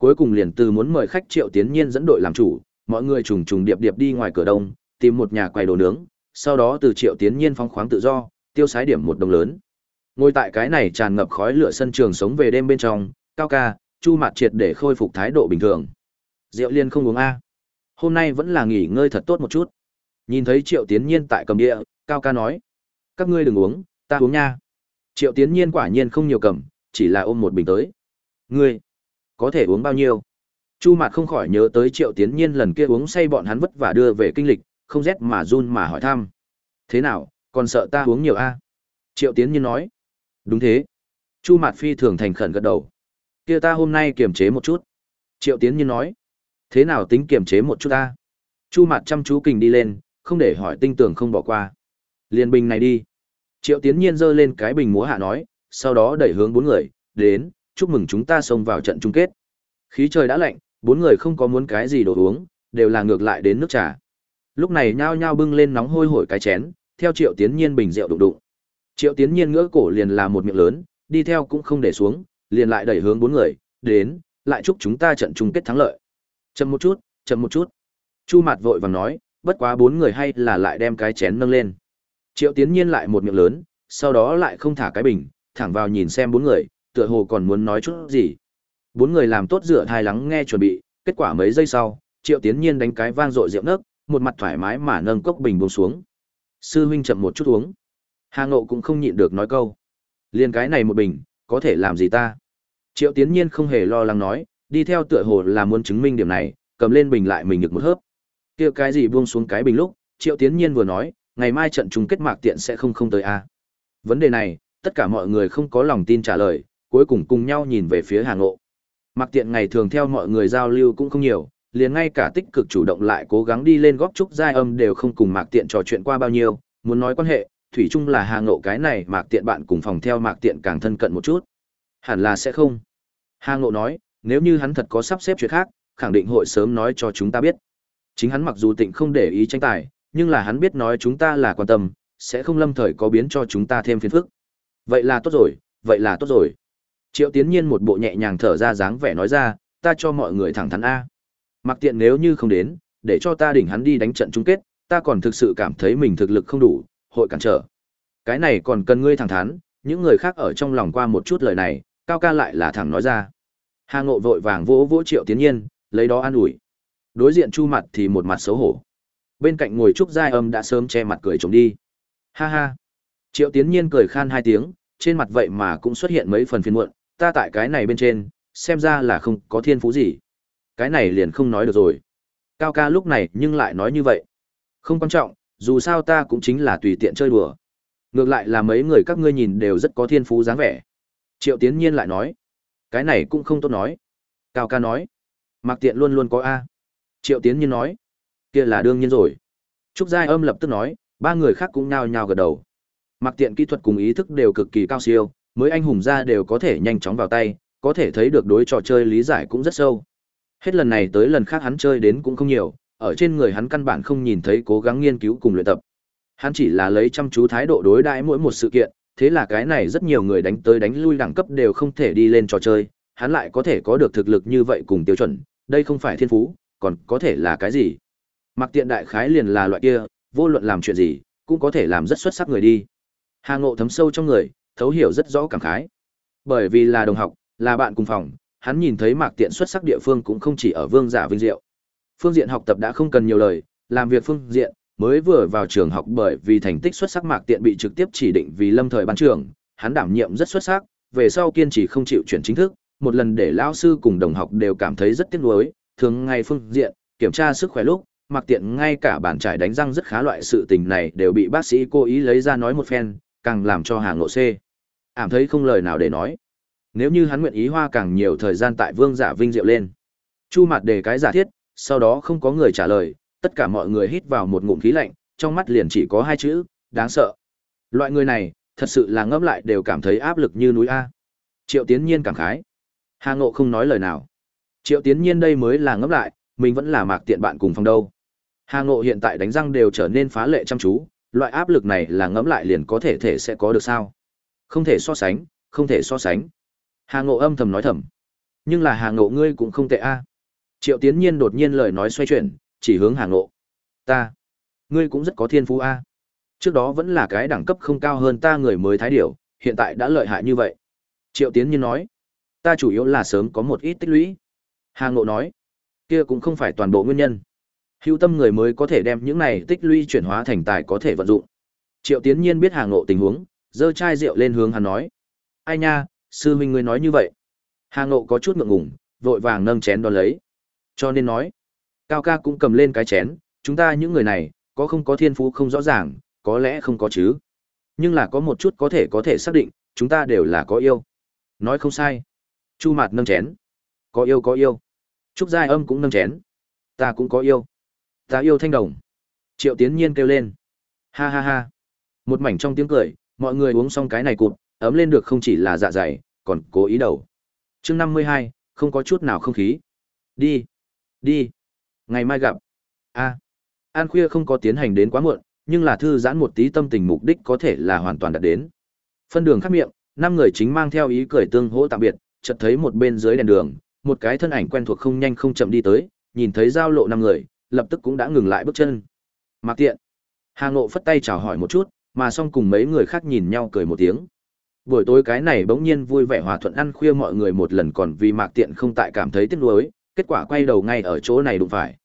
Cuối cùng liền từ muốn mời khách Triệu Tiến Nhiên dẫn đội làm chủ, mọi người trùng trùng điệp điệp đi ngoài cửa đông, tìm một nhà quầy đồ nướng, sau đó từ Triệu Tiến Nhiên phóng khoáng tự do, tiêu sái điểm một đồng lớn. Ngồi tại cái này tràn ngập khói lửa sân trường sống về đêm bên trong, cao ca, chu mặt triệt để khôi phục thái độ bình thường. Rượu liên không uống a. Hôm nay vẫn là nghỉ ngơi thật tốt một chút. Nhìn thấy Triệu Tiến Nhiên tại cầm địa, cao ca nói: "Các ngươi đừng uống, ta uống nha." Triệu Tiến Nhiên quả nhiên không nhiều cầm, chỉ là ôm một bình tới. "Ngươi có thể uống bao nhiêu?" Chu Mạt không khỏi nhớ tới Triệu Tiến Nhiên lần kia uống say bọn hắn vất vả đưa về kinh lịch, không rét mà run mà hỏi thăm. "Thế nào, còn sợ ta uống nhiều a?" Triệu Tiến Nhiên nói. "Đúng thế." Chu Mạt phi thường thành khẩn gật đầu. "Kia ta hôm nay kiềm chế một chút." Triệu Tiến Nhiên nói. "Thế nào tính kiềm chế một chút ta?" Chu Mạt chăm chú kình đi lên, không để hỏi tinh tường không bỏ qua. "Liên bình này đi." Triệu Tiến Nhiên giơ lên cái bình múa hạ nói, sau đó đẩy hướng bốn người, đến, chúc mừng chúng ta xông vào trận chung kết. Khí trời đã lạnh, bốn người không có muốn cái gì đồ uống, đều là ngược lại đến nước trà. Lúc này nhao nhao bưng lên nóng hôi hổi cái chén, theo Triệu Tiến Nhiên bình rượu đụng đụng. Triệu Tiến Nhiên ngỡ cổ liền là một miệng lớn, đi theo cũng không để xuống, liền lại đẩy hướng bốn người, đến, lại chúc chúng ta trận chung kết thắng lợi. Chậm một chút, chậm một chút. Chu Mạt vội vàng nói, bất quá bốn người hay là lại đem cái chén nâng lên. Triệu Tiến Nhiên lại một miệng lớn, sau đó lại không thả cái bình, thẳng vào nhìn xem bốn người, tựa hồ còn muốn nói chút gì. Bốn người làm tốt dựa thai lắng nghe chuẩn bị, kết quả mấy giây sau, Triệu Tiến Nhiên đánh cái vang dội rượu nấc, một mặt thoải mái mà nâng cốc bình buông xuống. Sư huynh chậm một chút uống. Hà Ngộ cũng không nhịn được nói câu. Liên cái này một bình, có thể làm gì ta? Triệu Tiến Nhiên không hề lo lắng nói, đi theo tựa hồ là muốn chứng minh điểm này, cầm lên bình lại mình được một hớp. Kia cái gì buông xuống cái bình lúc, Triệu Tiến Nhiên vừa nói, ngày mai trận chung kết mạc tiện sẽ không không tới a. Vấn đề này, tất cả mọi người không có lòng tin trả lời, cuối cùng cùng nhau nhìn về phía Hà Ngộ. Mặc tiện ngày thường theo mọi người giao lưu cũng không nhiều, liền ngay cả tích cực chủ động lại cố gắng đi lên góp trúc giai âm đều không cùng Mạc tiện trò chuyện qua bao nhiêu, muốn nói quan hệ, thủy chung là Hà Ngộ cái này Mạc tiện bạn cùng phòng theo Mạc tiện càng thân cận một chút. Hẳn là sẽ không. Hà Ngộ nói, nếu như hắn thật có sắp xếp chuyện khác, khẳng định hội sớm nói cho chúng ta biết. Chính hắn mặc dù tịnh không để ý tranh tài, nhưng là hắn biết nói chúng ta là quan tâm, sẽ không lâm thời có biến cho chúng ta thêm phiền phức. Vậy là tốt rồi, vậy là tốt rồi. Triệu Tiến Nhiên một bộ nhẹ nhàng thở ra dáng vẻ nói ra, ta cho mọi người thẳng thắn A. Mặc tiện nếu như không đến, để cho ta đỉnh hắn đi đánh trận chung kết, ta còn thực sự cảm thấy mình thực lực không đủ, hội cản trở. Cái này còn cần ngươi thẳng thắn, những người khác ở trong lòng qua một chút lời này, cao ca lại là thẳng nói ra. Hà Ngộ vội vàng vỗ vỗ Triệu Tiến Nhiên, lấy đó an ủi. Đối diện Chu mặt thì một mặt xấu hổ. Bên cạnh ngồi Trúc Giai Âm đã sớm che mặt cười trống đi. Ha ha. Triệu Tiến Nhiên cười khan hai tiếng, trên mặt vậy mà cũng xuất hiện mấy phần phiền muộn, ta tại cái này bên trên, xem ra là không có thiên phú gì. Cái này liền không nói được rồi. Cao ca lúc này nhưng lại nói như vậy. Không quan trọng, dù sao ta cũng chính là tùy tiện chơi đùa. Ngược lại là mấy người các ngươi nhìn đều rất có thiên phú dáng vẻ. Triệu Tiến Nhiên lại nói. Cái này cũng không tốt nói. Cao ca nói. Mạc Tiện luôn luôn có A. Triệu Tiến Nhiên nói. kia là đương nhiên rồi. Trúc Giai Âm lập tức nói, ba người khác cũng nhao nhao gật đầu. Mạc Tiện kỹ thuật cùng ý thức đều cực kỳ cao siêu, mới anh hùng ra đều có thể nhanh chóng vào tay, có thể thấy được đối trò chơi lý giải cũng rất sâu. Hết lần này tới lần khác hắn chơi đến cũng không nhiều, ở trên người hắn căn bản không nhìn thấy cố gắng nghiên cứu cùng luyện tập. Hắn chỉ là lấy chăm chú thái độ đối đãi mỗi một sự kiện, thế là cái này rất nhiều người đánh tới đánh lui đẳng cấp đều không thể đi lên trò chơi, hắn lại có thể có được thực lực như vậy cùng tiêu chuẩn, đây không phải thiên phú, còn có thể là cái gì? Mặc tiện đại khái liền là loại kia, vô luận làm chuyện gì, cũng có thể làm rất xuất sắc người đi. Hà Ngộ thấm sâu trong người, thấu hiểu rất rõ cảm khái. Bởi vì là đồng học, là bạn cùng phòng, hắn nhìn thấy Mạc Tiện xuất sắc địa phương cũng không chỉ ở Vương Giả Vinh Diệu. Phương diện học tập đã không cần nhiều lời, làm việc phương diện, mới vừa vào trường học bởi vì thành tích xuất sắc Mạc Tiện bị trực tiếp chỉ định vì lâm thời ban trưởng, hắn đảm nhiệm rất xuất sắc, về sau kiên trì không chịu chuyển chính thức, một lần để lão sư cùng đồng học đều cảm thấy rất tiếc nuối, thường ngày phương diện, kiểm tra sức khỏe lúc, Mạc Tiện ngay cả bản trải đánh răng rất khá loại sự tình này đều bị bác sĩ cố ý lấy ra nói một phen, càng làm cho Hà Ngộ C. Ảm thấy không lời nào để nói. Nếu như hắn nguyện ý hoa càng nhiều thời gian tại Vương Giả Vinh diệu lên. Chu mặt đề cái giả thiết, sau đó không có người trả lời, tất cả mọi người hít vào một ngụm khí lạnh, trong mắt liền chỉ có hai chữ, đáng sợ. Loại người này, thật sự là ngẫm lại đều cảm thấy áp lực như núi A. Triệu Tiến Nhiên cảm khái. Hà Ngộ không nói lời nào. Triệu Tiến Nhiên đây mới là ngẫm lại, mình vẫn là mạc tiện bạn cùng phòng đâu. Hà Ngộ hiện tại đánh răng đều trở nên phá lệ chăm chú, loại áp lực này là ngẫm lại liền có thể thể sẽ có được sao? Không thể so sánh, không thể so sánh. Hà Ngộ âm thầm nói thầm. Nhưng là Hà Ngộ ngươi cũng không tệ a. Triệu Tiến Nhiên đột nhiên lời nói xoay chuyển, chỉ hướng Hà Ngộ. Ta, ngươi cũng rất có thiên phú a. Trước đó vẫn là cái đẳng cấp không cao hơn ta người mới thái điểu, hiện tại đã lợi hại như vậy. Triệu Tiến Nhiên nói, ta chủ yếu là sớm có một ít tích lũy. Hà Ngộ nói, kia cũng không phải toàn bộ nguyên nhân. Hữu tâm người mới có thể đem những này tích lũy chuyển hóa thành tài có thể vận dụng. Triệu Tiến Nhiên biết Hà Ngộ tình huống, giơ chai rượu lên hướng hắn nói: "Ai nha, sư huynh ngươi nói như vậy?" Hà Ngộ có chút ngượng ngùng, vội vàng nâng chén đón lấy. Cho nên nói, Cao ca cũng cầm lên cái chén, chúng ta những người này, có không có thiên phú không rõ ràng, có lẽ không có chứ. Nhưng là có một chút có thể có thể xác định, chúng ta đều là có yêu. Nói không sai. Chu Mạt nâng chén. Có yêu có yêu. Trúc Giai Âm cũng nâng chén. Ta cũng có yêu. Ta yêu thanh đồng. Triệu Tiến Nhiên kêu lên. Ha ha ha. Một mảnh trong tiếng cười, mọi người uống xong cái này cụt, ấm lên được không chỉ là dạ dày, còn cố ý đầu. chương năm mươi hai, không có chút nào không khí. Đi. Đi. Ngày mai gặp. a An khuya không có tiến hành đến quá muộn, nhưng là thư giãn một tí tâm tình mục đích có thể là hoàn toàn đạt đến. Phân đường khắc miệng, năm người chính mang theo ý cười tương hỗ tạm biệt, chợt thấy một bên dưới đèn đường, một cái thân ảnh quen thuộc không nhanh không chậm đi tới, nhìn thấy giao lộ năm người, lập tức cũng đã ngừng lại bước chân. mặc Tiện. Hà Ngộ phất tay chào hỏi một chút, mà xong cùng mấy người khác nhìn nhau cười một tiếng. Buổi tối cái này bỗng nhiên vui vẻ hòa thuận ăn khuya mọi người một lần còn vì Mạc Tiện không tại cảm thấy tiếc nuối, kết quả quay đầu ngay ở chỗ này đụng phải.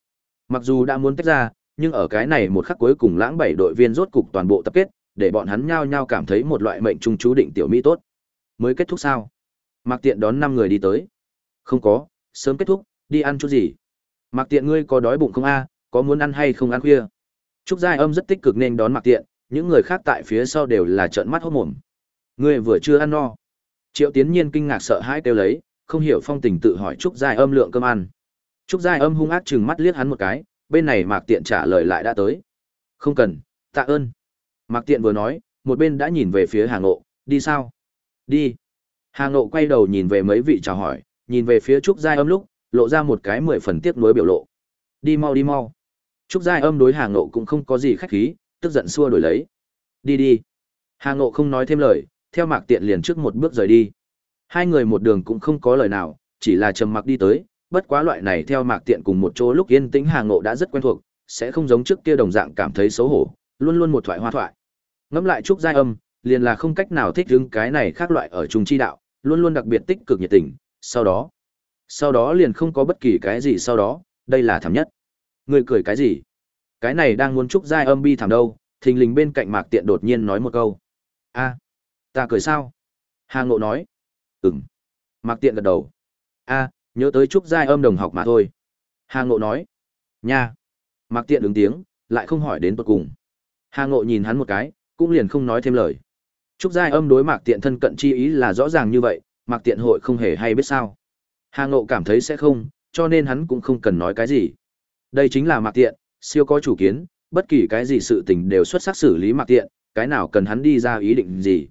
Mặc dù đã muốn tách ra, nhưng ở cái này một khắc cuối cùng lãng bảy đội viên rốt cục toàn bộ tập kết, để bọn hắn nhao nhao cảm thấy một loại mệnh trung chú định tiểu mỹ tốt. Mới kết thúc sao? Mạc Tiện đón năm người đi tới. Không có, sớm kết thúc, đi ăn chút gì? Mạc Tiện ngươi có đói bụng không a, có muốn ăn hay không ăn khuya? Trúc Giai Âm rất tích cực nên đón Mạc Tiện, những người khác tại phía sau đều là trợn mắt hốt mồm. Ngươi vừa chưa ăn no. Triệu Tiến Nhiên kinh ngạc sợ hãi kêu lấy, không hiểu phong tình tự hỏi Trúc Giai Âm lượng cơm ăn. Trúc Giai Âm hung ác chừng mắt liếc hắn một cái, bên này Mạc Tiện trả lời lại đã tới. Không cần, tạ ơn. Mạc Tiện vừa nói, một bên đã nhìn về phía Hà Ngộ, đi sao? Đi. Hà Ngộ quay đầu nhìn về mấy vị chào hỏi, nhìn về phía Trúc Giai Âm lúc, lộ ra một cái mười phần tiếc nuối biểu lộ. Đi mau đi mau. Trúc Giai Âm đối Hà Ngộ cũng không có gì khách khí, tức giận xua đổi lấy. Đi đi. Hà Ngộ không nói thêm lời, theo Mạc Tiện liền trước một bước rời đi. Hai người một đường cũng không có lời nào, chỉ là trầm mặc đi tới, bất quá loại này theo Mạc Tiện cùng một chỗ lúc yên tĩnh Hà Ngộ đã rất quen thuộc, sẽ không giống trước kia đồng dạng cảm thấy xấu hổ, luôn luôn một thoại hoa thoại. Ngẫm lại Trúc Giai Âm, liền là không cách nào thích ứng cái này khác loại ở trung chi đạo, luôn luôn đặc biệt tích cực nhiệt tình, sau đó, sau đó liền không có bất kỳ cái gì sau đó, đây là thảm nhất. Người cười cái gì? Cái này đang muốn chúc Giai Âm bi thảm đâu, thình lình bên cạnh Mạc Tiện đột nhiên nói một câu. a ta cười sao? Hà Ngộ nói. Ừm. Mạc Tiện gật đầu. a nhớ tới chúc Giai Âm đồng học mà thôi. Hà Ngộ nói. Nha. Mạc Tiện ứng tiếng, lại không hỏi đến tột cùng. Hà Ngộ nhìn hắn một cái, cũng liền không nói thêm lời. Chúc Giai Âm đối Mạc Tiện thân cận chi ý là rõ ràng như vậy, Mạc Tiện hội không hề hay biết sao. Hà Ngộ cảm thấy sẽ không, cho nên hắn cũng không cần nói cái gì. Đây chính là Mạc Tiện, siêu có chủ kiến, bất kỳ cái gì sự tình đều xuất sắc xử lý mặc Tiện, cái nào cần hắn đi ra ý định gì.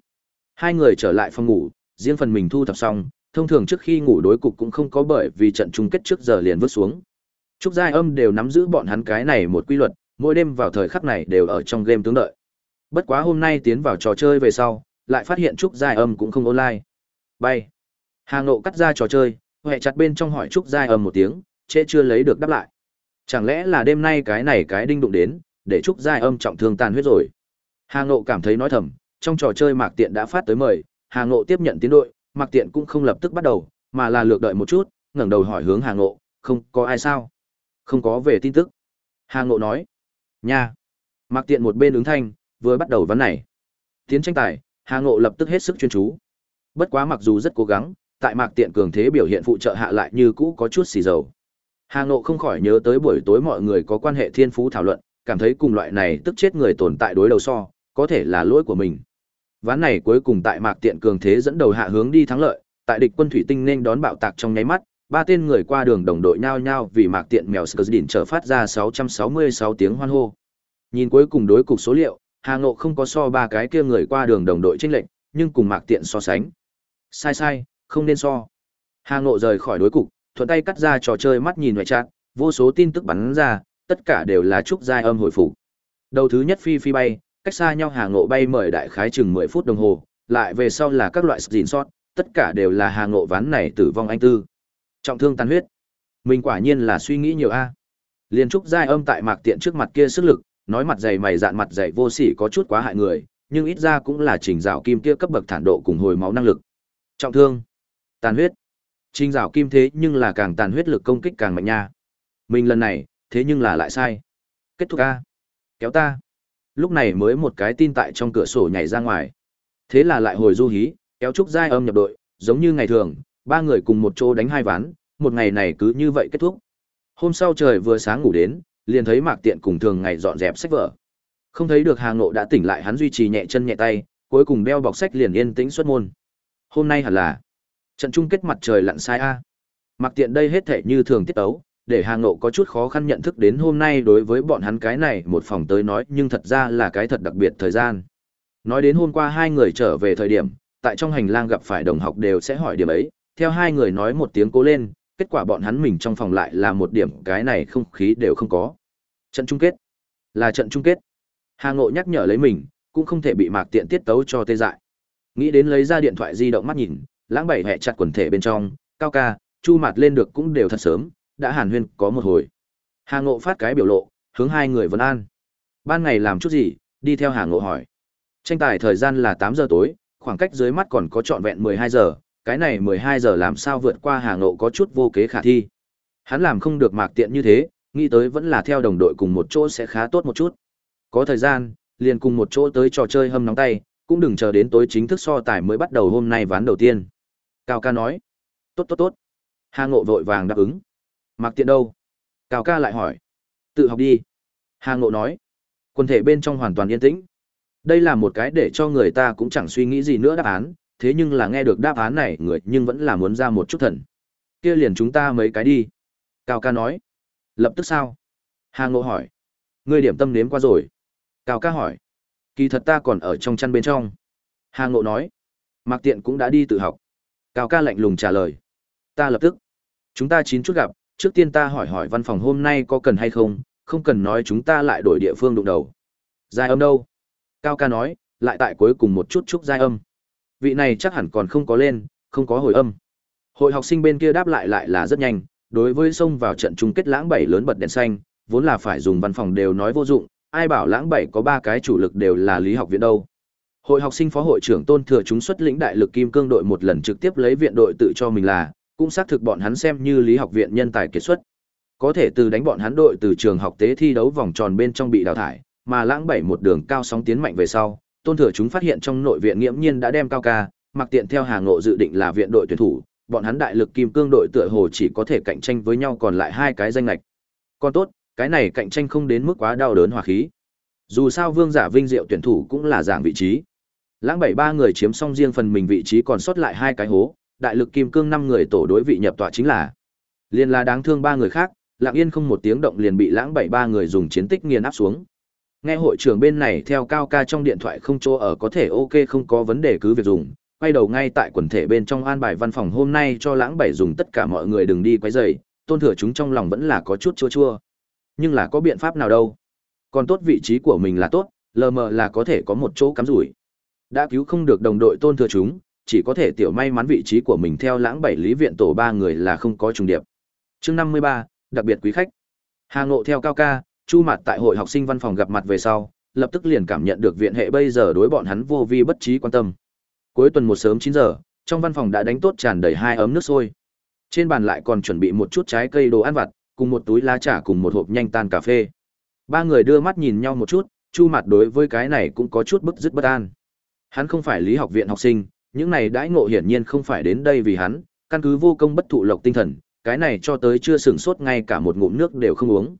Hai người trở lại phòng ngủ, riêng phần mình thu thập xong, thông thường trước khi ngủ đối cục cũng không có bởi vì trận chung kết trước giờ liền vứt xuống. Trúc Giai Âm đều nắm giữ bọn hắn cái này một quy luật, mỗi đêm vào thời khắc này đều ở trong game tướng đợi. Bất quá hôm nay tiến vào trò chơi về sau, lại phát hiện Trúc Giai Âm cũng không online. Bay. Hà Ngộ cắt ra trò chơi, hệ chặt bên trong hỏi Trúc Giai Âm một tiếng, trễ chưa lấy được đáp lại. Chẳng lẽ là đêm nay cái này cái đinh đụng đến, để Trúc Giai Âm trọng thương tàn huyết rồi. Hà Ngộ cảm thấy nói thầm, trong trò chơi Mạc Tiện đã phát tới mời, Hà Ngộ tiếp nhận tiến đội, Mạc Tiện cũng không lập tức bắt đầu, mà là lược đợi một chút, ngẩng đầu hỏi hướng Hà Ngộ, không có ai sao? Không có về tin tức. Hà Ngộ nói, nha. Mạc Tiện một bên ứng thanh, vừa bắt đầu vấn này. Tiến tranh tài, Hà Ngộ lập tức hết sức chuyên chú. Bất quá mặc dù rất cố gắng, tại Mạc Tiện cường thế biểu hiện phụ trợ hạ lại như cũ có chút xì dầu. Hà Ngộ không khỏi nhớ tới buổi tối mọi người có quan hệ thiên phú thảo luận, cảm thấy cùng loại này tức chết người tồn tại đối đầu so, có thể là lỗi của mình. Ván này cuối cùng tại Mạc Tiện cường thế dẫn đầu hạ hướng đi thắng lợi, tại địch quân thủy tinh nên đón bạo tạc trong nháy mắt, ba tên người qua đường đồng đội nhao nhao vì Mạc Tiện mèo Skurdin trở phát ra 666 tiếng hoan hô. Nhìn cuối cùng đối cục số liệu, Hà Ngộ không có so ba cái kia người qua đường đồng đội chênh lệnh, nhưng cùng Mạc Tiện so sánh. Sai sai, không nên so. Hà Ngộ rời khỏi đối cục, thuận tay cắt ra trò chơi mắt nhìn ngoại trạng, vô số tin tức bắn ra, tất cả đều là trúc giai âm hồi phục. Đầu thứ nhất phi phi bay, cách xa nhau Hà Ngộ bay mời đại khái chừng 10 phút đồng hồ, lại về sau là các loại gìn sót, tất cả đều là Hà Ngộ ván này tử vong anh tư. Trọng thương tàn huyết. Mình quả nhiên là suy nghĩ nhiều a. Liên trúc giai âm tại mạc tiện trước mặt kia sức lực, nói mặt dày mày dạn mặt dày vô sỉ có chút quá hại người, nhưng ít ra cũng là trình dạo kim kia cấp bậc thản độ cùng hồi máu năng lực. Trọng thương, tàn huyết. Trình rào kim thế nhưng là càng tàn huyết lực công kích càng mạnh nha. Mình lần này, thế nhưng là lại sai. Kết thúc a. Kéo ta. Lúc này mới một cái tin tại trong cửa sổ nhảy ra ngoài. Thế là lại hồi du hí, kéo trúc giai âm nhập đội, giống như ngày thường, ba người cùng một chỗ đánh hai ván, một ngày này cứ như vậy kết thúc. Hôm sau trời vừa sáng ngủ đến, liền thấy Mạc Tiện cùng thường ngày dọn dẹp sách vở. Không thấy được Hà Ngộ đã tỉnh lại hắn duy trì nhẹ chân nhẹ tay, cuối cùng đeo bọc sách liền yên tĩnh xuất môn. Hôm nay hẳn là trận chung kết mặt trời lặn sai a. Mặc Tiện đây hết thể như thường tiết tấu, để Hà Ngộ có chút khó khăn nhận thức đến hôm nay đối với bọn hắn cái này một phòng tới nói nhưng thật ra là cái thật đặc biệt thời gian. Nói đến hôm qua hai người trở về thời điểm, tại trong hành lang gặp phải đồng học đều sẽ hỏi điểm ấy, theo hai người nói một tiếng cố lên, kết quả bọn hắn mình trong phòng lại là một điểm cái này không khí đều không có. Trận chung kết. Là trận chung kết. Hà Ngộ nhắc nhở lấy mình, cũng không thể bị Mạc Tiện tiết tấu cho tê dại. Nghĩ đến lấy ra điện thoại di động mắt nhìn, lãng bảy hẹ chặt quần thể bên trong, cao ca, chu mặt lên được cũng đều thật sớm, đã hàn huyên có một hồi. Hà Ngộ phát cái biểu lộ, hướng hai người vấn an. Ban ngày làm chút gì, đi theo Hà Ngộ hỏi. Tranh tài thời gian là tám giờ tối, khoảng cách dưới mắt còn có trọn vẹn 12 giờ, cái này 12 giờ làm sao vượt qua Hà Ngộ có chút vô kế khả thi. Hắn làm không được mạc tiện như thế, nghĩ tới vẫn là theo đồng đội cùng một chỗ sẽ khá tốt một chút. Có thời gian, liền cùng một chỗ tới trò chơi hâm nóng tay, cũng đừng chờ đến tối chính thức so tài mới bắt đầu hôm nay ván đầu tiên. Cao ca nói, tốt tốt tốt. Hà Ngộ vội vàng đáp ứng. Mặc tiện đâu? Cao ca lại hỏi. Tự học đi. Hà Ngộ nói. quần thể bên trong hoàn toàn yên tĩnh. Đây là một cái để cho người ta cũng chẳng suy nghĩ gì nữa đáp án, thế nhưng là nghe được đáp án này người nhưng vẫn là muốn ra một chút thần. Kia liền chúng ta mấy cái đi. Cao ca nói. Lập tức sao? Hà Ngộ hỏi. Ngươi điểm tâm nếm qua rồi. Cao ca hỏi. Kỳ thật ta còn ở trong chăn bên trong. Hà Ngộ nói. Mạc Tiện cũng đã đi tự học. Cao ca lạnh lùng trả lời. Ta lập tức. Chúng ta chín chút gặp, trước tiên ta hỏi hỏi văn phòng hôm nay có cần hay không, không cần nói chúng ta lại đổi địa phương đụng đầu. Giai âm đâu? Cao ca nói, lại tại cuối cùng một chút chúc giai âm. Vị này chắc hẳn còn không có lên, không có hồi âm. Hội học sinh bên kia đáp lại lại là rất nhanh, đối với xông vào trận chung kết lãng bảy lớn bật đèn xanh, vốn là phải dùng văn phòng đều nói vô dụng, ai bảo lãng bảy có ba cái chủ lực đều là lý học viện đâu. Hội học sinh phó hội trưởng Tôn Thừa chúng xuất lĩnh đại lực kim cương đội một lần trực tiếp lấy viện đội tự cho mình là, cũng xác thực bọn hắn xem như lý học viện nhân tài kiệt xuất. Có thể từ đánh bọn hắn đội từ trường học tế thi đấu vòng tròn bên trong bị đào thải, mà lãng bảy một đường cao sóng tiến mạnh về sau, Tôn Thừa chúng phát hiện trong nội viện nghiễm nhiên đã đem cao ca, mặc tiện theo hàng ngộ dự định là viện đội tuyển thủ, bọn hắn đại lực kim cương đội tựa hồ chỉ có thể cạnh tranh với nhau còn lại hai cái danh lệch. Còn tốt, cái này cạnh tranh không đến mức quá đau đớn hòa khí. Dù sao Vương Giả Vinh Diệu tuyển thủ cũng là dạng vị trí. Lãng bảy ba người chiếm xong riêng phần mình vị trí còn sót lại hai cái hố, đại lực kim cương năm người tổ đối vị nhập tọa chính là. Liên là đáng thương ba người khác, Lặng Yên không một tiếng động liền bị Lãng bảy ba người dùng chiến tích nghiền áp xuống. Nghe hội trưởng bên này theo cao ca trong điện thoại không chỗ ở có thể ok không có vấn đề cứ việc dùng, quay đầu ngay tại quần thể bên trong an bài văn phòng hôm nay cho lãng bảy dùng tất cả mọi người đừng đi quấy rầy, tôn thừa chúng trong lòng vẫn là có chút chua chua. Nhưng là có biện pháp nào đâu. Còn tốt vị trí của mình là tốt, lờ mờ là có thể có một chỗ cắm rủi. Đã cứu không được đồng đội tôn thừa chúng, chỉ có thể tiểu may mắn vị trí của mình theo lãng bảy lý viện tổ ba người là không có trùng điệp. Chương năm mươi ba đặc biệt quý khách. Hà Ngộ theo cao ca, Chu Mặt tại hội học sinh văn phòng gặp mặt về sau, lập tức liền cảm nhận được viện hệ bây giờ đối bọn hắn vô vi bất trí quan tâm. Cuối tuần một sớm chín giờ, trong văn phòng đã đánh tốt tràn đầy hai ấm nước sôi. Trên bàn lại còn chuẩn bị một chút trái cây đồ ăn vặt, cùng một túi lá trà cùng một hộp nhanh tan cà phê. Ba người đưa mắt nhìn nhau một chút, Chu Mặt đối với cái này cũng có chút bức dứt bất an. Hắn không phải lý học viện học sinh, những này đãi ngộ hiển nhiên không phải đến đây vì hắn, căn cứ vô công bất thụ lộc tinh thần, cái này cho tới chưa sửng sốt ngay cả một ngụm nước đều không uống.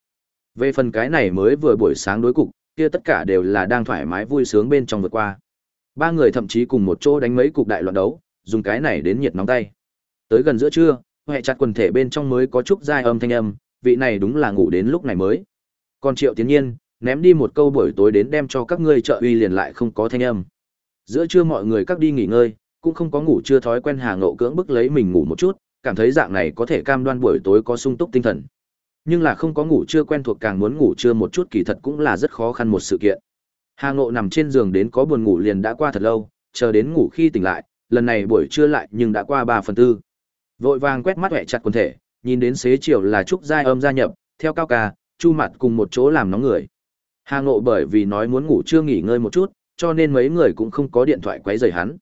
Về phần cái này mới vừa buổi sáng đối cục, kia tất cả đều là đang thoải mái vui sướng bên trong vượt qua. Ba người thậm chí cùng một chỗ đánh mấy cục đại loạn đấu, dùng cái này đến nhiệt nóng tay. Tới gần giữa trưa, hệ chặt quần thể bên trong mới có chút dai âm thanh âm, vị này đúng là ngủ đến lúc này mới. Còn Triệu Tiến Nhiên, ném đi một câu buổi tối đến đem cho các ngươi trợ uy liền lại không có thanh âm. Giữa trưa mọi người các đi nghỉ ngơi, cũng không có ngủ chưa thói quen Hà Ngộ cưỡng bức lấy mình ngủ một chút, cảm thấy dạng này có thể cam đoan buổi tối có sung túc tinh thần. Nhưng là không có ngủ chưa quen thuộc càng muốn ngủ chưa một chút kỳ thật cũng là rất khó khăn một sự kiện. Hà Ngộ nằm trên giường đến có buồn ngủ liền đã qua thật lâu, chờ đến ngủ khi tỉnh lại, lần này buổi trưa lại nhưng đã qua 3 phần tư. Vội vàng quét mắt hẹ chặt quần thể, nhìn đến xế chiều là Trúc Giai âm gia nhập, theo cao ca, chu mặt cùng một chỗ làm nóng người. Hà Ngộ bởi vì nói muốn ngủ chưa nghỉ ngơi một chút, cho nên mấy người cũng không có điện thoại quấy rầy hắn.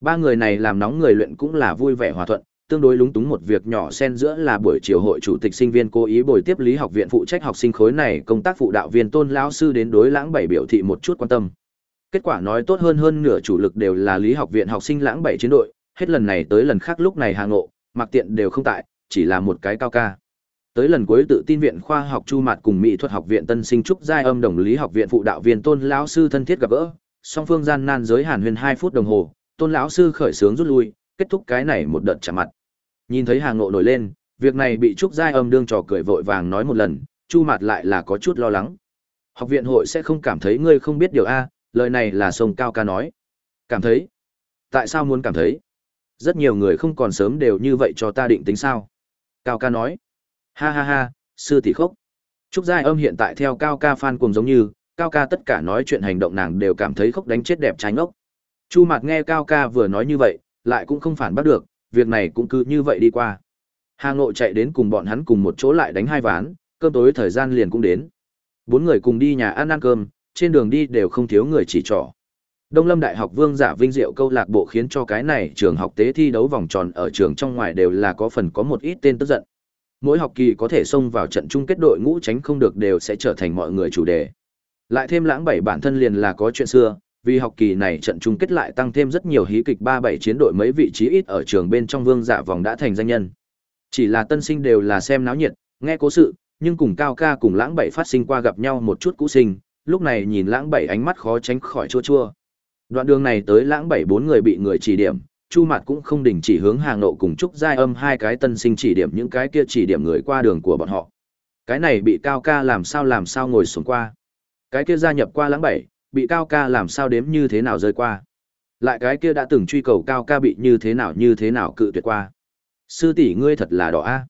Ba người này làm nóng người luyện cũng là vui vẻ hòa thuận, tương đối lúng túng một việc nhỏ xen giữa là buổi chiều hội chủ tịch sinh viên cố ý bồi tiếp lý học viện phụ trách học sinh khối này công tác phụ đạo viên tôn lão sư đến đối lãng bảy biểu thị một chút quan tâm kết quả nói tốt hơn hơn nửa chủ lực đều là lý học viện học sinh lãng bảy chiến đội hết lần này tới lần khác lúc này hà ngộ mặc tiện đều không tại chỉ là một cái cao ca tới lần cuối tự tin viện khoa học chu mạt cùng mỹ thuật học viện tân sinh trúc giai âm đồng lý học viện phụ đạo viên tôn lão sư thân thiết gặp gỡ song phương gian nan giới hàn huyên hai phút đồng hồ tôn lão sư khởi sướng rút lui kết thúc cái này một đợt chạm mặt Nhìn thấy Hà Ngộ nổi lên, việc này bị Trúc Giai âm đương trò cười vội vàng nói một lần, Chu Mạt lại là có chút lo lắng. Học viện hội sẽ không cảm thấy ngươi không biết điều A, lời này là sông cao ca nói. Cảm thấy? Tại sao muốn cảm thấy? Rất nhiều người không còn sớm đều như vậy cho ta định tính sao? Cao ca nói. Ha ha ha, sư tỷ khốc. Trúc Giai Âm hiện tại theo Cao Ca fan cùng giống như, Cao Ca tất cả nói chuyện hành động nàng đều cảm thấy khóc đánh chết đẹp trái ngốc. Chu Mạt nghe Cao Ca vừa nói như vậy, lại cũng không phản bắt được, việc này cũng cứ như vậy đi qua. Hà nội chạy đến cùng bọn hắn cùng một chỗ lại đánh hai ván, cơm tối thời gian liền cũng đến. Bốn người cùng đi nhà ăn ăn cơm, trên đường đi đều không thiếu người chỉ trỏ. Đông Lâm Đại học Vương Giả Vinh Diệu câu lạc bộ khiến cho cái này trường học tế thi đấu vòng tròn ở trường trong ngoài đều là có phần có một ít tên tức giận. Mỗi học kỳ có thể xông vào trận chung kết đội ngũ tránh không được đều sẽ trở thành mọi người chủ đề. Lại thêm lãng bảy bản thân liền là có chuyện xưa, vì học kỳ này trận chung kết lại tăng thêm rất nhiều hí kịch ba bảy chiến đội mấy vị trí ít ở trường bên trong Vương Giả vòng đã thành danh nhân. Chỉ là tân sinh đều là xem náo nhiệt, nghe cố sự, nhưng cùng cao ca cùng lãng bảy phát sinh qua gặp nhau một chút cũ sinh, lúc này nhìn lãng bảy ánh mắt khó tránh khỏi chua chua. Đoạn đường này tới lãng bảy bốn người bị người chỉ điểm, Chu Mạt cũng không đình chỉ hướng hàng nộ cùng Trúc Giai âm hai cái tân sinh chỉ điểm những cái kia chỉ điểm người qua đường của bọn họ. Cái này bị cao ca làm sao làm sao ngồi xuống qua. Cái kia gia nhập qua lãng bảy, bị cao ca làm sao đếm như thế nào rơi qua. Lại cái kia đã từng truy cầu cao ca bị như thế nào như thế nào cự tuyệt qua. Sư tỷ ngươi thật là đỏ a.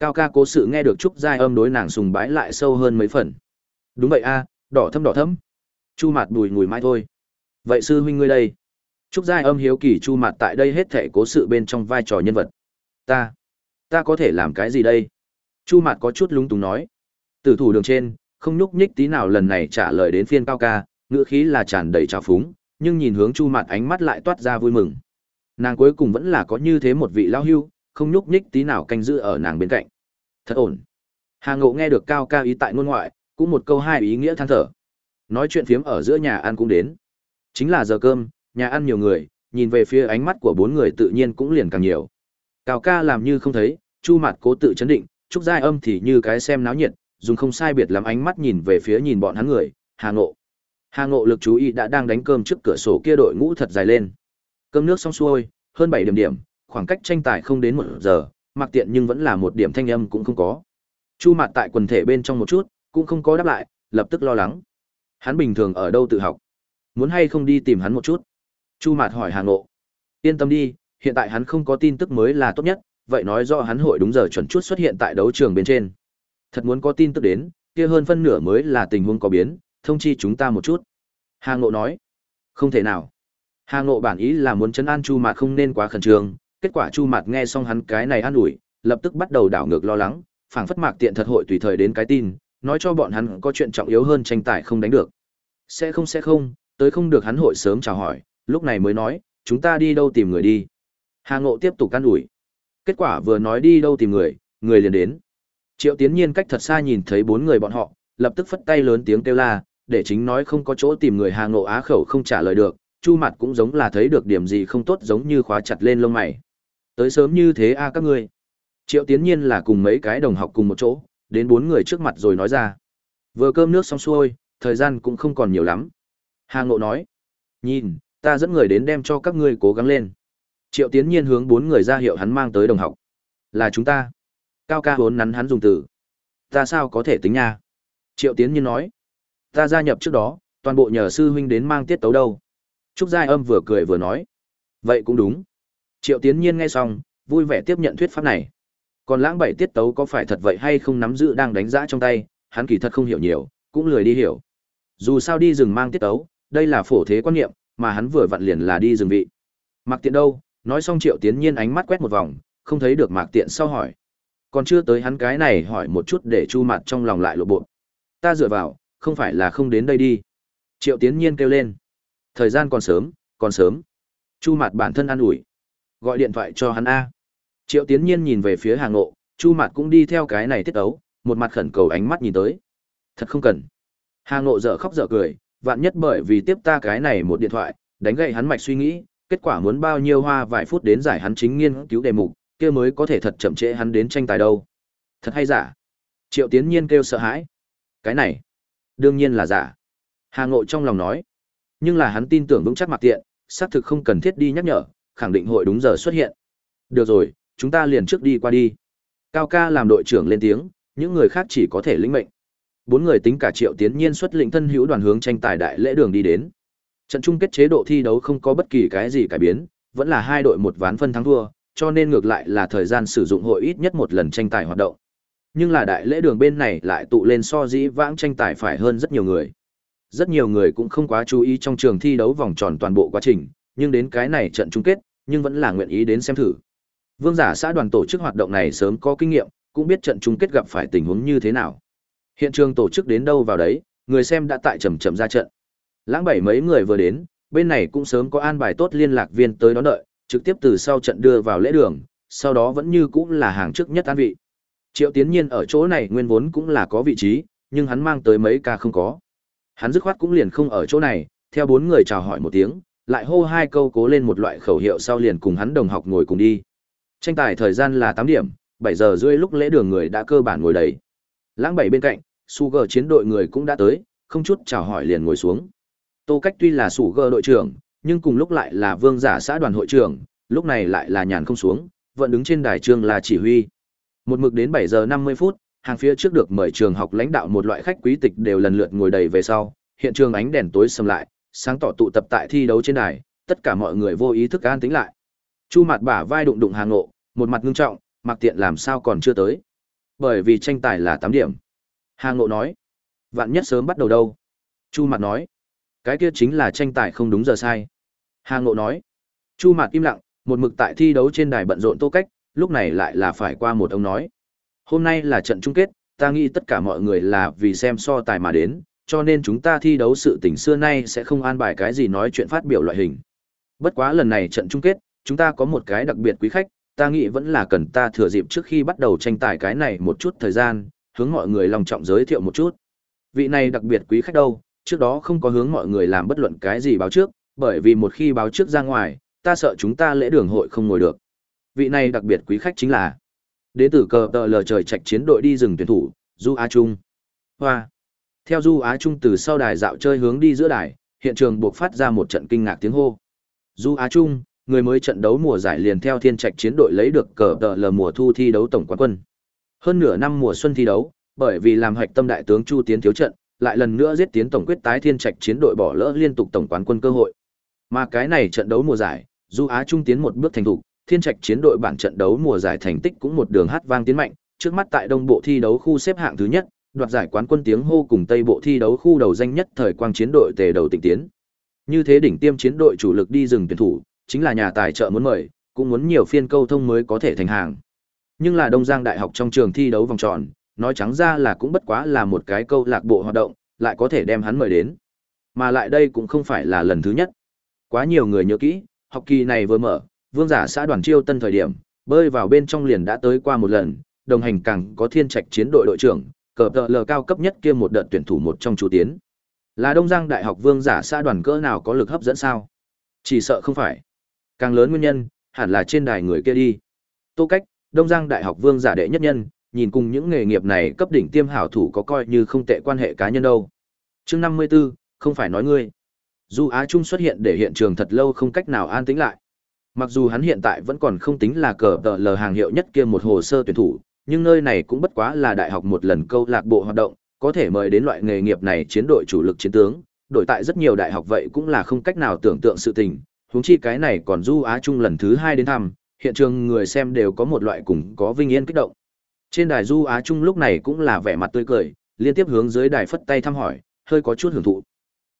Cao ca cố sự nghe được Trúc Giai âm đối nàng sùng bái lại sâu hơn mấy phần. Đúng vậy a, đỏ thâm đỏ thâm. Chu Mạt bùi ngùi mãi thôi. Vậy sư huynh ngươi đây? Trúc Giai âm hiếu kỳ Chu Mạt tại đây hết thể cố sự bên trong vai trò nhân vật. Ta, ta có thể làm cái gì đây? Chu Mạt có chút lúng túng nói. Tử thủ đường trên, không nhúc nhích tí nào lần này trả lời đến phiên cao ca, ngữ khí là tràn đầy trào phúng, nhưng nhìn hướng Chu Mạt ánh mắt lại toát ra vui mừng. Nàng cuối cùng vẫn là có như thế một vị lao hưu, không nhúc nhích tí nào canh giữ ở nàng bên cạnh. Thật ổn. Hà Ngộ nghe được cao ca ý tại ngôn ngoại, cũng một câu hai ý nghĩa than thở. Nói chuyện phiếm ở giữa nhà ăn cũng đến. Chính là giờ cơm, nhà ăn nhiều người, nhìn về phía ánh mắt của bốn người tự nhiên cũng liền càng nhiều. Cao ca làm như không thấy, Chu Mạt cố tự chấn định, Trúc Giai Âm thì như cái xem náo nhiệt, dùng không sai biệt lắm ánh mắt nhìn về phía nhìn bọn hắn người, Hà Ngộ. Hà Ngộ lực chú ý đã đang đánh cơm trước cửa sổ kia đội ngũ thật dài lên. Cơm nước xong xuôi, hơn bảy điểm điểm, khoảng cách tranh tài không đến một giờ, mặc tiện nhưng vẫn là một điểm thanh âm cũng không có. Chu Mạt tại quần thể bên trong một chút, cũng không có đáp lại, lập tức lo lắng. Hắn bình thường ở đâu tự học? Muốn hay không đi tìm hắn một chút? Chu Mạt hỏi Hà Ngộ. Yên tâm đi, hiện tại hắn không có tin tức mới là tốt nhất, vậy nói do hắn hội đúng giờ chuẩn chút xuất hiện tại đấu trường bên trên. Thật muốn có tin tức đến, kia hơn phân nửa mới là tình huống có biến, thông chi chúng ta một chút. Hà Ngộ nói. Không thể nào. Hà Ngộ bản ý là muốn chấn an Chu Mạt không nên quá khẩn trương, kết quả Chu Mạt nghe xong hắn cái này an ủi, lập tức bắt đầu đảo ngược lo lắng, phảng phất mạc tiện thật hội tùy thời đến cái tin, nói cho bọn hắn có chuyện trọng yếu hơn tranh tài không đánh được. Sẽ không sẽ không, tới không được hắn hội sớm chào hỏi, lúc này mới nói, chúng ta đi đâu tìm người đi. Hà Ngộ tiếp tục can ủi. Kết quả vừa nói đi đâu tìm người, người liền đến. Triệu Tiến Nhiên cách thật xa nhìn thấy bốn người bọn họ, lập tức phất tay lớn tiếng kêu la, để chính nói không có chỗ tìm người Hà Ngộ á khẩu không trả lời được, Chu Mặt cũng giống là thấy được điểm gì không tốt giống như khóa chặt lên lông mày. Tới sớm như thế a à các ngươi. Triệu Tiến Nhiên là cùng mấy cái đồng học cùng một chỗ, đến bốn người trước mặt rồi nói ra. Vừa cơm nước xong xuôi, thời gian cũng không còn nhiều lắm. Hà Ngộ nói, nhìn, ta dẫn người đến đem cho các ngươi cố gắng lên. Triệu Tiến Nhiên hướng bốn người ra hiệu hắn mang tới đồng học. Là chúng ta. Cao ca hốn nắn hắn dùng từ. Ta sao có thể tính nha? Triệu Tiến Nhiên nói, ta gia nhập trước đó, toàn bộ nhờ sư huynh đến mang tiết tấu đâu. Trúc Giai Âm vừa cười vừa nói, vậy cũng đúng. Triệu Tiến Nhiên nghe xong, vui vẻ tiếp nhận thuyết pháp này. Còn lãng bảy tiết tấu có phải thật vậy hay không nắm giữ đang đánh giá trong tay, hắn kỳ thật không hiểu nhiều, cũng lười đi hiểu. Dù sao đi rừng mang tiết tấu, đây là phổ thế quan niệm, mà hắn vừa vặn liền là đi rừng vị. Mặc Tiện đâu? Nói xong Triệu Tiến Nhiên ánh mắt quét một vòng, không thấy được Mạc Tiện sau hỏi. Còn chưa tới hắn cái này hỏi một chút để chu mặt trong lòng lại lộ bộ. Ta dựa vào, không phải là không đến đây đi. Triệu Tiến Nhiên kêu lên. Thời gian còn sớm, còn sớm. Chu mặt bản thân an ủi. Gọi điện thoại cho hắn A. Triệu Tiến Nhiên nhìn về phía Hàng Ngộ, Chu mặt cũng đi theo cái này tiết ấu, một mặt khẩn cầu ánh mắt nhìn tới. Thật không cần. Hàng Ngộ dở khóc dở cười, vạn nhất bởi vì tiếp ta cái này một điện thoại, đánh gậy hắn mạch suy nghĩ, kết quả muốn bao nhiêu hoa vài phút đến giải hắn chính nghiên cứu đề mục, kia mới có thể thật chậm trễ hắn đến tranh tài đâu. Thật hay giả? Triệu Tiến Nhiên kêu sợ hãi. Cái này, đương nhiên là giả. Hà Ngộ trong lòng nói, nhưng là hắn tin tưởng vững chắc mặc tiện, xác thực không cần thiết đi nhắc nhở, khẳng định hội đúng giờ xuất hiện. Được rồi, chúng ta liền trước đi qua đi. Cao ca làm đội trưởng lên tiếng, những người khác chỉ có thể lĩnh mệnh. Bốn người tính cả Triệu Tiến Nhiên xuất lĩnh thân hữu đoàn hướng tranh tài đại lễ đường đi đến. Trận chung kết chế độ thi đấu không có bất kỳ cái gì cải biến, vẫn là hai đội một ván phân thắng thua, cho nên ngược lại là thời gian sử dụng hội ít nhất một lần tranh tài hoạt động. Nhưng là đại lễ đường bên này lại tụ lên so dĩ vãng tranh tài phải hơn rất nhiều người. Rất nhiều người cũng không quá chú ý trong trường thi đấu vòng tròn toàn bộ quá trình, nhưng đến cái này trận chung kết, nhưng vẫn là nguyện ý đến xem thử. Vương giả xã đoàn tổ chức hoạt động này sớm có kinh nghiệm, cũng biết trận chung kết gặp phải tình huống như thế nào. Hiện trường tổ chức đến đâu vào đấy, người xem đã tại chậm chậm ra trận. Lãng bảy mấy người vừa đến, bên này cũng sớm có an bài tốt liên lạc viên tới đón đợi, trực tiếp từ sau trận đưa vào lễ đường, sau đó vẫn như cũng là hàng trước nhất an vị. Triệu Tiến Nhiên ở chỗ này nguyên vốn cũng là có vị trí, nhưng hắn mang tới mấy ca không có. Hắn dứt khoát cũng liền không ở chỗ này, theo bốn người chào hỏi một tiếng, lại hô hai câu cố lên một loại khẩu hiệu sau liền cùng hắn đồng học ngồi cùng đi. Tranh tài thời gian là 8 điểm, 7 giờ rưỡi lúc lễ đường người đã cơ bản ngồi đầy. Lãng bảy bên cạnh, Sugar chiến đội người cũng đã tới, không chút chào hỏi liền ngồi xuống. Tô Cách tuy là Sugar đội trưởng, nhưng cùng lúc lại là vương giả xã đoàn hội trưởng, lúc này lại là nhàn không xuống, vẫn đứng trên đài trường là chỉ huy. Một mực đến 7 giờ 50 phút, hàng phía trước được mời trường học lãnh đạo một loại khách quý tịch đều lần lượt ngồi đầy về sau, hiện trường ánh đèn tối sầm lại, sáng tỏ tụ tập tại thi đấu trên đài, tất cả mọi người vô ý thức an tĩnh lại. Chu mặt bả vai đụng đụng hàng Ngộ, một mặt ngưng trọng, mặc tiện làm sao còn chưa tới. Bởi vì tranh tài là 8 điểm. hàng Ngộ nói, vạn nhất sớm bắt đầu đâu. Chu mặt nói, cái kia chính là tranh tài không đúng giờ sai. Hà Ngộ nói, Chu Mạt im lặng, một mực tại thi đấu trên đài bận rộn tô cách, lúc này lại là phải qua một ông nói. Hôm nay là trận chung kết, ta nghĩ tất cả mọi người là vì xem so tài mà đến, cho nên chúng ta thi đấu sự tình xưa nay sẽ không an bài cái gì nói chuyện phát biểu loại hình. Bất quá lần này trận chung kết, chúng ta có một cái đặc biệt quý khách, ta nghĩ vẫn là cần ta thừa dịp trước khi bắt đầu tranh tài cái này một chút thời gian, hướng mọi người lòng trọng giới thiệu một chút. Vị này đặc biệt quý khách đâu, trước đó không có hướng mọi người làm bất luận cái gì báo trước, bởi vì một khi báo trước ra ngoài, ta sợ chúng ta lễ đường hội không ngồi được. Vị này đặc biệt quý khách chính là đến từ cờ tờ lờ trời trạch chiến đội đi rừng tuyển thủ, Du Á Trung. Hoa. Theo Du Á Trung từ sau đài dạo chơi hướng đi giữa đài, hiện trường buộc phát ra một trận kinh ngạc tiếng hô. Du Á Trung, người mới trận đấu mùa giải liền theo thiên trạch chiến đội lấy được cờ tờ lờ mùa thu thi đấu tổng quán quân. Hơn nửa năm mùa xuân thi đấu, bởi vì làm hoạch tâm đại tướng Chu Tiến thiếu trận, lại lần nữa giết tiến tổng quyết tái thiên trạch chiến đội bỏ lỡ liên tục tổng quán quân cơ hội. Mà cái này trận đấu mùa giải, Du Á Trung tiến một bước thành thủ, thiên trạch chiến đội bảng trận đấu mùa giải thành tích cũng một đường hát vang tiến mạnh, trước mắt tại đông bộ thi đấu khu xếp hạng thứ nhất, đoạt giải quán quân tiếng hô cùng tây bộ thi đấu khu đầu danh nhất thời quang chiến đội tề đầu tịnh tiến. Như thế đỉnh tiêm chiến đội chủ lực đi rừng tuyển thủ, chính là nhà tài trợ muốn mời, cũng muốn nhiều phiên câu thông mới có thể thành hàng. Nhưng là Đông Giang Đại học trong trường thi đấu vòng tròn, nói trắng ra là cũng bất quá là một cái câu lạc bộ hoạt động, lại có thể đem hắn mời đến. Mà lại đây cũng không phải là lần thứ nhất. Quá nhiều người nhớ kỹ, học kỳ này vừa mở, vương giả xã đoàn chiêu tân thời điểm, bơi vào bên trong liền đã tới qua một lần, đồng hành càng có thiên trạch chiến đội đội trưởng, cờ tợ lờ cao cấp nhất kia một đợt tuyển thủ một trong chủ tiến. Là Đông Giang Đại học vương giả xã đoàn cỡ nào có lực hấp dẫn sao? Chỉ sợ không phải. Càng lớn nguyên nhân, hẳn là trên đài người kia đi. Tô Cách, Đông Giang Đại học vương giả đệ nhất nhân, nhìn cùng những nghề nghiệp này cấp đỉnh tiêm hảo thủ có coi như không tệ quan hệ cá nhân đâu. Chương 54, không phải nói ngươi. Du Á Trung xuất hiện để hiện trường thật lâu không cách nào an tĩnh lại. Mặc dù hắn hiện tại vẫn còn không tính là cờ tờ lờ hàng hiệu nhất kia một hồ sơ tuyển thủ, nhưng nơi này cũng bất quá là đại học một lần câu lạc bộ hoạt động, có thể mời đến loại nghề nghiệp này chiến đội chủ lực chiến tướng, đổi tại rất nhiều đại học vậy cũng là không cách nào tưởng tượng sự tình, huống chi cái này còn Du Á Trung lần thứ hai đến thăm, hiện trường người xem đều có một loại cùng có vinh yên kích động. Trên đài Du Á Trung lúc này cũng là vẻ mặt tươi cười, liên tiếp hướng dưới đài phất tay thăm hỏi, hơi có chút hưởng thụ.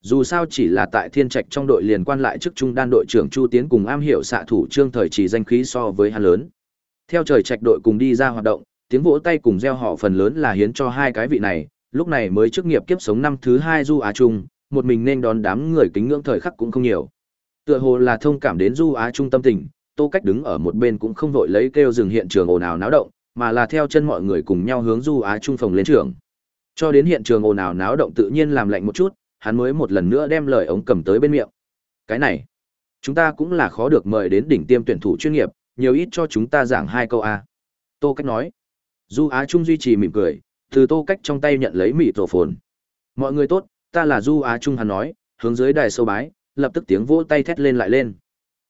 Dù sao chỉ là tại Thiên Trạch trong đội liền quan lại chức trung đan đội trưởng Chu Tiến cùng am hiểu xạ thủ Trương Thời chỉ danh khí so với hắn lớn. Theo trời Trạch đội cùng đi ra hoạt động, tiếng vỗ tay cùng gieo họ phần lớn là hiến cho hai cái vị này, lúc này mới chức nghiệp kiếp sống năm thứ hai Du Á Trung, một mình nên đón đám người kính ngưỡng thời khắc cũng không nhiều. Tựa hồ là thông cảm đến Du Á Trung tâm tình, Tô Cách đứng ở một bên cũng không vội lấy kêu dừng hiện trường ồn ào náo động, mà là theo chân mọi người cùng nhau hướng Du Á Trung phòng lên trường. Cho đến hiện trường ồn ào náo động tự nhiên làm lạnh một chút, hắn mới một lần nữa đem lời ống cầm tới bên miệng. Cái này, chúng ta cũng là khó được mời đến đỉnh tiêm tuyển thủ chuyên nghiệp, nhiều ít cho chúng ta giảng hai câu a. Tô Cách nói. Du Á Trung duy trì mỉm cười, từ Tô Cách trong tay nhận lấy mỉ tổ phồn. Mọi người tốt, ta là Du Á Trung hắn nói, hướng dưới đài sâu bái, lập tức tiếng vỗ tay thét lên lại lên.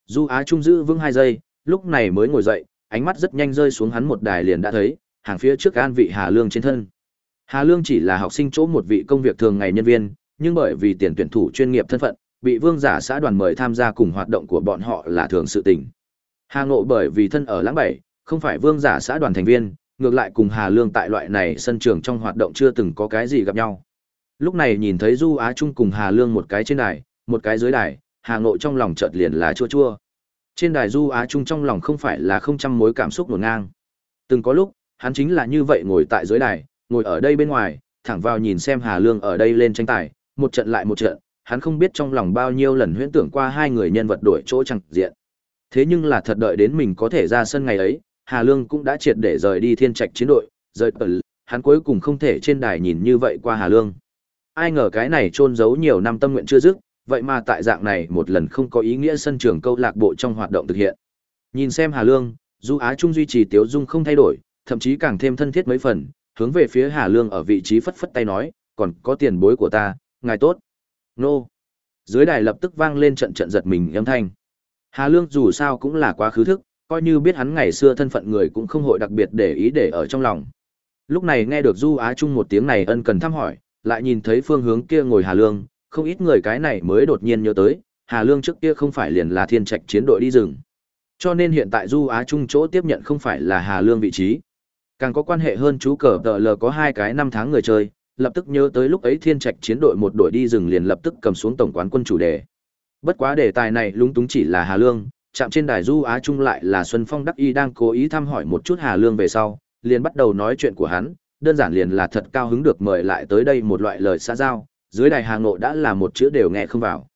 Du Á Trung giữ vững hai giây, lúc này mới ngồi dậy, ánh mắt rất nhanh rơi xuống hắn một đài liền đã thấy, hàng phía trước an vị Hà Lương trên thân. Hà Lương chỉ là học sinh chỗ một vị công việc thường ngày nhân viên, nhưng bởi vì tiền tuyển thủ chuyên nghiệp thân phận, bị vương giả xã đoàn mời tham gia cùng hoạt động của bọn họ là thường sự tình. Hà Ngộ bởi vì thân ở lãng bảy, không phải vương giả xã đoàn thành viên, ngược lại cùng Hà Lương tại loại này sân trường trong hoạt động chưa từng có cái gì gặp nhau. Lúc này nhìn thấy Du Á Trung cùng Hà Lương một cái trên đài, một cái dưới đài, Hà Ngộ trong lòng chợt liền là chua chua. Trên đài Du Á Trung trong lòng không phải là không trăm mối cảm xúc nổ ngang. Từng có lúc, hắn chính là như vậy ngồi tại dưới đài, ngồi ở đây bên ngoài, thẳng vào nhìn xem Hà Lương ở đây lên tranh tài, một trận lại một trận, hắn không biết trong lòng bao nhiêu lần huyễn tưởng qua hai người nhân vật đổi chỗ chẳng diện. Thế nhưng là thật đợi đến mình có thể ra sân ngày ấy, Hà Lương cũng đã triệt để rời đi thiên trạch chiến đội, rời tờ, hắn cuối cùng không thể trên đài nhìn như vậy qua Hà Lương. Ai ngờ cái này trôn giấu nhiều năm tâm nguyện chưa dứt, vậy mà tại dạng này một lần không có ý nghĩa sân trường câu lạc bộ trong hoạt động thực hiện. Nhìn xem Hà Lương, Du Á Trung duy trì Tiếu Dung không thay đổi, thậm chí càng thêm thân thiết mấy phần, hướng về phía Hà Lương ở vị trí phất phất tay nói, còn có tiền bối của ta, ngài tốt. Nô. Dưới đài lập tức vang lên trận trận giật mình âm thanh. Hà Lương dù sao cũng là quá khứ thức, coi như biết hắn ngày xưa thân phận người cũng không hội đặc biệt để ý để ở trong lòng. Lúc này nghe được Du Á Trung một tiếng này ân cần thăm hỏi, lại nhìn thấy phương hướng kia ngồi Hà Lương, không ít người cái này mới đột nhiên nhớ tới, Hà Lương trước kia không phải liền là thiên trạch chiến đội đi rừng. Cho nên hiện tại Du Á Trung chỗ tiếp nhận không phải là Hà Lương vị trí. Càng có quan hệ hơn chú cờ tờ lờ có hai cái năm tháng người chơi, lập tức nhớ tới lúc ấy thiên trạch chiến đội một đội đi rừng liền lập tức cầm xuống tổng quán quân chủ đề. Bất quá đề tài này lúng túng chỉ là Hà Lương, chạm trên đài Du Á Trung lại là Xuân Phong Đắc Y đang cố ý thăm hỏi một chút Hà Lương về sau, liền bắt đầu nói chuyện của hắn, đơn giản liền là thật cao hứng được mời lại tới đây một loại lời xã giao, dưới đài Hà Ngộ đã là một chữ đều nghe không vào.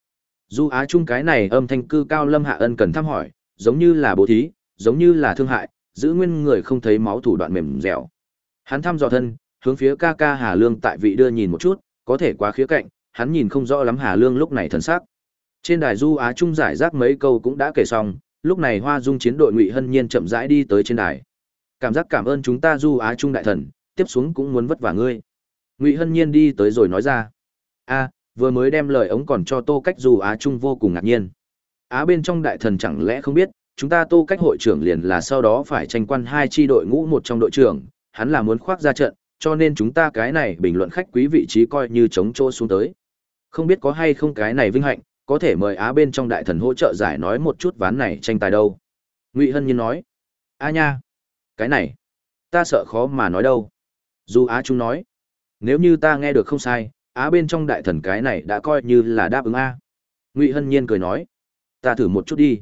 Du Á Trung cái này âm thanh cư cao lâm hạ ân cần thăm hỏi, giống như là bố thí, giống như là thương hại, giữ nguyên người không thấy máu thủ đoạn mềm dẻo. Hắn thăm dò thân, hướng phía ca ca Hà Lương tại vị đưa nhìn một chút, có thể quá khía cạnh, hắn nhìn không rõ lắm Hà Lương lúc này thần sắc. Trên đài Du Á Trung giải rác mấy câu cũng đã kể xong, lúc này Hoa Dung chiến đội Ngụy Hân Nhiên chậm rãi đi tới trên đài. Cảm giác cảm ơn chúng ta Du Á Trung đại thần, tiếp xuống cũng muốn vất vả ngươi. Ngụy Hân Nhiên đi tới rồi nói ra. A, vừa mới đem lời ống còn cho Tô Cách Du Á Trung vô cùng ngạc nhiên. Á bên trong đại thần chẳng lẽ không biết, chúng ta Tô Cách hội trưởng liền là sau đó phải tranh quan hai chi đội ngũ một trong đội trưởng, hắn là muốn khoác ra trận, cho nên chúng ta cái này bình luận khách quý vị trí coi như chống chỗ xuống tới. Không biết có hay không cái này vinh hạnh, có thể mời Á bên trong đại thần hỗ trợ giải nói một chút ván này tranh tài đâu. Ngụy Hân Nhiên nói, A nha, cái này, ta sợ khó mà nói đâu. Dù Á Trung nói, nếu như ta nghe được không sai, Á bên trong đại thần cái này đã coi như là đáp ứng A. Ngụy Hân Nhiên cười nói, ta thử một chút đi.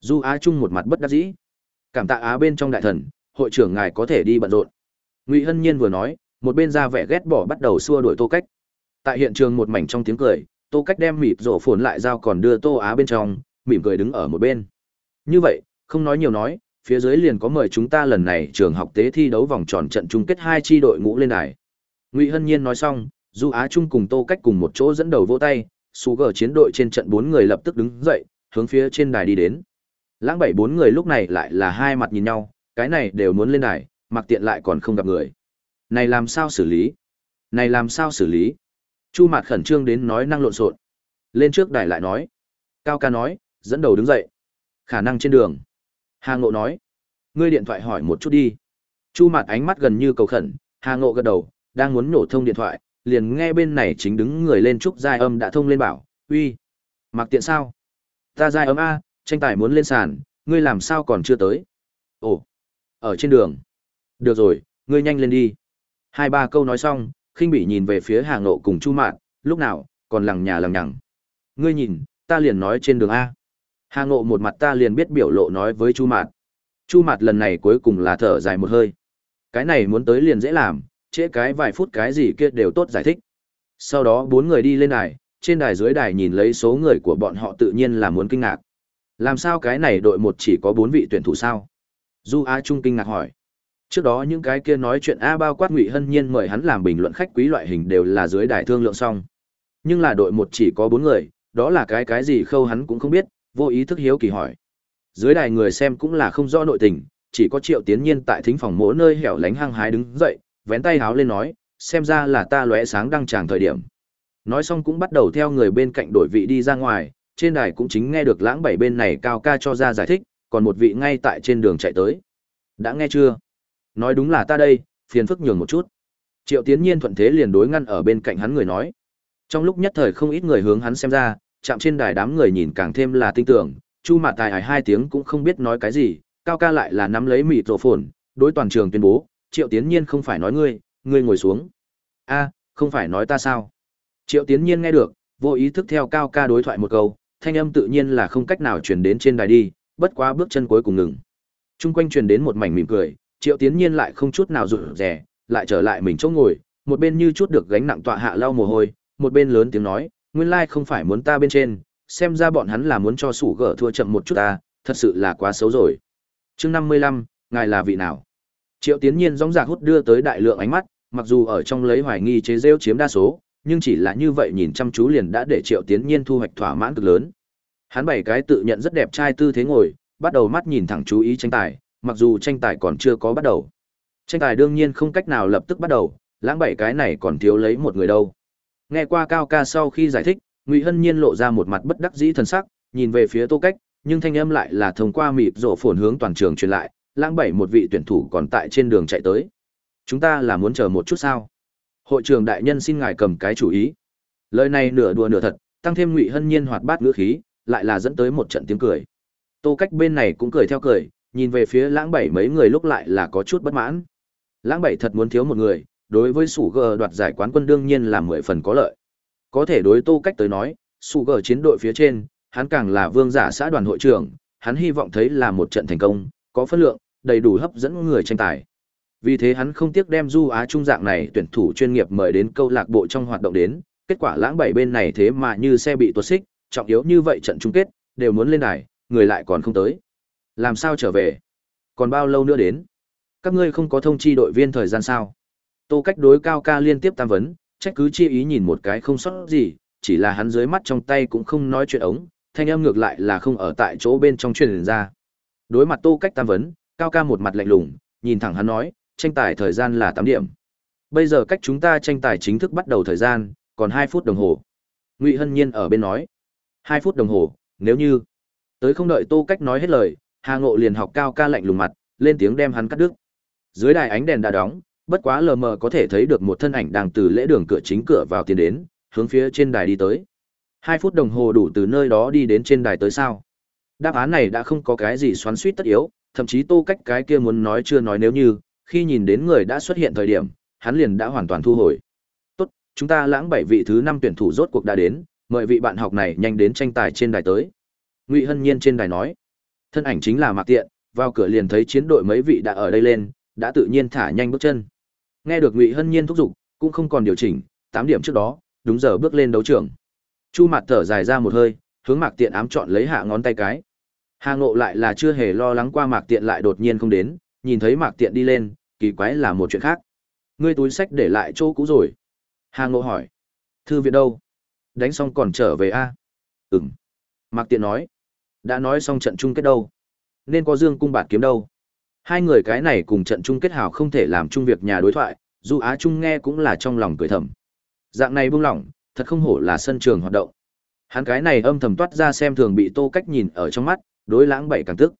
Du Á Trung một mặt bất đắc dĩ. Cảm tạ Á bên trong đại thần, hội trưởng ngài có thể đi bận rộn. Ngụy Hân Nhiên vừa nói, một bên ra vẻ ghét bỏ bắt đầu xua đuổi Tô Cách. Tại hiện trường một mảnh trong tiếng cười, Tô Cách đem mịp rổ phồn lại dao còn đưa Tô Á bên trong, mỉm cười đứng ở một bên. Như vậy, không nói nhiều nói, phía dưới liền có mời chúng ta lần này trường học tế thi đấu vòng tròn trận chung kết hai tri đội ngũ lên đài. Ngụy Hân Nhiên nói xong, Du Á Trung cùng Tô Cách cùng một chỗ dẫn đầu vỗ tay, Sugar chiến đội trên trận bốn người lập tức đứng dậy, hướng phía trên đài đi đến. Lãng bảy bốn người lúc này lại là hai mặt nhìn nhau, cái này đều muốn lên đài, mặc tiện lại còn không gặp người. Này làm sao xử lý? Này làm sao xử lý? Chu Mạt khẩn trương đến nói năng lộn xộn. Lên trước đài lại nói. Cao ca nói, dẫn đầu đứng dậy. Khả năng trên đường. Hà Ngộ nói. Ngươi điện thoại hỏi một chút đi. Chu Mạt ánh mắt gần như cầu khẩn, Hà Ngộ gật đầu, đang muốn nổ thông điện thoại, liền nghe bên này chính đứng người lên trúc giai âm đã thông lên bảo, uy, mặc tiện sao? Ta giai âm A, tranh tài muốn lên sàn, ngươi làm sao còn chưa tới? Ồ, ở trên đường. Được rồi, ngươi nhanh lên đi. Hai ba câu nói xong, khinh bị nhìn về phía Hà Ngộ cùng Chu Mạn, lúc nào, còn lằng nhà lằng nhằng. Ngươi nhìn, ta liền nói trên đường A. Hà Ngộ một mặt ta liền biết biểu lộ nói với Chu Mạn. Chu Mạn lần này cuối cùng là thở dài một hơi. Cái này muốn tới liền dễ làm, trễ cái vài phút cái gì kia đều tốt giải thích. Sau đó bốn người đi lên đài, trên đài dưới đài nhìn lấy số người của bọn họ tự nhiên là muốn kinh ngạc. Làm sao cái này đội một chỉ có bốn vị tuyển thủ sao? Du Á Trung kinh ngạc hỏi. Trước đó những cái kia nói chuyện A bao quát Ngụy Hân Nhiên mời hắn làm bình luận khách quý loại hình đều là dưới đài thương lượng xong. Nhưng là đội một chỉ có bốn người, đó là cái cái gì khâu hắn cũng không biết, vô ý thức hiếu kỳ hỏi. Dưới đài người xem cũng là không rõ nội tình, chỉ có Triệu Tiến Nhiên tại thính phòng mỗi nơi hẻo lánh hăng hái đứng dậy, vén tay háo lên nói, xem ra là ta lóe sáng đăng tràng thời điểm. Nói xong cũng bắt đầu theo người bên cạnh đổi vị đi ra ngoài, trên đài cũng chính nghe được lãng bảy bên này cao ca cho ra giải thích, còn một vị ngay tại trên đường chạy tới. Đã nghe chưa? Nói đúng là ta đây, phiền phức nhường một chút. Triệu Tiến Nhiên thuận thế liền đối ngăn ở bên cạnh hắn người nói. Trong lúc nhất thời không ít người hướng hắn xem ra, chạm trên đài đám người nhìn càng thêm là tinh tưởng, Chu Mạt Tài hài hai tiếng cũng không biết nói cái gì, cao ca lại là nắm lấy mịt rộ phồn, đối toàn trường tuyên bố, triệu tiến nhiên không phải nói ngươi ngươi ngồi xuống a không phải nói ta sao triệu tiến nhiên nghe được vô ý thức theo cao ca đối thoại một câu thanh âm tự nhiên là không cách nào truyền đến trên đài đi bất quá bước chân cuối cùng ngừng chung quanh truyền đến một mảnh mỉm cười triệu tiến nhiên lại không chút nào rụt rè, lại trở lại mình chỗ ngồi, một bên như chút được gánh nặng tọa hạ lau mồ hôi, một bên lớn tiếng nói, nguyên lai không phải muốn ta bên trên, xem ra bọn hắn là muốn cho sủ gở thua chậm một chút ta, thật sự là quá xấu rồi. Chương năm mươi lăm, ngài là vị nào? Triệu tiến nhiên dóng dạc hút đưa tới đại lượng ánh mắt, mặc dù ở trong lấy hoài nghi chế rêu chiếm đa số, nhưng chỉ là như vậy nhìn chăm chú liền đã để triệu tiến nhiên thu hoạch thỏa mãn cực lớn. Hắn bảy cái tự nhận rất đẹp trai tư thế ngồi, bắt đầu mắt nhìn thẳng chú ý tranh tài mặc dù tranh tài còn chưa có bắt đầu. Tranh tài đương nhiên không cách nào lập tức bắt đầu, lãng bảy cái này còn thiếu lấy một người đâu. Nghe qua cao ca sau khi giải thích, ngụy hân nhiên lộ ra một mặt bất đắc dĩ thần sắc, nhìn về phía tô cách, nhưng thanh âm lại là thông qua mịt rộ phồn hướng toàn trường truyền lại, lãng bảy một vị tuyển thủ còn tại trên đường chạy tới. Chúng ta là muốn chờ một chút sao? Hội trường đại nhân xin ngài cầm cái chủ ý. Lời này nửa đùa nửa thật, tăng thêm ngụy hân nhiên hoạt bát ngữ khí, lại là dẫn tới một trận tiếng cười. Tô cách bên này cũng cười theo cười nhìn về phía lãng bảy mấy người lúc lại là có chút bất mãn. Lãng bảy thật muốn thiếu một người, đối với sủ gờ đoạt giải quán quân đương nhiên là mười phần có lợi. Có thể đối tô cách tới nói, sủ gờ chiến đội phía trên, hắn càng là vương giả xã đoàn hội trưởng, hắn hy vọng thấy là một trận thành công, có phân lượng, đầy đủ hấp dẫn người tranh tài. Vì thế hắn không tiếc đem du á trung dạng này tuyển thủ chuyên nghiệp mời đến câu lạc bộ trong hoạt động đến, kết quả lãng bảy bên này thế mà như xe bị tuột xích, trọng yếu như vậy trận chung kết, đều muốn lên đài, người lại còn không tới làm sao trở về? Còn bao lâu nữa đến? Các ngươi không có thông chi đội viên thời gian sao? Tô cách đối cao ca liên tiếp tam vấn, trách cứ chi ý nhìn một cái không sót gì, chỉ là hắn dưới mắt trong tay cũng không nói chuyện ống, thanh âm ngược lại là không ở tại chỗ bên trong truyền ra. Đối mặt tô cách tam vấn, cao ca một mặt lạnh lùng, nhìn thẳng hắn nói, tranh tài thời gian là tám điểm. Bây giờ cách chúng ta tranh tài chính thức bắt đầu thời gian, còn hai phút đồng hồ. Ngụy hân nhiên ở bên nói, hai phút đồng hồ, nếu như, tới không đợi tô cách nói hết lời hà ngộ liền học cao ca lạnh lùng mặt, lên tiếng đem hắn cắt đứt. Dưới đài ánh đèn đã đóng, bất quá lờ mờ có thể thấy được một thân ảnh đang từ lễ đường cửa chính cửa vào tiến đến, hướng phía trên đài đi tới. Hai phút đồng hồ đủ từ nơi đó đi đến trên đài tới sao? Đáp án này đã không có cái gì xoắn xuýt tất yếu, thậm chí tô cách cái kia muốn nói chưa nói nếu như, khi nhìn đến người đã xuất hiện thời điểm, hắn liền đã hoàn toàn thu hồi. Tốt, chúng ta lãng bảy vị thứ năm tuyển thủ rốt cuộc đã đến, mời vị bạn học này nhanh đến tranh tài trên đài tới. Ngụy hân nhiên trên đài nói thân ảnh chính là mạc tiện, vào cửa liền thấy chiến đội mấy vị đã ở đây lên, đã tự nhiên thả nhanh bước chân. Nghe được ngụy hân nhiên thúc giục, cũng không còn điều chỉnh, tám điểm trước đó, đúng giờ bước lên đấu trường. Chu mặt thở dài ra một hơi, hướng mạc tiện ám chọn lấy hạ ngón tay cái. Hà ngộ lại là chưa hề lo lắng qua mạc tiện lại đột nhiên không đến, nhìn thấy mạc tiện đi lên, kỳ quái là một chuyện khác. Ngươi túi sách để lại chỗ cũ rồi. Hà ngộ hỏi. Thư viện đâu? Đánh xong còn trở về a? À? ừng mạc tiện nói đã nói xong trận chung kết đâu? Nên có dương cung bạt kiếm đâu? Hai người cái này cùng trận chung kết hào không thể làm chung việc nhà đối thoại, dù á trung nghe cũng là trong lòng cười thầm. Dạng này buông lỏng, thật không hổ là sân trường hoạt động. Hắn cái này âm thầm toát ra xem thường bị tô cách nhìn ở trong mắt, đối lãng bảy càng tức.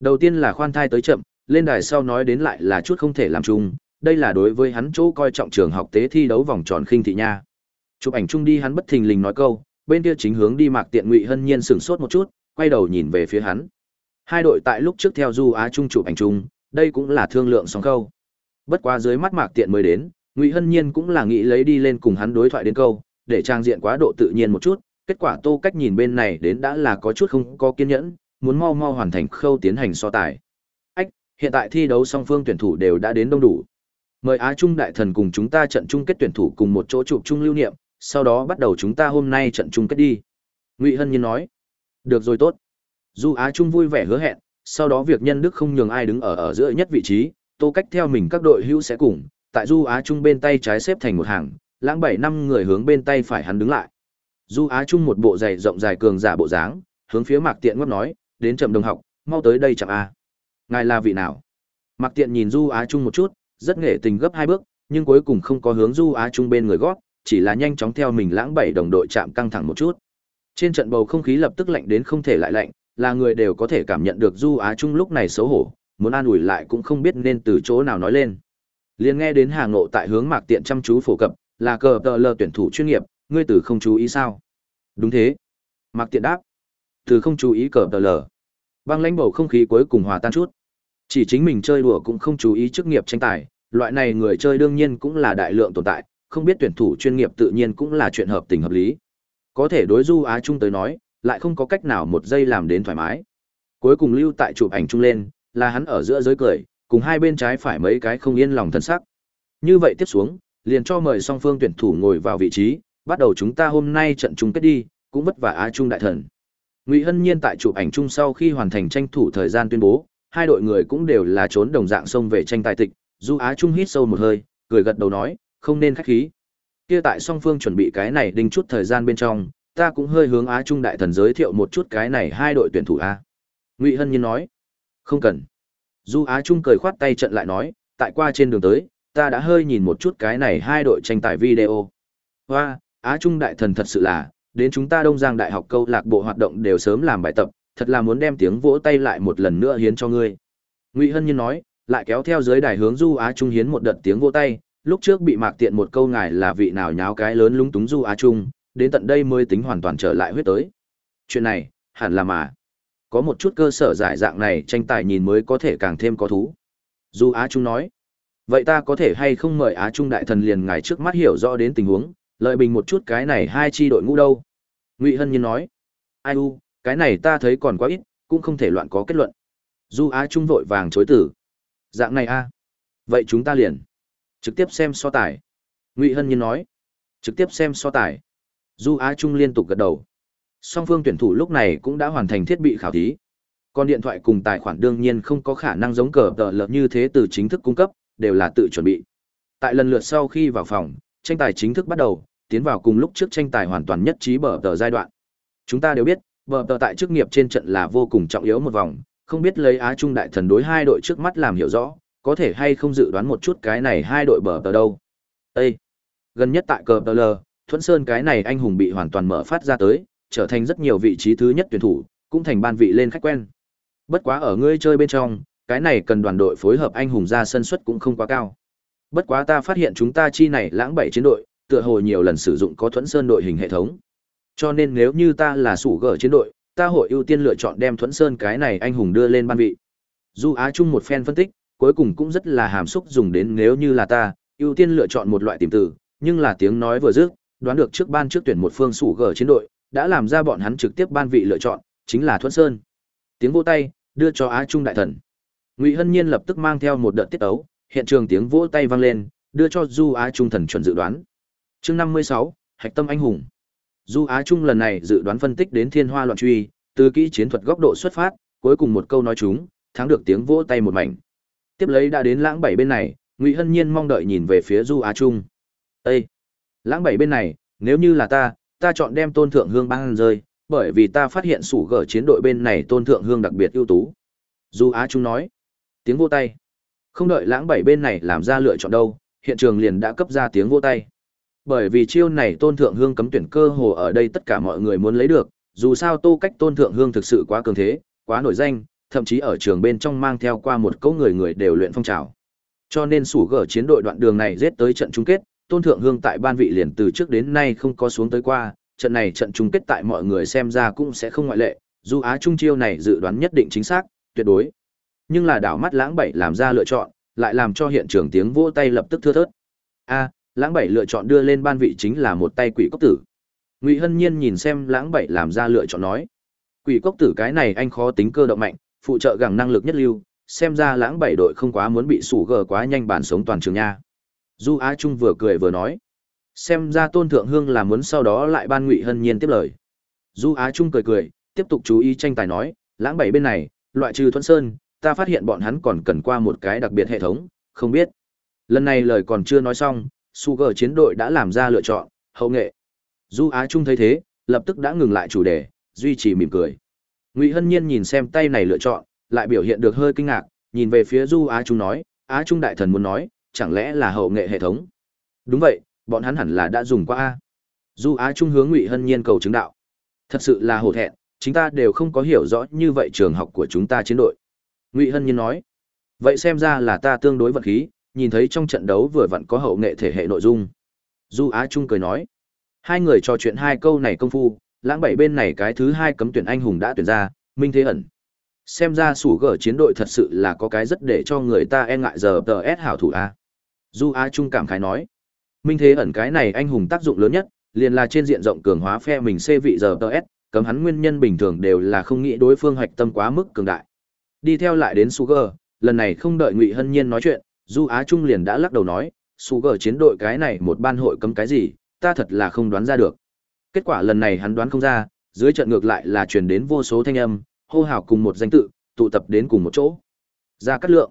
Đầu tiên là khoan thai tới chậm, lên đài sau nói đến lại là chút không thể làm chung, đây là đối với hắn chỗ coi trọng trường học tế thi đấu vòng tròn khinh thị nha. Chụp ảnh chung đi hắn bất thình lình nói câu, bên kia chính hướng đi mạc tiện ngụy hân nhiên sửng sốt một chút quay đầu nhìn về phía hắn. Hai đội tại lúc trước theo du á trung chụp ảnh chung, đây cũng là thương lượng song câu bất quá dưới mắt mạc tiện mới đến, ngụy hân nhiên cũng là nghĩ lấy đi lên cùng hắn đối thoại đến câu, để trang diện quá độ tự nhiên một chút, kết quả tô cách nhìn bên này đến đã là có chút không có kiên nhẫn, muốn mau mau hoàn thành khâu tiến hành so tài. Ách, hiện tại thi đấu song phương tuyển thủ đều đã đến đông đủ. Mời á trung đại thần cùng chúng ta trận chung kết tuyển thủ cùng một chỗ chụp chung lưu niệm, sau đó bắt đầu chúng ta hôm nay trận chung kết đi. Ngụy hân nhiên nói được rồi tốt. Du á trung vui vẻ hứa hẹn, sau đó việc nhân đức không nhường ai đứng ở ở giữa nhất vị trí, tô cách theo mình các đội hữu sẽ cùng, tại du á trung bên tay trái xếp thành một hàng, lãng bảy năm người hướng bên tay phải hắn đứng lại. Du á trung một bộ giày rộng dài cường giả bộ dáng, hướng phía mạc tiện ngót nói, đến chậm đồng học, mau tới đây chẳng a. Ngài là vị nào? Mạc tiện nhìn du á trung một chút, rất nghệ tình gấp hai bước, nhưng cuối cùng không có hướng du á trung bên người gót, chỉ là nhanh chóng theo mình lãng bảy đồng đội chạm căng thẳng một chút trên trận bầu không khí lập tức lạnh đến không thể lại lạnh là người đều có thể cảm nhận được du á trung lúc này xấu hổ muốn an ủi lại cũng không biết nên từ chỗ nào nói lên. Liền nghe đến hà ngộ tại hướng mạc tiện chăm chú phổ cập là cờ tờ lờ tuyển thủ chuyên nghiệp ngươi từ không chú ý sao? Đúng thế. Mạc tiện đáp. Từ không chú ý cờ tờ lờ. Băng lãnh bầu không khí cuối cùng hòa tan chút. Chỉ chính mình chơi đùa cũng không chú ý chức nghiệp tranh tài loại này người chơi đương nhiên cũng là đại lượng tồn tại, không biết tuyển thủ chuyên nghiệp tự nhiên cũng là chuyện hợp tình hợp lý. Có thể đối Du Á Trung tới nói, lại không có cách nào một giây làm đến thoải mái. Cuối cùng lưu tại chụp ảnh chung lên, là hắn ở giữa giới cười, cùng hai bên trái phải mấy cái không yên lòng thân sắc. Như vậy tiếp xuống, liền cho mời song phương tuyển thủ ngồi vào vị trí, bắt đầu chúng ta hôm nay trận chung kết đi, cũng vất vả Á Trung đại thần. Ngụy Hân Nhiên tại chụp ảnh chung sau khi hoàn thành tranh thủ thời gian tuyên bố, hai đội người cũng đều là trốn đồng dạng xông về tranh tài tịch, Du Á Trung hít sâu một hơi, cười gật đầu nói, không nên khách khí. Kia tại song phương chuẩn bị cái này đinh chút thời gian bên trong, ta cũng hơi hướng Á Trung đại thần giới thiệu một chút cái này hai đội tuyển thủ a. Ngụy Hân Nhiên nói, không cần. Du Á Trung cười khoát tay trận lại nói, tại qua trên đường tới, ta đã hơi nhìn một chút cái này hai đội tranh tài video. Hoa, Á Trung đại thần thật sự là, đến chúng ta Đông Giang Đại học câu lạc bộ hoạt động đều sớm làm bài tập, thật là muốn đem tiếng vỗ tay lại một lần nữa hiến cho ngươi. Ngụy Hân Nhiên nói, lại kéo theo dưới đài hướng Du Á Trung hiến một đợt tiếng vỗ tay, lúc trước bị Mạc Tiện một câu ngài là vị nào nháo cái lớn lúng túng Du Á Trung, đến tận đây mới tính hoàn toàn trở lại huyết tới. Chuyện này, hẳn là mà. Có một chút cơ sở giải dạng này tranh tài nhìn mới có thể càng thêm có thú. Du Á Trung nói, vậy ta có thể hay không mời Á Trung đại thần liền ngài trước mắt hiểu rõ đến tình huống, lợi bình một chút cái này hai chi đội ngũ đâu. Ngụy Hân Nhiên nói, ai u, cái này ta thấy còn quá ít, cũng không thể loạn có kết luận. Du Á Trung vội vàng chối từ. Dạng này a, vậy chúng ta liền trực tiếp xem so tài. Ngụy Hân Nhiên nói, trực tiếp xem so tài. Du Á Trung liên tục gật đầu. Song phương tuyển thủ lúc này cũng đã hoàn thành thiết bị khảo thí. Còn điện thoại cùng tài khoản đương nhiên không có khả năng giống cờ tờ lợp như thế từ chính thức cung cấp, đều là tự chuẩn bị. Tại lần lượt sau khi vào phòng, tranh tài chính thức bắt đầu, tiến vào cùng lúc trước tranh tài hoàn toàn nhất trí bờ tờ giai đoạn. Chúng ta đều biết, bờ tờ tại chức nghiệp trên trận là vô cùng trọng yếu một vòng, không biết lấy Á Trung đại thần đối hai đội trước mắt làm hiểu rõ, có thể hay không dự đoán một chút cái này hai đội bờ tờ đâu. Ê! Gần nhất tại cờ tờ lờ, Thuẫn Sơn cái này anh hùng bị hoàn toàn mở phát ra tới, trở thành rất nhiều vị trí thứ nhất tuyển thủ, cũng thành ban vị lên khách quen. Bất quá ở ngươi chơi bên trong, cái này cần đoàn đội phối hợp anh hùng ra sân suất cũng không quá cao. Bất quá ta phát hiện chúng ta chi này lãng bảy chiến đội, tựa hồ nhiều lần sử dụng có Thuẫn Sơn đội hình hệ thống. Cho nên nếu như ta là sủ gở chiến đội, ta hội ưu tiên lựa chọn đem Thuẫn Sơn cái này anh hùng đưa lên ban vị. Du Á Trung một phen phân tích, cuối cùng cũng rất là hàm xúc dùng đến nếu như là ta, ưu tiên lựa chọn một loại tìm từ, nhưng là tiếng nói vừa dứt, đoán được trước ban trước tuyển một phương sủ gở chiến đội, đã làm ra bọn hắn trực tiếp ban vị lựa chọn, chính là Thuận Sơn. Tiếng vỗ tay, đưa cho Á Trung đại thần. Ngụy Hân Nhiên lập tức mang theo một đợt tiết ấu, hiện trường tiếng vỗ tay vang lên, đưa cho Du Á Trung thần chuẩn dự đoán. Chương năm mươi sáu, Hạch tâm anh hùng. Du Á Trung lần này dự đoán phân tích đến thiên hoa loạn truy, từ kỹ chiến thuật góc độ xuất phát, cuối cùng một câu nói chúng, thắng được tiếng vỗ tay một mảnh. Tiếp lấy đã đến lãng bảy bên này, Ngụy Hân Nhiên mong đợi nhìn về phía Du Á Trung. Ê! Lãng bảy bên này, nếu như là ta, ta chọn đem tôn thượng hương băng rơi, bởi vì ta phát hiện sủ gở chiến đội bên này tôn thượng hương đặc biệt ưu tú. Du Á Trung nói. Tiếng vô tay. Không đợi lãng bảy bên này làm ra lựa chọn đâu, hiện trường liền đã cấp ra tiếng vô tay. Bởi vì chiêu này tôn thượng hương cấm tuyển cơ hồ ở đây tất cả mọi người muốn lấy được, dù sao tô cách tôn thượng hương thực sự quá cường thế, quá nổi danh, thậm chí ở trường bên trong mang theo qua một cỗ người người đều luyện phong trào. Cho nên sủ gở chiến đội đoạn đường này giết tới trận chung kết, tôn thượng hương tại ban vị liền từ trước đến nay không có xuống tới qua, trận này trận chung kết tại mọi người xem ra cũng sẽ không ngoại lệ, dù Á Trung chiêu này dự đoán nhất định chính xác, tuyệt đối. Nhưng là đảo mắt lãng bảy làm ra lựa chọn, lại làm cho hiện trường tiếng vỗ tay lập tức thưa thớt. A, lãng bảy lựa chọn đưa lên ban vị chính là một tay quỷ cốc tử. Ngụy Hân Nhiên nhìn xem lãng bảy làm ra lựa chọn nói. Quỷ cốc tử cái này anh khó tính cơ động mạnh, phụ trợ gẳng năng lực nhất lưu, xem ra lãng bảy đội không quá muốn bị sủ gờ quá nhanh bản sống toàn trường nha. Du Á Trung vừa cười vừa nói. Xem ra tôn thượng hương là muốn sau đó lại ban ngụy hân nhiên tiếp lời. Du Á Trung cười cười, tiếp tục chú ý tranh tài nói, lãng bảy bên này, loại trừ thuận sơn, ta phát hiện bọn hắn còn cần qua một cái đặc biệt hệ thống, không biết. Lần này lời còn chưa nói xong, Sugar chiến đội đã làm ra lựa chọn, hậu nghệ. Du Á Trung thấy thế, lập tức đã ngừng lại chủ đề, duy trì mỉm cười. Ngụy Hân Nhiên nhìn xem tay này lựa chọn, lại biểu hiện được hơi kinh ngạc, nhìn về phía Du Á Trung nói, Á Trung đại thần muốn nói, chẳng lẽ là hậu nghệ hệ thống? Đúng vậy, bọn hắn hẳn là đã dùng qua a. Du Á Trung hướng Ngụy Hân Nhiên cầu chứng đạo. Thật sự là hổ thẹn, chúng ta đều không có hiểu rõ như vậy trường học của chúng ta chiến đội. Ngụy Hân Nhiên nói. Vậy xem ra là ta tương đối vật khí, nhìn thấy trong trận đấu vừa vặn có hậu nghệ thể hệ nội dung. Du Á Trung cười nói. Hai người trò chuyện hai câu này công phu, lãng bảy bên này cái thứ hai cấm tuyển anh hùng đã tuyển ra, Minh Thế ẩn. Xem ra sủ gở chiến đội thật sự là có cái rất để cho người ta e ngại giờ tờ S hảo thủ A. Du Á Trung cảm khái nói. Minh Thế ẩn cái này anh hùng tác dụng lớn nhất, liền là trên diện rộng cường hóa phe mình xê vị giờ TS, cấm hắn nguyên nhân bình thường đều là không nghĩ đối phương hoạch tâm quá mức cường đại. Đi theo lại đến Sugar, lần này không đợi Ngụy Hân Nhiên nói chuyện, Du Á Trung liền đã lắc đầu nói, Sugar chiến đội cái này một ban hội cấm cái gì, ta thật là không đoán ra được. Kết quả lần này hắn đoán không ra, dưới trận ngược lại là truyền đến vô số thanh âm, hô hào cùng một danh tự, tụ tập đến cùng một chỗ. Ra cắt lượng.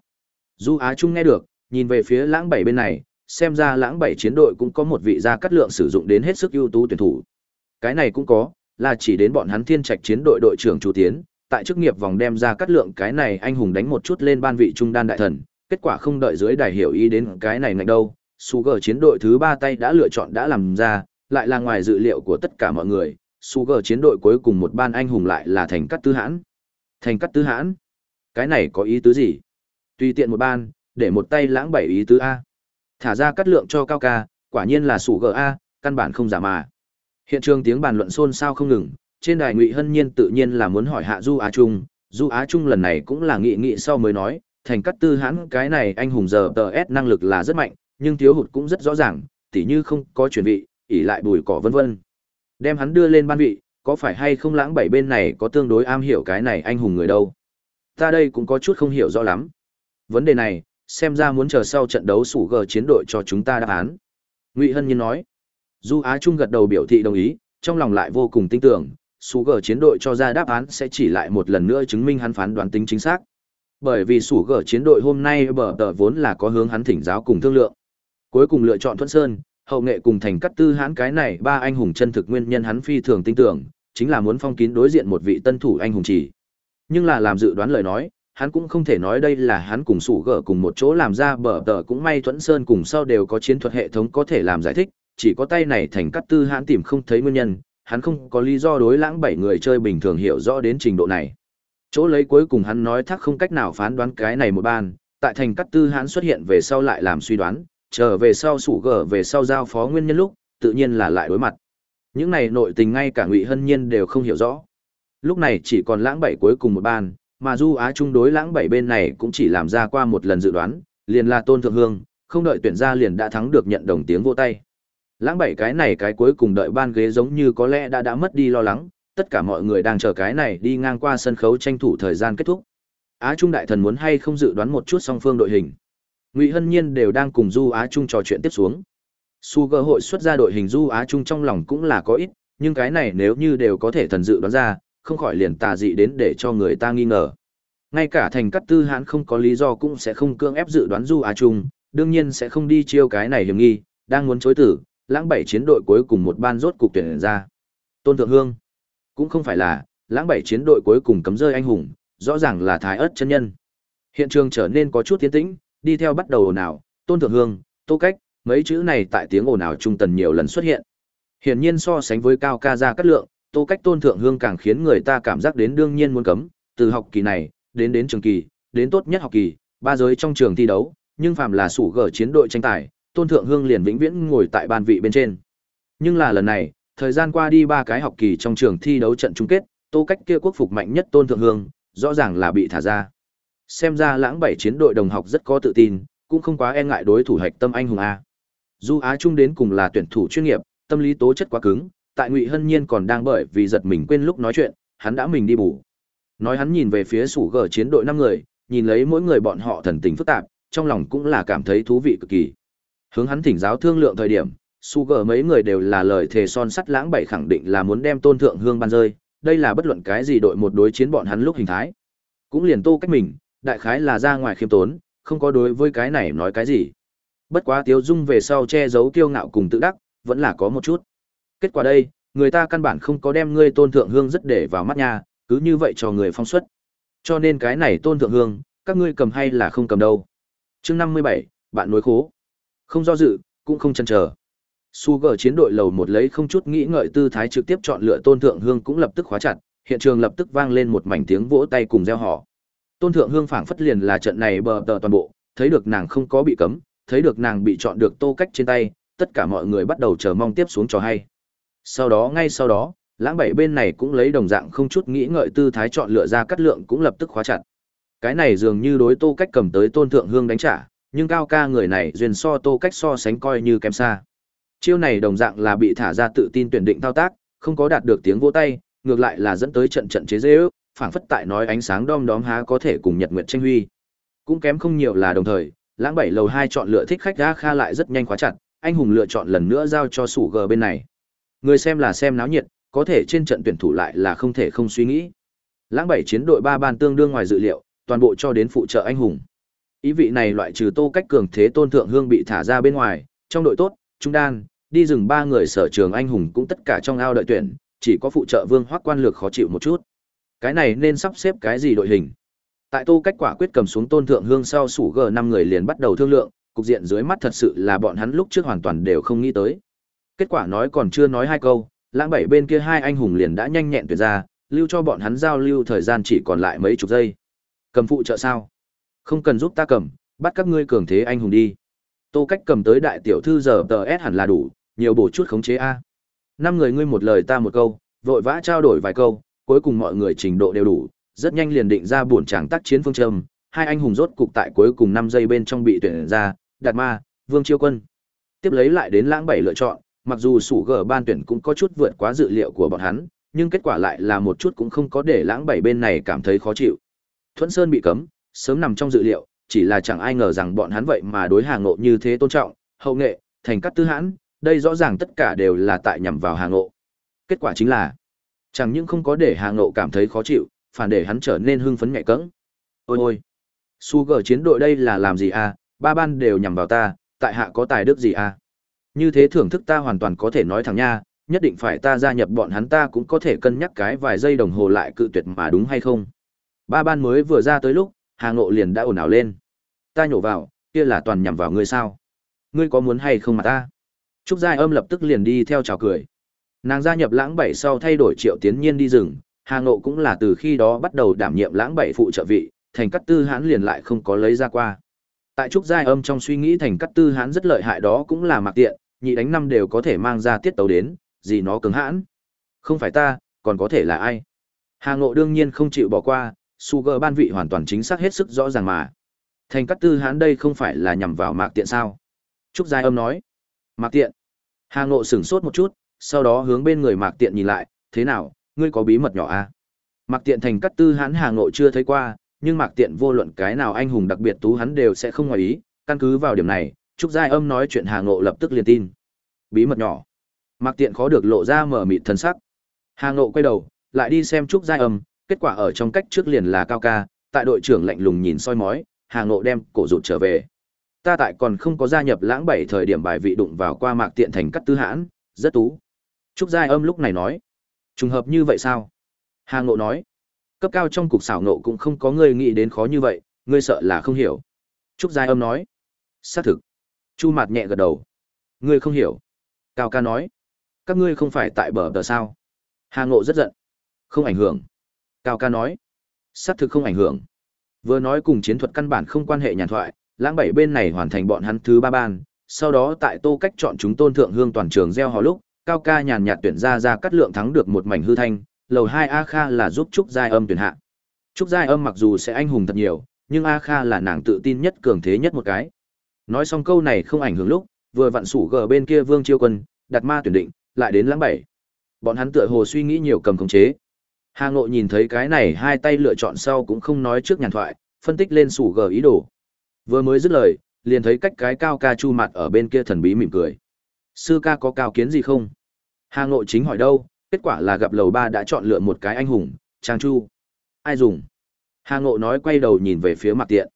Du Á Trung nghe được, nhìn về phía lãng bảy bên này, xem ra lãng bảy chiến đội cũng có một vị gia cắt lượng sử dụng đến hết sức ưu tú tuyển thủ. Cái này cũng có, là chỉ đến bọn hắn thiên trạch chiến đội đội trưởng chủ tiến, tại chức nghiệp vòng đem ra cắt lượng cái này anh hùng đánh một chút lên ban vị trung đan đại thần, kết quả không đợi dưới đài hiểu ý đến cái này ngạch đâu, Sugar chiến đội thứ ba tay đã lựa chọn đã làm ra, lại là ngoài dự liệu của tất cả mọi người, Sugar chiến đội cuối cùng một ban anh hùng lại là thành cắt tứ hãn. Thành cắt tứ hãn? Cái này có ý tứ gì? Tùy tiện một ban, để một tay lãng bảy ý tứ A. Thả ra cắt lượng cho cao ca, quả nhiên là Sugar A, căn bản không giả mà. Hiện trường tiếng bàn luận xôn xao không ngừng, trên đài Ngụy Hân Nhiên tự nhiên là muốn hỏi hạ Du Á Trung, Du Á Trung lần này cũng là nghị nghị sau mới nói, thành cắt tư hãn cái này anh hùng giờ tờ S năng lực là rất mạnh, nhưng thiếu hụt cũng rất rõ ràng, tỉ như không có chuyển vị, ỉ lại bùi cỏ vân vân. Đem hắn đưa lên ban vị, có phải hay không lãng bảy bên này có tương đối am hiểu cái này anh hùng người đâu. Ta đây cũng có chút không hiểu rõ lắm. Vấn đề này, xem ra muốn chờ sau trận đấu sủ gờ chiến đội cho chúng ta đáp án. Ngụy Hân Nhiên nói. Du Á Trung gật đầu biểu thị đồng ý, trong lòng lại vô cùng tin tưởng, sủ gờ chiến đội cho ra đáp án sẽ chỉ lại một lần nữa chứng minh hắn phán đoán tính chính xác. Bởi vì sủ gờ chiến đội hôm nay bờ tờ vốn là có hướng hắn thỉnh giáo cùng thương lượng. Cuối cùng lựa chọn Thuận Sơn, hậu nghệ cùng thành cắt tư hãn cái này ba anh hùng chân thực nguyên nhân hắn phi thường tin tưởng, chính là muốn phong kín đối diện một vị tân thủ anh hùng chỉ. Nhưng là làm dự đoán lời nói, hắn cũng không thể nói đây là hắn cùng sủ gở cùng một chỗ làm ra bở tờ cũng may Thuẫn Sơn cùng sau đều có chiến thuật hệ thống có thể làm giải thích, chỉ có tay này thành cắt tư hãn tìm không thấy nguyên nhân, hắn không có lý do đối lãng bảy người chơi bình thường hiểu rõ đến trình độ này. Chỗ lấy cuối cùng hắn nói thắc không cách nào phán đoán cái này một ban, tại thành cắt tư hãn xuất hiện về sau lại làm suy đoán, trở về sau sủ gở về sau giao phó nguyên nhân lúc, tự nhiên là lại đối mặt. Những này nội tình ngay cả Ngụy Hân Nhiên đều không hiểu rõ. Lúc này chỉ còn lãng bảy cuối cùng một ban, mà Du Á Trung đối lãng bảy bên này cũng chỉ làm ra qua một lần dự đoán, liền là Tôn Thượng Hương, không đợi tuyển ra liền đã thắng được nhận đồng tiếng vô tay. Lãng bảy cái này cái cuối cùng đợi ban ghế giống như có lẽ đã đã mất đi lo lắng, tất cả mọi người đang chờ cái này đi ngang qua sân khấu tranh thủ thời gian kết thúc. Á Trung đại thần muốn hay không dự đoán một chút song phương đội hình ngụy hân nhiên đều đang cùng du á trung trò chuyện tiếp xuống. Su cơ hội xuất ra đội hình du á trung trong lòng cũng là có ít, nhưng cái này nếu như đều có thể thần dự đoán ra, không khỏi liền tà dị đến để cho người ta nghi ngờ. Ngay cả thành cắt tư hãn không có lý do cũng sẽ không cưỡng ép dự đoán du á trung, đương nhiên sẽ không đi chiêu cái này hiểm nghi, đang muốn chối tử, lãng bảy chiến đội cuối cùng một ban rốt cục tuyển ra. Tôn thượng hương, cũng không phải là, lãng bảy chiến đội cuối cùng cấm rơi anh hùng, rõ ràng là thái ớt chân nhân. Hiện trường trở nên có chút tiến tĩnh đi theo bắt đầu ồn ào, tôn thượng hương, tô cách, mấy chữ này tại tiếng ồn ào trung tần nhiều lần xuất hiện. Hiển nhiên so sánh với cao ca gia cát lượng, tô cách tôn thượng hương càng khiến người ta cảm giác đến đương nhiên muốn cấm, từ học kỳ này, đến đến trường kỳ, đến tốt nhất học kỳ, ba giới trong trường thi đấu, nhưng phàm là sủ gở chiến đội tranh tài, tôn thượng hương liền vĩnh viễn ngồi tại ban vị bên trên. Nhưng là lần này, thời gian qua đi ba cái học kỳ trong trường thi đấu trận chung kết, tô cách kia quốc phục mạnh nhất tôn thượng hương, rõ ràng là bị thả ra. Xem ra lãng bảy chiến đội đồng học rất có tự tin, cũng không quá e ngại đối thủ hạch tâm anh hùng A. Du Á Trung đến cùng là tuyển thủ chuyên nghiệp, tâm lý tố chất quá cứng, tại Ngụy Hân Nhiên còn đang bởi vì giật mình quên lúc nói chuyện, hắn đã mình đi bù. Nói hắn nhìn về phía sủ gờ chiến đội năm người, nhìn lấy mỗi người bọn họ thần tình phức tạp, trong lòng cũng là cảm thấy thú vị cực kỳ. Hướng hắn thỉnh giáo thương lượng thời điểm, su gờ mấy người đều là lời thề son sắt lãng bảy khẳng định là muốn đem tôn thượng hương ban rơi, đây là bất luận cái gì đội một đối chiến bọn hắn lúc hình thái. Cũng liền tô cách mình, đại khái là ra ngoài khiêm tốn, không có đối với cái này nói cái gì. Bất quá Tiếu Dung về sau che giấu kiêu ngạo cùng tự đắc, vẫn là có một chút. Kết quả đây, người ta căn bản không có đem ngươi tôn thượng hương rất để vào mắt nha, cứ như vậy cho người phong suất. Cho nên cái này tôn thượng hương, các ngươi cầm hay là không cầm đâu. chương 57, bạn nối khố. Không do dự, cũng không chần chờ. Sugar chiến đội lầu một lấy không chút nghĩ ngợi tư thái trực tiếp chọn lựa tôn thượng hương cũng lập tức khóa chặt, hiện trường lập tức vang lên một mảnh tiếng vỗ tay cùng reo hò. Tôn Thượng Hương phảng phất liền là trận này bờ tờ toàn bộ, thấy được nàng không có bị cấm, thấy được nàng bị chọn được tô cách trên tay, tất cả mọi người bắt đầu chờ mong tiếp xuống trò hay. Sau đó ngay sau đó, lãng bảy bên này cũng lấy đồng dạng không chút nghĩ ngợi tư thái chọn lựa ra cắt lượng cũng lập tức khóa chặt. Cái này dường như đối tô cách cầm tới tôn thượng hương đánh trả, nhưng cao ca người này duyên so tô cách so sánh coi như kém xa. Chiêu này đồng dạng là bị thả ra tự tin tuyển định thao tác, không có đạt được tiếng vỗ tay, ngược lại là dẫn tới trận trận chế dễ ước, phảng phất tại nói ánh sáng đom đóm há có thể cùng nhật nguyệt tranh huy. Cũng kém không nhiều là đồng thời, lãng bảy lầu hai chọn lựa thích khách ra kha lại rất nhanh khóa chặt, anh hùng lựa chọn lần nữa giao cho sủ g bên này. Người xem là xem náo nhiệt, có thể trên trận tuyển thủ lại là không thể không suy nghĩ. Lãng bảy chiến đội ba ban tương đương ngoài dự liệu, toàn bộ cho đến phụ trợ anh hùng. Ý vị này loại trừ Tô Cách cường thế tôn thượng hương bị thả ra bên ngoài, trong đội tốt, trung đan, đi rừng ba người sở trường anh hùng cũng tất cả trong ao đợi tuyển, chỉ có phụ trợ Vương Hoắc quan lược khó chịu một chút. Cái này nên sắp xếp cái gì đội hình? Tại Tô Cách quả quyết cầm xuống tôn thượng hương sau sủ g năm người liền bắt đầu thương lượng, cục diện dưới mắt thật sự là bọn hắn lúc trước hoàn toàn đều không nghĩ tới. Kết quả nói còn chưa nói hai câu, lãng bảy bên kia hai anh hùng liền đã nhanh nhẹn tuyệt ra, lưu cho bọn hắn giao lưu thời gian chỉ còn lại mấy chục giây. Cầm phụ trợ sao? Không cần giúp ta cầm, bắt các ngươi cường thế anh hùng đi. Tô Cách cầm tới đại tiểu thư giờ tờ S hẳn là đủ, nhiều bổ chút khống chế a. Năm người ngươi một lời ta một câu, vội vã trao đổi vài câu, cuối cùng mọi người trình độ đều đủ, rất nhanh liền định ra buồn tràng tác chiến phương châm, hai anh hùng rốt cục tại cuối cùng 5 giây bên trong bị tuyển ra, Đạt Ma, Vương Chiêu Quân. Tiếp lấy lại đến lãng bảy lựa chọn, mặc dù sủ gở ban tuyển cũng có chút vượt quá dự liệu của bọn hắn, nhưng kết quả lại là một chút cũng không có để lãng bảy bên này cảm thấy khó chịu. Thuận Sơn bị cấm, sớm nằm trong dự liệu, chỉ là chẳng ai ngờ rằng bọn hắn vậy mà đối hàng ngộ như thế tôn trọng, hậu nghệ, thành cắt tư hãn, đây rõ ràng tất cả đều là tại nhằm vào hàng ngộ. Kết quả chính là, chẳng những không có để Hà ngộ cảm thấy khó chịu, phản để hắn trở nên hưng phấn nhạy cẫng. Ôi ôi, su chiến đội đây là làm gì à, ba ban đều nhằm vào ta, tại hạ có tài đức gì à? Như thế thưởng thức ta hoàn toàn có thể nói thẳng nha, nhất định phải ta gia nhập bọn hắn ta cũng có thể cân nhắc cái vài giây đồng hồ lại cự tuyệt mà đúng hay không. Ba ban mới vừa ra tới lúc, Hà Ngộ liền đã ồn ào lên. Ta nhổ vào, kia là toàn nhằm vào ngươi sao? Ngươi có muốn hay không mà ta? Trúc Giai Âm lập tức liền đi theo chào cười. Nàng gia nhập lãng bảy sau thay đổi triệu tiến nhiên đi rừng, Hà Ngộ cũng là từ khi đó bắt đầu đảm nhiệm lãng bảy phụ trợ vị, thành cắt tư hãn liền lại không có lấy ra qua. Tại Trúc Giai Âm trong suy nghĩ thành cắt tư hãn rất lợi hại đó cũng là mặc tiện, nhị đánh năm đều có thể mang ra tiết tấu đến, gì nó cứng hãn. Không phải ta, còn có thể là ai? Hà Ngộ đương nhiên không chịu bỏ qua, Sugar ban vị hoàn toàn chính xác hết sức rõ ràng mà. Thành cắt tư hãn đây không phải là nhằm vào mạc tiện sao? Trúc Giai Âm nói. Mạc tiện. Hà Ngộ sửng sốt một chút, sau đó hướng bên người mạc tiện nhìn lại, thế nào, ngươi có bí mật nhỏ à? Mạc tiện thành cắt tư hãn Hà Nội chưa thấy qua, nhưng mạc tiện vô luận cái nào anh hùng đặc biệt tú hắn đều sẽ không ngoài ý, căn cứ vào điểm này, Trúc Giai Âm nói chuyện Hà Ngộ lập tức liền tin. Bí mật nhỏ. Mạc tiện khó được lộ ra mở mịt thân sắc. Hà Ngộ quay đầu, lại đi xem Trúc Giai Âm, kết quả ở trong cách trước liền là cao ca, tại đội trưởng lạnh lùng nhìn soi mói, Hà Ngộ đem cổ rụt trở về. Ta tại còn không có gia nhập lãng bảy thời điểm bài vị đụng vào qua mạc tiện thành cắt tư hãn, rất tú. Trúc Giai Âm lúc này nói, trùng hợp như vậy sao? Hà Ngộ nói, cấp cao trong cục xảo ngộ cũng không có người nghĩ đến khó như vậy, ngươi sợ là không hiểu. Trúc Giai Âm nói, xác thực. Chu Mạt nhẹ gật đầu, ngươi không hiểu. Cao ca nói, các ngươi không phải tại bờ tờ sao? Hà Ngộ rất giận, không ảnh hưởng. Cao ca nói, xác thực không ảnh hưởng. Vừa nói cùng chiến thuật căn bản không quan hệ nhàn thoại, lãng bảy bên này hoàn thành bọn hắn thứ ba ban, sau đó tại tô cách chọn chúng tôn thượng hương toàn trường gieo hò lúc, cao ca nhàn nhạt tuyển ra ra cắt lượng thắng được một mảnh hư thanh, lầu hai A Kha là giúp Trúc Giai Âm tuyển hạ. Trúc Giai Âm mặc dù sẽ anh hùng thật nhiều, nhưng A Kha là nàng tự tin nhất cường thế nhất một cái. Nói xong câu này không ảnh hưởng lúc, vừa vặn sủ gờ bên kia Vương Chiêu Quân, đặt ma tuyển định, lại đến lãng bảy. Bọn hắn tựa hồ suy nghĩ nhiều cầm khống chế. Hà Ngộ nhìn thấy cái này hai tay lựa chọn sau cũng không nói trước nhàn thoại, phân tích lên sủ gờ ý đồ. Vừa mới dứt lời, liền thấy cách cái cao ca chu mặt ở bên kia thần bí mỉm cười. Sư ca có cao kiến gì không? Hà Ngộ chính hỏi đâu, kết quả là gặp lầu ba đã chọn lựa một cái anh hùng, Trang Chu. Ai dùng? Hà Ngộ nói quay đầu nhìn về phía Mạc Tiện.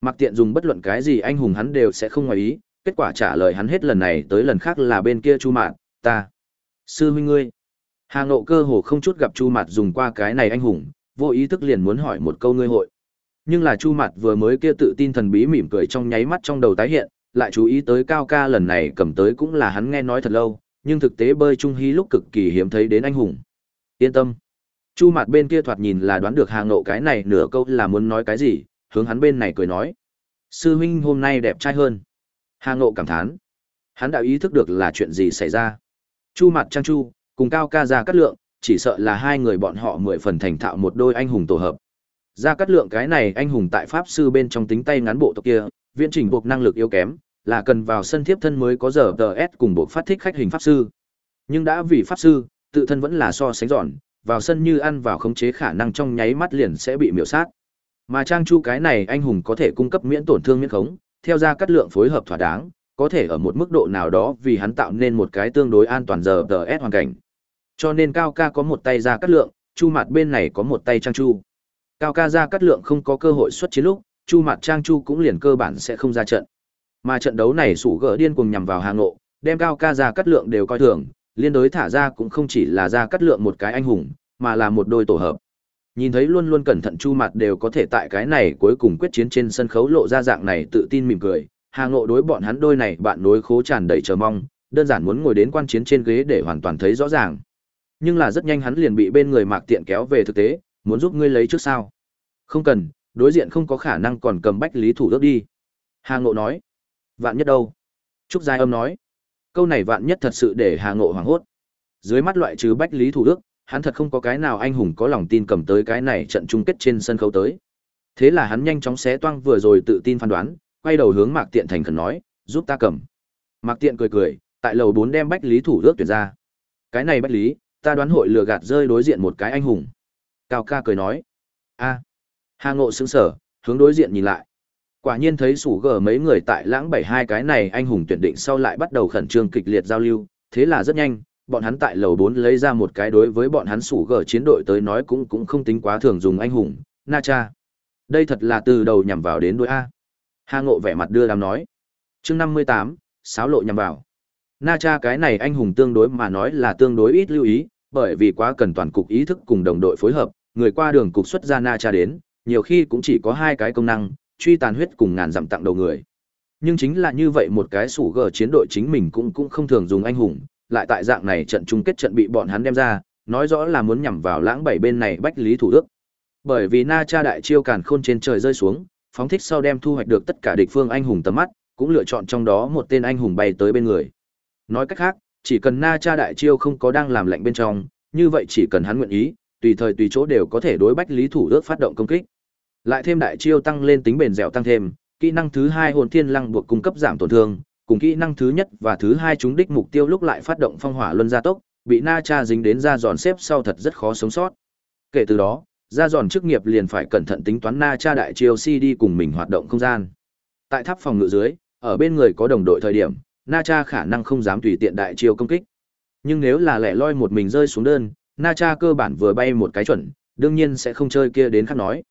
Mạc Tiện dùng bất luận cái gì anh hùng hắn đều sẽ không ngoài ý, kết quả trả lời hắn hết lần này tới lần khác là bên kia Chu Mạt, ta. Sư huynh ngươi. Hà Ngộ cơ hồ không chút gặp Chu Mạt dùng qua cái này anh hùng, vô ý thức liền muốn hỏi một câu ngươi hội. Nhưng là Chu Mạt vừa mới kia tự tin thần bí mỉm cười trong nháy mắt trong đầu tái hiện, lại chú ý tới Cao Ca lần này cầm tới cũng là hắn nghe nói thật lâu, nhưng thực tế bơi trung hí lúc cực kỳ hiếm thấy đến anh hùng. Yên tâm. Chu Mạt bên kia thoạt nhìn là đoán được Hà Ngộ cái này nửa câu là muốn nói cái gì, hướng hắn bên này cười nói: "Sư huynh hôm nay đẹp trai hơn." Hà Ngộ cảm thán. Hắn đã ý thức được là chuyện gì xảy ra. Chu Mạt Trang Chu, cùng Cao Ca ra cắt lượng, chỉ sợ là hai người bọn họ mười phần thành thạo một đôi anh hùng tổ hợp. Ra cắt lượng cái này anh hùng tại pháp sư bên trong tính tay ngắn bộ tộc kia, viễn trình buộc năng lực yếu kém, là cần vào sân thiếp thân mới có giờ DS cùng buộc phát thích khách hình pháp sư. Nhưng đã vì pháp sư, tự thân vẫn là so sánh giòn, vào sân như ăn vào khống chế khả năng trong nháy mắt liền sẽ bị miểu sát. Mà Trang Chu cái này anh hùng có thể cung cấp miễn tổn thương miễn khống, theo ra cắt lượng phối hợp thỏa đáng, có thể ở một mức độ nào đó vì hắn tạo nên một cái tương đối an toàn giờ DS hoàn cảnh. Cho nên Cao ca có một tay ra cắt lượng, Chu mặt bên này có một tay Trang Chu. Cao ca ra cắt lượng không có cơ hội xuất chiến lúc, Chu mặt Trang Chu cũng liền cơ bản sẽ không ra trận. Mà trận đấu này sủ gỡ điên cuồng nhằm vào Hà Ngộ, đem Cao ca ra cắt lượng đều coi thường, liên đối thả ra cũng không chỉ là ra cắt lượng một cái anh hùng, mà là một đôi tổ hợp. Nhìn thấy luôn luôn cẩn thận Chu mặt đều có thể tại cái này cuối cùng quyết chiến trên sân khấu lộ ra dạng này tự tin mỉm cười, Hà Ngộ đối bọn hắn đôi này bạn nối khố tràn đầy chờ mong, đơn giản muốn ngồi đến quan chiến trên ghế để hoàn toàn thấy rõ ràng. Nhưng là rất nhanh hắn liền bị bên người Mạc Tiện kéo về thực tế, muốn giúp ngươi lấy trước sao? Không cần, đối diện không có khả năng còn cầm bách lý thủ đức đi. Hà Ngộ nói. Vạn nhất đâu? Trúc Giai Âm nói. Câu này vạn nhất thật sự để Hà Ngộ hoảng hốt. Dưới mắt loại trừ bách lý thủ đức hắn thật không có cái nào anh hùng có lòng tin cầm tới cái này trận chung kết trên sân khấu tới. Thế là hắn nhanh chóng xé toang vừa rồi tự tin phán đoán, quay đầu hướng Mạc Tiện thành khẩn nói, giúp ta cầm. Mạc Tiện cười cười, tại lầu 4 đem Bách Lý thủ đức tuyển ra. Cái này Bách Lý, ta đoán hội lừa gạt rơi đối diện một cái anh hùng. Cao ca cười nói, a. Hà Ngộ sững sở, hướng đối diện nhìn lại. Quả nhiên thấy sủ gờ mấy người tại lãng bảy hai cái này anh hùng tuyển định sau lại bắt đầu khẩn trương kịch liệt giao lưu, thế là rất nhanh, bọn hắn tại lầu 4 lấy ra một cái đối với bọn hắn sủ gờ chiến đội tới nói cũng cũng không tính quá thường dùng anh hùng, Na Cha. Đây thật là từ đầu nhằm vào đến đôi A. Hà Ngộ vẻ mặt đưa đám nói. chương 58, sáo lộ nhằm vào. Na Cha cái này anh hùng tương đối mà nói là tương đối ít lưu ý, bởi vì quá cần toàn cục ý thức cùng đồng đội phối hợp, người qua đường cục xuất ra Na Cha đến, nhiều khi cũng chỉ có hai cái công năng, truy tàn huyết cùng ngàn dặm tặng đầu người. Nhưng chính là như vậy một cái sủ gờ chiến đội chính mình cũng cũng không thường dùng anh hùng, lại tại dạng này trận chung kết trận bị bọn hắn đem ra, nói rõ là muốn nhằm vào lãng bảy bên này bách lý thủ đức. Bởi vì Na Cha đại chiêu càn khôn trên trời rơi xuống, phóng thích sau đem thu hoạch được tất cả địch phương anh hùng tầm mắt, cũng lựa chọn trong đó một tên anh hùng bay tới bên người. Nói cách khác, chỉ cần Na Cha đại chiêu không có đang làm lệnh bên trong, như vậy chỉ cần hắn nguyện ý, tùy thời tùy chỗ đều có thể đối bách lý thủ ước phát động công kích. Lại thêm đại chiêu tăng lên tính bền dẻo tăng thêm, kỹ năng thứ hai hồn thiên lăng buộc cung cấp giảm tổn thương, cùng kỹ năng thứ nhất và thứ hai chúng đích mục tiêu lúc lại phát động phong hỏa luân gia tốc, bị Na Cha dính đến ra giòn xếp sau thật rất khó sống sót. Kể từ đó, ra giòn chức nghiệp liền phải cẩn thận tính toán Na Cha đại chiêu CD cùng mình hoạt động không gian. Tại tháp phòng ngự dưới, ở bên người có đồng đội thời điểm, Na Cha khả năng không dám tùy tiện đại chiêu công kích. Nhưng nếu là lẻ loi một mình rơi xuống đơn, Na Cha cơ bản vừa bay một cái chuẩn, đương nhiên sẽ không chơi kia đến khắc nói.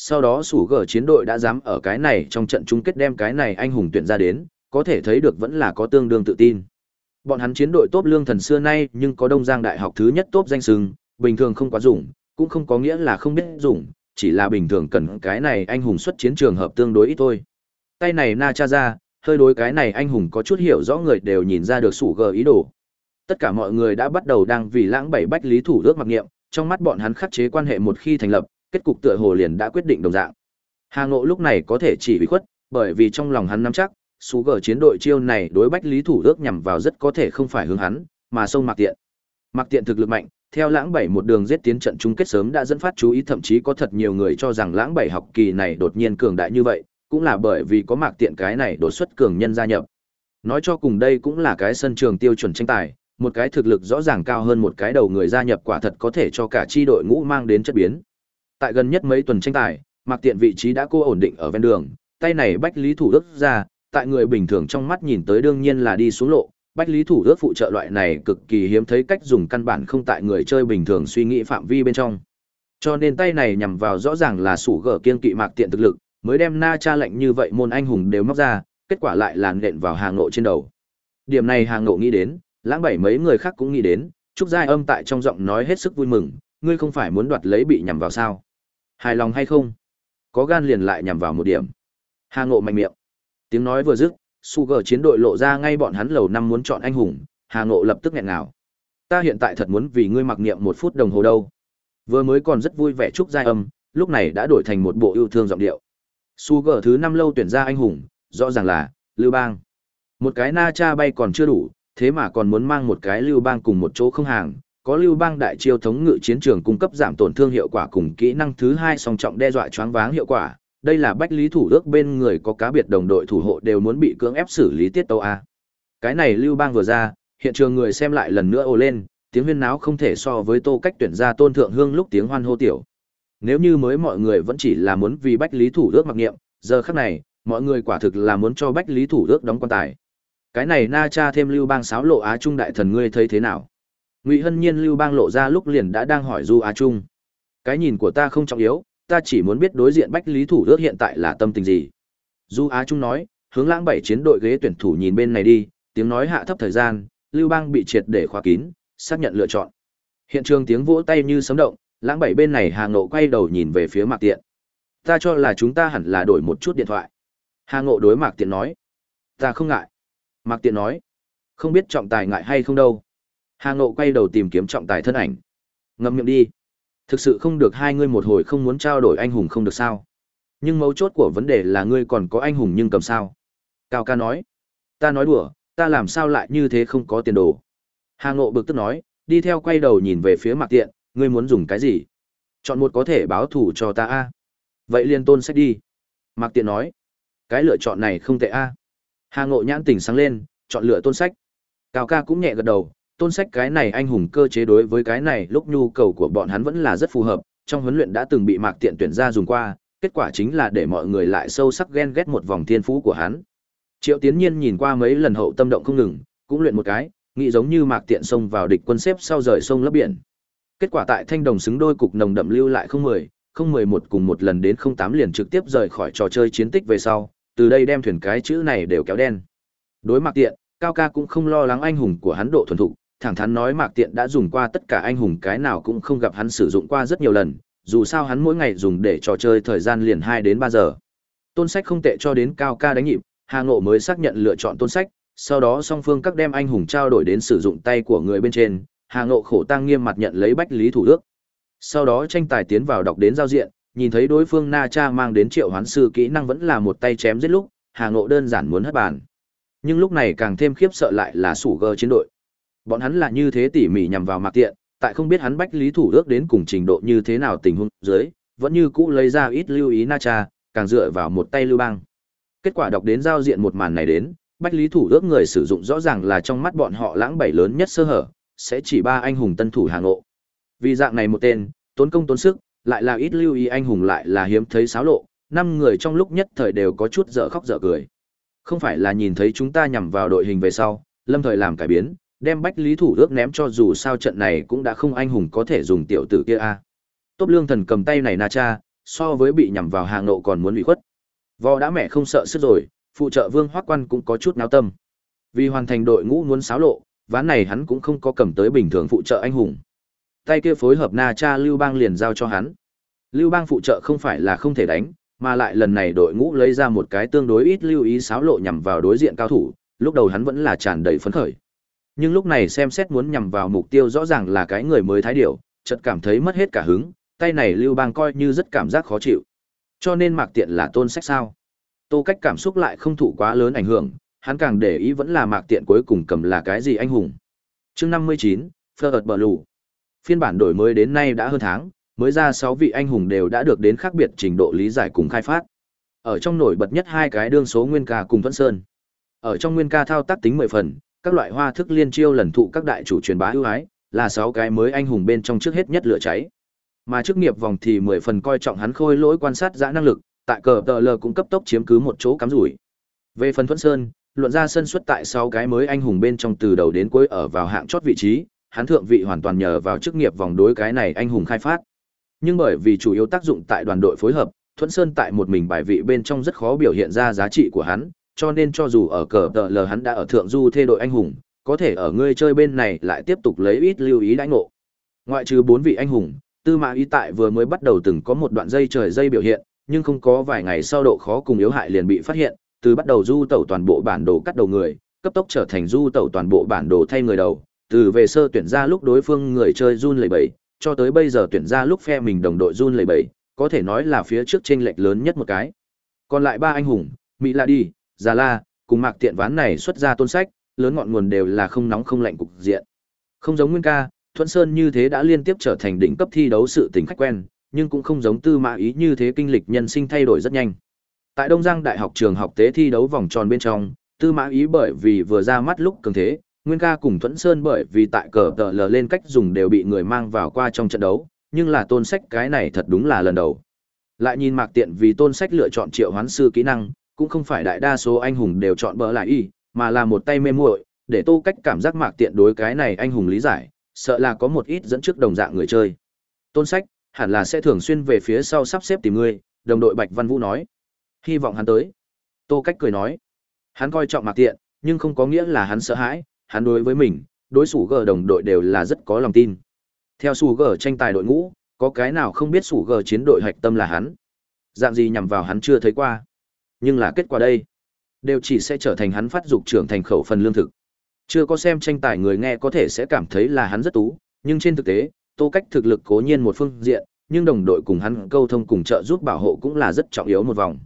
Sau đó sủ gở chiến đội đã dám ở cái này trong trận chung kết đem cái này anh hùng tuyển ra đến, có thể thấy được vẫn là có tương đương tự tin. Bọn hắn chiến đội tốt lương thần xưa nay nhưng có Đông Giang Đại học thứ nhất tốt danh sừng, bình thường không quá dùng, cũng không có nghĩa là không biết dùng, chỉ là bình thường cần cái này anh hùng xuất chiến trường hợp tương đối ít thôi. Tay này na cha ra, hơi đối cái này anh hùng có chút hiểu rõ người đều nhìn ra được sủ gờ ý đồ. Tất cả mọi người đã bắt đầu đang vì lãng bảy bách lý thủ ước mặc nghiệm, trong mắt bọn hắn khắc chế quan hệ một khi thành lập, kết cục tựa hồ liền đã quyết định đồng dạng. Hà Ngộ lúc này có thể chỉ bị khuất, bởi vì trong lòng hắn nắm chắc, số gở chiến đội chiêu này đối bách lý thủ ước nhằm vào rất có thể không phải hướng hắn, mà sông Mạc Tiện. Mạc Tiện thực lực mạnh, theo lãng bảy một đường giết tiến trận chung kết sớm đã dẫn phát chú ý thậm chí có thật nhiều người cho rằng lãng bảy học kỳ này đột nhiên cường đại như vậy, cũng là bởi vì có Mạc Tiện cái này đột xuất cường nhân gia nhập. Nói cho cùng đây cũng là cái sân trường tiêu chuẩn tranh tài, một cái thực lực rõ ràng cao hơn một cái đầu người gia nhập quả thật có thể cho cả chi đội ngũ mang đến chất biến. Tại gần nhất mấy tuần tranh tài, Mặc Tiện vị trí đã cô ổn định ở ven đường, tay này bách lý thủ đức ra, tại người bình thường trong mắt nhìn tới đương nhiên là đi xuống lộ, bách lý thủ ước phụ trợ loại này cực kỳ hiếm thấy cách dùng căn bản không tại người chơi bình thường suy nghĩ phạm vi bên trong. Cho nên tay này nhằm vào rõ ràng là sủ gở kiên kỵ mạc tiện thực lực, mới đem na cha lệnh như vậy môn anh hùng đều móc ra, kết quả lại là nện vào hàng ngộ trên đầu. Điểm này hàng ngộ nghĩ đến, lãng bảy mấy người khác cũng nghĩ đến, Trúc Giai âm tại trong giọng nói hết sức vui mừng, ngươi không phải muốn đoạt lấy bị nhằm vào sao? Hài lòng hay không? Có gan liền lại nhằm vào một điểm. Hà ngộ mạnh miệng. Tiếng nói vừa dứt, Sugar chiến đội lộ ra ngay bọn hắn lầu năm muốn chọn anh hùng, Hà Ngộ lập tức nghẹn ngào. Ta hiện tại thật muốn vì ngươi mặc niệm một phút đồng hồ đâu. Vừa mới còn rất vui vẻ chúc giai âm, lúc này đã đổi thành một bộ yêu thương giọng điệu. Sugar thứ năm lâu tuyển ra anh hùng, rõ ràng là Lưu Bang. Một cái na cha bay còn chưa đủ, thế mà còn muốn mang một cái Lưu Bang cùng một chỗ không hàng, có Lưu Bang đại chiêu thống ngự chiến trường cung cấp giảm tổn thương hiệu quả cùng kỹ năng thứ hai song trọng đe dọa choáng váng hiệu quả, đây là bách lý thủ ước bên người có cá biệt đồng đội thủ hộ đều muốn bị cưỡng ép xử lý tiết tâu a. Cái này Lưu Bang vừa ra, hiện trường người xem lại lần nữa ồ lên, tiếng huyên náo không thể so với Tô Cách tuyển ra Tôn Thượng Hương lúc tiếng hoan hô tiểu. Nếu như mới mọi người vẫn chỉ là muốn vì bách lý thủ ước mặc niệm, giờ khắc này, mọi người quả thực là muốn cho bách lý thủ ước đóng quan tài. Cái này na cha thêm Lưu Bang sáo lộ Á Trung đại thần ngươi thấy thế nào? Ngụy Hân Nhiên Lưu Bang lộ ra lúc liền đã đang hỏi Du Á Trung. Cái nhìn của ta không trọng yếu, ta chỉ muốn biết đối diện Bách Lý Thủ ước hiện tại là tâm tình gì. Du Á Trung nói, hướng lãng bảy chiến đội ghế tuyển thủ nhìn bên này đi, tiếng nói hạ thấp thời gian, Lưu Bang bị triệt để khóa kín, xác nhận lựa chọn. Hiện trường tiếng vỗ tay như sấm động, lãng bảy bên này Hà Ngộ quay đầu nhìn về phía Mạc Tiện. Ta cho là chúng ta hẳn là đổi một chút điện thoại. Hà Ngộ đối Mạc Tiện nói. Ta không ngại. Mạc Tiện nói. Không biết trọng tài ngại hay không đâu. Hà Ngộ quay đầu tìm kiếm trọng tài thân ảnh. Ngậm miệng đi. Thực sự không được hai ngươi một hồi không muốn trao đổi anh hùng không được sao. Nhưng mấu chốt của vấn đề là ngươi còn có anh hùng nhưng cầm sao. Cao ca nói. Ta nói đùa, ta làm sao lại như thế không có tiền đồ. Hà Ngộ bực tức nói, đi theo quay đầu nhìn về phía Mạc Tiện, ngươi muốn dùng cái gì? Chọn một có thể báo thủ cho ta a. Vậy liên tôn sách đi. Mạc Tiện nói. Cái lựa chọn này không tệ a. Hà Ngộ nhãn tỉnh sáng lên, chọn lựa tôn sách. Cao ca cũng nhẹ gật đầu, tôn sách cái này anh hùng cơ chế đối với cái này lúc nhu cầu của bọn hắn vẫn là rất phù hợp, trong huấn luyện đã từng bị Mạc Tiện tuyển ra dùng qua, kết quả chính là để mọi người lại sâu sắc ghen ghét một vòng thiên phú của hắn. Triệu Tiến Nhiên nhìn qua mấy lần hậu tâm động không ngừng, cũng luyện một cái, nghĩ giống như Mạc Tiện xông vào địch quân xếp sau rời sông lấp biển. Kết quả tại Thanh Đồng xứng đôi cục nồng đậm lưu lại không mười, không mười một cùng một lần đến không tám liền trực tiếp rời khỏi trò chơi chiến tích về sau, từ đây đem thuyền cái chữ này đều kéo đen. Đối Mạc Tiện, Cao ca cũng không lo lắng anh hùng của hắn độ thuần thục, thẳng thắn nói Mạc Tiện đã dùng qua tất cả anh hùng cái nào cũng không gặp hắn sử dụng qua rất nhiều lần, dù sao hắn mỗi ngày dùng để trò chơi thời gian liền hai đến ba giờ. Tôn sách không tệ cho đến cao ca đánh nhịp, Hà Ngộ mới xác nhận lựa chọn tôn sách, sau đó song phương các đem anh hùng trao đổi đến sử dụng tay của người bên trên, Hà Ngộ khổ tăng nghiêm mặt nhận lấy bách lý thủ ước. Sau đó tranh tài tiến vào đọc đến giao diện, nhìn thấy đối phương Na Cha mang đến triệu hoán sư kỹ năng vẫn là một tay chém giết lúc, Hà Ngộ đơn giản muốn hất bàn. Nhưng lúc này càng thêm khiếp sợ lại là sủ gơ chiến đội. Bọn hắn là như thế tỉ mỉ nhằm vào Mạc Tiện, tại không biết hắn bách lý thủ ước đến cùng trình độ như thế nào tình huống dưới, vẫn như cũ lấy ra ít lưu ý Na Cha, càng dựa vào một tay lưu bang. Kết quả đọc đến giao diện một màn này đến, bách lý thủ ước người sử dụng rõ ràng là trong mắt bọn họ lãng bảy lớn nhất sơ hở, sẽ chỉ ba anh hùng tân thủ hàng ngộ. Vì dạng này một tên, tốn công tốn sức, lại là ít lưu ý anh hùng lại là hiếm thấy xáo lộ, năm người trong lúc nhất thời đều có chút dở khóc dở cười. Không phải là nhìn thấy chúng ta nhằm vào đội hình về sau, lâm thời làm cải biến, đem bách lý thủ ước ném cho dù sao trận này cũng đã không anh hùng có thể dùng tiểu tử kia a. Tốt lương thần cầm tay này na cha, so với bị nhằm vào hàng nộ còn muốn bị khuất. Vò đã mẹ không sợ sức rồi, phụ trợ vương hoác quan cũng có chút náo tâm. Vì hoàn thành đội ngũ muốn xáo lộ, ván này hắn cũng không có cầm tới bình thường phụ trợ anh hùng. Tay kia phối hợp na cha Lưu Bang liền giao cho hắn. Lưu Bang phụ trợ không phải là không thể đánh, mà lại lần này đội ngũ lấy ra một cái tương đối ít lưu ý xáo lộ nhằm vào đối diện cao thủ, lúc đầu hắn vẫn là tràn đầy phấn khởi. Nhưng lúc này xem xét muốn nhằm vào mục tiêu rõ ràng là cái người mới thái điểu, chợt cảm thấy mất hết cả hứng, tay này Lưu Bang coi như rất cảm giác khó chịu. Cho nên Mạc Tiện là tôn sách sao? Tô cách cảm xúc lại không thụ quá lớn ảnh hưởng, hắn càng để ý vẫn là Mạc Tiện cuối cùng cầm là cái gì anh hùng. Chương năm mươi chín, phật bờ lù. Phiên bản đổi mới đến nay đã hơn tháng, mới ra sáu vị anh hùng đều đã được đến khác biệt trình độ lý giải cùng khai phát. Ở trong nổi bật nhất hai cái đương số nguyên ca cùng Thuận Sơn. Ở trong nguyên ca thao tác tính 10 phần, các loại hoa thức liên chiêu lần thụ các đại chủ truyền bá ưu ái, là 6 cái mới anh hùng bên trong trước hết nhất lửa cháy. Mà chức nghiệp vòng thì 10 phần coi trọng hắn khôi lỗi quan sát dã năng lực, tại cờ tờ lờ cũng cấp tốc chiếm cứ một chỗ cắm rủi. Về phần Thuận Sơn, luận ra sân xuất tại 6 cái mới anh hùng bên trong từ đầu đến cuối ở vào hạng chót vị trí, hắn thượng vị hoàn toàn nhờ vào chức nghiệp vòng đối cái này anh hùng khai phát. Nhưng bởi vì chủ yếu tác dụng tại đoàn đội phối hợp, Thuận Sơn tại một mình bài vị bên trong rất khó biểu hiện ra giá trị của hắn, cho nên cho dù ở cờ tờ lờ hắn đã ở thượng du thê đội anh hùng, có thể ở ngươi chơi bên này lại tiếp tục lấy ít lưu ý đãi ngộ. Ngoại trừ bốn vị anh hùng, Tư Mã Ý tại vừa mới bắt đầu từng có một đoạn dây trời dây biểu hiện, nhưng không có vài ngày sau độ khó cùng yếu hại liền bị phát hiện, từ bắt đầu du tẩu toàn bộ bản đồ cắt đầu người, cấp tốc trở thành du tẩu toàn bộ bản đồ thay người đầu, từ về sơ tuyển ra lúc đối phương người chơi run lẩy bẩy, cho tới bây giờ tuyển ra lúc phe mình đồng đội run lẩy bẩy, có thể nói là phía trước chênh lệch lớn nhất một cái. Còn lại ba anh hùng, Mỹ La Đi, Già La, cùng Mạc Tiện ván này xuất ra tôn sách, lớn ngọn nguồn đều là không nóng không lạnh cục diện. Không giống Nguyên Ca, Thuận Sơn như thế đã liên tiếp trở thành đỉnh cấp thi đấu sự tình khách quen, nhưng cũng không giống tư mã ý như thế kinh lịch nhân sinh thay đổi rất nhanh. Tại Đông Giang Đại học trường học tế thi đấu vòng tròn bên trong, tư mã ý bởi vì vừa ra mắt lúc cường thế, Nguyên ca cùng Thuận Sơn bởi vì tại cờ tờ lờ lên cách dùng đều bị người mang vào qua trong trận đấu, nhưng là tôn sách cái này thật đúng là lần đầu. Lại nhìn mạc tiện vì tôn sách lựa chọn triệu hoán sư kỹ năng, cũng không phải đại đa số anh hùng đều chọn bỡ lại y, mà là một tay mê muội, để tô cách cảm giác mạc tiện đối cái này anh hùng lý giải, sợ là có một ít dẫn trước đồng dạng người chơi. Tôn sách, hẳn là sẽ thường xuyên về phía sau sắp xếp tìm ngươi, đồng đội Bạch Văn Vũ nói. Hy vọng hắn tới. Tô cách cười nói. Hắn coi trọng mạc tiện, nhưng không có nghĩa là hắn sợ hãi, hắn đối với mình, đối thủ gờ đồng đội đều là rất có lòng tin. Theo sủ gờ tranh tài đội ngũ, có cái nào không biết sủ gờ chiến đội hạch tâm là hắn. Dạng gì nhằm vào hắn chưa thấy qua. Nhưng là kết quả đây, đều chỉ sẽ trở thành hắn phát dục trưởng thành khẩu phần lương thực. Chưa có xem tranh tài người nghe có thể sẽ cảm thấy là hắn rất tú, nhưng trên thực tế, Tô Cách thực lực cố nhiên một phương diện, nhưng đồng đội cùng hắn câu thông cùng trợ giúp bảo hộ cũng là rất trọng yếu một vòng.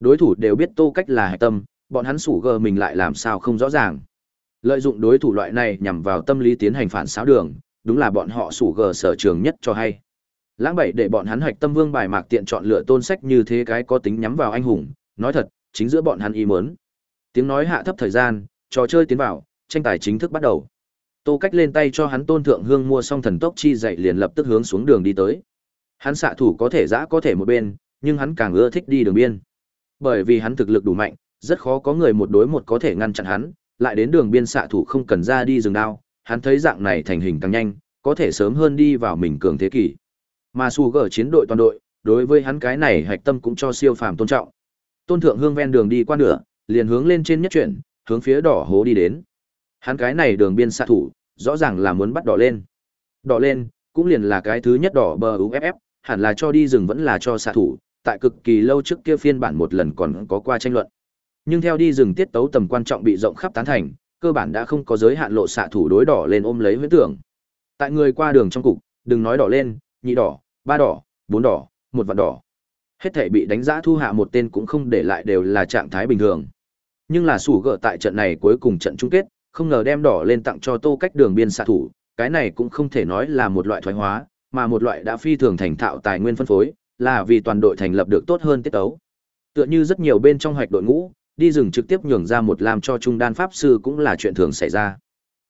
Đối thủ đều biết Tô Cách là hạch tâm, bọn hắn sủ gờ mình lại làm sao không rõ ràng. Lợi dụng đối thủ loại này nhằm vào tâm lý tiến hành phản xáo đường, đúng là bọn họ sủ gờ sở trường nhất cho hay. Lãng bảy để bọn hắn hoạch tâm vương bài mạc tiện chọn lựa tôn sách như thế cái có tính nhắm vào anh hùng, nói thật, chính giữa bọn hắn ý muốn. Tiếng nói hạ thấp thời gian, trò chơi tiến vào, tranh tài chính thức bắt đầu. Tô cách lên tay cho hắn tôn thượng hương mua xong thần tốc chi dậy liền lập tức hướng xuống đường đi tới. Hắn xạ thủ có thể giã có thể một bên, nhưng hắn càng ưa thích đi đường biên. Bởi vì hắn thực lực đủ mạnh, rất khó có người một đối một có thể ngăn chặn hắn, lại đến đường biên xạ thủ không cần ra đi rừng đao, hắn thấy dạng này thành hình càng nhanh, có thể sớm hơn đi vào mình cường thế kỷ. Mà su gở chiến đội toàn đội, đối với hắn cái này hạch tâm cũng cho siêu phàm tôn trọng. Tôn thượng hương ven đường đi qua nửa, liền hướng lên trên nhất chuyển, hướng phía đỏ hố đi đến. Hắn cái này đường biên xạ thủ, rõ ràng là muốn bắt đỏ lên. Đỏ lên, cũng liền là cái thứ nhất đỏ bờ UFF, hẳn là cho đi rừng vẫn là cho xạ thủ, tại cực kỳ lâu trước kia phiên bản một lần còn có qua tranh luận. Nhưng theo đi rừng tiết tấu tầm quan trọng bị rộng khắp tán thành, cơ bản đã không có giới hạn lộ xạ thủ đối đỏ lên ôm lấy huyễn tưởng. Tại người qua đường trong cục, đừng nói đỏ lên, nhị đỏ, ba đỏ, bốn đỏ, một vạn đỏ. Hết thể bị đánh giá thu hạ một tên cũng không để lại đều là trạng thái bình thường. Nhưng là sủ gỡ tại trận này cuối cùng trận chung kết, không ngờ đem đỏ lên tặng cho tô cách đường biên xạ thủ, cái này cũng không thể nói là một loại thoái hóa, mà một loại đã phi thường thành thạo tài nguyên phân phối, là vì toàn đội thành lập được tốt hơn tiết tấu. Tựa như rất nhiều bên trong hoạch đội ngũ, đi rừng trực tiếp nhường ra một làm cho trung đan pháp sư cũng là chuyện thường xảy ra.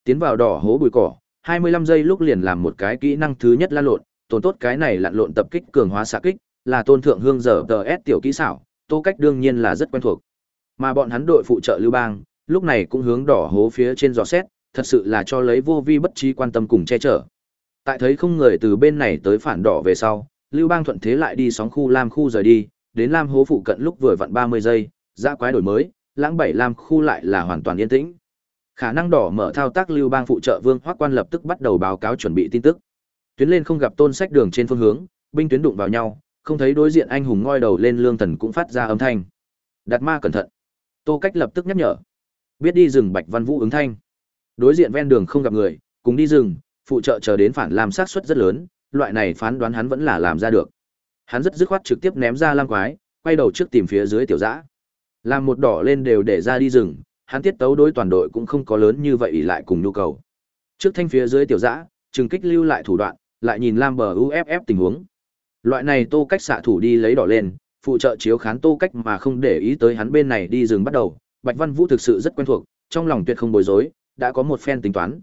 Tiến vào đỏ hố bụi cỏ, 25 giây lúc liền làm một cái kỹ năng thứ nhất lan lộn, tổn tốt cái này lặn lộn tập kích cường hóa xạ kích, là tôn thượng hương giờ tờ S tiểu kỹ xảo, tô cách đương nhiên là rất quen thuộc. Mà bọn hắn đội phụ trợ Lưu Bang, lúc này cũng hướng đỏ hố phía trên giò xét, thật sự là cho lấy vô vi bất trí quan tâm cùng che chở. Tại thấy không người từ bên này tới phản đỏ về sau, Lưu Bang thuận thế lại đi sóng khu Lam khu rời đi, đến Lam hố phụ cận lúc vừa vặn 30 giây, ra quái đổi mới, lãng bảy Lam khu lại là hoàn toàn yên tĩnh. Khả năng đỏ mở thao tác Lưu Bang phụ trợ Vương Hoắc Quan lập tức bắt đầu báo cáo chuẩn bị tin tức. Tuyến lên không gặp tôn sách đường trên phương hướng, binh tuyến đụng vào nhau, không thấy đối diện anh hùng ngoi đầu lên lương thần cũng phát ra âm thanh. Đạt ma cẩn thận. Tô Cách lập tức nhắc nhở. Biết đi rừng Bạch Văn Vũ ứng thanh. Đối diện ven đường không gặp người, cùng đi rừng, phụ trợ chờ đến phản làm sát suất rất lớn, loại này phán đoán hắn vẫn là làm ra được. Hắn rất dứt khoát trực tiếp ném ra lam quái, quay đầu trước tìm phía dưới tiểu dã. Làm một đỏ lên đều để ra đi rừng, hắn tiết tấu đối toàn đội cũng không có lớn như vậy ỉ lại cùng nhu cầu. Trước thanh phía dưới tiểu dã, trừng kích lưu lại thủ đoạn, lại nhìn lam bờ UFF tình huống. Loại này tô cách xạ thủ đi lấy đỏ lên, phụ trợ chiếu khán tô cách mà không để ý tới hắn bên này đi rừng bắt đầu. Bạch Văn Vũ thực sự rất quen thuộc, trong lòng tuyệt không bối rối, đã có một phen tính toán.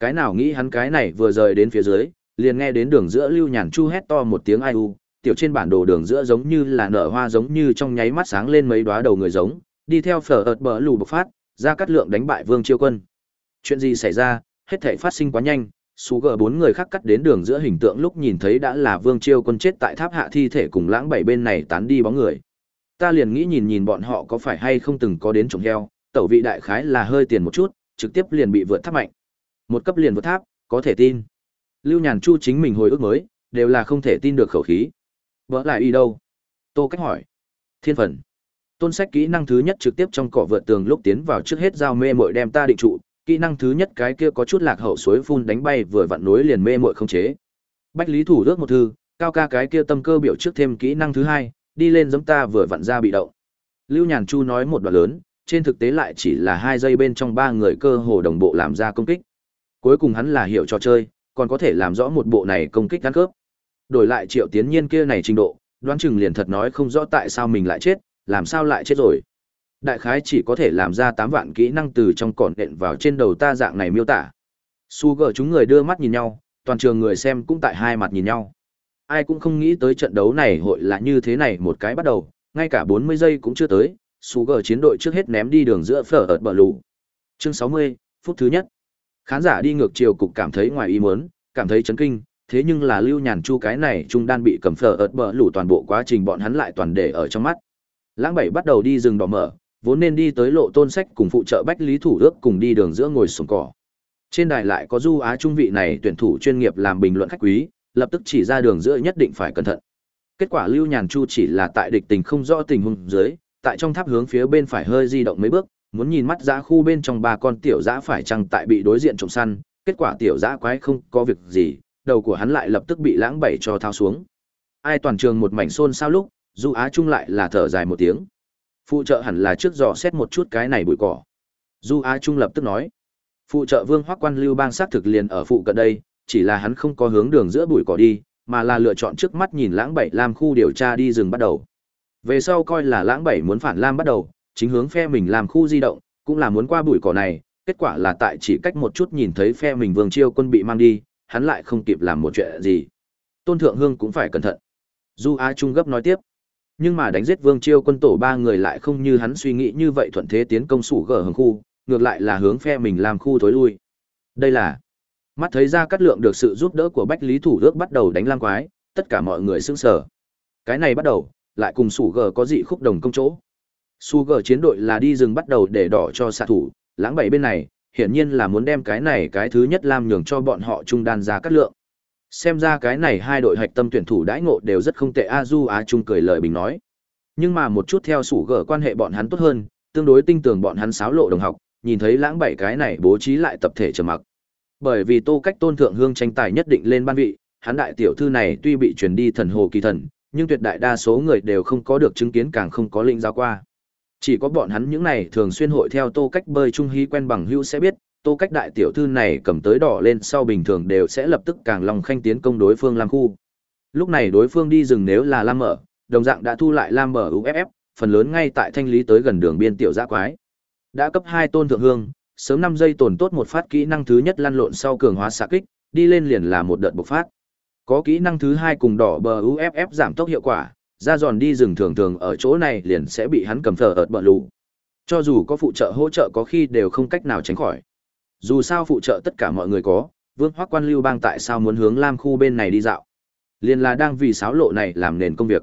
Cái nào nghĩ hắn cái này vừa rời đến phía dưới, liền nghe đến đường giữa Lưu Nhàn Chu hét to một tiếng ai u, tiểu trên bản đồ đường giữa giống như là nở hoa giống như trong nháy mắt sáng lên mấy đóa đầu người giống, đi theo phở ợt bờ lù bộc phát, ra cắt lượng đánh bại Vương Chiêu Quân. Chuyện gì xảy ra, hết thảy phát sinh quá nhanh, Sú gờ bốn người khác cắt đến đường giữa hình tượng lúc nhìn thấy đã là Vương Chiêu Quân chết tại tháp hạ thi thể cùng lãng bảy bên này tán đi bóng người. Ta liền nghĩ nhìn nhìn bọn họ có phải hay không từng có đến trồng heo, tẩu vị đại khái là hơi tiền một chút, trực tiếp liền bị vượt tháp mạnh. Một cấp liền vượt tháp, có thể tin. Lưu Nhàn Chu chính mình hồi ức mới, đều là không thể tin được khẩu khí. Vỡ lại y đâu? Tô cách hỏi. Thiên phần. Tôn sách kỹ năng thứ nhất trực tiếp trong cỏ vượt tường lúc tiến vào trước hết giao mê mội đem ta định trụ, kỹ năng thứ nhất cái kia có chút lạc hậu suối phun đánh bay vừa vặn nối liền mê mội không chế. Bách Lý Thủ ước một thư, cao ca cái kia tâm cơ biểu trước thêm kỹ năng thứ hai, đi lên giống ta vừa vặn ra bị động. Lưu Nhàn Chu nói một đoạn lớn, trên thực tế lại chỉ là hai giây bên trong ba người cơ hồ đồng bộ làm ra công kích. Cuối cùng hắn là hiểu trò chơi, còn có thể làm rõ một bộ này công kích gắn cướp. Đổi lại triệu tiến nhiên kia này trình độ, đoán chừng liền thật nói không rõ tại sao mình lại chết, làm sao lại chết rồi. Đại khái chỉ có thể làm ra 8 vạn kỹ năng từ trong cỏn đện vào trên đầu ta dạng này miêu tả. Su gờ chúng người đưa mắt nhìn nhau, toàn trường người xem cũng tại hai mặt nhìn nhau. Ai cũng không nghĩ tới trận đấu này hội là như thế này một cái bắt đầu, ngay cả 40 giây cũng chưa tới, Su gờ chiến đội trước hết ném đi đường giữa phở ợt bờ lù. Chương 60, phút thứ nhất. Khán giả đi ngược chiều cục cảm thấy ngoài ý muốn, cảm thấy chấn kinh, thế nhưng là Lưu Nhàn Chu cái này trung đan bị cầm phở ợt bờ lù toàn bộ quá trình bọn hắn lại toàn để ở trong mắt. Lãng bảy bắt đầu đi rừng đỏ mở, vốn nên đi tới lộ tôn sách cùng phụ trợ bách lý thủ ước cùng đi đường giữa ngồi sùng cỏ. Trên đài lại có du á trung vị này tuyển thủ chuyên nghiệp làm bình luận khách quý, lập tức chỉ ra đường giữa nhất định phải cẩn thận. Kết quả Lưu Nhàn Chu chỉ là tại địch tình không rõ tình huống dưới, tại trong tháp hướng phía bên phải hơi di động mấy bước, muốn nhìn mắt giã khu bên trong ba con tiểu giã phải chăng tại bị đối diện trộm săn, kết quả tiểu giã quái không có việc gì, đầu của hắn lại lập tức bị lãng bảy cho thao xuống. Ai toàn trường một mảnh xôn xao lúc, Du Á Trung lại là thở dài một tiếng. Phụ trợ hẳn là trước dò xét một chút cái này bụi cỏ. Du Á Trung lập tức nói. Phụ trợ Vương Hoắc Quan Lưu Bang xác thực liền ở phụ cận đây, chỉ là hắn không có hướng đường giữa bụi cỏ đi, mà là lựa chọn trước mắt nhìn Lãng Bảy Lam khu điều tra đi rừng bắt đầu. Về sau coi là Lãng Bảy muốn phản Lam bắt đầu, chính hướng phe mình làm khu di động, cũng là muốn qua bụi cỏ này, kết quả là tại chỉ cách một chút nhìn thấy phe mình Vương Chiêu quân bị mang đi, hắn lại không kịp làm một chuyện gì. Tôn Thượng Hương cũng phải cẩn thận. Du Á Trung gấp nói tiếp. Nhưng mà đánh giết Vương Chiêu quân tổ ba người lại không như hắn suy nghĩ như vậy thuận thế tiến công sủ gở hướng khu, ngược lại là hướng phe mình làm khu thối lui. Đây là mắt thấy ra cắt lượng được sự giúp đỡ của Bách Lý Thủ Ước bắt đầu đánh lang quái, tất cả mọi người sững sờ. Cái này bắt đầu, lại cùng sủ gở có dị khúc đồng công chỗ. Su gở chiến đội là đi rừng bắt đầu để đỏ cho xạ thủ, lãng bảy bên này, hiển nhiên là muốn đem cái này cái thứ nhất làm nhường cho bọn họ trung đan ra cắt lượng. Xem ra cái này hai đội hạch tâm tuyển thủ đãi ngộ đều rất không tệ A Du Á Trung cười lời bình nói. Nhưng mà một chút theo sủ gở quan hệ bọn hắn tốt hơn, tương đối tinh tường bọn hắn sáo lộ đồng học, nhìn thấy lãng bảy cái này bố trí lại tập thể trầm mặc. Bởi vì tô cách tôn thượng hương tranh tài nhất định lên ban vị, hắn đại tiểu thư này tuy bị truyền đi thần hồ kỳ thần, nhưng tuyệt đại đa số người đều không có được chứng kiến càng không có linh giao qua. Chỉ có bọn hắn những này thường xuyên hội theo tô cách bơi trung hy quen bằng hữu sẽ biết, tô cách đại tiểu thư này cầm tới đỏ lên sau bình thường đều sẽ lập tức càng lòng khanh tiến công đối phương lam khu. Lúc này đối phương đi rừng nếu là Lam mở, đồng dạng đã thu lại Lam mở UFF, phần lớn ngay tại thanh lý tới gần đường biên tiểu giã quái. Đã cấp hai tôn thượng hương, sớm năm giây tồn tốt một phát kỹ năng thứ nhất lăn lộn sau cường hóa xạ kích, đi lên liền là một đợt bộc phát. Có kỹ năng thứ hai cùng đỏ bờ UFF giảm tốc hiệu quả, ra giòn đi rừng thường thường ở chỗ này liền sẽ bị hắn cầm thờ ợt bờ lù. Cho dù có phụ trợ hỗ trợ có khi đều không cách nào tránh khỏi. Dù sao phụ trợ tất cả mọi người có, Vương Hoắc Quan Lưu Bang tại sao muốn hướng Lam khu bên này đi dạo? Liền là đang vì sáo lộ này làm nền công việc.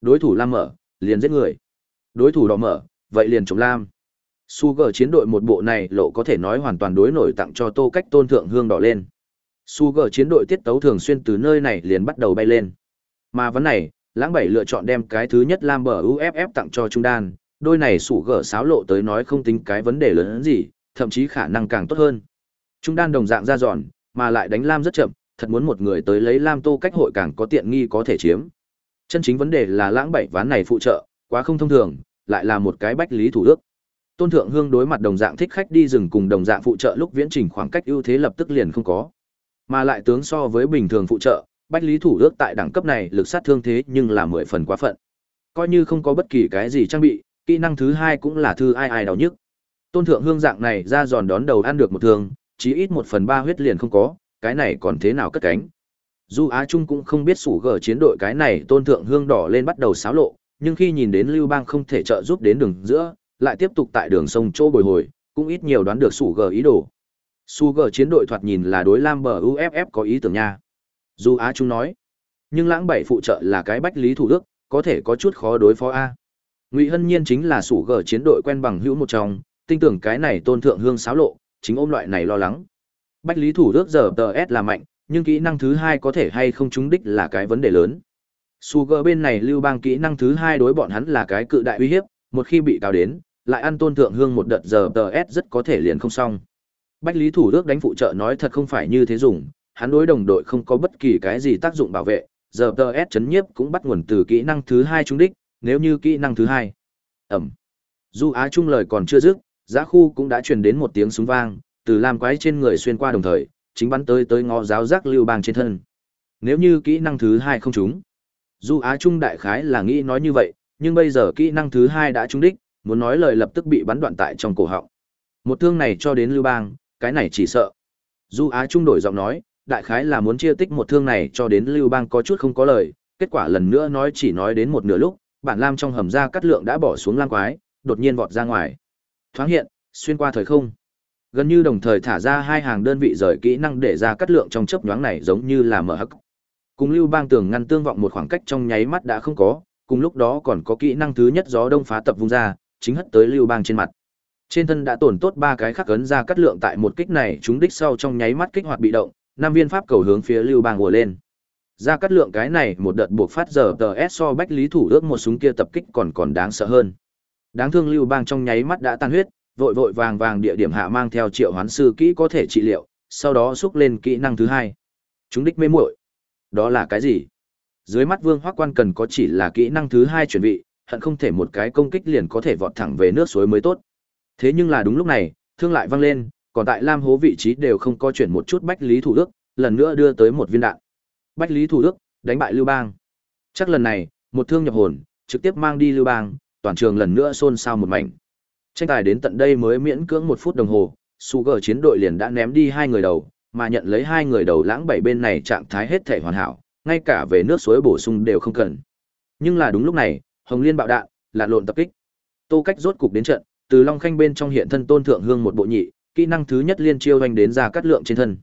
Đối thủ Lam mở, liền giết người. Đối thủ đỏ mở, vậy liền chống Lam. Sugar chiến đội một bộ này lộ có thể nói hoàn toàn đối nổi tặng cho Tô Cách Tôn thượng hương đỏ lên. Sugar chiến đội tiết tấu thường xuyên từ nơi này liền bắt đầu bay lên. Mà vấn này, Lãng Bảy lựa chọn đem cái thứ nhất Lam bờ UFF tặng cho Trung Đan, đôi này sủ gở sáo lộ tới nói không tính cái vấn đề lớn hơn gì, thậm chí khả năng càng tốt hơn. Trung đan đồng dạng ra giòn, mà lại đánh lam rất chậm, thật muốn một người tới lấy lam tô cách hội càng có tiện nghi có thể chiếm. Chân chính vấn đề là lãng bảy ván này phụ trợ, quá không thông thường, lại là một cái bách lý thủ đức. Tôn Thượng Hương đối mặt đồng dạng thích khách đi rừng cùng đồng dạng phụ trợ lúc viễn trình khoảng cách ưu thế lập tức liền không có. Mà lại tướng so với bình thường phụ trợ, bách lý thủ đức tại đẳng cấp này lực sát thương thế nhưng là mười phần quá phận. Coi như không có bất kỳ cái gì trang bị, kỹ năng thứ hai cũng là thư ai ai đau nhức. Tôn thượng hương dạng này ra giòn đón đầu ăn được một thương, chí ít một phần ba huyết liền không có, cái này còn thế nào cất cánh. Du Á Trung cũng không biết sủ gờ chiến đội cái này tôn thượng hương đỏ lên bắt đầu xáo lộ, nhưng khi nhìn đến Lưu Bang không thể trợ giúp đến đường giữa, lại tiếp tục tại đường sông chỗ bồi hồi, cũng ít nhiều đoán được sủ gờ ý đồ. Su gờ chiến đội thoạt nhìn là đối Lam bờ UFF có ý tưởng nha. Du Á Trung nói, nhưng lãng bảy phụ trợ là cái bách lý thủ đức, có thể có chút khó đối phó A. Ngụy Hân Nhiên chính là sủ gờ chiến đội quen bằng hữu một trong, tin tưởng cái này tôn thượng hương xáo lộ, chính ôm loại này lo lắng. Bách Lý Thủ ước giờ tờ S là mạnh, nhưng kỹ năng thứ hai có thể hay không trúng đích là cái vấn đề lớn. Sugar bên này lưu bang kỹ năng thứ hai đối bọn hắn là cái cự đại uy hiếp, một khi bị cao đến, lại ăn tôn thượng hương một đợt giờ tờ S rất có thể liền không xong. Bách Lý Thủ ước đánh phụ trợ nói thật không phải như thế dùng, hắn đối đồng đội không có bất kỳ cái gì tác dụng bảo vệ, giờ tờ S chấn nhiếp cũng bắt nguồn từ kỹ năng thứ hai trúng đích, nếu như kỹ năng thứ hai. Ẩm. Du Á Trung lời còn chưa dứt, Giá khu cũng đã truyền đến một tiếng súng vang, từ lam quái trên người xuyên qua đồng thời, chính bắn tới tới ngõ giáo giác lưu bang trên thân. Nếu như kỹ năng thứ hai không trúng. Du Á Trung đại khái là nghĩ nói như vậy, nhưng bây giờ kỹ năng thứ hai đã trúng đích, muốn nói lời lập tức bị bắn đoạn tại trong cổ họng. Một thương này cho đến Lưu Bang, cái này chỉ sợ. Du Á Trung đổi giọng nói, đại khái là muốn chia tích một thương này cho đến Lưu Bang có chút không có lời, kết quả lần nữa nói chỉ nói đến một nửa lúc, bản lam trong hầm ra cắt lượng đã bỏ xuống lam quái, đột nhiên vọt ra ngoài. Thoáng hiện, xuyên qua thời không. Gần như đồng thời thả ra hai hàng đơn vị rời kỹ năng để ra cắt lượng trong chớp nhoáng này giống như là mở hắc. Cùng Lưu Bang tường ngăn tương vọng một khoảng cách trong nháy mắt đã không có, cùng lúc đó còn có kỹ năng thứ nhất gió đông phá tập vung ra, chính hất tới Lưu Bang trên mặt. Trên thân đã tổn tốt ba cái khắc ấn ra cắt lượng tại một kích này chúng đích sau trong nháy mắt kích hoạt bị động, năm viên pháp cầu hướng phía Lưu Bang ùa lên. Ra cắt lượng cái này một đợt buộc phát giờ tờ S so bách lý thủ ước một súng kia tập kích còn còn đáng sợ hơn. Đáng thương Lưu Bang trong nháy mắt đã tan huyết, vội vội vàng vàng địa điểm hạ mang theo triệu hoán sư kỹ có thể trị liệu, sau đó xúc lên kỹ năng thứ hai. Chúng đích mê muội. Đó là cái gì? Dưới mắt Vương Hoắc Quan cần có chỉ là kỹ năng thứ hai chuẩn bị, hận không thể một cái công kích liền có thể vọt thẳng về nước suối mới tốt. Thế nhưng là đúng lúc này, thương lại văng lên, còn tại Lam Hố vị trí đều không có chuyển một chút bách lý thủ đức, lần nữa đưa tới một viên đạn. Bách lý thủ đức đánh bại Lưu Bang. Chắc lần này, một thương nhập hồn, trực tiếp mang đi Lưu Bang, toàn trường lần nữa xôn xao một mảnh. Tranh tài đến tận đây mới miễn cưỡng một phút đồng hồ, Sugar chiến đội liền đã ném đi hai người đầu, mà nhận lấy hai người đầu lãng bảy bên này trạng thái hết thể hoàn hảo, ngay cả về nước suối bổ sung đều không cần. Nhưng là đúng lúc này, Hồng Liên bạo đạn, là lộn tập kích. Tô Cách rốt cục đến trận, từ Long Khanh bên trong hiện thân tôn thượng hương một bộ nhị, kỹ năng thứ nhất liên chiêu doanh đến ra cắt lượng trên thân.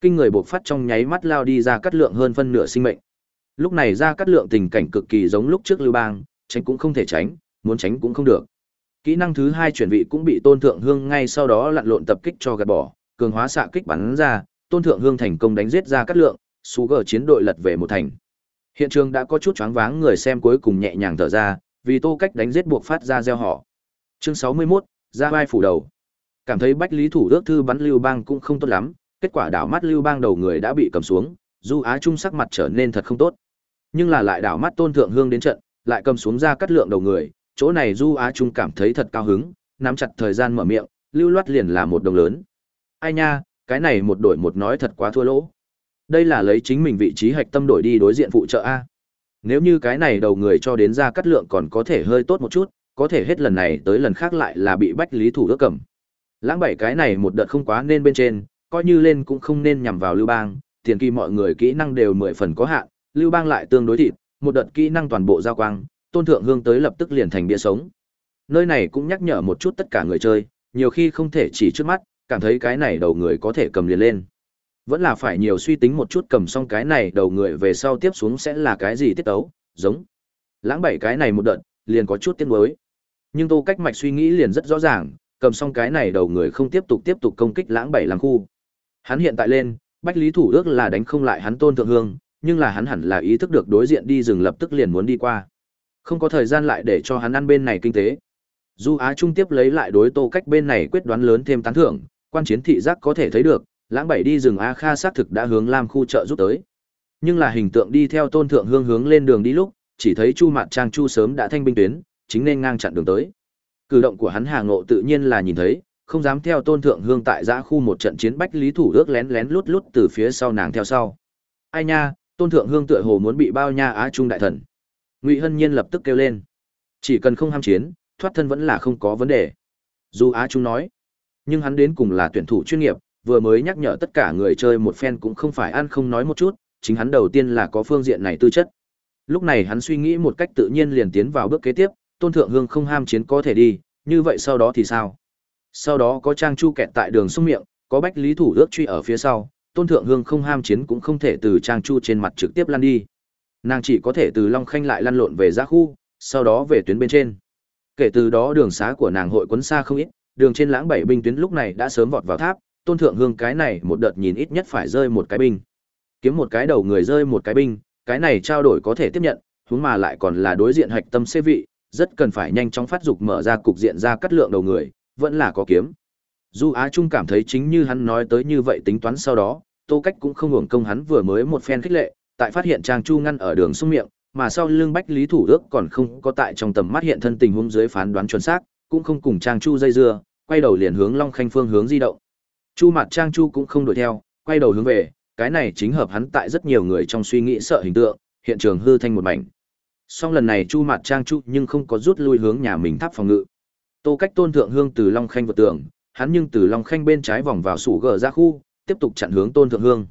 Kinh người bộc phát trong nháy mắt lao đi ra cắt lượng hơn phân nửa sinh mệnh. Lúc này ra cắt lượng tình cảnh cực kỳ giống lúc trước Lưu Bang, tránh cũng không thể tránh, muốn tránh cũng không được. Kỹ năng thứ hai chuyển vị cũng bị Tôn Thượng Hương ngay sau đó lặn lộn tập kích cho gạt bỏ, cường hóa xạ kích bắn ra, Tôn Thượng Hương thành công đánh giết ra cắt lượng, Sugar chiến đội lật về một thành. Hiện trường đã có chút choáng váng người xem cuối cùng nhẹ nhàng thở ra, vì Tô Cách đánh giết buộc phát ra gieo họ. Chương 61, ra vai phủ đầu. Cảm thấy Bách Lý Thủ ước thư bắn Lưu Bang cũng không tốt lắm, kết quả đảo mắt Lưu Bang đầu người đã bị cầm xuống, Du Á Trung sắc mặt trở nên thật không tốt. Nhưng là lại đảo mắt Tôn Thượng Hương đến trận, lại cầm xuống ra cắt lượng đầu người, chỗ này Du Á Trung cảm thấy thật cao hứng, nắm chặt thời gian mở miệng, lưu loát liền là một đồng lớn. Ai nha, cái này một đổi một nói thật quá thua lỗ. Đây là lấy chính mình vị trí hạch tâm đổi đi đối diện phụ trợ A. Nếu như cái này đầu người cho đến ra cắt lượng còn có thể hơi tốt một chút, có thể hết lần này tới lần khác lại là bị bách lý thủ ước cầm. Lãng bảy cái này một đợt không quá nên bên trên, coi như lên cũng không nên nhằm vào Lưu Bang, tiền kỳ mọi người kỹ năng đều mười phần có hạn, Lưu Bang lại tương đối thịt, một đợt kỹ năng toàn bộ giao quang, tôn thượng hương tới lập tức liền thành bia sống. Nơi này cũng nhắc nhở một chút tất cả người chơi, nhiều khi không thể chỉ trước mắt, cảm thấy cái này đầu người có thể cầm liền lên. Vẫn là phải nhiều suy tính một chút cầm xong cái này đầu người về sau tiếp xuống sẽ là cái gì tiết tấu, giống. Lãng bảy cái này một đợt, liền có chút tiết mới. Nhưng tô cách mạch suy nghĩ liền rất rõ ràng, cầm xong cái này đầu người không tiếp tục tiếp tục công kích lãng bảy làm khu. Hắn hiện tại lên, bách lý thủ ước là đánh không lại hắn tôn thượng hương, nhưng là hắn hẳn là ý thức được đối diện đi rừng lập tức liền muốn đi qua. Không có thời gian lại để cho hắn ăn bên này kinh tế. Du Á Trung tiếp lấy lại đối Tô Cách bên này quyết đoán lớn thêm tán thưởng, quan chiến thị giác có thể thấy được, lãng bảy đi rừng A Kha xác thực đã hướng Lam khu chợ giúp tới. Nhưng là hình tượng đi theo Tôn Thượng Hương hướng lên đường đi lúc, chỉ thấy Chu Mạn Trang Chu sớm đã thanh binh tuyến, chính nên ngang chặn đường tới. Cử động của hắn Hà Ngộ tự nhiên là nhìn thấy, không dám theo Tôn Thượng Hương tại giã khu một trận chiến bách lý thủ ước lén lén lút lút từ phía sau nàng theo sau. Ai nha, Tôn Thượng Hương tựa hồ muốn bị bao nha Á Trung đại thần ngụy hân nhiên lập tức kêu lên. Chỉ cần không ham chiến, thoát thân vẫn là không có vấn đề. Dù á trung nói, nhưng hắn đến cùng là tuyển thủ chuyên nghiệp, vừa mới nhắc nhở tất cả người chơi một phen cũng không phải ăn không nói một chút, chính hắn đầu tiên là có phương diện này tư chất. Lúc này hắn suy nghĩ một cách tự nhiên liền tiến vào bước kế tiếp, tôn thượng hương không ham chiến có thể đi, như vậy sau đó thì sao? Sau đó có trang chu kẹt tại đường sông miệng, có bách lý thủ ước truy ở phía sau, tôn thượng hương không ham chiến cũng không thể từ trang chu trên mặt trực tiếp lăn đi nàng chỉ có thể từ long khanh lại lăn lộn về ra khu, sau đó về tuyến bên trên. Kể từ đó đường xá của nàng hội quấn xa không ít, đường trên lãng bảy binh tuyến lúc này đã sớm vọt vào tháp, tôn thượng hương cái này một đợt nhìn ít nhất phải rơi một cái binh. Kiếm một cái đầu người rơi một cái binh, cái này trao đổi có thể tiếp nhận, huống mà lại còn là đối diện hạch tâm xê vị, rất cần phải nhanh chóng phát dục mở ra cục diện ra cắt lượng đầu người, vẫn là có kiếm. Du á trung cảm thấy chính như hắn nói tới như vậy tính toán sau đó, tô cách cũng không hưởng công hắn vừa mới một phen khích lệ tại phát hiện Trang Chu ngăn ở đường sông miệng, mà sau lưng Bách Lý Thủ Ước còn không có tại trong tầm mắt hiện thân tình huống dưới phán đoán chuẩn xác, cũng không cùng Trang Chu dây dưa, quay đầu liền hướng Long Khanh phương hướng di động. Chu mặt Trang Chu cũng không đuổi theo, quay đầu hướng về, cái này chính hợp hắn tại rất nhiều người trong suy nghĩ sợ hình tượng, hiện trường hư thanh một mảnh. Song lần này Chu mặt Trang Chu nhưng không có rút lui hướng nhà mình tháp phòng ngự. Tô Cách Tôn Thượng Hương từ Long Khanh vượt tường, hắn nhưng từ Long Khanh bên trái vòng vào sủ gờ ra khu, tiếp tục chặn hướng Tôn Thượng Hương.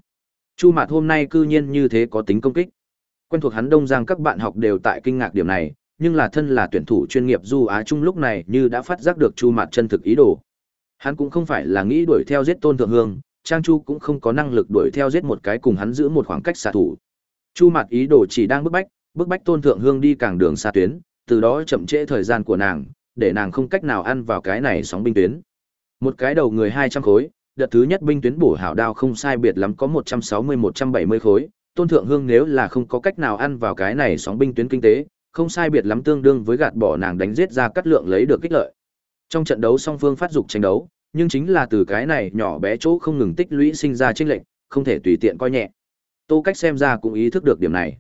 Chu Mạt hôm nay cư nhiên như thế có tính công kích. Quen thuộc hắn Đông Giang các bạn học đều tại kinh ngạc điểm này, nhưng là thân là tuyển thủ chuyên nghiệp Du Á Trung lúc này như đã phát giác được Chu Mạt chân thực ý đồ. Hắn cũng không phải là nghĩ đuổi theo giết Tôn Thượng Hương, Trang Chu cũng không có năng lực đuổi theo giết một cái cùng hắn giữ một khoảng cách xạ thủ. Chu Mạt ý đồ chỉ đang bức bách, bức bách Tôn Thượng Hương đi càng đường xa tuyến, từ đó chậm trễ thời gian của nàng, để nàng không cách nào ăn vào cái này sóng binh tuyến. Một cái đầu người 200 khối, đợt thứ nhất binh tuyến bổ hảo đao không sai biệt lắm có 160-170 khối, Tôn Thượng Hương nếu là không có cách nào ăn vào cái này sóng binh tuyến kinh tế, không sai biệt lắm tương đương với gạt bỏ nàng đánh giết ra cắt lượng lấy được kích lợi. Trong trận đấu song phương phát dục tranh đấu, nhưng chính là từ cái này nhỏ bé chỗ không ngừng tích lũy sinh ra chênh lệnh, không thể tùy tiện coi nhẹ. Tô Cách xem ra cũng ý thức được điểm này.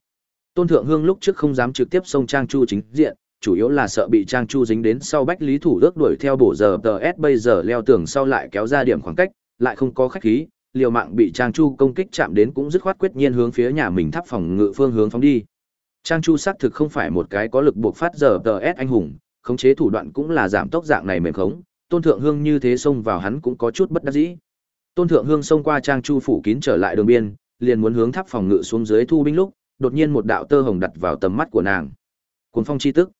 Tôn Thượng Hương lúc trước không dám trực tiếp xông Trang Chu chính diện, chủ yếu là sợ bị Trang Chu dính đến sau bách lý thủ ước đuổi theo bổ giờ TS bây giờ leo tường sau lại kéo ra điểm khoảng cách, lại không có khách khí, liều mạng bị Trang Chu công kích chạm đến cũng dứt khoát quyết nhiên hướng phía nhà mình tháp phòng ngự phương hướng phóng đi. Trang Chu xác thực không phải một cái có lực buộc phát giờ TS anh hùng, khống chế thủ đoạn cũng là giảm tốc dạng này mềm khống, Tôn Thượng Hương như thế xông vào hắn cũng có chút bất đắc dĩ. Tôn Thượng Hương xông qua Trang Chu phủ kín trở lại đường biên, liền muốn hướng tháp phòng ngự xuống dưới thu binh lúc, đột nhiên một đạo tơ hồng đặt vào tầm mắt của nàng. Cuốn phong chi tức.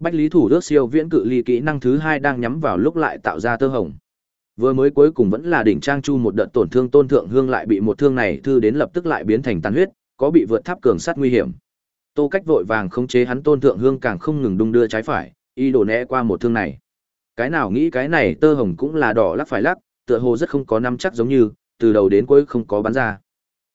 Bách Lý Thủ Đức siêu viễn cự ly kỹ năng thứ hai đang nhắm vào lúc lại tạo ra tơ hồng. Vừa mới cuối cùng vẫn là đỉnh trang chu một đợt tổn thương tôn thượng hương lại bị một thương này thư đến lập tức lại biến thành tàn huyết, có bị vượt tháp cường sát nguy hiểm. Tô Cách vội vàng khống chế hắn tôn thượng hương càng không ngừng đung đưa trái phải, y đổ né qua một thương này. Cái nào nghĩ cái này tơ hồng cũng là đỏ lắc phải lắc, tựa hồ rất không có năm chắc giống như, từ đầu đến cuối không có bắn ra.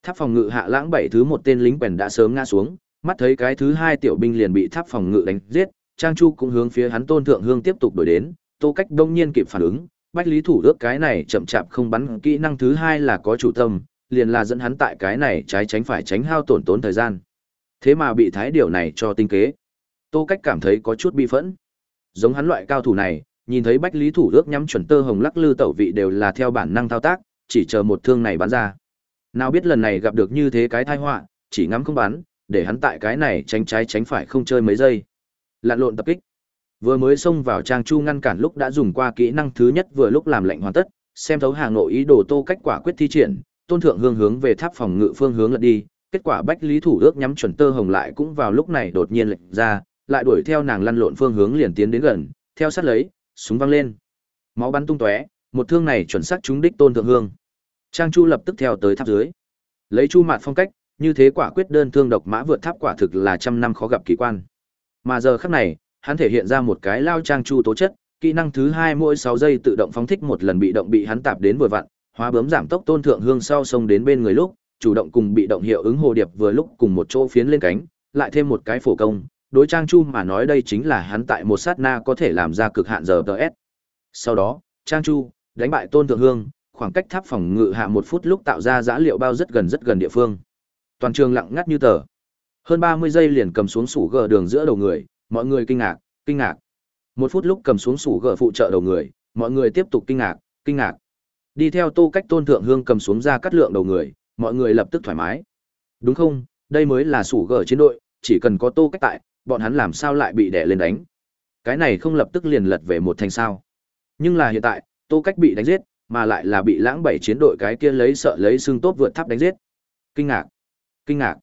Tháp phòng ngự hạ lãng bảy thứ một tên lính quèn đã sớm ngã xuống, mắt thấy cái thứ hai tiểu binh liền bị tháp phòng ngự đánh giết, Trang Chu cũng hướng phía hắn Tôn Thượng Hương tiếp tục đuổi đến, Tô Cách đông nhiên kịp phản ứng, Bách Lý Thủ ước cái này chậm chạp không bắn kỹ năng thứ hai là có chủ tâm, liền là dẫn hắn tại cái này trái tránh phải tránh hao tổn tốn thời gian. Thế mà bị thái điều này cho tinh kế. Tô Cách cảm thấy có chút bi phẫn. Giống hắn loại cao thủ này, nhìn thấy Bách Lý Thủ ước nhắm chuẩn tơ hồng lắc lư tẩu vị đều là theo bản năng thao tác, chỉ chờ một thương này bắn ra. Nào biết lần này gặp được như thế cái tai họa, chỉ ngắm không bắn, để hắn tại cái này tránh trái tránh phải không chơi mấy giây. Lạn lộn tập kích. Vừa mới xông vào trang chu ngăn cản lúc đã dùng qua kỹ năng thứ nhất vừa lúc làm lệnh hoàn tất, xem thấu Hà Nội ý đồ tô cách quả quyết thi triển, Tôn Thượng Hương hướng về tháp phòng ngự phương hướng lật đi, kết quả Bách Lý Thủ ước nhắm chuẩn tơ hồng lại cũng vào lúc này đột nhiên lệnh ra, lại đuổi theo nàng lăn lộn phương hướng liền tiến đến gần, theo sát lấy, súng văng lên. Máu bắn tung tóe, một thương này chuẩn xác trúng đích Tôn Thượng Hương. Trang Chu lập tức theo tới tháp dưới. Lấy Chu Mạt phong cách, như thế quả quyết đơn thương độc mã vượt tháp quả thực là trăm năm khó gặp kỳ quan. Mà giờ khắc này, hắn thể hiện ra một cái lao trang chu tố chất, kỹ năng thứ hai mỗi sáu giây tự động phóng thích một lần bị động bị hắn tạp đến vừa vặn, hóa bướm giảm tốc tôn thượng hương sau sông đến bên người lúc, chủ động cùng bị động hiệu ứng hồ điệp vừa lúc cùng một chỗ phiến lên cánh, lại thêm một cái phổ công, đối trang chu mà nói đây chính là hắn tại một sát na có thể làm ra cực hạn giờ DS. Sau đó, trang chu đánh bại tôn thượng hương, khoảng cách tháp phòng ngự hạ một phút lúc tạo ra giã liệu bao rất gần rất gần địa phương. Toàn trường lặng ngắt như tờ. Hơn 30 giây liền cầm xuống sủ gờ đường giữa đầu người, mọi người kinh ngạc, kinh ngạc. Một phút lúc cầm xuống sủ gờ phụ trợ đầu người, mọi người tiếp tục kinh ngạc, kinh ngạc. Đi theo tô cách tôn thượng hương cầm xuống ra cắt lượng đầu người, mọi người lập tức thoải mái. Đúng không, đây mới là sủ gờ chiến đội, chỉ cần có tô cách tại, bọn hắn làm sao lại bị đè lên đánh. Cái này không lập tức liền lật về một thành sao. Nhưng là hiện tại, tô cách bị đánh giết, mà lại là bị lãng bảy chiến đội cái kia lấy sợ lấy xương tốt vượt tháp đánh giết. Kinh ngạc, kinh ngạc.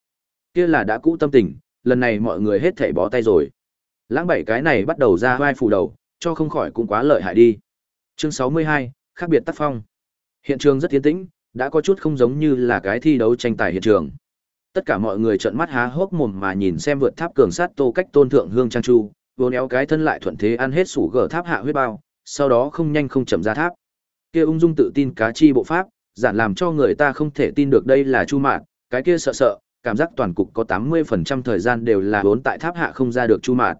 Kia là đã cũ tâm tình, lần này mọi người hết thảy bó tay rồi. Lãng bảy cái này bắt đầu ra vai phủ đầu, cho không khỏi cũng quá lợi hại đi. Chương 62, khác biệt tác phong. Hiện trường rất tiến tĩnh, đã có chút không giống như là cái thi đấu tranh tài hiện trường. Tất cả mọi người trợn mắt há hốc mồm mà nhìn xem vượt tháp cường sát Tô Cách Tôn thượng hương trang chu, vốn éo cái thân lại thuận thế ăn hết sủ gở tháp hạ huyết bao, sau đó không nhanh không chậm ra tháp. Kia ung dung tự tin cá chi bộ pháp, giản làm cho người ta không thể tin được đây là Chu Mạn, cái kia sợ sợ, cảm giác toàn cục có 80% thời gian đều là vốn tại tháp hạ không ra được Chu Mạn.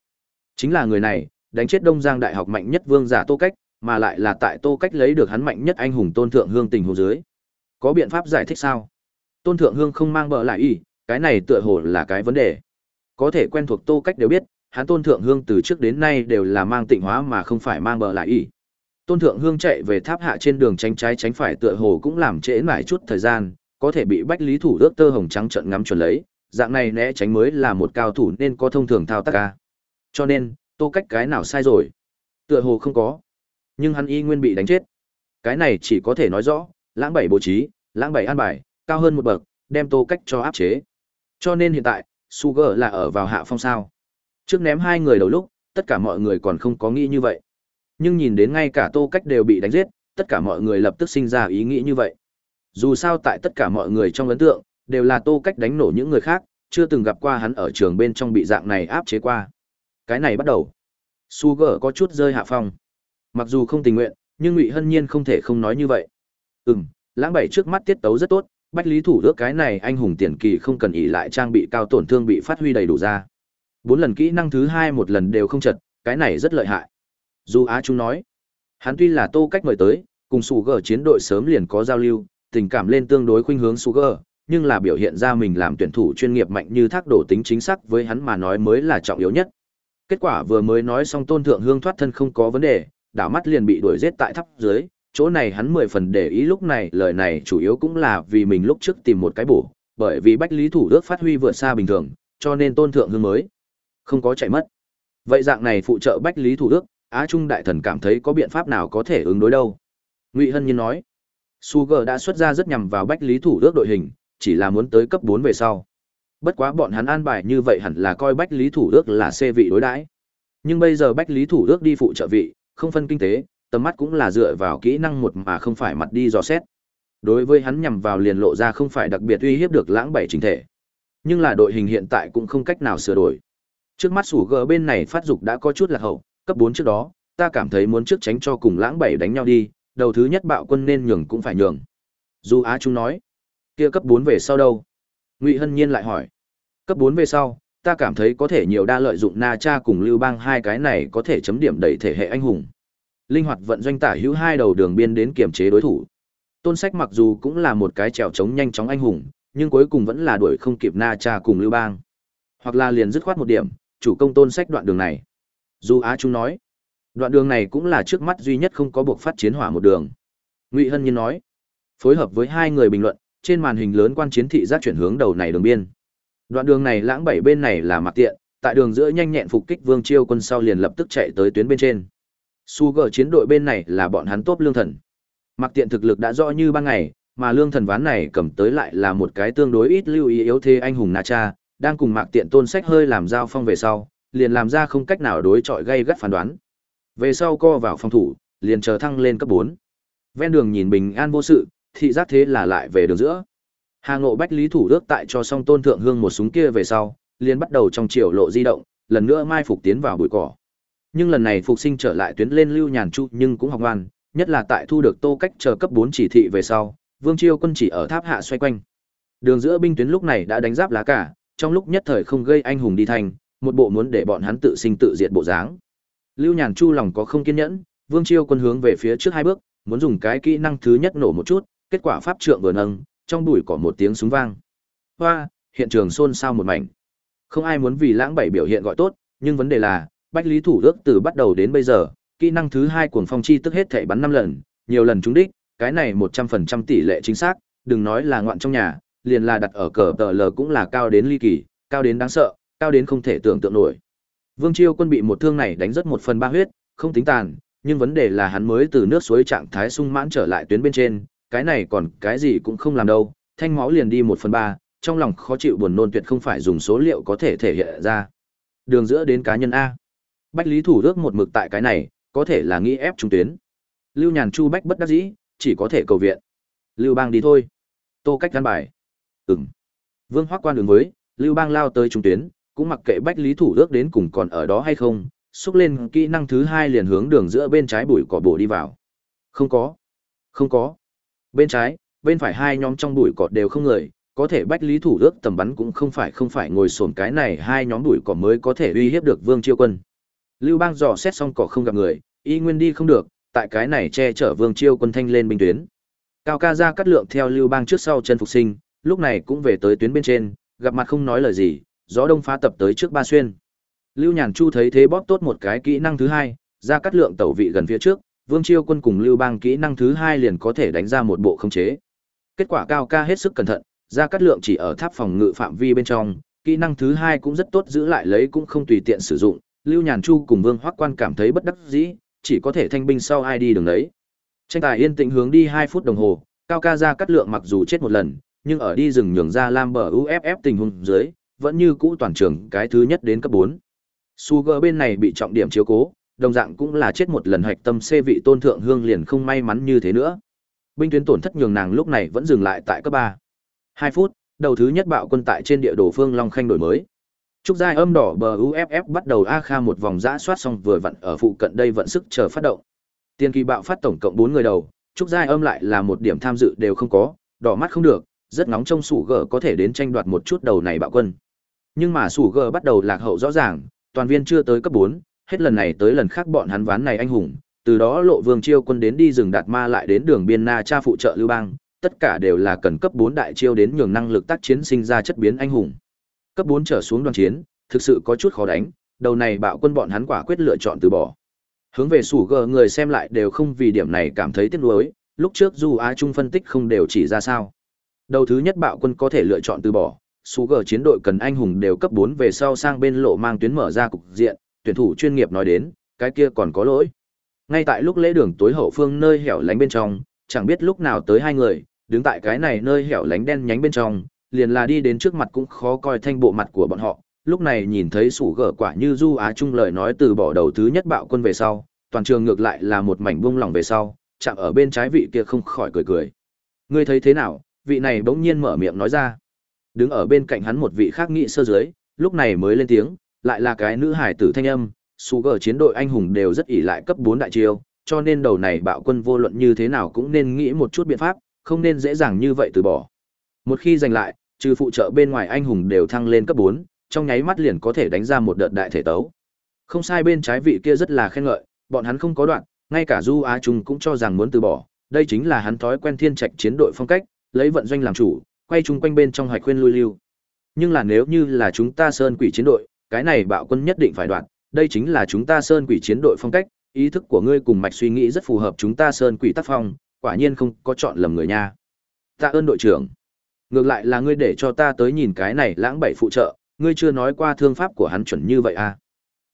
Chính là người này, đánh chết Đông Giang Đại học mạnh nhất vương giả Tô Cách, mà lại là tại Tô Cách lấy được hắn mạnh nhất anh hùng Tôn Thượng Hương tình hồ dưới. Có biện pháp giải thích sao? Tôn Thượng Hương không mang bờ lại ý, cái này tựa hồ là cái vấn đề. Có thể quen thuộc Tô Cách đều biết, hắn Tôn Thượng Hương từ trước đến nay đều là mang tịnh hóa mà không phải mang bờ lại ý. Tôn Thượng Hương chạy về tháp hạ trên đường tránh trái tránh phải tựa hồ cũng làm trễ mãi chút thời gian, có thể bị bách lý thủ ước tơ hồng trắng trận ngắm chuẩn lấy, dạng này né tránh mới là một cao thủ nên có thông thường thao tác ca. Cho nên, tô cách cái nào sai rồi? Tựa hồ không có. Nhưng hắn y nguyên bị đánh chết. Cái này chỉ có thể nói rõ, lãng bảy bố trí, lãng bảy an bài, cao hơn một bậc, đem tô cách cho áp chế. Cho nên hiện tại, Sugar là ở vào hạ phong sao. Trước ném hai người đầu lúc, tất cả mọi người còn không có nghĩ như vậy. Nhưng nhìn đến ngay cả tô cách đều bị đánh giết, tất cả mọi người lập tức sinh ra ý nghĩ như vậy. Dù sao tại tất cả mọi người trong ấn tượng, đều là tô cách đánh nổ những người khác, chưa từng gặp qua hắn ở trường bên trong bị dạng này áp chế qua. Cái này bắt đầu. Sugar có chút rơi hạ phong. Mặc dù không tình nguyện, nhưng Ngụy Hân Nhiên không thể không nói như vậy. Ừm, lãng bảy trước mắt tiết tấu rất tốt, bách lý thủ ước cái này anh hùng tiền kỳ không cần ỉ lại trang bị cao tổn thương bị phát huy đầy đủ ra. Bốn lần kỹ năng thứ hai một lần đều không chật, cái này rất lợi hại. Dù Á Trung nói, hắn tuy là tô cách mời tới, cùng Sugar chiến đội sớm liền có giao lưu, tình cảm lên tương đối khuynh hướng Sugar, nhưng là biểu hiện ra mình làm tuyển thủ chuyên nghiệp mạnh như thác đổ tính chính xác với hắn mà nói mới là trọng yếu nhất. Kết quả vừa mới nói xong tôn thượng hương thoát thân không có vấn đề, đảo mắt liền bị đuổi giết tại tháp dưới, chỗ này hắn mười phần để ý lúc này lời này chủ yếu cũng là vì mình lúc trước tìm một cái bổ, bởi vì bách lý thủ ước phát huy vượt xa bình thường, cho nên tôn thượng hương mới không có chạy mất. Vậy dạng này phụ trợ bách lý thủ ước, Á Trung đại thần cảm thấy có biện pháp nào có thể ứng đối đâu? Ngụy Hân Nhiên nói, Sugar đã xuất ra rất nhằm vào bách lý thủ ước đội hình, chỉ là muốn tới cấp 4 về sau. Bất quá bọn hắn an bài như vậy hẳn là coi Bách Lý Thủ Ước là xê vị đối đãi. Nhưng bây giờ Bách Lý Thủ Ước đi phụ trợ vị, không phân kinh tế, tầm mắt cũng là dựa vào kỹ năng một mà không phải mặt đi dò xét. Đối với hắn nhằm vào liền lộ ra không phải đặc biệt uy hiếp được lãng bảy chính thể. Nhưng là đội hình hiện tại cũng không cách nào sửa đổi. Trước mắt sủ gờ bên này phát dục đã có chút là hậu, cấp 4 trước đó, ta cảm thấy muốn trước tránh cho cùng lãng bảy đánh nhau đi, đầu thứ nhất bạo quân nên nhường cũng phải nhường. Du Á Trung nói, kia cấp 4 về sau đâu? Ngụy Hân Nhiên lại hỏi. Cấp bốn về sau, ta cảm thấy có thể nhiều đa lợi dụng Na Cha cùng Lưu Bang hai cái này có thể chấm điểm đẩy thể hệ anh hùng. Linh hoạt vận doanh tả hữu hai đầu đường biên đến kiểm chế đối thủ. Tôn Sách mặc dù cũng là một cái trèo chống nhanh chóng anh hùng, nhưng cuối cùng vẫn là đuổi không kịp Na Cha cùng Lưu Bang. Hoặc là liền dứt khoát một điểm, chủ công Tôn Sách đoạn đường này. Du Á Trung nói, đoạn đường này cũng là trước mắt duy nhất không có buộc phát chiến hỏa một đường. Ngụy Hân Nhiên nói, phối hợp với hai người bình luận, trên màn hình lớn quan chiến thị giác chuyển hướng đầu này đường biên. Đoạn đường này lãng bảy bên này là mặt tiện, tại đường giữa nhanh nhẹn phục kích Vương Chiêu quân sau liền lập tức chạy tới tuyến bên trên. Sugar chiến đội bên này là bọn hắn tốt lương thần. Mặc tiện thực lực đã rõ như ban ngày, mà lương thần ván này cầm tới lại là một cái tương đối ít lưu ý yếu thế anh hùng Na Cha, đang cùng Mạc Tiện Tôn Sách hơi làm giao phong về sau, liền làm ra không cách nào đối chọi gây gắt phán đoán. Về sau co vào phòng thủ, liền chờ thăng lên cấp 4. Ven đường nhìn bình an vô sự, thị giác thế là lại về đường giữa. Hà Ngộ Bách Lý Thủ Đức tại cho xong Tôn Thượng Hương một súng kia về sau, liền bắt đầu trong chiều lộ di động, lần nữa mai phục tiến vào bụi cỏ. Nhưng lần này phục sinh trở lại tuyến lên Lưu Nhàn Chu nhưng cũng học ngoan, nhất là tại thu được Tô Cách chờ cấp 4 chỉ thị về sau, Vương Chiêu quân chỉ ở tháp hạ xoay quanh. Đường giữa binh tuyến lúc này đã đánh giáp lá cả, trong lúc nhất thời không gây anh hùng đi thành, một bộ muốn để bọn hắn tự sinh tự diệt bộ dáng. Lưu Nhàn Chu lòng có không kiên nhẫn, Vương Chiêu quân hướng về phía trước hai bước, muốn dùng cái kỹ năng thứ nhất nổ một chút, kết quả pháp trượng vừa nâng, trong bụi cỏ một tiếng súng vang. Hoa, hiện trường xôn xao một mảnh. Không ai muốn vì lãng bảy biểu hiện gọi tốt, nhưng vấn đề là, Bách Lý Thủ ước từ bắt đầu đến bây giờ, kỹ năng thứ hai cuồng phong chi tức hết thảy bắn năm lần, nhiều lần trúng đích, cái này một trăm phần trăm tỷ lệ chính xác, đừng nói là ngoạn trong nhà, liền là đặt ở cờ tờ lờ cũng là cao đến ly kỳ, cao đến đáng sợ, cao đến không thể tưởng tượng nổi. Vương Chiêu quân bị một thương này đánh rất một phần ba huyết, không tính tàn, nhưng vấn đề là hắn mới từ nước suối trạng thái sung mãn trở lại tuyến bên trên, cái này còn cái gì cũng không làm đâu, thanh máu liền đi một phần ba, trong lòng khó chịu buồn nôn tuyệt không phải dùng số liệu có thể thể hiện ra. Đường giữa đến cá nhân A. Bách Lý Thủ rước một mực tại cái này, có thể là nghĩ ép trung tuyến. Lưu Nhàn Chu Bách bất đắc dĩ, chỉ có thể cầu viện. Lưu Bang đi thôi. Tô cách gắn bài. Ừm. Vương Hoắc quan đường với, Lưu Bang lao tới trung tuyến, cũng mặc kệ Bách Lý Thủ rước đến cùng còn ở đó hay không, xúc lên kỹ năng thứ hai liền hướng đường giữa bên trái bụi cỏ bổ đi vào. Không có. Không có. Bên trái, bên phải hai nhóm trong bụi cỏ đều không người, có thể bách lý thủ ước tầm bắn cũng không phải không phải ngồi sồn cái này hai nhóm bụi cỏ mới có thể uy hiếp được vương chiêu quân. Lưu bang dò xét xong cỏ không gặp người, y nguyên đi không được, tại cái này che chở vương chiêu quân thanh lên binh tuyến. Cao ca ra cắt lượng theo lưu bang trước sau chân phục sinh, lúc này cũng về tới tuyến bên trên, gặp mặt không nói lời gì, gió đông phá tập tới trước ba xuyên. Lưu Nhàn Chu thấy thế bóp tốt một cái kỹ năng thứ hai, ra cắt lượng tẩu vị gần phía trước, Vương Chiêu Quân cùng Lưu Bang kỹ năng thứ hai liền có thể đánh ra một bộ khống chế. Kết quả Cao ca hết sức cẩn thận, ra cắt lượng chỉ ở tháp phòng ngự phạm vi bên trong, kỹ năng thứ hai cũng rất tốt giữ lại lấy cũng không tùy tiện sử dụng. Lưu Nhàn Chu cùng Vương Hoắc Quan cảm thấy bất đắc dĩ, chỉ có thể thanh binh sau ai đi đường đấy. Tranh tài yên tĩnh hướng đi hai phút đồng hồ, Cao ca ra cắt lượng mặc dù chết một lần, nhưng ở đi rừng nhường ra Lam bờ UFF tình huống dưới, vẫn như cũ toàn trường cái thứ nhất đến cấp 4. Sugar bên này bị trọng điểm chiếu cố, đồng dạng cũng là chết một lần hạch tâm C vị tôn thượng hương liền không may mắn như thế nữa. Binh tuyến tổn thất nhường nàng lúc này vẫn dừng lại tại cấp 3. 2 phút, đầu thứ nhất bạo quân tại trên địa đồ phương Long Khanh đổi mới. Trúc giai âm đỏ bờ UFF bắt đầu A Kha một vòng giã soát xong vừa vặn ở phụ cận đây vận sức chờ phát động. Tiên kỳ bạo phát tổng cộng bốn người đầu, Trúc giai âm lại là một điểm tham dự đều không có, đỏ mắt không được, rất nóng trong sủ gờ có thể đến tranh đoạt một chút đầu này bạo quân. Nhưng mà sủ gờ bắt đầu lạc hậu rõ ràng, toàn viên chưa tới cấp bốn hết lần này tới lần khác bọn hắn ván này anh hùng, từ đó lộ vương chiêu quân đến đi rừng đạt ma lại đến đường biên na cha phụ trợ lưu bang, tất cả đều là cần cấp 4 đại chiêu đến nhường năng lực tác chiến sinh ra chất biến anh hùng. Cấp 4 trở xuống đoàn chiến, thực sự có chút khó đánh, đầu này bạo quân bọn hắn quả quyết lựa chọn từ bỏ. Hướng về sủ gờ người xem lại đều không vì điểm này cảm thấy tiếc nuối, lúc trước dù Á Trung phân tích không đều chỉ ra sao. Đầu thứ nhất bạo quân có thể lựa chọn từ bỏ, sủ gờ chiến đội cần anh hùng đều cấp 4 về sau sang bên lộ mang tuyến mở ra cục diện, tuyển thủ chuyên nghiệp nói đến, cái kia còn có lỗi. Ngay tại lúc lễ đường tối hậu phương nơi hẻo lánh bên trong, chẳng biết lúc nào tới hai người, đứng tại cái này nơi hẻo lánh đen nhánh bên trong, liền là đi đến trước mặt cũng khó coi thanh bộ mặt của bọn họ. Lúc này nhìn thấy sủ gở quả như Du Á Trung lời nói từ bỏ đầu thứ nhất bạo quân về sau, toàn trường ngược lại là một mảnh buông lỏng về sau, chạm ở bên trái vị kia không khỏi cười cười. Ngươi thấy thế nào? Vị này bỗng nhiên mở miệng nói ra. Đứng ở bên cạnh hắn một vị khác nghị sơ dưới, lúc này mới lên tiếng, lại là cái nữ hải tử thanh âm, Sugar chiến đội anh hùng đều rất ỷ lại cấp 4 đại chiêu, cho nên đầu này bạo quân vô luận như thế nào cũng nên nghĩ một chút biện pháp, không nên dễ dàng như vậy từ bỏ. Một khi giành lại, trừ phụ trợ bên ngoài anh hùng đều thăng lên cấp 4, trong nháy mắt liền có thể đánh ra một đợt đại thể tấu. Không sai bên trái vị kia rất là khen ngợi, bọn hắn không có đoạn, ngay cả Du Á Trung cũng cho rằng muốn từ bỏ, đây chính là hắn thói quen thiên trạch chiến đội phong cách, lấy vận doanh làm chủ, quay chung quanh bên trong hoạch khuyên lui lưu. Nhưng là nếu như là chúng ta sơn quỷ chiến đội, cái này bạo quân nhất định phải đoạn, đây chính là chúng ta sơn quỷ chiến đội phong cách, ý thức của ngươi cùng mạch suy nghĩ rất phù hợp chúng ta sơn quỷ tác phong, quả nhiên không có chọn lầm người nha. Tạ ơn đội trưởng. Ngược lại là ngươi để cho ta tới nhìn cái này lãng bảy phụ trợ, ngươi chưa nói qua thương pháp của hắn chuẩn như vậy à?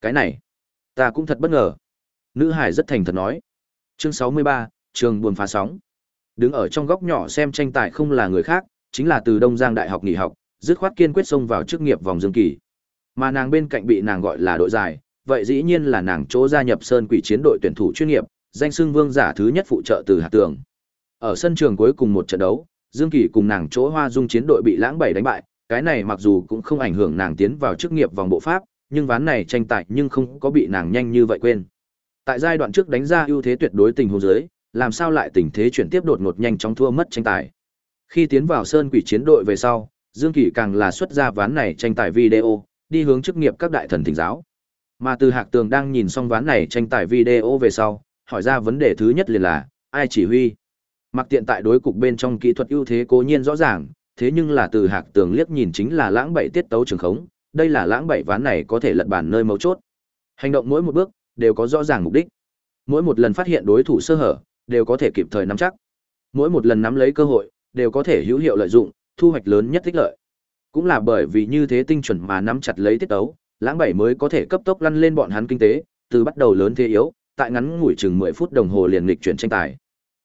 Cái này, ta cũng thật bất ngờ. Nữ hải rất thành thật nói. Chương 63, trường buồn phá sóng. Đứng ở trong góc nhỏ xem tranh tài không là người khác, chính là từ Đông Giang Đại học nghỉ học, dứt khoát kiên quyết xông vào chức nghiệp vòng dương kỳ. Mà nàng bên cạnh bị nàng gọi là đội dài, vậy dĩ nhiên là nàng chỗ gia nhập Sơn Quỷ chiến đội tuyển thủ chuyên nghiệp, danh xưng vương giả thứ nhất phụ trợ từ hạt tường. Ở sân trường cuối cùng một trận đấu, Dương Kỳ cùng nàng chỗ Hoa Dung chiến đội bị lãng bảy đánh bại, cái này mặc dù cũng không ảnh hưởng nàng tiến vào chức nghiệp vòng bộ pháp, nhưng ván này tranh tài nhưng không có bị nàng nhanh như vậy quên. Tại giai đoạn trước đánh ra ưu thế tuyệt đối tình huống dưới, làm sao lại tình thế chuyển tiếp đột ngột nhanh chóng thua mất tranh tài. Khi tiến vào Sơn Quỷ chiến đội về sau, Dương Kỳ càng là xuất ra ván này tranh tài video, đi hướng chức nghiệp các đại thần thỉnh giáo. Mà từ Hạc Tường đang nhìn xong ván này tranh tài video về sau, hỏi ra vấn đề thứ nhất liền là, ai chỉ huy? Mặc tiện tại đối cục bên trong kỹ thuật ưu thế cố nhiên rõ ràng, thế nhưng là từ Hạc Tường liếc nhìn chính là lãng bảy tiết tấu trường khống, đây là lãng bảy ván này có thể lật bản nơi mấu chốt. Hành động mỗi một bước đều có rõ ràng mục đích. Mỗi một lần phát hiện đối thủ sơ hở, đều có thể kịp thời nắm chắc. Mỗi một lần nắm lấy cơ hội, đều có thể hữu hiệu lợi dụng, thu hoạch lớn nhất tích lợi. Cũng là bởi vì như thế tinh chuẩn mà nắm chặt lấy tiết tấu, lãng bảy mới có thể cấp tốc lăn lên bọn hắn kinh tế, từ bắt đầu lớn thế yếu, tại ngắn ngủi chừng 10 phút đồng hồ liền nghịch chuyển tranh tài.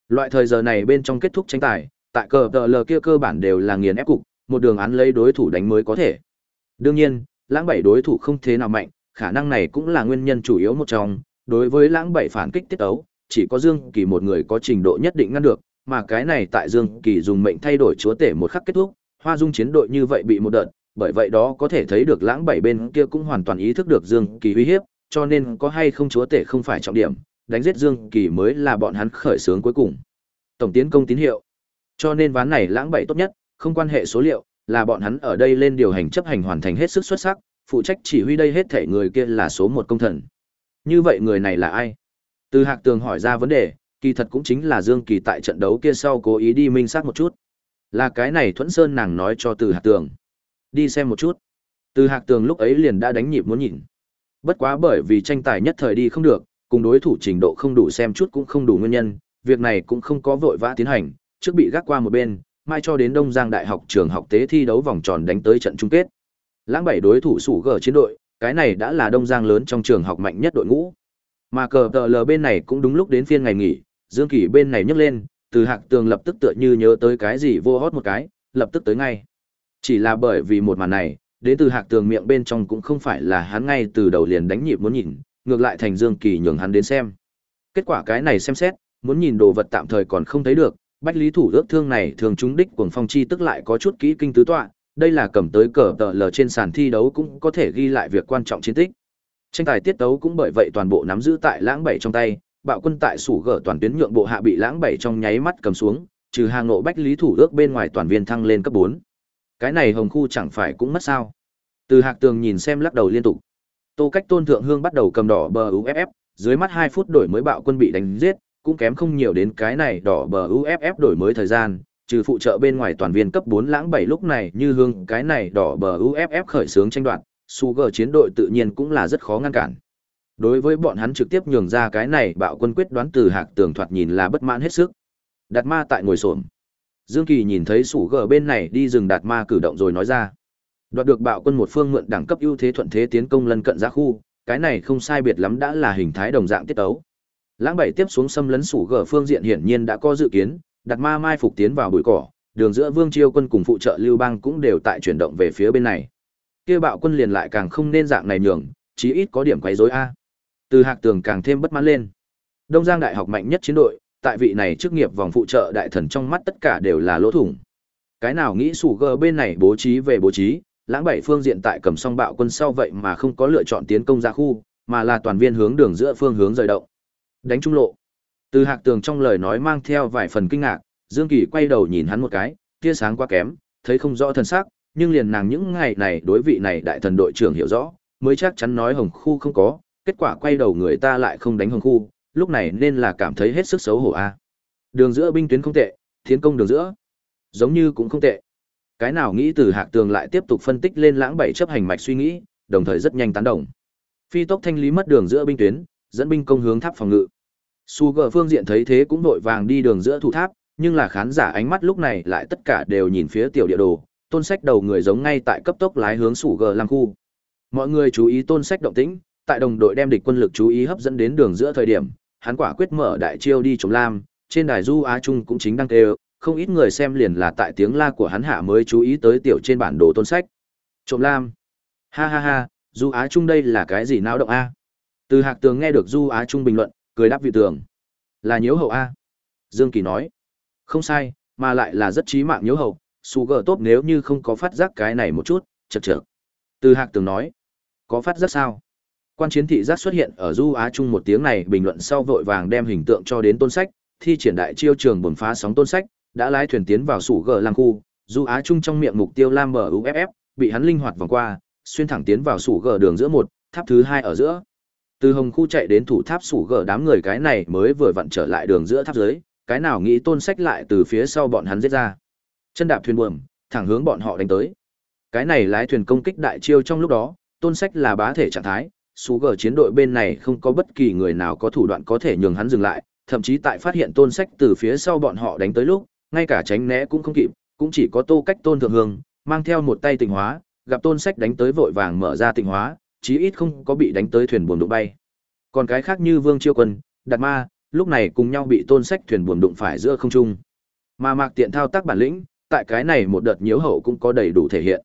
Loại thời giờ này bên trong kết thúc tranh tài, tại cờ tờ lờ kia cơ bản đều là nghiền ép cục, một đường án lấy đối thủ đánh mới có thể. Đương nhiên, lãng bảy đối thủ không thế nào mạnh, khả năng này cũng là nguyên nhân chủ yếu một trong, đối với lãng bảy phản kích tiết ấu, chỉ có Dương Kỳ một người có trình độ nhất định ngăn được, mà cái này tại Dương Kỳ dùng mệnh thay đổi chúa tể một khắc kết thúc, Hoa Dung chiến đội như vậy bị một đợt, bởi vậy đó có thể thấy được lãng bảy bên kia cũng hoàn toàn ý thức được Dương Kỳ uy hiếp, cho nên có hay không chúa tể không phải trọng điểm, đánh giết Dương Kỳ mới là bọn hắn khởi sướng cuối cùng. Tổng tiến công tín hiệu. Cho nên ván này lãng bảy tốt nhất, không quan hệ số liệu, là bọn hắn ở đây lên điều hành chấp hành hoàn thành hết sức xuất sắc, phụ trách chỉ huy đây hết thể người kia là số một công thần. Như vậy người này là ai? Từ Hạc Tường hỏi ra vấn đề, kỳ thật cũng chính là Dương Kỳ tại trận đấu kia sau cố ý đi minh xác một chút. Là cái này Thuẫn Sơn nàng nói cho Từ Hạc Tường. Đi xem một chút. Từ Hạc Tường lúc ấy liền đã đánh nhịp muốn nhìn. Bất quá bởi vì tranh tài nhất thời đi không được, cùng đối thủ trình độ không đủ xem chút cũng không đủ nguyên nhân, việc này cũng không có vội vã tiến hành, trước bị gác qua một bên, mai cho đến Đông Giang Đại học trường học tế thi đấu vòng tròn đánh tới trận chung kết. Lãng bảy đối thủ sủ gờ chiến đội, cái này đã là Đông Giang lớn trong trường học mạnh nhất đội ngũ. Mà cờ tờ lờ bên này cũng đúng lúc đến phiên ngày nghỉ, Dương Kỳ bên này nhấc lên, từ hạc tường lập tức tựa như nhớ tới cái gì vô hót một cái, lập tức tới ngay. Chỉ là bởi vì một màn này, đến từ hạc tường miệng bên trong cũng không phải là hắn ngay từ đầu liền đánh nhịp muốn nhìn, ngược lại thành Dương Kỳ nhường hắn đến xem. Kết quả cái này xem xét, muốn nhìn đồ vật tạm thời còn không thấy được, bách lý thủ ước thương này thường trúng đích cuồng phong chi tức lại có chút kỹ kinh tứ tọa, đây là cầm tới cờ tờ lờ trên sàn thi đấu cũng có thể ghi lại việc quan trọng chiến tích. Tranh tài tiết tấu cũng bởi vậy toàn bộ nắm giữ tại lãng bảy trong tay, bạo quân tại sủ gở toàn tuyến nhượng bộ hạ bị lãng bảy trong nháy mắt cầm xuống, trừ hàng nộ bách lý thủ ước bên ngoài toàn viên thăng lên cấp 4. Cái này hồng khu chẳng phải cũng mất sao. Từ hạc tường nhìn xem lắc đầu liên tục. Tô cách tôn thượng hương bắt đầu cầm đỏ bờ UFF, dưới mắt 2 phút đổi mới bạo quân bị đánh giết, cũng kém không nhiều đến cái này đỏ bờ UFF đổi mới thời gian, trừ phụ trợ bên ngoài toàn viên cấp 4 lãng 7 lúc này như hương cái này đỏ bờ UFF khởi sướng tranh đoạt, Sugar chiến đội tự nhiên cũng là rất khó ngăn cản. Đối với bọn hắn trực tiếp nhường ra cái này bạo quân quyết đoán từ hạc tường thoạt nhìn là bất mãn hết sức. Đạt ma tại ngồi xổm. Dương Kỳ nhìn thấy sủ gờ bên này đi rừng đạt ma cử động rồi nói ra. Đoạt được bạo quân một phương mượn đẳng cấp ưu thế thuận thế tiến công lân cận ra khu, cái này không sai biệt lắm đã là hình thái đồng dạng tiết tấu. Lãng bảy tiếp xuống xâm lấn sủ gờ phương diện hiển nhiên đã có dự kiến, đặt ma mai phục tiến vào bụi cỏ, đường giữa Vương Chiêu quân cùng phụ trợ Lưu Bang cũng đều tại chuyển động về phía bên này. Kia bạo quân liền lại càng không nên dạng này nhường, chí ít có điểm quấy rối a. Từ Hạc Tường càng thêm bất mãn lên. Đông Giang Đại học mạnh nhất chiến đội, tại vị này chức nghiệp vòng phụ trợ đại thần trong mắt tất cả đều là lỗ thủng. Cái nào nghĩ sủ gờ bên này bố trí về bố trí, lãng bảy phương diện tại cầm song bạo quân sau vậy mà không có lựa chọn tiến công ra khu, mà là toàn viên hướng đường giữa phương hướng rời động. Đánh trung lộ. Từ Hạc Tường trong lời nói mang theo vài phần kinh ngạc, Dương Kỳ quay đầu nhìn hắn một cái, tia sáng quá kém, thấy không rõ thân xác, nhưng liền nàng những ngày này đối vị này đại thần đội trưởng hiểu rõ, mới chắc chắn nói hồng khu không có, kết quả quay đầu người ta lại không đánh hồng khu, lúc này nên là cảm thấy hết sức xấu hổ a. Đường giữa binh tuyến không tệ, tiến công đường giữa giống như cũng không tệ. Cái nào nghĩ từ Hạc Tường lại tiếp tục phân tích lên lãng bảy chấp hành mạch suy nghĩ, đồng thời rất nhanh tán đồng. Phi tốc thanh lý mất đường giữa binh tuyến, dẫn binh công hướng tháp phòng ngự. Sugar phương diện thấy thế cũng đội vàng đi đường giữa thủ tháp, nhưng là khán giả ánh mắt lúc này lại tất cả đều nhìn phía tiểu địa đồ, tôn sách đầu người giống ngay tại cấp tốc lái hướng Sugar làm khu. Mọi người chú ý tôn sách động tĩnh, tại đồng đội đem địch quân lực chú ý hấp dẫn đến đường giữa thời điểm, hắn quả quyết mở đại chiêu đi chống lam, trên đài du Á Trung cũng chính đang kêu, không ít người xem liền là tại tiếng la của hắn hạ mới chú ý tới tiểu trên bản đồ tôn sách. Trộm lam. Ha ha ha, du Á Trung đây là cái gì náo động a? Từ Hạc Tường nghe được du Á Trung bình luận, cười đáp vị tường. Là nhiễu hậu a. Dương Kỳ nói. Không sai, mà lại là rất trí mạng nhiễu hậu, Sugar tốt nếu như không có phát giác cái này một chút, chậc chậc. Từ Hạc Tường nói. Có phát giác sao? Quan chiến thị giác xuất hiện ở Du Á Trung một tiếng này bình luận sau vội vàng đem hình tượng cho đến tôn sách, thi triển đại chiêu trường bồn phá sóng tôn sách, đã lái thuyền tiến vào sủ gờ lang khu, Du Á Trung trong miệng mục tiêu Lam bờ UFF, bị hắn linh hoạt vòng qua, xuyên thẳng tiến vào sủ gờ đường giữa một, tháp thứ hai ở giữa. Từ hồng khu chạy đến thủ tháp sủ gờ đám người cái này mới vừa vặn trở lại đường giữa tháp dưới, cái nào nghĩ tôn sách lại từ phía sau bọn hắn giết ra. Chân đạp thuyền buồm, thẳng hướng bọn họ đánh tới. Cái này lái thuyền công kích đại chiêu trong lúc đó, tôn sách là bá thể trạng thái, Sú gờ chiến đội bên này không có bất kỳ người nào có thủ đoạn có thể nhường hắn dừng lại, thậm chí tại phát hiện tôn sách từ phía sau bọn họ đánh tới lúc, ngay cả tránh né cũng không kịp, cũng chỉ có tô cách tôn thượng hương, mang theo một tay tịnh hóa, gặp tôn sách đánh tới vội vàng mở ra tịnh hóa, chí ít không có bị đánh tới thuyền buồm đụng bay. Còn cái khác như Vương Chiêu Quân, Đạt Ma, lúc này cùng nhau bị tôn sách thuyền buồm đụng phải giữa không trung. Mà Mạc Tiện thao tác bản lĩnh, tại cái này một đợt nhiễu hậu cũng có đầy đủ thể hiện.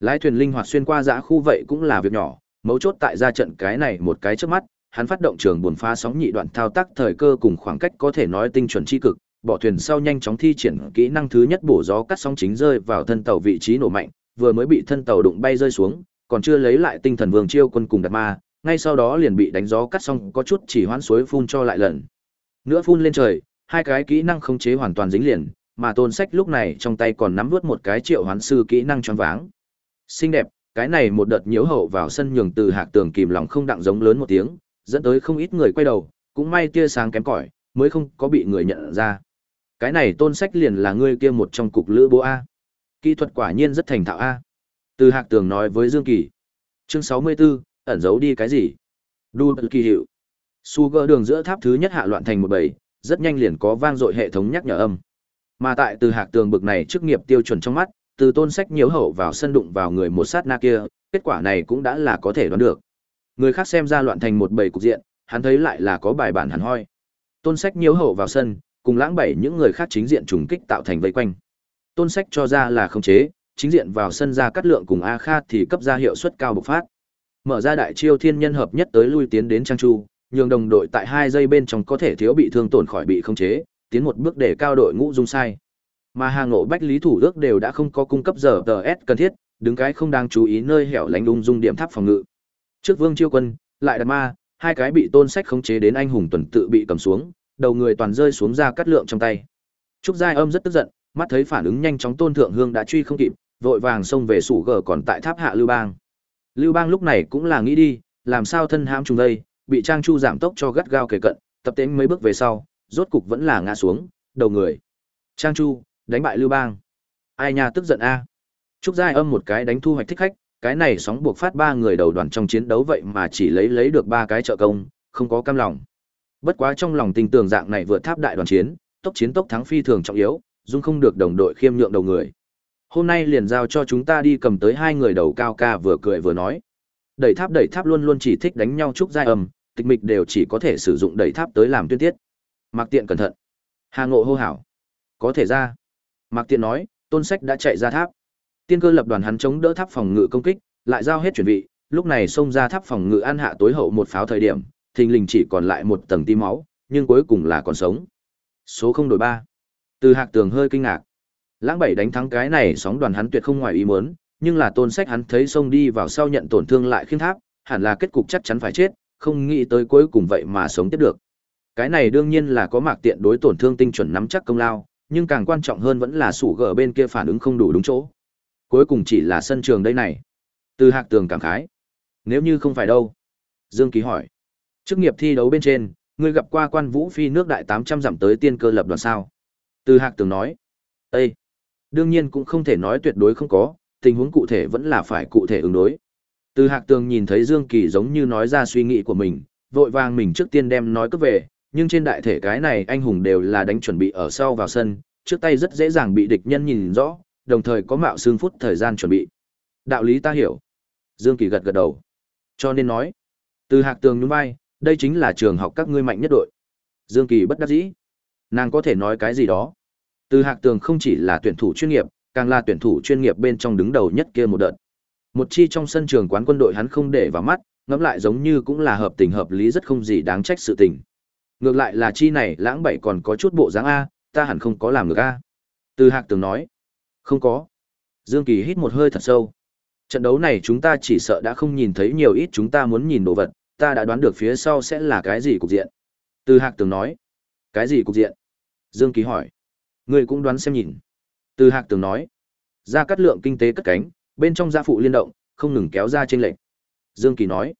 Lái thuyền linh hoạt xuyên qua dã khu vậy cũng là việc nhỏ, mấu chốt tại ra trận cái này một cái trước mắt, hắn phát động trường buồn pha sóng nhị đoạn thao tác thời cơ cùng khoảng cách có thể nói tinh chuẩn chi cực, bỏ thuyền sau nhanh chóng thi triển kỹ năng thứ nhất bổ gió cắt sóng chính rơi vào thân tàu vị trí nổ mạnh, vừa mới bị thân tàu đụng bay rơi xuống, còn chưa lấy lại tinh thần vương chiêu quân cùng đặt ma, ngay sau đó liền bị đánh gió cắt xong có chút chỉ hoãn suối phun cho lại lần. Nữa phun lên trời, hai cái kỹ năng khống chế hoàn toàn dính liền, mà tôn sách lúc này trong tay còn nắm vút một cái triệu hoán sư kỹ năng choáng váng. Xinh đẹp, cái này một đợt nhiễu hậu vào sân nhường từ hạc tường kìm lòng không đặng giống lớn một tiếng, dẫn tới không ít người quay đầu, cũng may tia sáng kém cỏi, mới không có bị người nhận ra. Cái này tôn sách liền là ngươi kia một trong cục lữ bố A. Kỹ thuật quả nhiên rất thành thạo A. Từ hạc tường nói với Dương Kỳ. Chương 64, ẩn giấu đi cái gì? Đu kỳ hiệu. Su gỡ đường giữa tháp thứ nhất hạ loạn thành một bảy rất nhanh liền có vang dội hệ thống nhắc nhở âm. Mà tại từ hạc tường bực này trước nghiệp tiêu chuẩn trong mắt, từ tôn sách nhiễu hậu vào sân đụng vào người một sát na kia, kết quả này cũng đã là có thể đoán được. Người khác xem ra loạn thành một bầy cục diện, hắn thấy lại là có bài bản hẳn hoi. Tôn sách nhiễu hậu vào sân, cùng lãng bảy những người khác chính diện trùng kích tạo thành vây quanh. Tôn sách cho ra là không chế, chính diện vào sân ra cắt lượng cùng A Kha thì cấp ra hiệu suất cao bộc phát. Mở ra đại chiêu thiên nhân hợp nhất tới lui tiến đến Trang Chu, nhường đồng đội tại hai giây bên trong có thể thiếu bị thương tổn khỏi bị không chế, tiến một bước để cao đội ngũ dung sai. Mà Hà ngộ bách lý thủ ước đều đã không có cung cấp giờ TS cần thiết, đứng cái không đang chú ý nơi hẻo lánh lung dung điểm tháp phòng ngự. Trước Vương Chiêu Quân, lại đặt ma, hai cái bị tôn sách khống chế đến anh hùng tuần tự bị cầm xuống, đầu người toàn rơi xuống ra cắt lượng trong tay. Trúc Giai Âm rất tức giận, mắt thấy phản ứng nhanh chóng Tôn Thượng Hương đã truy không kịp, vội vàng xông về sủ gờ còn tại tháp hạ Lưu Bang. Lưu Bang lúc này cũng là nghĩ đi, làm sao thân hãm trùng đây, bị Trang Chu giảm tốc cho gắt gao kề cận, tập tính mấy bước về sau, rốt cục vẫn là ngã xuống, đầu người. Trang Chu, đánh bại Lưu Bang. Ai nha tức giận a. Trúc Giai Âm một cái đánh thu hoạch thích khách, cái này sóng buộc phát ba người đầu đoàn trong chiến đấu vậy mà chỉ lấy lấy được ba cái trợ công, không có cam lòng. Bất quá trong lòng tình tưởng dạng này vượt tháp đại đoàn chiến, tốc chiến tốc thắng phi thường trọng yếu, dung không được đồng đội khiêm nhượng đầu người. Hôm nay liền giao cho chúng ta đi cầm tới hai người đầu cao ca vừa cười vừa nói. Đẩy tháp đẩy tháp luôn luôn chỉ thích đánh nhau trúc giai âm, tịch mịch đều chỉ có thể sử dụng đẩy tháp tới làm tuyên tiết. Mặc Tiện cẩn thận. Hà Ngộ hô hảo. Có thể ra. Mạc Tiện nói, Tôn Sách đã chạy ra tháp. Tiên cơ lập đoàn hắn chống đỡ tháp phòng ngự công kích, lại giao hết chuẩn bị, lúc này xông ra tháp phòng ngự an hạ tối hậu một pháo thời điểm, thình lình chỉ còn lại một tầng tí máu, nhưng cuối cùng là còn sống. Số không đổi ba. Từ Hạc Tường hơi kinh ngạc. Lãng Bảy đánh thắng cái này sóng đoàn hắn tuyệt không ngoài ý muốn, nhưng là Tôn Sách hắn thấy xông đi vào sau nhận tổn thương lại khiên tháp, hẳn là kết cục chắc chắn phải chết, không nghĩ tới cuối cùng vậy mà sống tiếp được. Cái này đương nhiên là có mạc tiện đối tổn thương tinh chuẩn nắm chắc công lao, nhưng càng quan trọng hơn vẫn là sủ gở bên kia phản ứng không đủ đúng chỗ. Cuối cùng chỉ là sân trường đây này. Từ Hạc Tường cảm khái. Nếu như không phải đâu? Dương Ký hỏi. Chức nghiệp thi đấu bên trên, ngươi gặp qua quan vũ phi nước đại 800 dặm tới tiên cơ lập đoàn sao? Từ Hạc Tường nói. Ê! Đương nhiên cũng không thể nói tuyệt đối không có, tình huống cụ thể vẫn là phải cụ thể ứng đối. Từ Hạc Tường nhìn thấy Dương Kỳ giống như nói ra suy nghĩ của mình, vội vàng mình trước tiên đem nói cất về, nhưng trên đại thể cái này anh hùng đều là đánh chuẩn bị ở sau vào sân, trước tay rất dễ dàng bị địch nhân nhìn rõ, đồng thời có mạo xương phút thời gian chuẩn bị. Đạo lý ta hiểu. Dương Kỳ gật gật đầu. Cho nên nói, từ Hạc Tường nhún vai, đây chính là trường học các ngươi mạnh nhất đội. Dương Kỳ bất đắc dĩ. Nàng có thể nói cái gì đó. Từ Hạc Tường không chỉ là tuyển thủ chuyên nghiệp, càng là tuyển thủ chuyên nghiệp bên trong đứng đầu nhất kia một đợt. Một chi trong sân trường quán quân đội hắn không để vào mắt, ngẫm lại giống như cũng là hợp tình hợp lý rất không gì đáng trách sự tình. Ngược lại là chi này lãng bảy còn có chút bộ dáng A, ta hẳn không có làm được A. Từ Hạc Tường nói. Không có. Dương Kỳ hít một hơi thật sâu. Trận đấu này chúng ta chỉ sợ đã không nhìn thấy nhiều ít chúng ta muốn nhìn đồ vật, ta đã đoán được phía sau sẽ là cái gì cục diện. Từ Hạc Tường nói. Cái gì cục diện? Dương Kỳ hỏi. Ngươi cũng đoán xem nhìn. Từ Hạc Tường nói. Ra cắt lượng kinh tế cất cánh, bên trong gia phụ liên động, không ngừng kéo ra trên lệch. Dương Kỳ nói.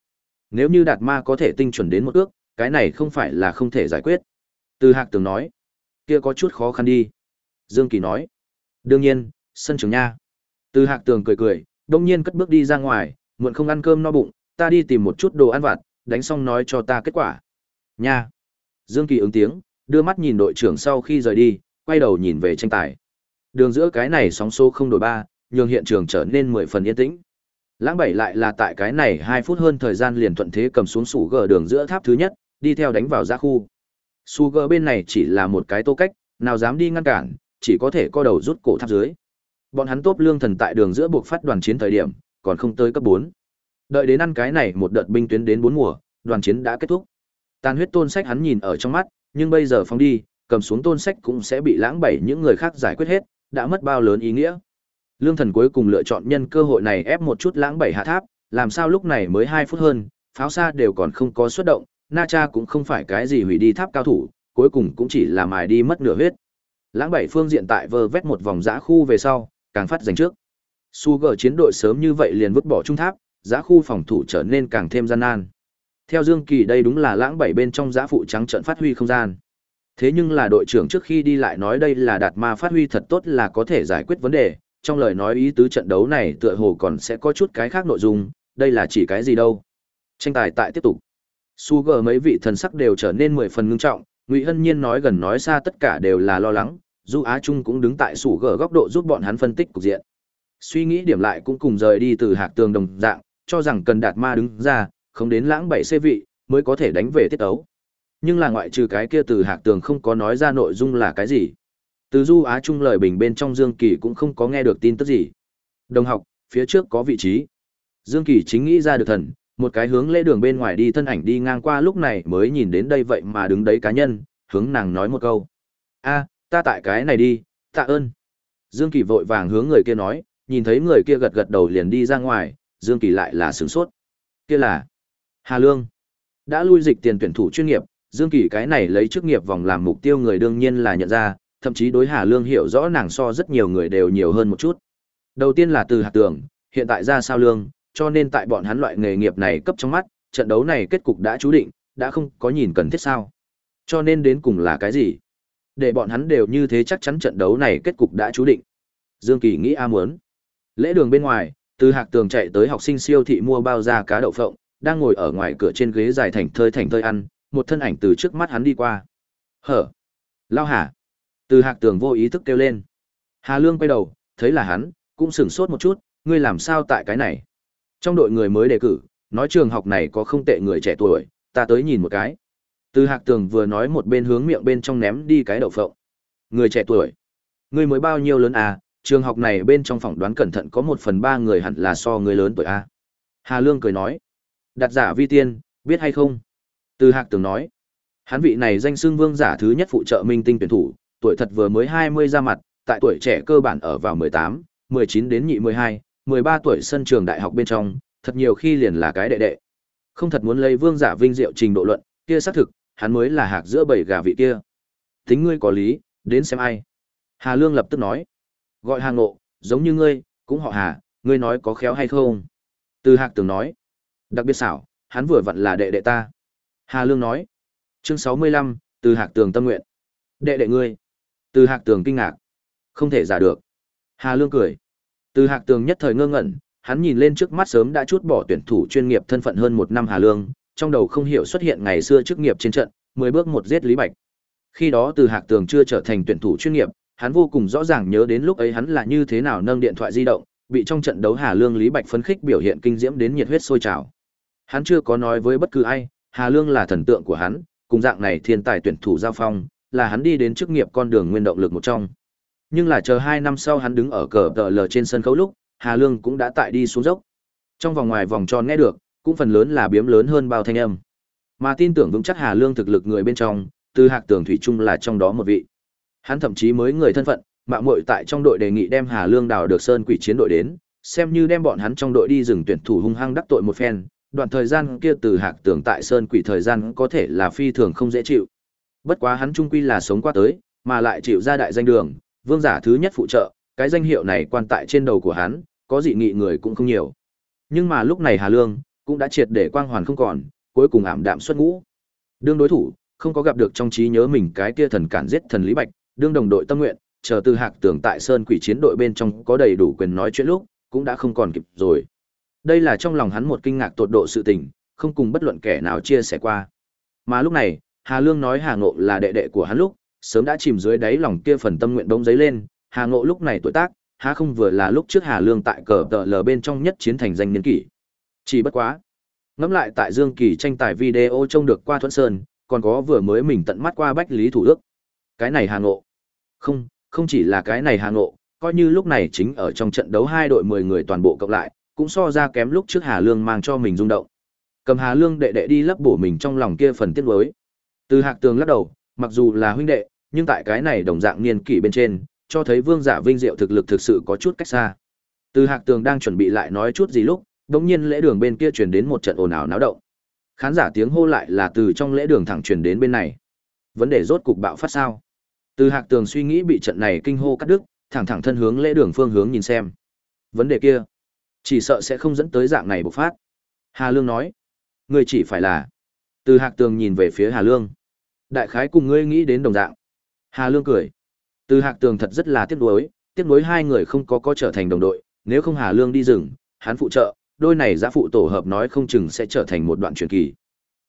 Nếu như đạt ma có thể tinh chuẩn đến một ước, cái này không phải là không thể giải quyết. Từ Hạc Tường nói. Kia có chút khó khăn đi. Dương Kỳ nói. Đương nhiên, sân trường nha. Từ Hạc Tường cười cười, đông nhiên cất bước đi ra ngoài, muộn không ăn cơm no bụng, ta đi tìm một chút đồ ăn vặt, đánh xong nói cho ta kết quả. Nha. Dương Kỳ ứng tiếng, đưa mắt nhìn đội trưởng sau khi rời đi, quay đầu nhìn về tranh tài. Đường giữa cái này sóng số không đổi ba, nhường hiện trường trở nên mười phần yên tĩnh. Lãng bảy lại là tại cái này hai phút hơn thời gian liền thuận thế cầm xuống sủ gờ đường giữa tháp thứ nhất, đi theo đánh vào ra khu. Sugar bên này chỉ là một cái tô cách, nào dám đi ngăn cản, chỉ có thể co đầu rút cổ tháp dưới. Bọn hắn tốt lương thần tại đường giữa buộc phát đoàn chiến thời điểm, còn không tới cấp 4. Đợi đến ăn cái này một đợt binh tuyến đến 4 mùa, đoàn chiến đã kết thúc. Tàn huyết tôn sách hắn nhìn ở trong mắt, nhưng bây giờ phóng đi, cầm xuống tôn sách cũng sẽ bị lãng bảy những người khác giải quyết hết, đã mất bao lớn ý nghĩa. Lương thần cuối cùng lựa chọn nhân cơ hội này ép một chút lãng bảy hạ tháp, làm sao lúc này mới 2 phút hơn, pháo xa đều còn không có xuất động, Na Cha cũng không phải cái gì hủy đi tháp cao thủ, cuối cùng cũng chỉ là mài đi mất nửa huyết. Lãng bảy phương diện tại vơ vét một vòng giã khu về sau, càng phát giành trước. Su gờ chiến đội sớm như vậy liền vứt bỏ trung tháp, giã khu phòng thủ trở nên càng thêm gian nan. Theo Dương Kỳ đây đúng là lãng bảy bên trong giã phụ trắng trận phát huy không gian. Thế nhưng là đội trưởng trước khi đi lại nói đây là đạt ma phát huy thật tốt là có thể giải quyết vấn đề, trong lời nói ý tứ trận đấu này tựa hồ còn sẽ có chút cái khác nội dung, đây là chỉ cái gì đâu. Tranh tài tại tiếp tục. Sugar mấy vị thần sắc đều trở nên mười phần ngưng trọng, Ngụy Hân Nhiên nói gần nói xa tất cả đều là lo lắng, Du Á Trung cũng đứng tại sủ gờ góc độ giúp bọn hắn phân tích cục diện. Suy nghĩ điểm lại cũng cùng rời đi từ hạc tường đồng dạng, cho rằng cần đạt ma đứng ra, không đến lãng bảy xê vị, mới có thể đánh về tiết ấu. Nhưng là ngoại trừ cái kia từ hạc tường không có nói ra nội dung là cái gì. Từ Du Á Trung lời bình bên trong Dương Kỳ cũng không có nghe được tin tức gì. Đồng học, phía trước có vị trí. Dương Kỳ chính nghĩ ra được thần, một cái hướng lễ đường bên ngoài đi thân ảnh đi ngang qua lúc này mới nhìn đến đây vậy mà đứng đấy cá nhân, hướng nàng nói một câu. a ta tại cái này đi, tạ ơn. Dương Kỳ vội vàng hướng người kia nói, nhìn thấy người kia gật gật đầu liền đi ra ngoài, Dương Kỳ lại là sửng sốt. Kia là Hà Lương. Đã lui dịch tiền tuyển thủ chuyên nghiệp, Dương Kỳ cái này lấy chức nghiệp vòng làm mục tiêu người đương nhiên là nhận ra, thậm chí đối Hà Lương hiểu rõ nàng so rất nhiều người đều nhiều hơn một chút. Đầu tiên là từ hạt tưởng, hiện tại ra sao lương, cho nên tại bọn hắn loại nghề nghiệp này cấp trong mắt, trận đấu này kết cục đã chú định, đã không có nhìn cần thiết sao. Cho nên đến cùng là cái gì? Để bọn hắn đều như thế chắc chắn trận đấu này kết cục đã chú định. Dương Kỳ nghĩ a muốn. Lễ đường bên ngoài, từ hạc tường chạy tới học sinh siêu thị mua bao da cá đậu phộng, đang ngồi ở ngoài cửa trên ghế dài thành thơi thành thơi ăn, một thân ảnh từ trước mắt hắn đi qua. Hở! Lao hả! Từ hạc tường vô ý thức kêu lên. Hà Lương quay đầu, thấy là hắn, cũng sửng sốt một chút, ngươi làm sao tại cái này? Trong đội người mới đề cử, nói trường học này có không tệ người trẻ tuổi, ta tới nhìn một cái. Từ hạc tường vừa nói một bên hướng miệng bên trong ném đi cái đậu phộng. Người trẻ tuổi? Ngươi mới bao nhiêu lớn à, trường học này bên trong phỏng đoán cẩn thận có một phần ba người hẳn là so người lớn tuổi a hà lương cười nói đặt giả vi tiên biết hay không từ hạc tường nói hắn vị này danh xưng vương giả thứ nhất phụ trợ minh tinh tuyển thủ tuổi thật vừa mới hai mươi ra mặt tại tuổi trẻ cơ bản ở vào mười tám mười chín đến nhị mười hai mười ba tuổi sân trường đại học bên trong thật nhiều khi liền là cái đệ đệ không thật muốn lấy vương giả vinh diệu trình độ luận kia xác thực hắn mới là hạc giữa bảy gà vị kia tính ngươi có lý đến xem ai hà lương lập tức nói Gọi Hà Ngộ, giống như ngươi, cũng họ Hà, ngươi nói có khéo hay không? Từ Hạc Tường nói. Đặc biệt xảo, hắn vừa vặn là đệ đệ ta. Hà Lương nói. Chương sáu mươi lăm, từ Hạc Tường tâm nguyện. Đệ đệ ngươi. Từ Hạc Tường kinh ngạc. Không thể giả được. Hà Lương cười. Từ Hạc Tường nhất thời ngơ ngẩn, hắn nhìn lên trước mắt sớm đã chút bỏ tuyển thủ chuyên nghiệp thân phận hơn một năm Hà Lương, trong đầu không hiểu xuất hiện ngày xưa chức nghiệp trên trận, mười bước một giết Lý Bạch. Khi đó Từ Hạc Tường chưa trở thành tuyển thủ chuyên nghiệp, hắn vô cùng rõ ràng nhớ đến lúc ấy hắn là như thế nào nâng điện thoại di động, bị trong trận đấu Hà Lương Lý Bạch phấn khích biểu hiện kinh diễm đến nhiệt huyết sôi trào. Hắn chưa có nói với bất cứ ai, Hà Lương là thần tượng của hắn, cùng dạng này thiên tài tuyển thủ giao phong, là hắn đi đến chức nghiệp con đường nguyên động lực một trong. Nhưng là chờ hai năm sau hắn đứng ở cờ tờ lờ trên sân khấu lúc, Hà Lương cũng đã tại đi xuống dốc. Trong vòng ngoài vòng tròn nghe được, cũng phần lớn là biếm lớn hơn bao thanh âm. Mà tin tưởng vững chắc Hà Lương thực lực người bên trong, từ hạc tường thủy chung là trong đó một vị. Hắn thậm chí mới người thân phận, mạo muội tại trong đội đề nghị đem Hà Lương đào được Sơn Quỷ chiến đội đến, xem như đem bọn hắn trong đội đi rừng tuyển thủ hung hăng đắc tội một phen, đoạn thời gian kia từ hạc tưởng tại Sơn Quỷ thời gian có thể là phi thường không dễ chịu. Bất quá hắn trung quy là sống qua tới, mà lại chịu ra đại danh đường, vương giả thứ nhất phụ trợ, cái danh hiệu này quan tại trên đầu của hắn, có dị nghị người cũng không nhiều. Nhưng mà lúc này Hà Lương cũng đã triệt để quang hoàn không còn, cuối cùng ảm đạm xuất ngũ. Đương đối thủ, không có gặp được trong trí nhớ mình cái kia thần cản giết thần Lý Bạch, đương đồng đội tâm nguyện, chờ từ hạc tưởng tại Sơn Quỷ chiến đội bên trong có đầy đủ quyền nói chuyện lúc, cũng đã không còn kịp rồi. Đây là trong lòng hắn một kinh ngạc tột độ sự tình, không cùng bất luận kẻ nào chia sẻ qua. Mà lúc này, Hà Lương nói Hà Ngộ là đệ đệ của hắn lúc, sớm đã chìm dưới đáy lòng kia phần tâm nguyện đống giấy lên, Hà Ngộ lúc này tuổi tác, há không vừa là lúc trước Hà Lương tại cờ tờ lờ bên trong nhất chiến thành danh niên kỷ. Chỉ bất quá. ngẫm lại tại Dương Kỳ tranh tài video trông được qua Thuận Sơn, còn có vừa mới mình tận mắt qua Bách Lý Thủ Đức. Cái này Hà Ngộ. Không, không chỉ là cái này Hà Ngộ, coi như lúc này chính ở trong trận đấu hai đội mười người toàn bộ cộng lại, cũng so ra kém lúc trước Hà Lương mang cho mình rung động. Cầm Hà Lương đệ đệ đi lấp bổ mình trong lòng kia phần tiếc nuối. Từ Hạc Tường lắc đầu, mặc dù là huynh đệ, nhưng tại cái này đồng dạng niên kỷ bên trên, cho thấy Vương Giả Vinh Diệu thực lực thực sự có chút cách xa. Từ Hạc Tường đang chuẩn bị lại nói chút gì lúc, đống nhiên lễ đường bên kia truyền đến một trận ồn ào náo động. Khán giả tiếng hô lại là từ trong lễ đường thẳng truyền đến bên này. Vấn đề rốt cục bạo phát sao? Từ Hạc Tường suy nghĩ bị trận này kinh hô cắt đứt, thẳng thẳng thân hướng lễ đường phương hướng nhìn xem. Vấn đề kia, chỉ sợ sẽ không dẫn tới dạng này bộc phát. Hà Lương nói, ngươi chỉ phải là. Từ Hạc Tường nhìn về phía Hà Lương. Đại khái cùng ngươi nghĩ đến đồng dạng. Hà Lương cười. Từ Hạc Tường thật rất là tiếc nuối, tiếc nuối hai người không có có trở thành đồng đội, nếu không Hà Lương đi rừng, hắn phụ trợ, đôi này giá phụ tổ hợp nói không chừng sẽ trở thành một đoạn truyền kỳ.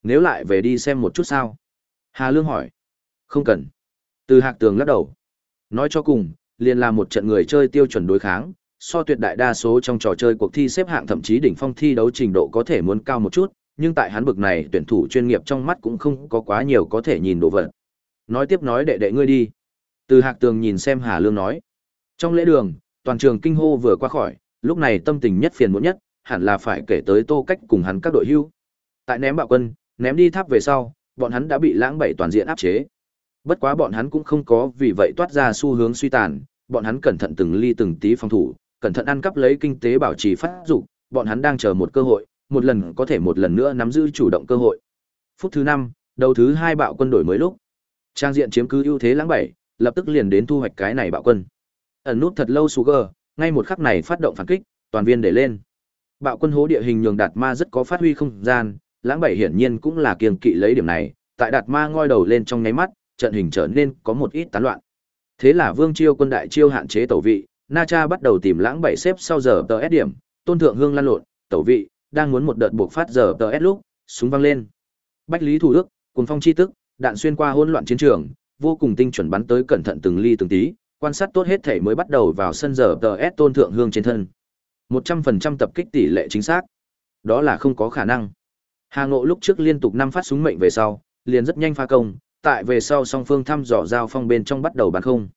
Nếu lại về đi xem một chút sao? Hà Lương hỏi. Không cần. Từ hạc tường lắc đầu. Nói cho cùng, liền là một trận người chơi tiêu chuẩn đối kháng, so tuyệt đại đa số trong trò chơi cuộc thi xếp hạng thậm chí đỉnh phong thi đấu trình độ có thể muốn cao một chút, nhưng tại hắn bực này tuyển thủ chuyên nghiệp trong mắt cũng không có quá nhiều có thể nhìn đồ vật. Nói tiếp nói đệ đệ ngươi đi. Từ Hạc Tường nhìn xem Hà Lương nói. Trong lễ đường, toàn trường kinh hô vừa qua khỏi, lúc này tâm tình nhất phiền muộn nhất, hẳn là phải kể tới Tô Cách cùng hắn các đội hưu. Tại ném bạo quân, ném đi tháp về sau, bọn hắn đã bị lãng bảy toàn diện áp chế. Bất quá bọn hắn cũng không có vì vậy toát ra xu hướng suy tàn, bọn hắn cẩn thận từng ly từng tí phòng thủ, cẩn thận ăn cắp lấy kinh tế bảo trì phát dục, bọn hắn đang chờ một cơ hội, một lần có thể một lần nữa nắm giữ chủ động cơ hội. Phút thứ năm, đầu thứ hai bạo quân đổi mới lúc. Trang diện chiếm cứ ưu thế lãng bảy, lập tức liền đến thu hoạch cái này bạo quân. Ẩn nút thật lâu Sugar, ngay một khắc này phát động phản kích, toàn viên để lên. Bạo quân hố địa hình nhường Đạt Ma rất có phát huy không gian, lãng bảy hiển nhiên cũng là kiềng kỵ lấy điểm này, tại Đạt Ma ngoi đầu lên trong nháy mắt, trận hình trở nên có một ít tán loạn. Thế là Vương Chiêu quân đại chiêu hạn chế tẩu vị, Na Cha bắt đầu tìm lãng bảy xếp sau giờ tờ S điểm, Tôn Thượng Hương lan lộn, tẩu vị, đang muốn một đợt buộc phát giờ tờ S lúc, súng văng lên. Bách Lý Thủ Đức, cùng phong chi tức, đạn xuyên qua hỗn loạn chiến trường, vô cùng tinh chuẩn bắn tới cẩn thận từng ly từng tí, quan sát tốt hết thể mới bắt đầu vào sân giờ tờ S Tôn Thượng Hương trên thân. 100% tập kích tỷ lệ chính xác. Đó là không có khả năng. Hà Ngộ lúc trước liên tục năm phát súng mệnh về sau, liền rất nhanh phá công, tại về sau song phương thăm dò giao phong bên trong bắt đầu bắn không.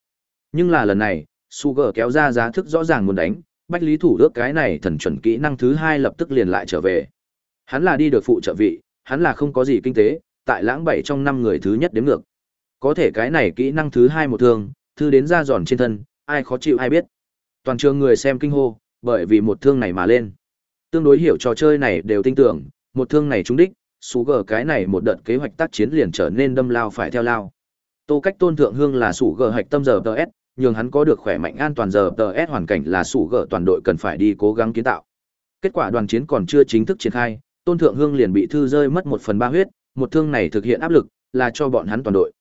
Nhưng là lần này, Sugar kéo ra giá thức rõ ràng muốn đánh, Bách Lý Thủ ước cái này thần chuẩn kỹ năng thứ hai lập tức liền lại trở về. Hắn là đi được phụ trợ vị, hắn là không có gì kinh tế, tại lãng bảy trong năm người thứ nhất đến ngược. Có thể cái này kỹ năng thứ hai một thương, thư đến ra giòn trên thân, ai khó chịu ai biết. Toàn trường người xem kinh hô, bởi vì một thương này mà lên. Tương đối hiểu trò chơi này đều tin tưởng, một thương này trúng đích, sú gờ cái này một đợt kế hoạch tác chiến liền trở nên đâm lao phải theo lao. Tô cách tôn thượng hương là sủ gờ hạch tâm giờ TS, nhường hắn có được khỏe mạnh an toàn giờ TS hoàn cảnh là sủ gờ toàn đội cần phải đi cố gắng kiến tạo. Kết quả đoàn chiến còn chưa chính thức triển khai, tôn thượng hương liền bị thư rơi mất một phần ba huyết, một thương này thực hiện áp lực, là cho bọn hắn toàn đội.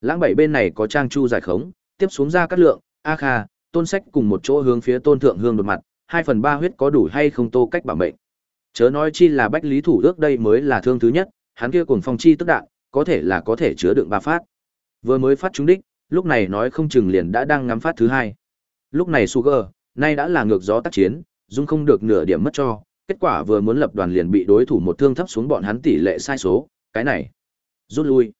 Lãng bảy bên này có trang chu giải khống, tiếp xuống ra cắt lượng, A Kha, tôn sách cùng một chỗ hướng phía tôn thượng hương đột mặt, hai phần ba huyết có đủ hay không tô cách bảo mệnh. Chớ nói chi là bách lý thủ ước đây mới là thương thứ nhất, hắn kia cùng phong chi tức đạn, có thể là có thể chứa đựng ba phát. Vừa mới phát trúng đích, lúc này nói không chừng liền đã đang ngắm phát thứ hai. Lúc này Sugar, nay đã là ngược gió tác chiến, dung không được nửa điểm mất cho, kết quả vừa muốn lập đoàn liền bị đối thủ một thương thấp xuống bọn hắn tỷ lệ sai số, cái này. Rút lui.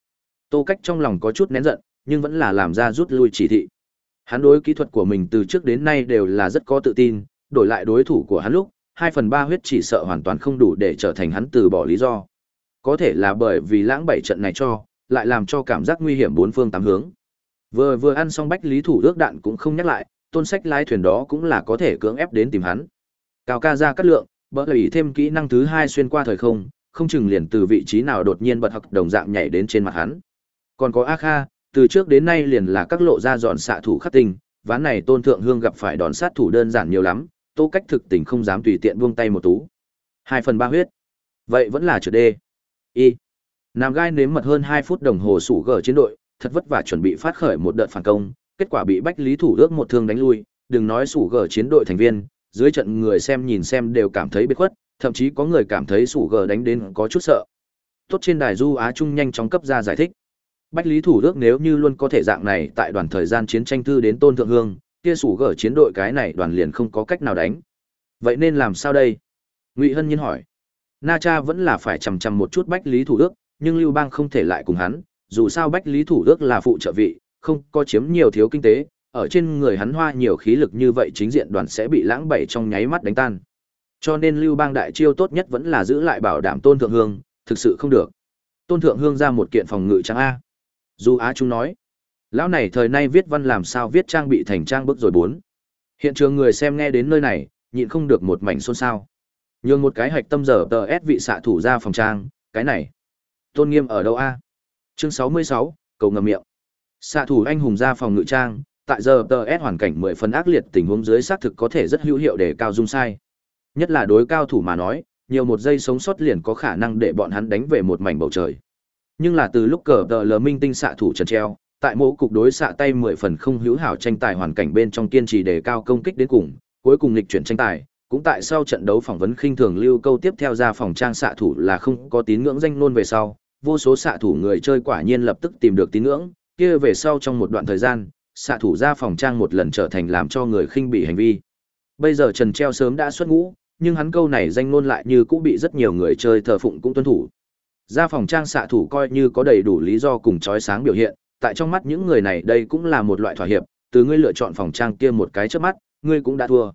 Tô Cách trong lòng có chút nén giận, nhưng vẫn là làm ra rút lui chỉ thị. Hắn đối kỹ thuật của mình từ trước đến nay đều là rất có tự tin, đổi lại đối thủ của hắn lúc, hai phần ba huyết chỉ sợ hoàn toàn không đủ để trở thành hắn từ bỏ lý do. Có thể là bởi vì lãng bảy trận này cho, lại làm cho cảm giác nguy hiểm bốn phương tám hướng. Vừa vừa ăn xong bách lý thủ ước đạn cũng không nhắc lại, tôn sách lái thuyền đó cũng là có thể cưỡng ép đến tìm hắn. Cao ca ra cắt lượng, bỡ lì thêm kỹ năng thứ hai xuyên qua thời không, không chừng liền từ vị trí nào đột nhiên bật học đồng dạng nhảy đến trên mặt hắn. Còn có A Kha, từ trước đến nay liền là các lộ ra dọn xạ thủ khắc tinh, ván này tôn thượng hương gặp phải đòn sát thủ đơn giản nhiều lắm, tô cách thực tình không dám tùy tiện buông tay một tú. Hai phần ba huyết. Vậy vẫn là trượt đê. Y. Nam gai nếm mật hơn hai phút đồng hồ sủ gở chiến đội, thật vất vả chuẩn bị phát khởi một đợt phản công, kết quả bị Bách Lý Thủ ước một thương đánh lui, đừng nói sủ gở chiến đội thành viên, dưới trận người xem nhìn xem đều cảm thấy bết khuất, thậm chí có người cảm thấy sủ gờ đánh đến có chút sợ. Tốt trên đài Du Á Trung nhanh chóng cấp ra giải thích. Bách Lý Thủ Đức nếu như luôn có thể dạng này tại đoàn thời gian chiến tranh thư đến Tôn Thượng Hương, kia sủ gở chiến đội cái này đoàn liền không có cách nào đánh. Vậy nên làm sao đây? Ngụy Hân Nhiên hỏi. Na Cha vẫn là phải chằm chằm một chút Bách Lý Thủ Đức, nhưng Lưu Bang không thể lại cùng hắn, dù sao Bách Lý Thủ Đức là phụ trợ vị, không có chiếm nhiều thiếu kinh tế, ở trên người hắn hoa nhiều khí lực như vậy chính diện đoàn sẽ bị lãng bẩy trong nháy mắt đánh tan. Cho nên Lưu Bang đại chiêu tốt nhất vẫn là giữ lại bảo đảm Tôn Thượng Hương, thực sự không được. Tôn Thượng Hương ra một kiện phòng ngự trang A. Du Á Trung nói, lão này thời nay viết văn làm sao viết trang bị thành trang bức rồi bốn. Hiện trường người xem nghe đến nơi này, nhịn không được một mảnh xôn xao. Nhường một cái hạch tâm giờ tờ S vị xạ thủ ra phòng trang, cái này. Tôn nghiêm ở đâu a? Chương 66, cầu ngầm miệng. Xạ thủ anh hùng ra phòng ngự trang, tại giờ tờ S hoàn cảnh mười phần ác liệt tình huống dưới xác thực có thể rất hữu hiệu để cao dung sai. Nhất là đối cao thủ mà nói, nhiều một giây sống sót liền có khả năng để bọn hắn đánh về một mảnh bầu trời. Nhưng là từ lúc cờ tờ lờ minh tinh xạ thủ trần treo, tại mỗi cục đối xạ tay mười phần không hữu hảo tranh tài hoàn cảnh bên trong kiên trì đề cao công kích đến cùng, cuối cùng lịch chuyển tranh tài, cũng tại sau trận đấu phỏng vấn khinh thường lưu câu tiếp theo ra phòng trang xạ thủ là không có tín ngưỡng danh nôn về sau, vô số xạ thủ người chơi quả nhiên lập tức tìm được tín ngưỡng, kia về sau trong một đoạn thời gian, xạ thủ ra phòng trang một lần trở thành làm cho người khinh bị hành vi. Bây giờ Trần Treo sớm đã xuất ngũ, nhưng hắn câu này danh ngôn lại như cũng bị rất nhiều người chơi thờ phụng cũng tuân thủ. Ra phòng trang xạ thủ coi như có đầy đủ lý do cùng chói sáng biểu hiện, tại trong mắt những người này đây cũng là một loại thỏa hiệp, từ ngươi lựa chọn phòng trang kia một cái trước mắt, ngươi cũng đã thua.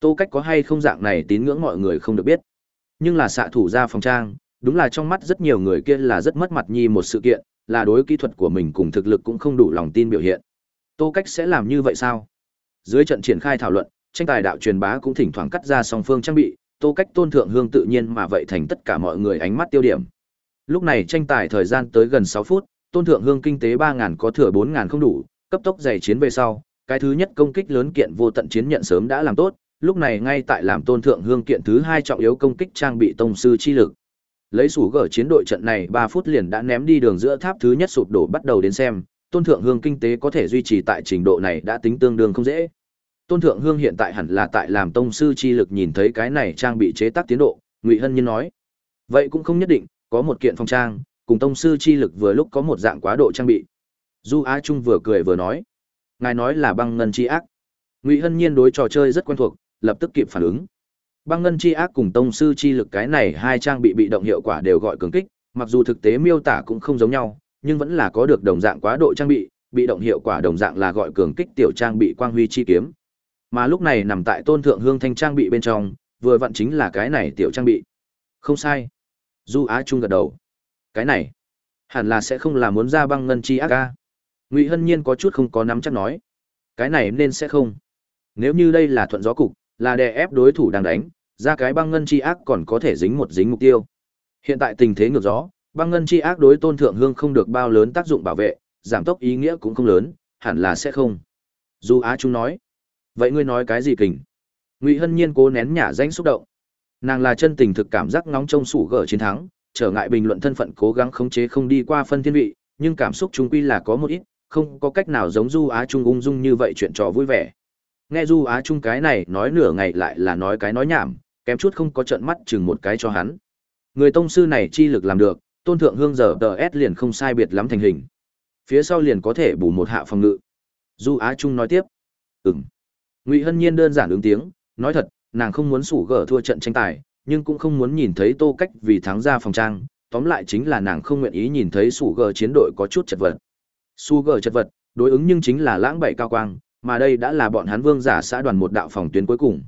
Tô Cách có hay không dạng này tín ngưỡng mọi người không được biết. Nhưng là xạ thủ ra phòng trang, đúng là trong mắt rất nhiều người kia là rất mất mặt nhi một sự kiện, là đối kỹ thuật của mình cùng thực lực cũng không đủ lòng tin biểu hiện. Tô Cách sẽ làm như vậy sao? Dưới trận triển khai thảo luận, tranh tài đạo truyền bá cũng thỉnh thoảng cắt ra song phương trang bị, Tô Cách tôn thượng hương tự nhiên mà vậy thành tất cả mọi người ánh mắt tiêu điểm. Lúc này tranh tài thời gian tới gần 6 phút, tôn thượng hương kinh tế 3000 có thừa 4000 không đủ, cấp tốc dày chiến về sau, cái thứ nhất công kích lớn kiện vô tận chiến nhận sớm đã làm tốt, lúc này ngay tại làm tôn thượng hương kiện thứ hai trọng yếu công kích trang bị tông sư chi lực. Lấy sủ gở chiến đội trận này 3 phút liền đã ném đi đường giữa tháp thứ nhất sụp đổ bắt đầu đến xem, tôn thượng hương kinh tế có thể duy trì tại trình độ này đã tính tương đương không dễ. Tôn thượng hương hiện tại hẳn là tại làm tông sư chi lực nhìn thấy cái này trang bị chế tác tiến độ, Ngụy Hân Nhiên nói. Vậy cũng không nhất định, có một kiện phong trang, cùng tông sư chi lực vừa lúc có một dạng quá độ trang bị. Du Á Trung vừa cười vừa nói, ngài nói là băng ngân chi ác. Ngụy Hân Nhiên đối trò chơi rất quen thuộc, lập tức kịp phản ứng. Băng ngân chi ác cùng tông sư chi lực cái này hai trang bị bị động hiệu quả đều gọi cường kích, mặc dù thực tế miêu tả cũng không giống nhau, nhưng vẫn là có được đồng dạng quá độ trang bị, bị động hiệu quả đồng dạng là gọi cường kích tiểu trang bị quang huy chi kiếm. Mà lúc này nằm tại tôn thượng hương thanh trang bị bên trong, vừa vặn chính là cái này tiểu trang bị. Không sai. Du Á Trung gật đầu. Cái này, hẳn là sẽ không là muốn ra băng ngân chi ác ca. Ngụy Hân Nhiên có chút không có nắm chắc nói. Cái này nên sẽ không. Nếu như đây là thuận gió cục, là đè ép đối thủ đang đánh, ra cái băng ngân chi ác còn có thể dính một dính mục tiêu. Hiện tại tình thế ngược gió, băng ngân chi ác đối tôn thượng hương không được bao lớn tác dụng bảo vệ, giảm tốc ý nghĩa cũng không lớn, hẳn là sẽ không. Du Á Trung nói. Vậy ngươi nói cái gì kình? Ngụy Hân Nhiên cố nén nhả danh xúc động. Nàng là chân tình thực cảm giác nóng trong sủ gở chiến thắng, trở ngại bình luận thân phận cố gắng khống chế không đi qua phân thiên vị, nhưng cảm xúc chúng quy là có một ít, không có cách nào giống Du Á Trung ung dung như vậy chuyện trò vui vẻ. Nghe Du Á Trung cái này nói nửa ngày lại là nói cái nói nhảm, kém chút không có trận mắt chừng một cái cho hắn. Người tông sư này chi lực làm được, tôn thượng hương giờ tờ S liền không sai biệt lắm thành hình. Phía sau liền có thể bù một hạ phòng ngự. Du Á Trung nói tiếp. ừng Ngụy Hân Nhiên đơn giản ứng tiếng, nói thật, nàng không muốn sủ gở thua trận tranh tài, nhưng cũng không muốn nhìn thấy Tô Cách vì thắng ra phòng trang, tóm lại chính là nàng không nguyện ý nhìn thấy sủ gở chiến đội có chút chật vật. Su gở chật vật, đối ứng nhưng chính là lãng bảy cao quang, mà đây đã là bọn hắn vương giả xã đoàn một đạo phòng tuyến cuối cùng.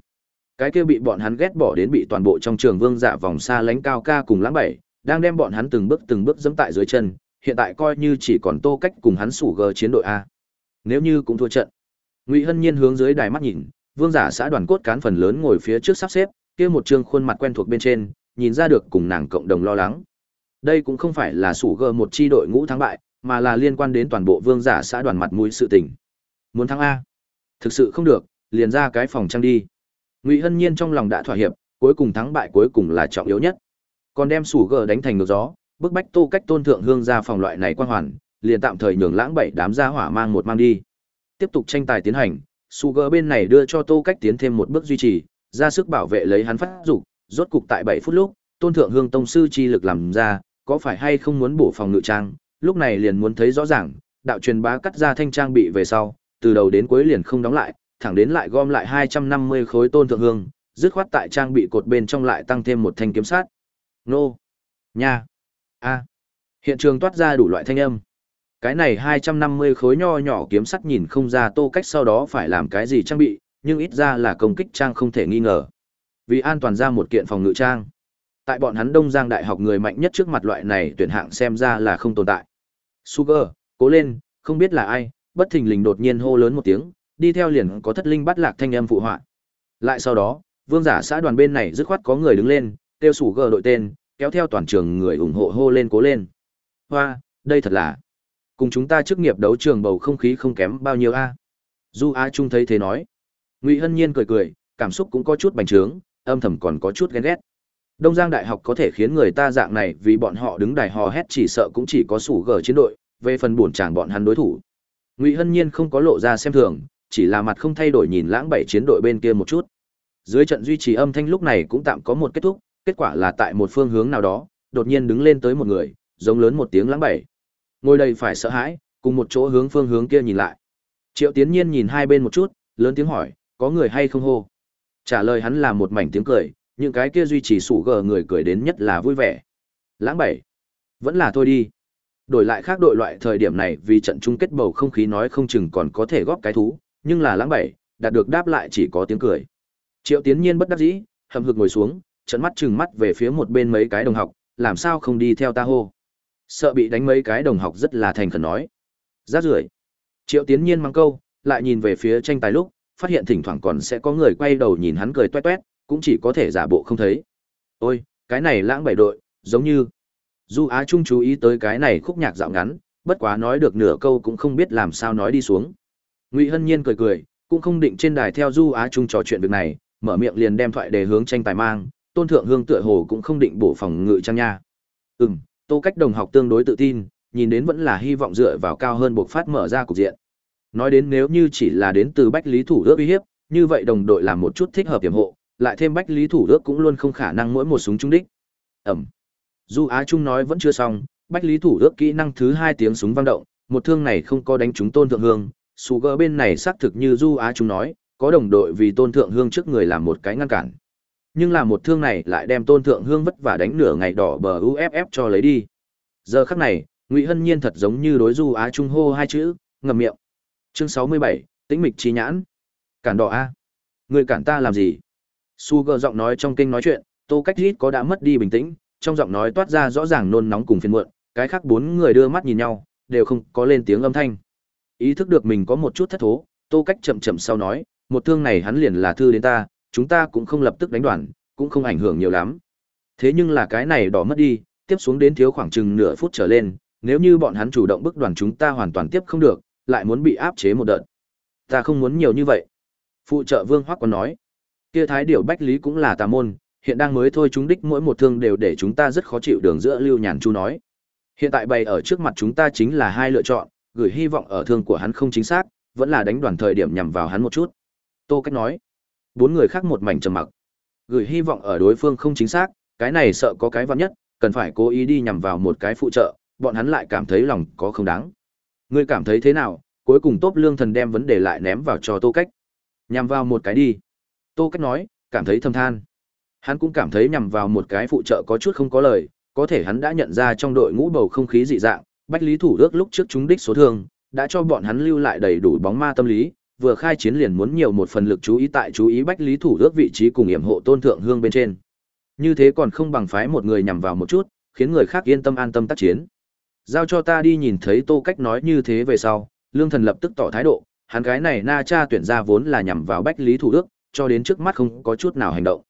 Cái kia bị bọn hắn ghét bỏ đến bị toàn bộ trong trường vương giả vòng xa lánh cao ca cùng lãng bảy, đang đem bọn hắn từng bước từng bước dẫm tại dưới chân, hiện tại coi như chỉ còn Tô Cách cùng hắn sủ gờ chiến đội a. Nếu như cũng thua trận, ngụy hân nhiên hướng dưới đài mắt nhìn, vương giả xã đoàn cốt cán phần lớn ngồi phía trước sắp xếp, kia một trương khuôn mặt quen thuộc bên trên, nhìn ra được cùng nàng cộng đồng lo lắng. Đây cũng không phải là sủ gờ một chi đội ngũ thắng bại, mà là liên quan đến toàn bộ vương giả xã đoàn mặt mũi sự tình. Muốn thắng a? Thực sự không được, liền ra cái phòng trang đi. Ngụy hân nhiên trong lòng đã thỏa hiệp, cuối cùng thắng bại cuối cùng là trọng yếu nhất. Còn đem sủ gờ đánh thành ngược gió, bức bách tô cách tôn thượng hương ra phòng loại này quan hoàn, liền tạm thời nhường lãng bảy đám gia hỏa mang một mang đi tiếp tục tranh tài tiến hành, Sugar bên này đưa cho Tô Cách tiến thêm một bước duy trì, ra sức bảo vệ lấy hắn phát dục, rốt cục tại 7 phút lúc, Tôn Thượng Hương tông sư chi lực làm ra, có phải hay không muốn bổ phòng ngự trang, lúc này liền muốn thấy rõ ràng, đạo truyền bá cắt ra thanh trang bị về sau, từ đầu đến cuối liền không đóng lại, thẳng đến lại gom lại 250 khối Tôn Thượng Hương, dứt khoát tại trang bị cột bên trong lại tăng thêm một thanh kiếm sát. Nô, nha, a. Hiện trường toát ra đủ loại thanh âm. Cái này 250 khối nho nhỏ kiếm sắt nhìn không ra tô cách sau đó phải làm cái gì trang bị, nhưng ít ra là công kích trang không thể nghi ngờ. Vì an toàn ra một kiện phòng ngự trang. Tại bọn hắn Đông Giang Đại học người mạnh nhất trước mặt loại này tuyển hạng xem ra là không tồn tại. Sugar, cố lên, không biết là ai, bất thình lình đột nhiên hô lớn một tiếng, đi theo liền có thất linh bắt lạc thanh âm phụ họa. Lại sau đó, vương giả xã đoàn bên này dứt khoát có người đứng lên, tiêu sủ gờ đội tên, kéo theo toàn trường người ủng hộ hô lên cố lên. Hoa, đây thật là cùng chúng ta chức nghiệp đấu trường bầu không khí không kém bao nhiêu a? Du a trung thấy thế nói. Ngụy hân nhiên cười cười, cảm xúc cũng có chút bành trướng, âm thầm còn có chút ghen ghét. Đông giang đại học có thể khiến người ta dạng này vì bọn họ đứng đài hò hét chỉ sợ cũng chỉ có sủ gờ chiến đội, về phần buồn chàng bọn hắn đối thủ. Ngụy hân nhiên không có lộ ra xem thường, chỉ là mặt không thay đổi nhìn lãng bảy chiến đội bên kia một chút. Dưới trận duy trì âm thanh lúc này cũng tạm có một kết thúc, kết quả là tại một phương hướng nào đó, đột nhiên đứng lên tới một người, giống lớn một tiếng lãng bảy ngồi đây phải sợ hãi cùng một chỗ hướng phương hướng kia nhìn lại Triệu Tiến Nhiên nhìn hai bên một chút, lớn tiếng hỏi, có người hay không hô? Trả lời hắn là một mảnh tiếng cười, những cái kia duy trì sủ gờ người cười đến nhất là vui vẻ. Lãng bảy, vẫn là thôi đi. Đổi lại khác đội loại thời điểm này vì trận chung kết bầu không khí nói không chừng còn có thể góp cái thú, nhưng là lãng bảy, đạt được đáp lại chỉ có tiếng cười. Triệu Tiến Nhiên bất đắc dĩ, hầm hực ngồi xuống, trận mắt chừng mắt về phía một bên mấy cái đồng học, làm sao không đi theo ta hô. Sợ bị đánh mấy cái đồng học rất là thành khẩn nói. Rát rưởi. Triệu Tiến Nhiên mang câu, lại nhìn về phía tranh tài lúc, phát hiện thỉnh thoảng còn sẽ có người quay đầu nhìn hắn cười toét toét, cũng chỉ có thể giả bộ không thấy. Ôi, cái này lãng bảy đội, giống như Du Á Trung chú ý tới cái này khúc nhạc dạo ngắn, bất quá nói được nửa câu cũng không biết làm sao nói đi xuống. Ngụy Hân Nhiên cười cười, cũng không định trên đài theo Du Á Trung trò chuyện việc này, mở miệng liền đem thoại đề hướng tranh tài mang, Tôn Thượng Hương tựa hồ cũng không định bổ phòng ngự trang nha. Ừm, Tô Cách đồng học tương đối tự tin, nhìn đến vẫn là hy vọng dựa vào cao hơn buộc phát mở ra cục diện. Nói đến nếu như chỉ là đến từ Bách Lý Thủ Đức uy hiếp, như vậy đồng đội làm một chút thích hợp tiềm hộ, lại thêm Bách Lý Thủ Đức cũng luôn không khả năng mỗi một súng trúng đích. Ẩm. Du Á Trung nói vẫn chưa xong, Bách Lý Thủ Đức kỹ năng thứ hai tiếng súng vang động, một thương này không có đánh trúng Tôn Thượng Hương, Sugar bên này xác thực như Du Á Trung nói, có đồng đội vì Tôn Thượng Hương trước người làm một cái ngăn cản. Nhưng là một thương này lại đem Tôn Thượng Hương vất vả đánh nửa ngày đỏ bờ UFF cho lấy đi. Giờ khắc này, Ngụy Hân Nhiên thật giống như đối Du Á Trung hô hai chữ, ngậm miệng. Chương sáu mươi bảy, Tĩnh mịch trí nhãn. Cản đỏ a. Người cản ta làm gì? su gờ giọng nói trong kinh nói chuyện, Tô Cách Rít có đã mất đi bình tĩnh, trong giọng nói toát ra rõ ràng nôn nóng cùng phiền muộn, cái khác bốn người đưa mắt nhìn nhau, đều không có lên tiếng âm thanh. Ý thức được mình có một chút thất thố, Tô Cách chậm chậm sau nói, một thương này hắn liền là thư đến ta, chúng ta cũng không lập tức đánh đoàn, cũng không ảnh hưởng nhiều lắm. Thế nhưng là cái này đỏ mất đi, tiếp xuống đến thiếu khoảng chừng nửa phút trở lên, nếu như bọn hắn chủ động bức đoàn chúng ta hoàn toàn tiếp không được, lại muốn bị áp chế một đợt. Ta không muốn nhiều như vậy. Phụ trợ Vương Hoắc còn nói, kia thái điểu bách lý cũng là tà môn, hiện đang mới thôi chúng đích mỗi một thương đều để chúng ta rất khó chịu đường giữa Lưu Nhàn Chu nói. Hiện tại bày ở trước mặt chúng ta chính là hai lựa chọn, gửi hy vọng ở thương của hắn không chính xác, vẫn là đánh đoàn thời điểm nhằm vào hắn một chút. Tô Cách nói. Bốn người khác một mảnh trầm mặc. Gửi hy vọng ở đối phương không chính xác, cái này sợ có cái vắn nhất, cần phải cố ý đi nhằm vào một cái phụ trợ, bọn hắn lại cảm thấy lòng có không đáng. Ngươi cảm thấy thế nào? Cuối cùng tốt Lương Thần đem vấn đề lại ném vào cho Tô Cách. Nhằm vào một cái đi. Tô Cách nói, cảm thấy thâm than. Hắn cũng cảm thấy nhằm vào một cái phụ trợ có chút không có lời, có thể hắn đã nhận ra trong đội ngũ bầu không khí dị dạng, Bách Lý Thủ ước lúc trước chúng đích số thương, đã cho bọn hắn lưu lại đầy đủ bóng ma tâm lý, vừa khai chiến liền muốn nhiều một phần lực chú ý tại chú ý Bách Lý Thủ ước vị trí cùng yểm hộ tôn thượng hương bên trên. Như thế còn không bằng phái một người nhằm vào một chút, khiến người khác yên tâm an tâm tác chiến. Giao cho ta đi nhìn thấy Tô Cách nói như thế về sau, Lương Thần lập tức tỏ thái độ, hắn gái này na cha tuyển ra vốn là nhằm vào Bách Lý Thủ ước cho đến trước mắt không có chút nào hành động.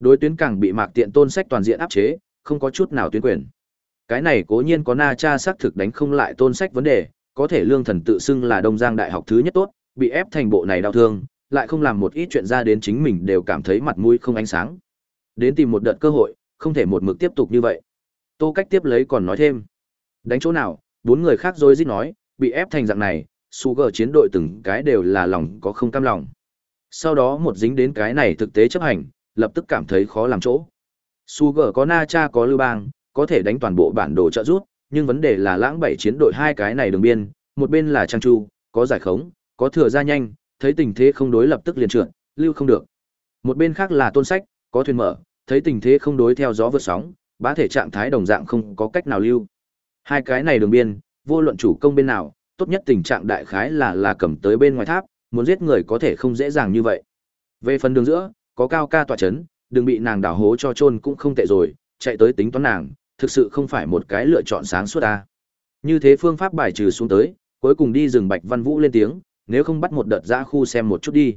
Đối tuyến càng bị Mạc Tiện Tôn sách toàn diện áp chế, không có chút nào tuyến quyền. Cái này cố nhiên có na cha xác thực đánh không lại Tôn sách vấn đề, có thể Lương Thần tự xưng là Đông Giang đại học thứ nhất tốt, bị ép thành bộ này đau thương, lại không làm một ít chuyện ra đến chính mình đều cảm thấy mặt mũi không ánh sáng. Đến tìm một đợt cơ hội, không thể một mực tiếp tục như vậy. Tô Cách tiếp lấy còn nói thêm. Đánh chỗ nào, bốn người khác rồi rít nói, bị ép thành dạng này, Sugar chiến đội từng cái đều là lòng có không cam lòng. Sau đó một dính đến cái này thực tế chấp hành, lập tức cảm thấy khó làm chỗ. Sugar có Na Cha có Lưu Bang, có thể đánh toàn bộ bản đồ trợ rút, nhưng vấn đề là lãng bảy chiến đội hai cái này đường biên, một bên là Trang Chu, có giải khống, có thừa ra nhanh, thấy tình thế không đối lập tức liền trượt, lưu không được. Một bên khác là Tôn Sách, có thuyền mở, thấy tình thế không đối theo gió vượt sóng, bá thể trạng thái đồng dạng không có cách nào lưu. Hai cái này đường biên, vô luận chủ công bên nào, tốt nhất tình trạng đại khái là là cầm tới bên ngoài tháp, muốn giết người có thể không dễ dàng như vậy. Về phần đường giữa, có cao ca tọa chấn, đừng bị nàng đảo hố cho chôn cũng không tệ rồi, chạy tới tính toán nàng, thực sự không phải một cái lựa chọn sáng suốt a. Như thế phương pháp bài trừ xuống tới, cuối cùng đi rừng Bạch Văn Vũ lên tiếng, nếu không bắt một đợt dã khu xem một chút đi.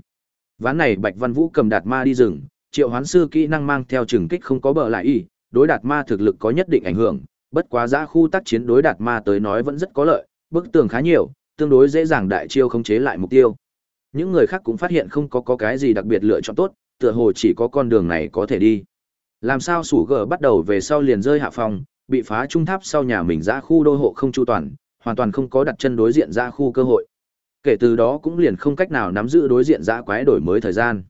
Ván này Bạch Văn Vũ cầm đạt ma đi rừng, Triệu Hoán sư kỹ năng mang theo trừng kích không có bờ lại y, đối đạt ma thực lực có nhất định ảnh hưởng, bất quá dã khu tác chiến đối đạt ma tới nói vẫn rất có lợi, bức tường khá nhiều, tương đối dễ dàng đại chiêu khống chế lại mục tiêu. Những người khác cũng phát hiện không có có cái gì đặc biệt lựa chọn tốt, tựa hồ chỉ có con đường này có thể đi. Làm sao sủ gờ bắt đầu về sau liền rơi hạ phòng, bị phá trung tháp sau nhà mình ra khu đô hộ không chu toàn, hoàn toàn không có đặt chân đối diện ra khu cơ hội. Kể từ đó cũng liền không cách nào nắm giữ đối diện dã quái đổi mới thời gian.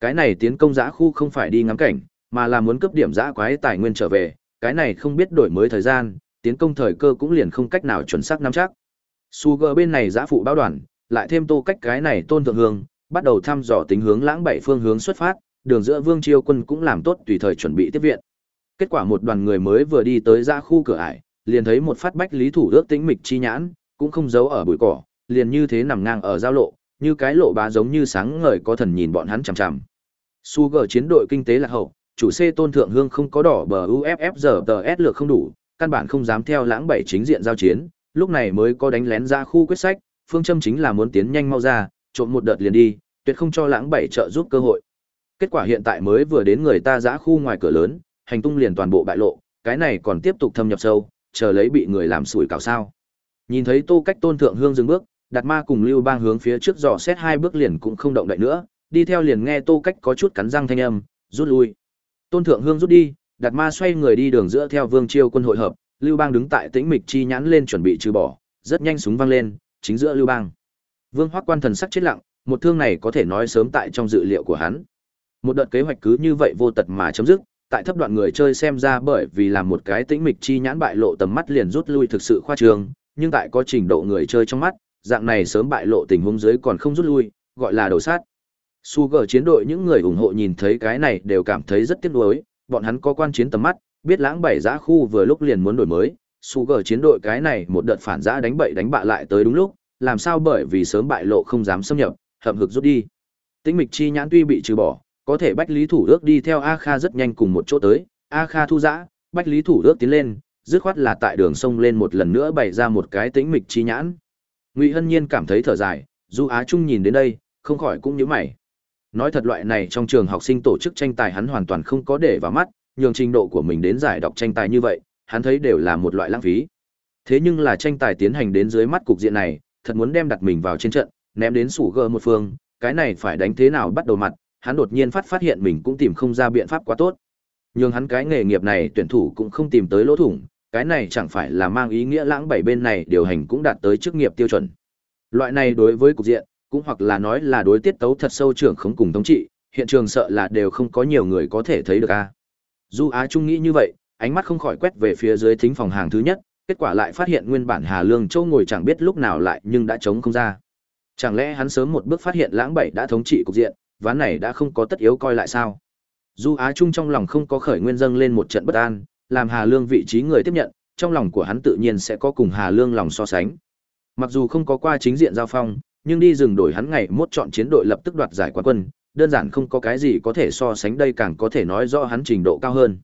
Cái này tiến công dã khu không phải đi ngắm cảnh, mà là muốn cấp điểm dã quái tài nguyên trở về, cái này không biết đổi mới thời gian, tiến công thời cơ cũng liền không cách nào chuẩn xác nắm chắc. Sugar bên này dã phụ báo đoàn, lại thêm tô cách cái này tôn thượng hương, bắt đầu thăm dò tính hướng lãng bảy phương hướng xuất phát, đường giữa Vương Chiêu quân cũng làm tốt tùy thời chuẩn bị tiếp viện. Kết quả một đoàn người mới vừa đi tới dã khu cửa ải, liền thấy một phát bách lý thủ ước tĩnh mịch chi nhãn, cũng không giấu ở bụi cỏ, liền như thế nằm ngang ở giao lộ, như cái lộ bá giống như sáng ngời có thần nhìn bọn hắn chằm chằm. Sugar chiến đội kinh tế là hậu, chủ C Tôn Thượng Hương không có đỏ bờ UFF giờ tờ S lược không đủ, căn bản không dám theo lãng bảy chính diện giao chiến, lúc này mới có đánh lén ra khu quyết sách, phương châm chính là muốn tiến nhanh mau ra, trộn một đợt liền đi, tuyệt không cho lãng bảy trợ giúp cơ hội. Kết quả hiện tại mới vừa đến người ta giã khu ngoài cửa lớn, hành tung liền toàn bộ bại lộ, cái này còn tiếp tục thâm nhập sâu, chờ lấy bị người làm sủi cảo sao. Nhìn thấy Tô Cách Tôn Thượng Hương dừng bước, Đạt Ma cùng Lưu Bang hướng phía trước dò xét hai bước liền cũng không động đậy nữa, đi theo liền nghe Tô Cách có chút cắn răng thanh âm, rút lui. Tôn Thượng Hương rút đi, Đạt Ma xoay người đi đường giữa theo Vương Chiêu quân hội hợp, Lưu Bang đứng tại tĩnh mịch chi nhãn lên chuẩn bị trừ bỏ, rất nhanh súng văng lên, chính giữa Lưu Bang. Vương Hoắc Quan thần sắc chết lặng, một thương này có thể nói sớm tại trong dự liệu của hắn. Một đợt kế hoạch cứ như vậy vô tật mà chấm dứt, tại thấp đoạn người chơi xem ra bởi vì làm một cái tĩnh mịch chi nhãn bại lộ tầm mắt liền rút lui thực sự khoa trương, nhưng tại có trình độ người chơi trong mắt, dạng này sớm bại lộ tình huống dưới còn không rút lui, gọi là đầu sát. Sugar chiến đội những người ủng hộ nhìn thấy cái này đều cảm thấy rất tiếc nuối, bọn hắn có quan chiến tầm mắt, biết lãng bảy giã khu vừa lúc liền muốn đổi mới, Sugar chiến đội cái này một đợt phản giã đánh bậy đánh bạ lại tới đúng lúc, làm sao bởi vì sớm bại lộ không dám xâm nhập, hậm hực rút đi. Tĩnh mịch chi nhãn tuy bị trừ bỏ, có thể Bách Lý Thủ Ước đi theo A Kha rất nhanh cùng một chỗ tới, A Kha thu giã Bách Lý Thủ Ước tiến lên, dứt khoát là tại đường sông lên một lần nữa bày ra một cái tĩnh mịch chi nhãn. Ngụy Hân Nhiên cảm thấy thở dài, Du Á Trung nhìn đến đây, không khỏi cũng nhíu mày. Nói thật loại này trong trường học sinh tổ chức tranh tài hắn hoàn toàn không có để vào mắt, nhường trình độ của mình đến giải đọc tranh tài như vậy, hắn thấy đều là một loại lãng phí. Thế nhưng là tranh tài tiến hành đến dưới mắt cục diện này, thật muốn đem đặt mình vào trên trận, ném đến sủ gờ một phương, cái này phải đánh thế nào bắt đầu mặt, hắn đột nhiên phát phát hiện mình cũng tìm không ra biện pháp quá tốt. Nhưng hắn cái nghề nghiệp này tuyển thủ cũng không tìm tới lỗ thủng, cái này chẳng phải là mang ý nghĩa lãng bảy bên này điều hành cũng đạt tới chức nghiệp tiêu chuẩn. Loại này đối với cục diện, cũng hoặc là nói là đối tiết tấu thật sâu trưởng không cùng thống trị, hiện trường sợ là đều không có nhiều người có thể thấy được a. Du Á Trung nghĩ như vậy, ánh mắt không khỏi quét về phía dưới thính phòng hàng thứ nhất, kết quả lại phát hiện nguyên bản Hà Lương Châu ngồi chẳng biết lúc nào lại nhưng đã trống không ra. Chẳng lẽ hắn sớm một bước phát hiện lãng bảy đã thống trị cục diện, ván này đã không có tất yếu coi lại sao? Du Á Trung trong lòng không có khởi nguyên dâng lên một trận bất an, làm Hà Lương vị trí người tiếp nhận, trong lòng của hắn tự nhiên sẽ có cùng Hà Lương lòng so sánh. Mặc dù không có qua chính diện giao phong, nhưng đi rừng đổi hắn ngày mốt chọn chiến đội lập tức đoạt giải quán quân, đơn giản không có cái gì có thể so sánh đây càng có thể nói rõ hắn trình độ cao hơn.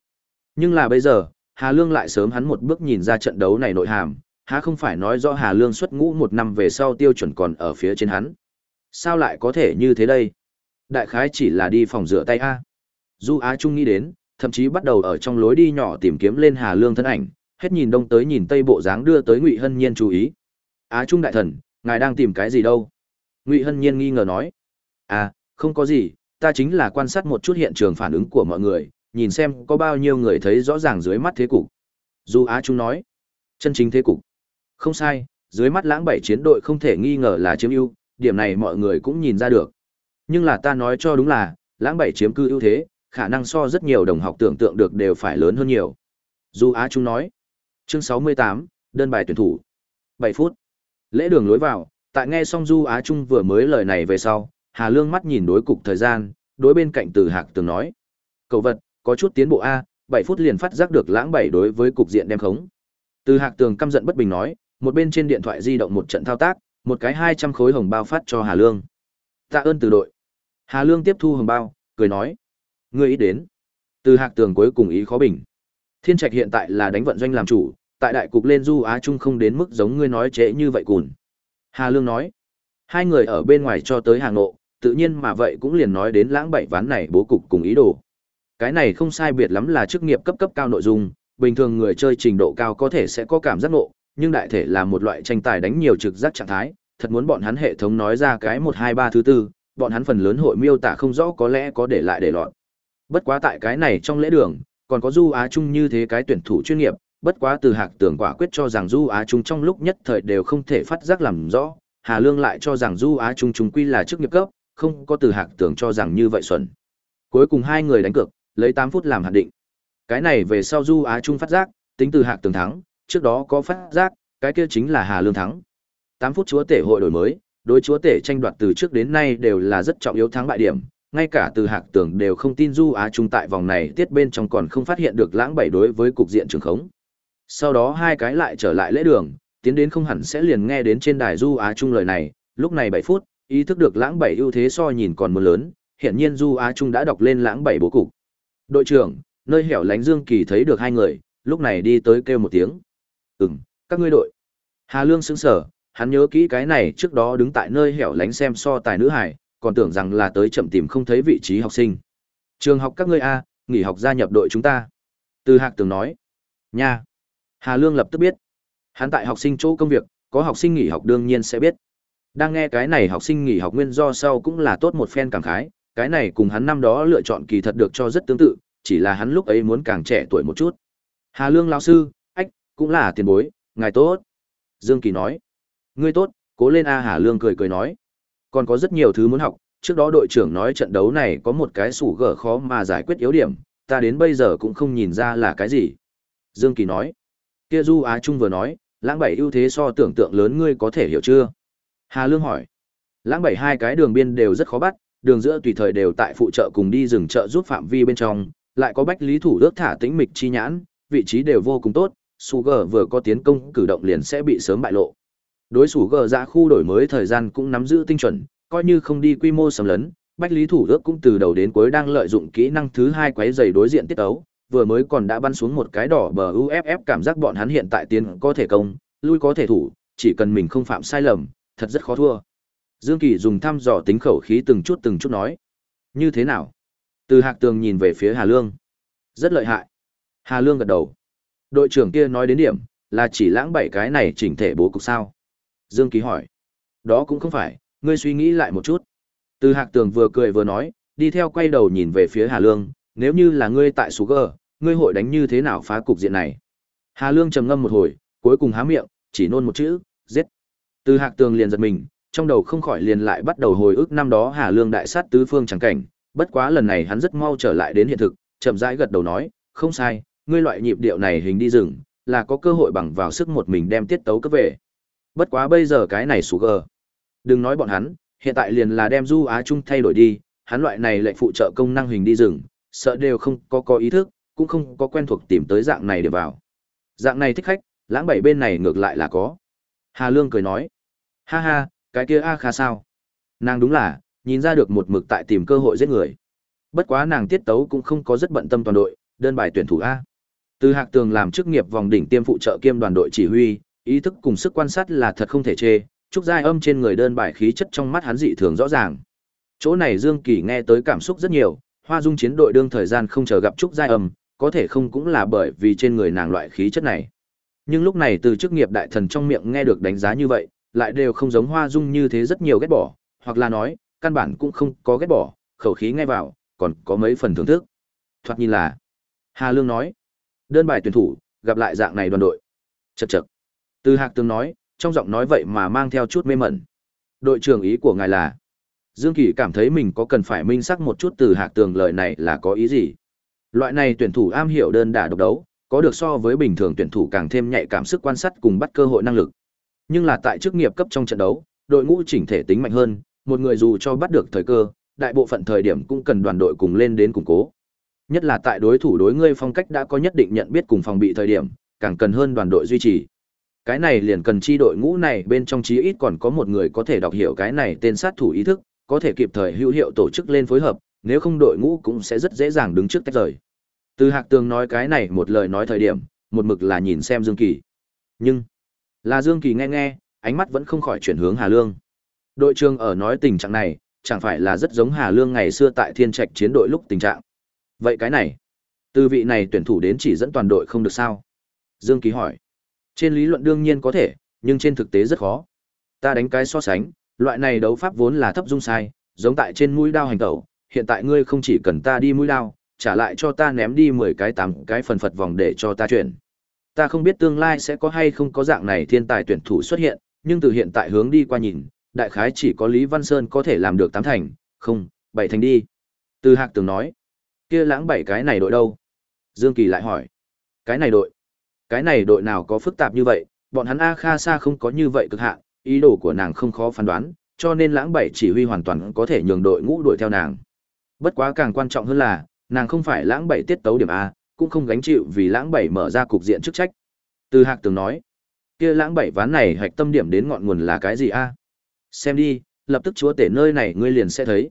Nhưng là bây giờ, Hà Lương lại sớm hắn một bước nhìn ra trận đấu này nội hàm, há không phải nói rõ Hà Lương xuất ngũ một năm về sau tiêu chuẩn còn ở phía trên hắn. Sao lại có thể như thế đây? Đại khái chỉ là đi phòng rửa tay A. Du Á Trung nghĩ đến, thậm chí bắt đầu ở trong lối đi nhỏ tìm kiếm lên Hà Lương thân ảnh, hết nhìn đông tới nhìn tây bộ dáng đưa tới Ngụy Hân Nhiên chú ý. Á Trung đại thần, ngài đang tìm cái gì đâu? Ngụy Hân Nhiên nghi ngờ nói. À, không có gì, ta chính là quan sát một chút hiện trường phản ứng của mọi người, nhìn xem có bao nhiêu người thấy rõ ràng dưới mắt thế cục. Du Á Trung nói. Chân chính thế cục. Không sai, dưới mắt lãng bảy chiến đội không thể nghi ngờ là chiếm ưu, điểm này mọi người cũng nhìn ra được. Nhưng là ta nói cho đúng là, lãng bảy chiếm cư ưu thế, khả năng so rất nhiều đồng học tưởng tượng được đều phải lớn hơn nhiều. Du Á Trung nói. Chương 68, đơn bài tuyển thủ. 7 phút. Lễ đường lối vào, tại nghe xong Du Á Trung vừa mới lời này về sau, Hà Lương mắt nhìn đối cục thời gian, đối bên cạnh Từ Hạc từng nói. Cậu vật, có chút tiến bộ A, 7 phút liền phát giác được lãng bảy đối với cục diện đem khống. Từ Hạc tường căm giận bất bình nói, một bên trên điện thoại di động một trận thao tác, một cái 200 khối hồng bao phát cho Hà Lương. Tạ ơn từ đội. Hà Lương tiếp thu hồng bao, cười nói. Ngươi ý đến. Từ Hạc tường cuối cùng ý khó bình. Thiên Trạch hiện tại là đánh vận doanh làm chủ, tại đại cục lên du Á Trung không đến mức giống ngươi nói trễ như vậy cùn. Hà Lương nói. Hai người ở bên ngoài cho tới hàng nộ, tự nhiên mà vậy cũng liền nói đến lãng bảy ván này bố cục cùng ý đồ. Cái này không sai biệt lắm là chức nghiệp cấp cấp cao nội dung, bình thường người chơi trình độ cao có thể sẽ có cảm giác nộ, nhưng đại thể là một loại tranh tài đánh nhiều trực giác trạng thái, thật muốn bọn hắn hệ thống nói ra cái một hai ba thứ tư, bọn hắn phần lớn hội miêu tả không rõ có lẽ có để lại để lọt. Bất quá tại cái này trong lễ đường, còn có Du Á Trung như thế cái tuyển thủ chuyên nghiệp, bất quá từ hạc tưởng quả quyết cho rằng Du Á Trung trong lúc nhất thời đều không thể phát giác làm rõ, Hà Lương lại cho rằng Du Á Trung chúng quy là chức nghiệp cấp, không có từ hạc tưởng cho rằng như vậy xuẩn. Cuối cùng hai người đánh cược, lấy 8 phút làm hạn định. Cái này về sau Du Á Trung phát giác, tính từ hạc Tưởng thắng, trước đó có phát giác, cái kia chính là Hà Lương thắng. 8 phút chúa tể hội đổi mới, đối chúa tể tranh đoạt từ trước đến nay đều là rất trọng yếu thắng bại điểm, ngay cả từ hạc tưởng đều không tin Du Á Trung tại vòng này tiết bên trong còn không phát hiện được lãng bảy đối với cục diện trường khống. Sau đó hai cái lại trở lại lễ đường, tiến đến không hẳn sẽ liền nghe đến trên đài Du Á Trung lời này, lúc này bảy phút, ý thức được lãng bảy ưu thế so nhìn còn một lớn, hiện nhiên Du Á Trung đã đọc lên lãng bảy bố cục. Đội trưởng, nơi hẻo lánh Dương Kỳ thấy được hai người, lúc này đi tới kêu một tiếng. Ừm, các ngươi đội. Hà Lương xứng sở, hắn nhớ kỹ cái này trước đó đứng tại nơi hẻo lánh xem so tài nữ hải, còn tưởng rằng là tới chậm tìm không thấy vị trí học sinh. Trường học các ngươi A, nghỉ học gia nhập đội chúng ta. Từ Hạc Tường nói. Nha. Hà Lương lập tức biết. Hắn tại học sinh chỗ công việc, có học sinh nghỉ học đương nhiên sẽ biết. Đang nghe cái này học sinh nghỉ học nguyên do sau cũng là tốt một phen cảm khái, cái này cùng hắn năm đó lựa chọn kỳ thật được cho rất tương tự, chỉ là hắn lúc ấy muốn càng trẻ tuổi một chút. Hà Lương lão sư, ách, cũng là tiền bối, ngài tốt. Dương Kỳ nói. Ngươi tốt, cố lên A Hà Lương cười cười nói. Còn có rất nhiều thứ muốn học, trước đó đội trưởng nói trận đấu này có một cái sủ gở khó mà giải quyết yếu điểm, ta đến bây giờ cũng không nhìn ra là cái gì. Dương Kỳ nói. Kia Du Á Trung vừa nói, lãng bảy ưu thế so tưởng tượng lớn ngươi có thể hiểu chưa? Hà Lương hỏi. Lãng bảy hai cái đường biên đều rất khó bắt, đường giữa tùy thời đều tại phụ trợ cùng đi rừng chợ giúp phạm vi bên trong, lại có bách lý thủ ước thả tĩnh mịch chi nhãn, vị trí đều vô cùng tốt, Sugar vừa có tiến công cử động liền sẽ bị sớm bại lộ. Đối Sugar ra dạ khu đổi mới thời gian cũng nắm giữ tinh chuẩn, coi như không đi quy mô sầm lấn, bách lý thủ ước cũng từ đầu đến cuối đang lợi dụng kỹ năng thứ hai quấy giày đối diện tiết ấu, vừa mới còn đã bắn xuống một cái đỏ bờ UFF cảm giác bọn hắn hiện tại tiến có thể công, lui có thể thủ, chỉ cần mình không phạm sai lầm, thật rất khó thua. Dương Kỳ dùng thăm dò tính khẩu khí từng chút từng chút nói. Như thế nào? Từ Hạc Tường nhìn về phía Hà Lương. Rất lợi hại. Hà Lương gật đầu. Đội trưởng kia nói đến điểm, là chỉ lãng bảy cái này chỉnh thể bố cục sao? Dương Kỳ hỏi. Đó cũng không phải, ngươi suy nghĩ lại một chút. Từ Hạc Tường vừa cười vừa nói, đi theo quay đầu nhìn về phía Hà Lương, nếu như là ngươi tại Sugar, ngươi hội đánh như thế nào phá cục diện này? Hà Lương trầm ngâm một hồi, cuối cùng há miệng, chỉ nôn một chữ, giết. Từ Hạc Tường liền giật mình, trong đầu không khỏi liền lại bắt đầu hồi ức năm đó Hà Lương đại sát tứ phương chẳng cảnh, bất quá lần này hắn rất mau trở lại đến hiện thực, chậm rãi gật đầu nói, không sai, ngươi loại nhịp điệu này hình đi rừng, là có cơ hội bằng vào sức một mình đem tiết tấu cấp về. Bất quá bây giờ cái này sủ gờ. Đừng nói bọn hắn, hiện tại liền là đem Du Á Trung thay đổi đi, hắn loại này lệnh phụ trợ công năng hình đi rừng, sợ đều không có có ý thức, cũng không có quen thuộc tìm tới dạng này để vào. Dạng này thích khách, lãng bảy bên này ngược lại là có. Hà Lương cười nói, ha ha, cái kia A Kha sao? Nàng đúng là, nhìn ra được một mực tại tìm cơ hội giết người. Bất quá nàng tiết tấu cũng không có rất bận tâm toàn đội, đơn bài tuyển thủ A. Từ Hạc Tường làm chức nghiệp vòng đỉnh tiêm phụ trợ kiêm đoàn đội chỉ huy, ý thức cùng sức quan sát là thật không thể chê, trúc giai âm trên người đơn bài khí chất trong mắt hắn dị thường rõ ràng. Chỗ này Dương Kỳ nghe tới cảm xúc rất nhiều, Hoa Dung chiến đội đương thời gian không chờ gặp trúc giai âm, có thể không cũng là bởi vì trên người nàng loại khí chất này. Nhưng lúc này từ chức nghiệp đại thần trong miệng nghe được đánh giá như vậy, lại đều không giống Hoa Dung như thế rất nhiều ghét bỏ, hoặc là nói, căn bản cũng không có ghét bỏ, khẩu khí nghe vào, còn có mấy phần thưởng thức. Thoạt nhìn là, Hà Lương nói, đơn bài tuyển thủ, gặp lại dạng này đoàn đội. Chậc chậc. Từ Hạc Tường nói, trong giọng nói vậy mà mang theo chút mê mẩn. Đội trưởng ý của ngài là? Dương Kỳ cảm thấy mình có cần phải minh xác một chút từ Hạc Tường lời này là có ý gì. Loại này tuyển thủ am hiểu đơn đả độc đấu, có được so với bình thường tuyển thủ càng thêm nhạy cảm sức quan sát cùng bắt cơ hội năng lực. Nhưng là tại chức nghiệp cấp trong trận đấu, đội ngũ chỉnh thể tính mạnh hơn, một người dù cho bắt được thời cơ, đại bộ phận thời điểm cũng cần đoàn đội cùng lên đến củng cố. Nhất là tại đối thủ đối ngươi phong cách đã có nhất định nhận biết cùng phòng bị thời điểm, càng cần hơn đoàn đội duy trì. Cái này liền cần chi đội ngũ này bên trong chí ít còn có một người có thể đọc hiểu cái này tên sát thủ ý thức, có thể kịp thời hữu hiệu tổ chức lên phối hợp, nếu không đội ngũ cũng sẽ rất dễ dàng đứng trước tách rời. Từ Hạc Tường nói cái này một lời nói thời điểm, một mực là nhìn xem Dương Kỳ. Nhưng, là Dương Kỳ nghe nghe, ánh mắt vẫn không khỏi chuyển hướng Hà Lương. Đội trưởng ở nói tình trạng này, chẳng phải là rất giống Hà Lương ngày xưa tại Thiên Trạch chiến đội lúc tình trạng. Vậy cái này, từ vị này tuyển thủ đến chỉ dẫn toàn đội không được sao? Dương Kỳ hỏi. Trên lý luận đương nhiên có thể, nhưng trên thực tế rất khó. Ta đánh cái so sánh, loại này đấu pháp vốn là thấp dung sai, giống tại trên mũi đao hành tẩu, hiện tại ngươi không chỉ cần ta đi mũi đao, trả lại cho ta ném đi 10 cái tám cái phần phật vòng để cho ta chuyển. Ta không biết tương lai sẽ có hay không có dạng này thiên tài tuyển thủ xuất hiện, nhưng từ hiện tại hướng đi qua nhìn, đại khái chỉ có Lý Văn Sơn có thể làm được tám thành, không, bảy thành đi. Từ Hạc Tường nói, kia lãng bảy cái này đội đâu? Dương Kỳ lại hỏi, cái này đội? Cái này đội nào có phức tạp như vậy, bọn hắn A Kha Sa không có như vậy cực hạn, ý đồ của nàng không khó phán đoán, cho nên lãng bảy chỉ huy hoàn toàn có thể nhường đội ngũ đuổi theo nàng. Bất quá càng quan trọng hơn là, nàng không phải lãng bảy tiết tấu điểm A, cũng không gánh chịu vì lãng bảy mở ra cục diện chức trách. Từ Hạc từng nói, kia lãng bảy ván này hạch tâm điểm đến ngọn nguồn là cái gì a? Xem đi, lập tức chúa tể nơi này ngươi liền sẽ thấy.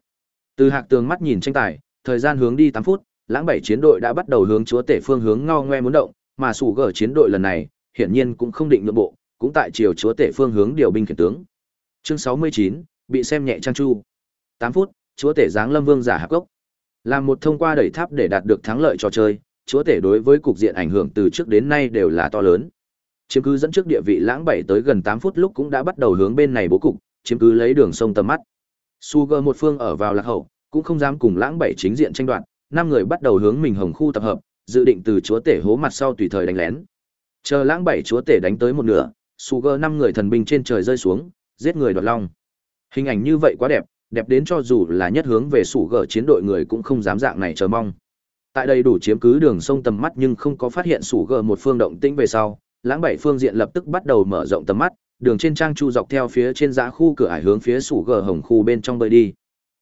Từ Hạc tường mắt nhìn tranh tài, thời gian hướng đi 8 phút, lãng bảy chiến đội đã bắt đầu hướng chúa tể phương hướng ngao ngoe muốn động, mà sủ gở chiến đội lần này, hiển nhiên cũng không định nhượng bộ, cũng tại chiều chúa tể phương hướng điều binh khiển tướng. Chương 69, bị xem nhẹ trang chu. 8 phút, chúa tể giáng lâm vương giả hạp gốc. Làm một thông qua đẩy tháp để đạt được thắng lợi trò chơi, chúa tể đối với cục diện ảnh hưởng từ trước đến nay đều là to lớn. Chiếm cứ dẫn trước địa vị lãng bảy tới gần 8 phút lúc cũng đã bắt đầu hướng bên này bố cục, chiếm cứ lấy đường sông tầm mắt. Sugar một phương ở vào lạc hậu, cũng không dám cùng lãng bảy chính diện tranh đoạt, năm người bắt đầu hướng mình hồng khu tập hợp, dự định từ chúa tể hố mặt sau tùy thời đánh lén. Chờ lãng bảy chúa tể đánh tới một nửa, Sugar năm người thần binh trên trời rơi xuống, giết người đoạt long. Hình ảnh như vậy quá đẹp, đẹp đến cho dù là nhất hướng về Sugar chiến đội người cũng không dám dạng này chờ mong. Tại đây đủ chiếm cứ đường sông tầm mắt nhưng không có phát hiện Sugar một phương động tĩnh về sau, lãng bảy phương diện lập tức bắt đầu mở rộng tầm mắt, đường trên trang chu dọc theo phía trên giá khu cửa ải hướng phía Sugar hồng khu bên trong bơi đi.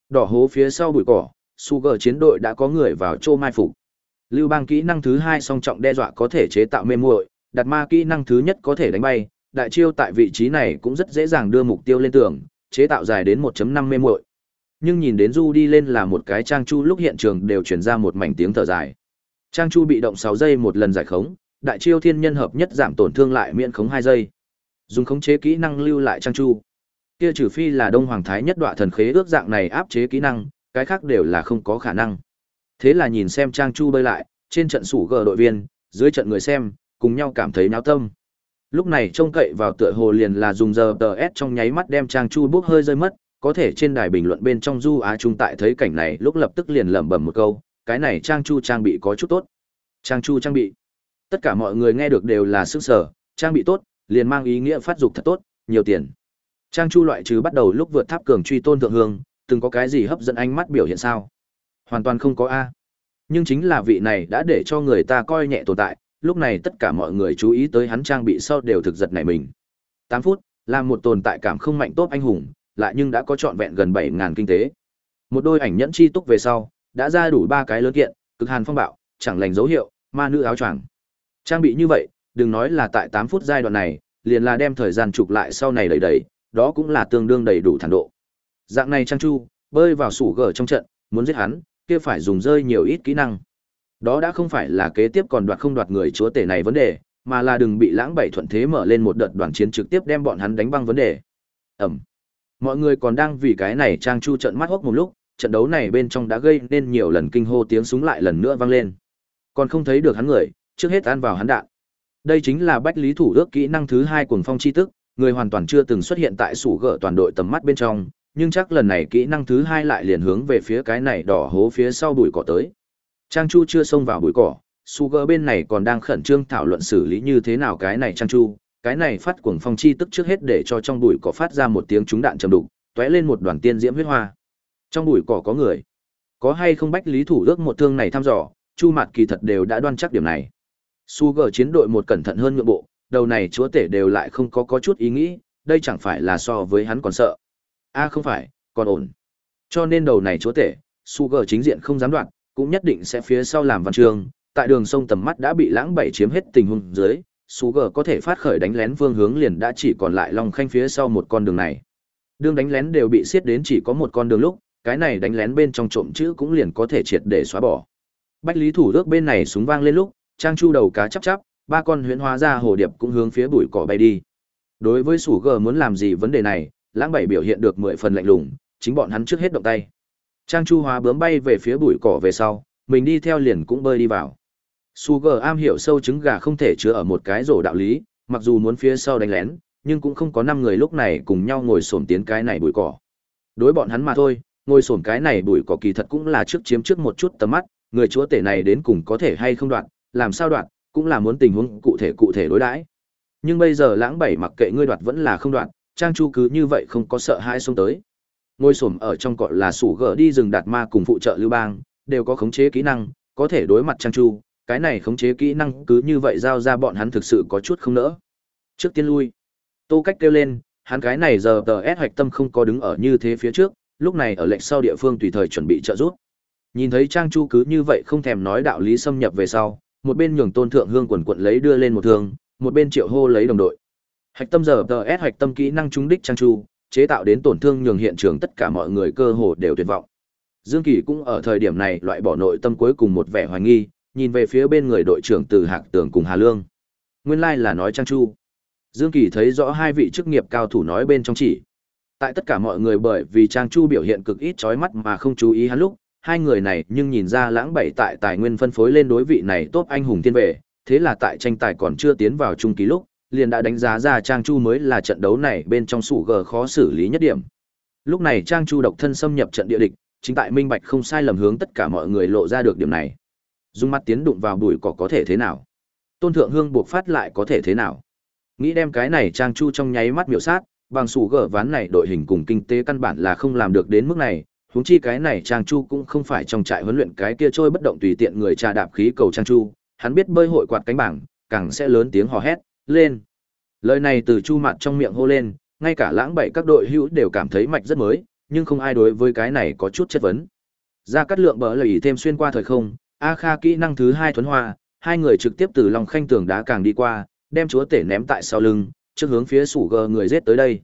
Đỏ hố phía sau bụi cỏ, Sugar chiến đội đã có người vào chỗ mai phục. Lưu bang kỹ năng thứ hai song trọng đe dọa có thể chế tạo mê muội, đặt ma kỹ năng thứ nhất có thể đánh bay, đại chiêu tại vị trí này cũng rất dễ dàng đưa mục tiêu lên tường, chế tạo dài đến 1.5 mê muội. Nhưng nhìn đến Du đi lên là một cái trang chu lúc hiện trường đều truyền ra một mảnh tiếng thở dài. Trang chu bị động 6 giây một lần giải khống, đại chiêu thiên nhân hợp nhất giảm tổn thương lại miễn khống 2 giây. Dùng khống chế kỹ năng lưu lại trang chu. Kia trừ phi là Đông Hoàng Thái nhất đọa thần khế ước dạng này áp chế kỹ năng, cái khác đều là không có khả năng. Thế là nhìn xem trang chu bơi lại, trên trận sủ gờ đội viên, dưới trận người xem, cùng nhau cảm thấy náo tâm. Lúc này trông cậy vào tựa hồ liền là dùng giờ tờ S trong nháy mắt đem trang chu bốc hơi rơi mất, có thể trên đài bình luận bên trong du á trung tại thấy cảnh này lúc lập tức liền lẩm bẩm một câu, cái này trang chu trang bị có chút tốt. Trang chu trang bị. Tất cả mọi người nghe được đều là sức sở, trang bị tốt, liền mang ý nghĩa phát dục thật tốt, nhiều tiền. Trang chu loại trừ bắt đầu lúc vượt tháp cường truy tôn thượng hương, từng có cái gì hấp dẫn ánh mắt biểu hiện sao? Hoàn toàn không có A. Nhưng chính là vị này đã để cho người ta coi nhẹ tồn tại, lúc này tất cả mọi người chú ý tới hắn trang bị sau đều thực giật này mình. 8 phút, là một tồn tại cảm không mạnh tốt anh hùng, lại nhưng đã có trọn vẹn gần 7.000 kinh tế. Một đôi ảnh nhẫn chi túc về sau, đã ra đủ ba cái lớn kiện, cực hàn phong bạo, chẳng lành dấu hiệu, ma nữ áo choàng. Trang bị như vậy, đừng nói là tại 8 phút giai đoạn này, liền là đem thời gian chụp lại sau này đầy đầy, đó cũng là tương đương đầy đủ thản độ. Dạng này Trang Chu, bơi vào sủ gở trong trận, muốn giết hắn, kia phải dùng rơi nhiều ít kỹ năng. Đó đã không phải là kế tiếp còn đoạt không đoạt người chúa tể này vấn đề, mà là đừng bị lãng bảy thuận thế mở lên một đợt đoàn chiến trực tiếp đem bọn hắn đánh băng vấn đề. Ẩm. Mọi người còn đang vì cái này trang chu trận mắt hốc một lúc, trận đấu này bên trong đã gây nên nhiều lần kinh hô tiếng súng lại lần nữa vang lên. Còn không thấy được hắn người, trước hết ăn vào hắn đạn. Đây chính là bách lý thủ ước kỹ năng thứ hai cuồng phong chi tức, người hoàn toàn chưa từng xuất hiện tại sủ gở toàn đội tầm mắt bên trong, nhưng chắc lần này kỹ năng thứ hai lại liền hướng về phía cái này đỏ hố phía sau bụi cỏ tới. Trang Chu chưa xông vào bụi cỏ, Sugar bên này còn đang khẩn trương thảo luận xử lý như thế nào cái này Trang Chu, cái này phát cuồng phong chi tức trước hết để cho trong bụi cỏ phát ra một tiếng trúng đạn trầm đục, tóe lên một đoàn tiên diễm huyết hoa. Trong bụi cỏ có người. Có hay không bách lý thủ ước một thương này thăm dò, Chu Mạt kỳ thật đều đã đoan chắc điểm này. Sugar chiến đội một cẩn thận hơn nhượng bộ, đầu này chúa tể đều lại không có có chút ý nghĩ, đây chẳng phải là so với hắn còn sợ. A không phải, còn ổn. Cho nên đầu này chúa tể, Sugar chính diện không dám đoạn, cũng nhất định sẽ phía sau làm văn trường, tại đường sông tầm mắt đã bị lãng bảy chiếm hết tình huống dưới, Sugar có thể phát khởi đánh lén phương hướng liền đã chỉ còn lại Long Khanh phía sau một con đường này. Đường đánh lén đều bị xiết đến chỉ có một con đường lúc, cái này đánh lén bên trong trộm chữ cũng liền có thể triệt để xóa bỏ. Bách Lý Thủ ước bên này súng vang lên lúc, Trang Chu đầu cá chắp chắp, ba con huyễn hóa ra hồ điệp cũng hướng phía bụi cỏ bay đi. Đối với Sủ G muốn làm gì vấn đề này, Lãng Bảy biểu hiện được mười phần lạnh lùng, chính bọn hắn trước hết động tay. Trang Chu hóa bướm bay về phía bụi cỏ về sau, mình đi theo liền cũng bơi đi vào. Sugar am hiểu sâu trứng gà không thể chứa ở một cái rổ đạo lý, mặc dù muốn phía sau đánh lén, nhưng cũng không có năm người lúc này cùng nhau ngồi xổm tiến cái này bụi cỏ. Đối bọn hắn mà thôi, ngồi xổm cái này bụi cỏ kỳ thật cũng là trước chiếm trước một chút tầm mắt, người chúa tể này đến cùng có thể hay không đoạn, làm sao đoạn, cũng là muốn tình huống cụ thể cụ thể đối đãi. Nhưng bây giờ lãng bảy mặc kệ ngươi đoạt vẫn là không đoạn, Trang Chu cứ như vậy không có sợ hãi xông tới. Ngôi xổm ở trong cọ là sủ gỡ đi rừng đạt ma cùng phụ trợ lưu bang, đều có khống chế kỹ năng, có thể đối mặt Trang Chu, cái này khống chế kỹ năng cứ như vậy giao ra bọn hắn thực sự có chút không nỡ. Trước tiên lui. Tô Cách kêu lên, hắn cái này giờ tờ ép hoạch tâm không có đứng ở như thế phía trước, lúc này ở lệnh sau địa phương tùy thời chuẩn bị trợ giúp. Nhìn thấy Trang Chu cứ như vậy không thèm nói đạo lý xâm nhập về sau, một bên nhường tôn thượng hương quần quận lấy đưa lên một thương, một bên triệu hô lấy đồng đội. Hạch tâm giờ tờ S hạch tâm kỹ năng trúng đích Trang Chu, chế tạo đến tổn thương nhường hiện trường tất cả mọi người cơ hồ đều tuyệt vọng. Dương Kỳ cũng ở thời điểm này loại bỏ nội tâm cuối cùng một vẻ hoài nghi, nhìn về phía bên người đội trưởng Từ Hạc Tường cùng Hà Lương. Nguyên lai like là nói Trang Chu. Dương Kỳ thấy rõ hai vị chức nghiệp cao thủ nói bên trong chỉ. Tại tất cả mọi người bởi vì Trang Chu biểu hiện cực ít chói mắt mà không chú ý hắn lúc, hai người này nhưng nhìn ra lãng bảy tại tài nguyên phân phối lên đối vị này tốt anh hùng tiên vệ, thế là tại tranh tài còn chưa tiến vào trung kỳ lúc, liền đã đánh giá ra Trang Chu mới là trận đấu này bên trong sủ gờ khó xử lý nhất điểm. Lúc này Trang Chu độc thân xâm nhập trận địa địch, chính tại minh bạch không sai lầm hướng tất cả mọi người lộ ra được điểm này. Dung mắt tiến đụng vào bụi cỏ có thể thế nào? Tôn Thượng Hương buộc phát lại có thể thế nào? Nghĩ đem cái này Trang Chu trong nháy mắt miểu sát, bằng sủ gờ ván này đội hình cùng kinh tế căn bản là không làm được đến mức này, huống chi cái này Trang Chu cũng không phải trong trại huấn luyện cái kia trôi bất động tùy tiện người trà đạp khí cầu Trang Chu, hắn biết bơi hội quạt cánh bảng, càng sẽ lớn tiếng hò hét, lên. Lời này từ Chu Mạt trong miệng hô lên, ngay cả lãng bảy các đội hữu đều cảm thấy mạch rất mới, nhưng không ai đối với cái này có chút chất vấn. Ra cắt lượng bỡ lời thêm xuyên qua thời không, A Kha kỹ năng thứ hai thuấn hoa, hai người trực tiếp từ lòng khanh tường đá càng đi qua, đem chúa tể ném tại sau lưng, trước hướng phía sủ gờ người giết tới đây.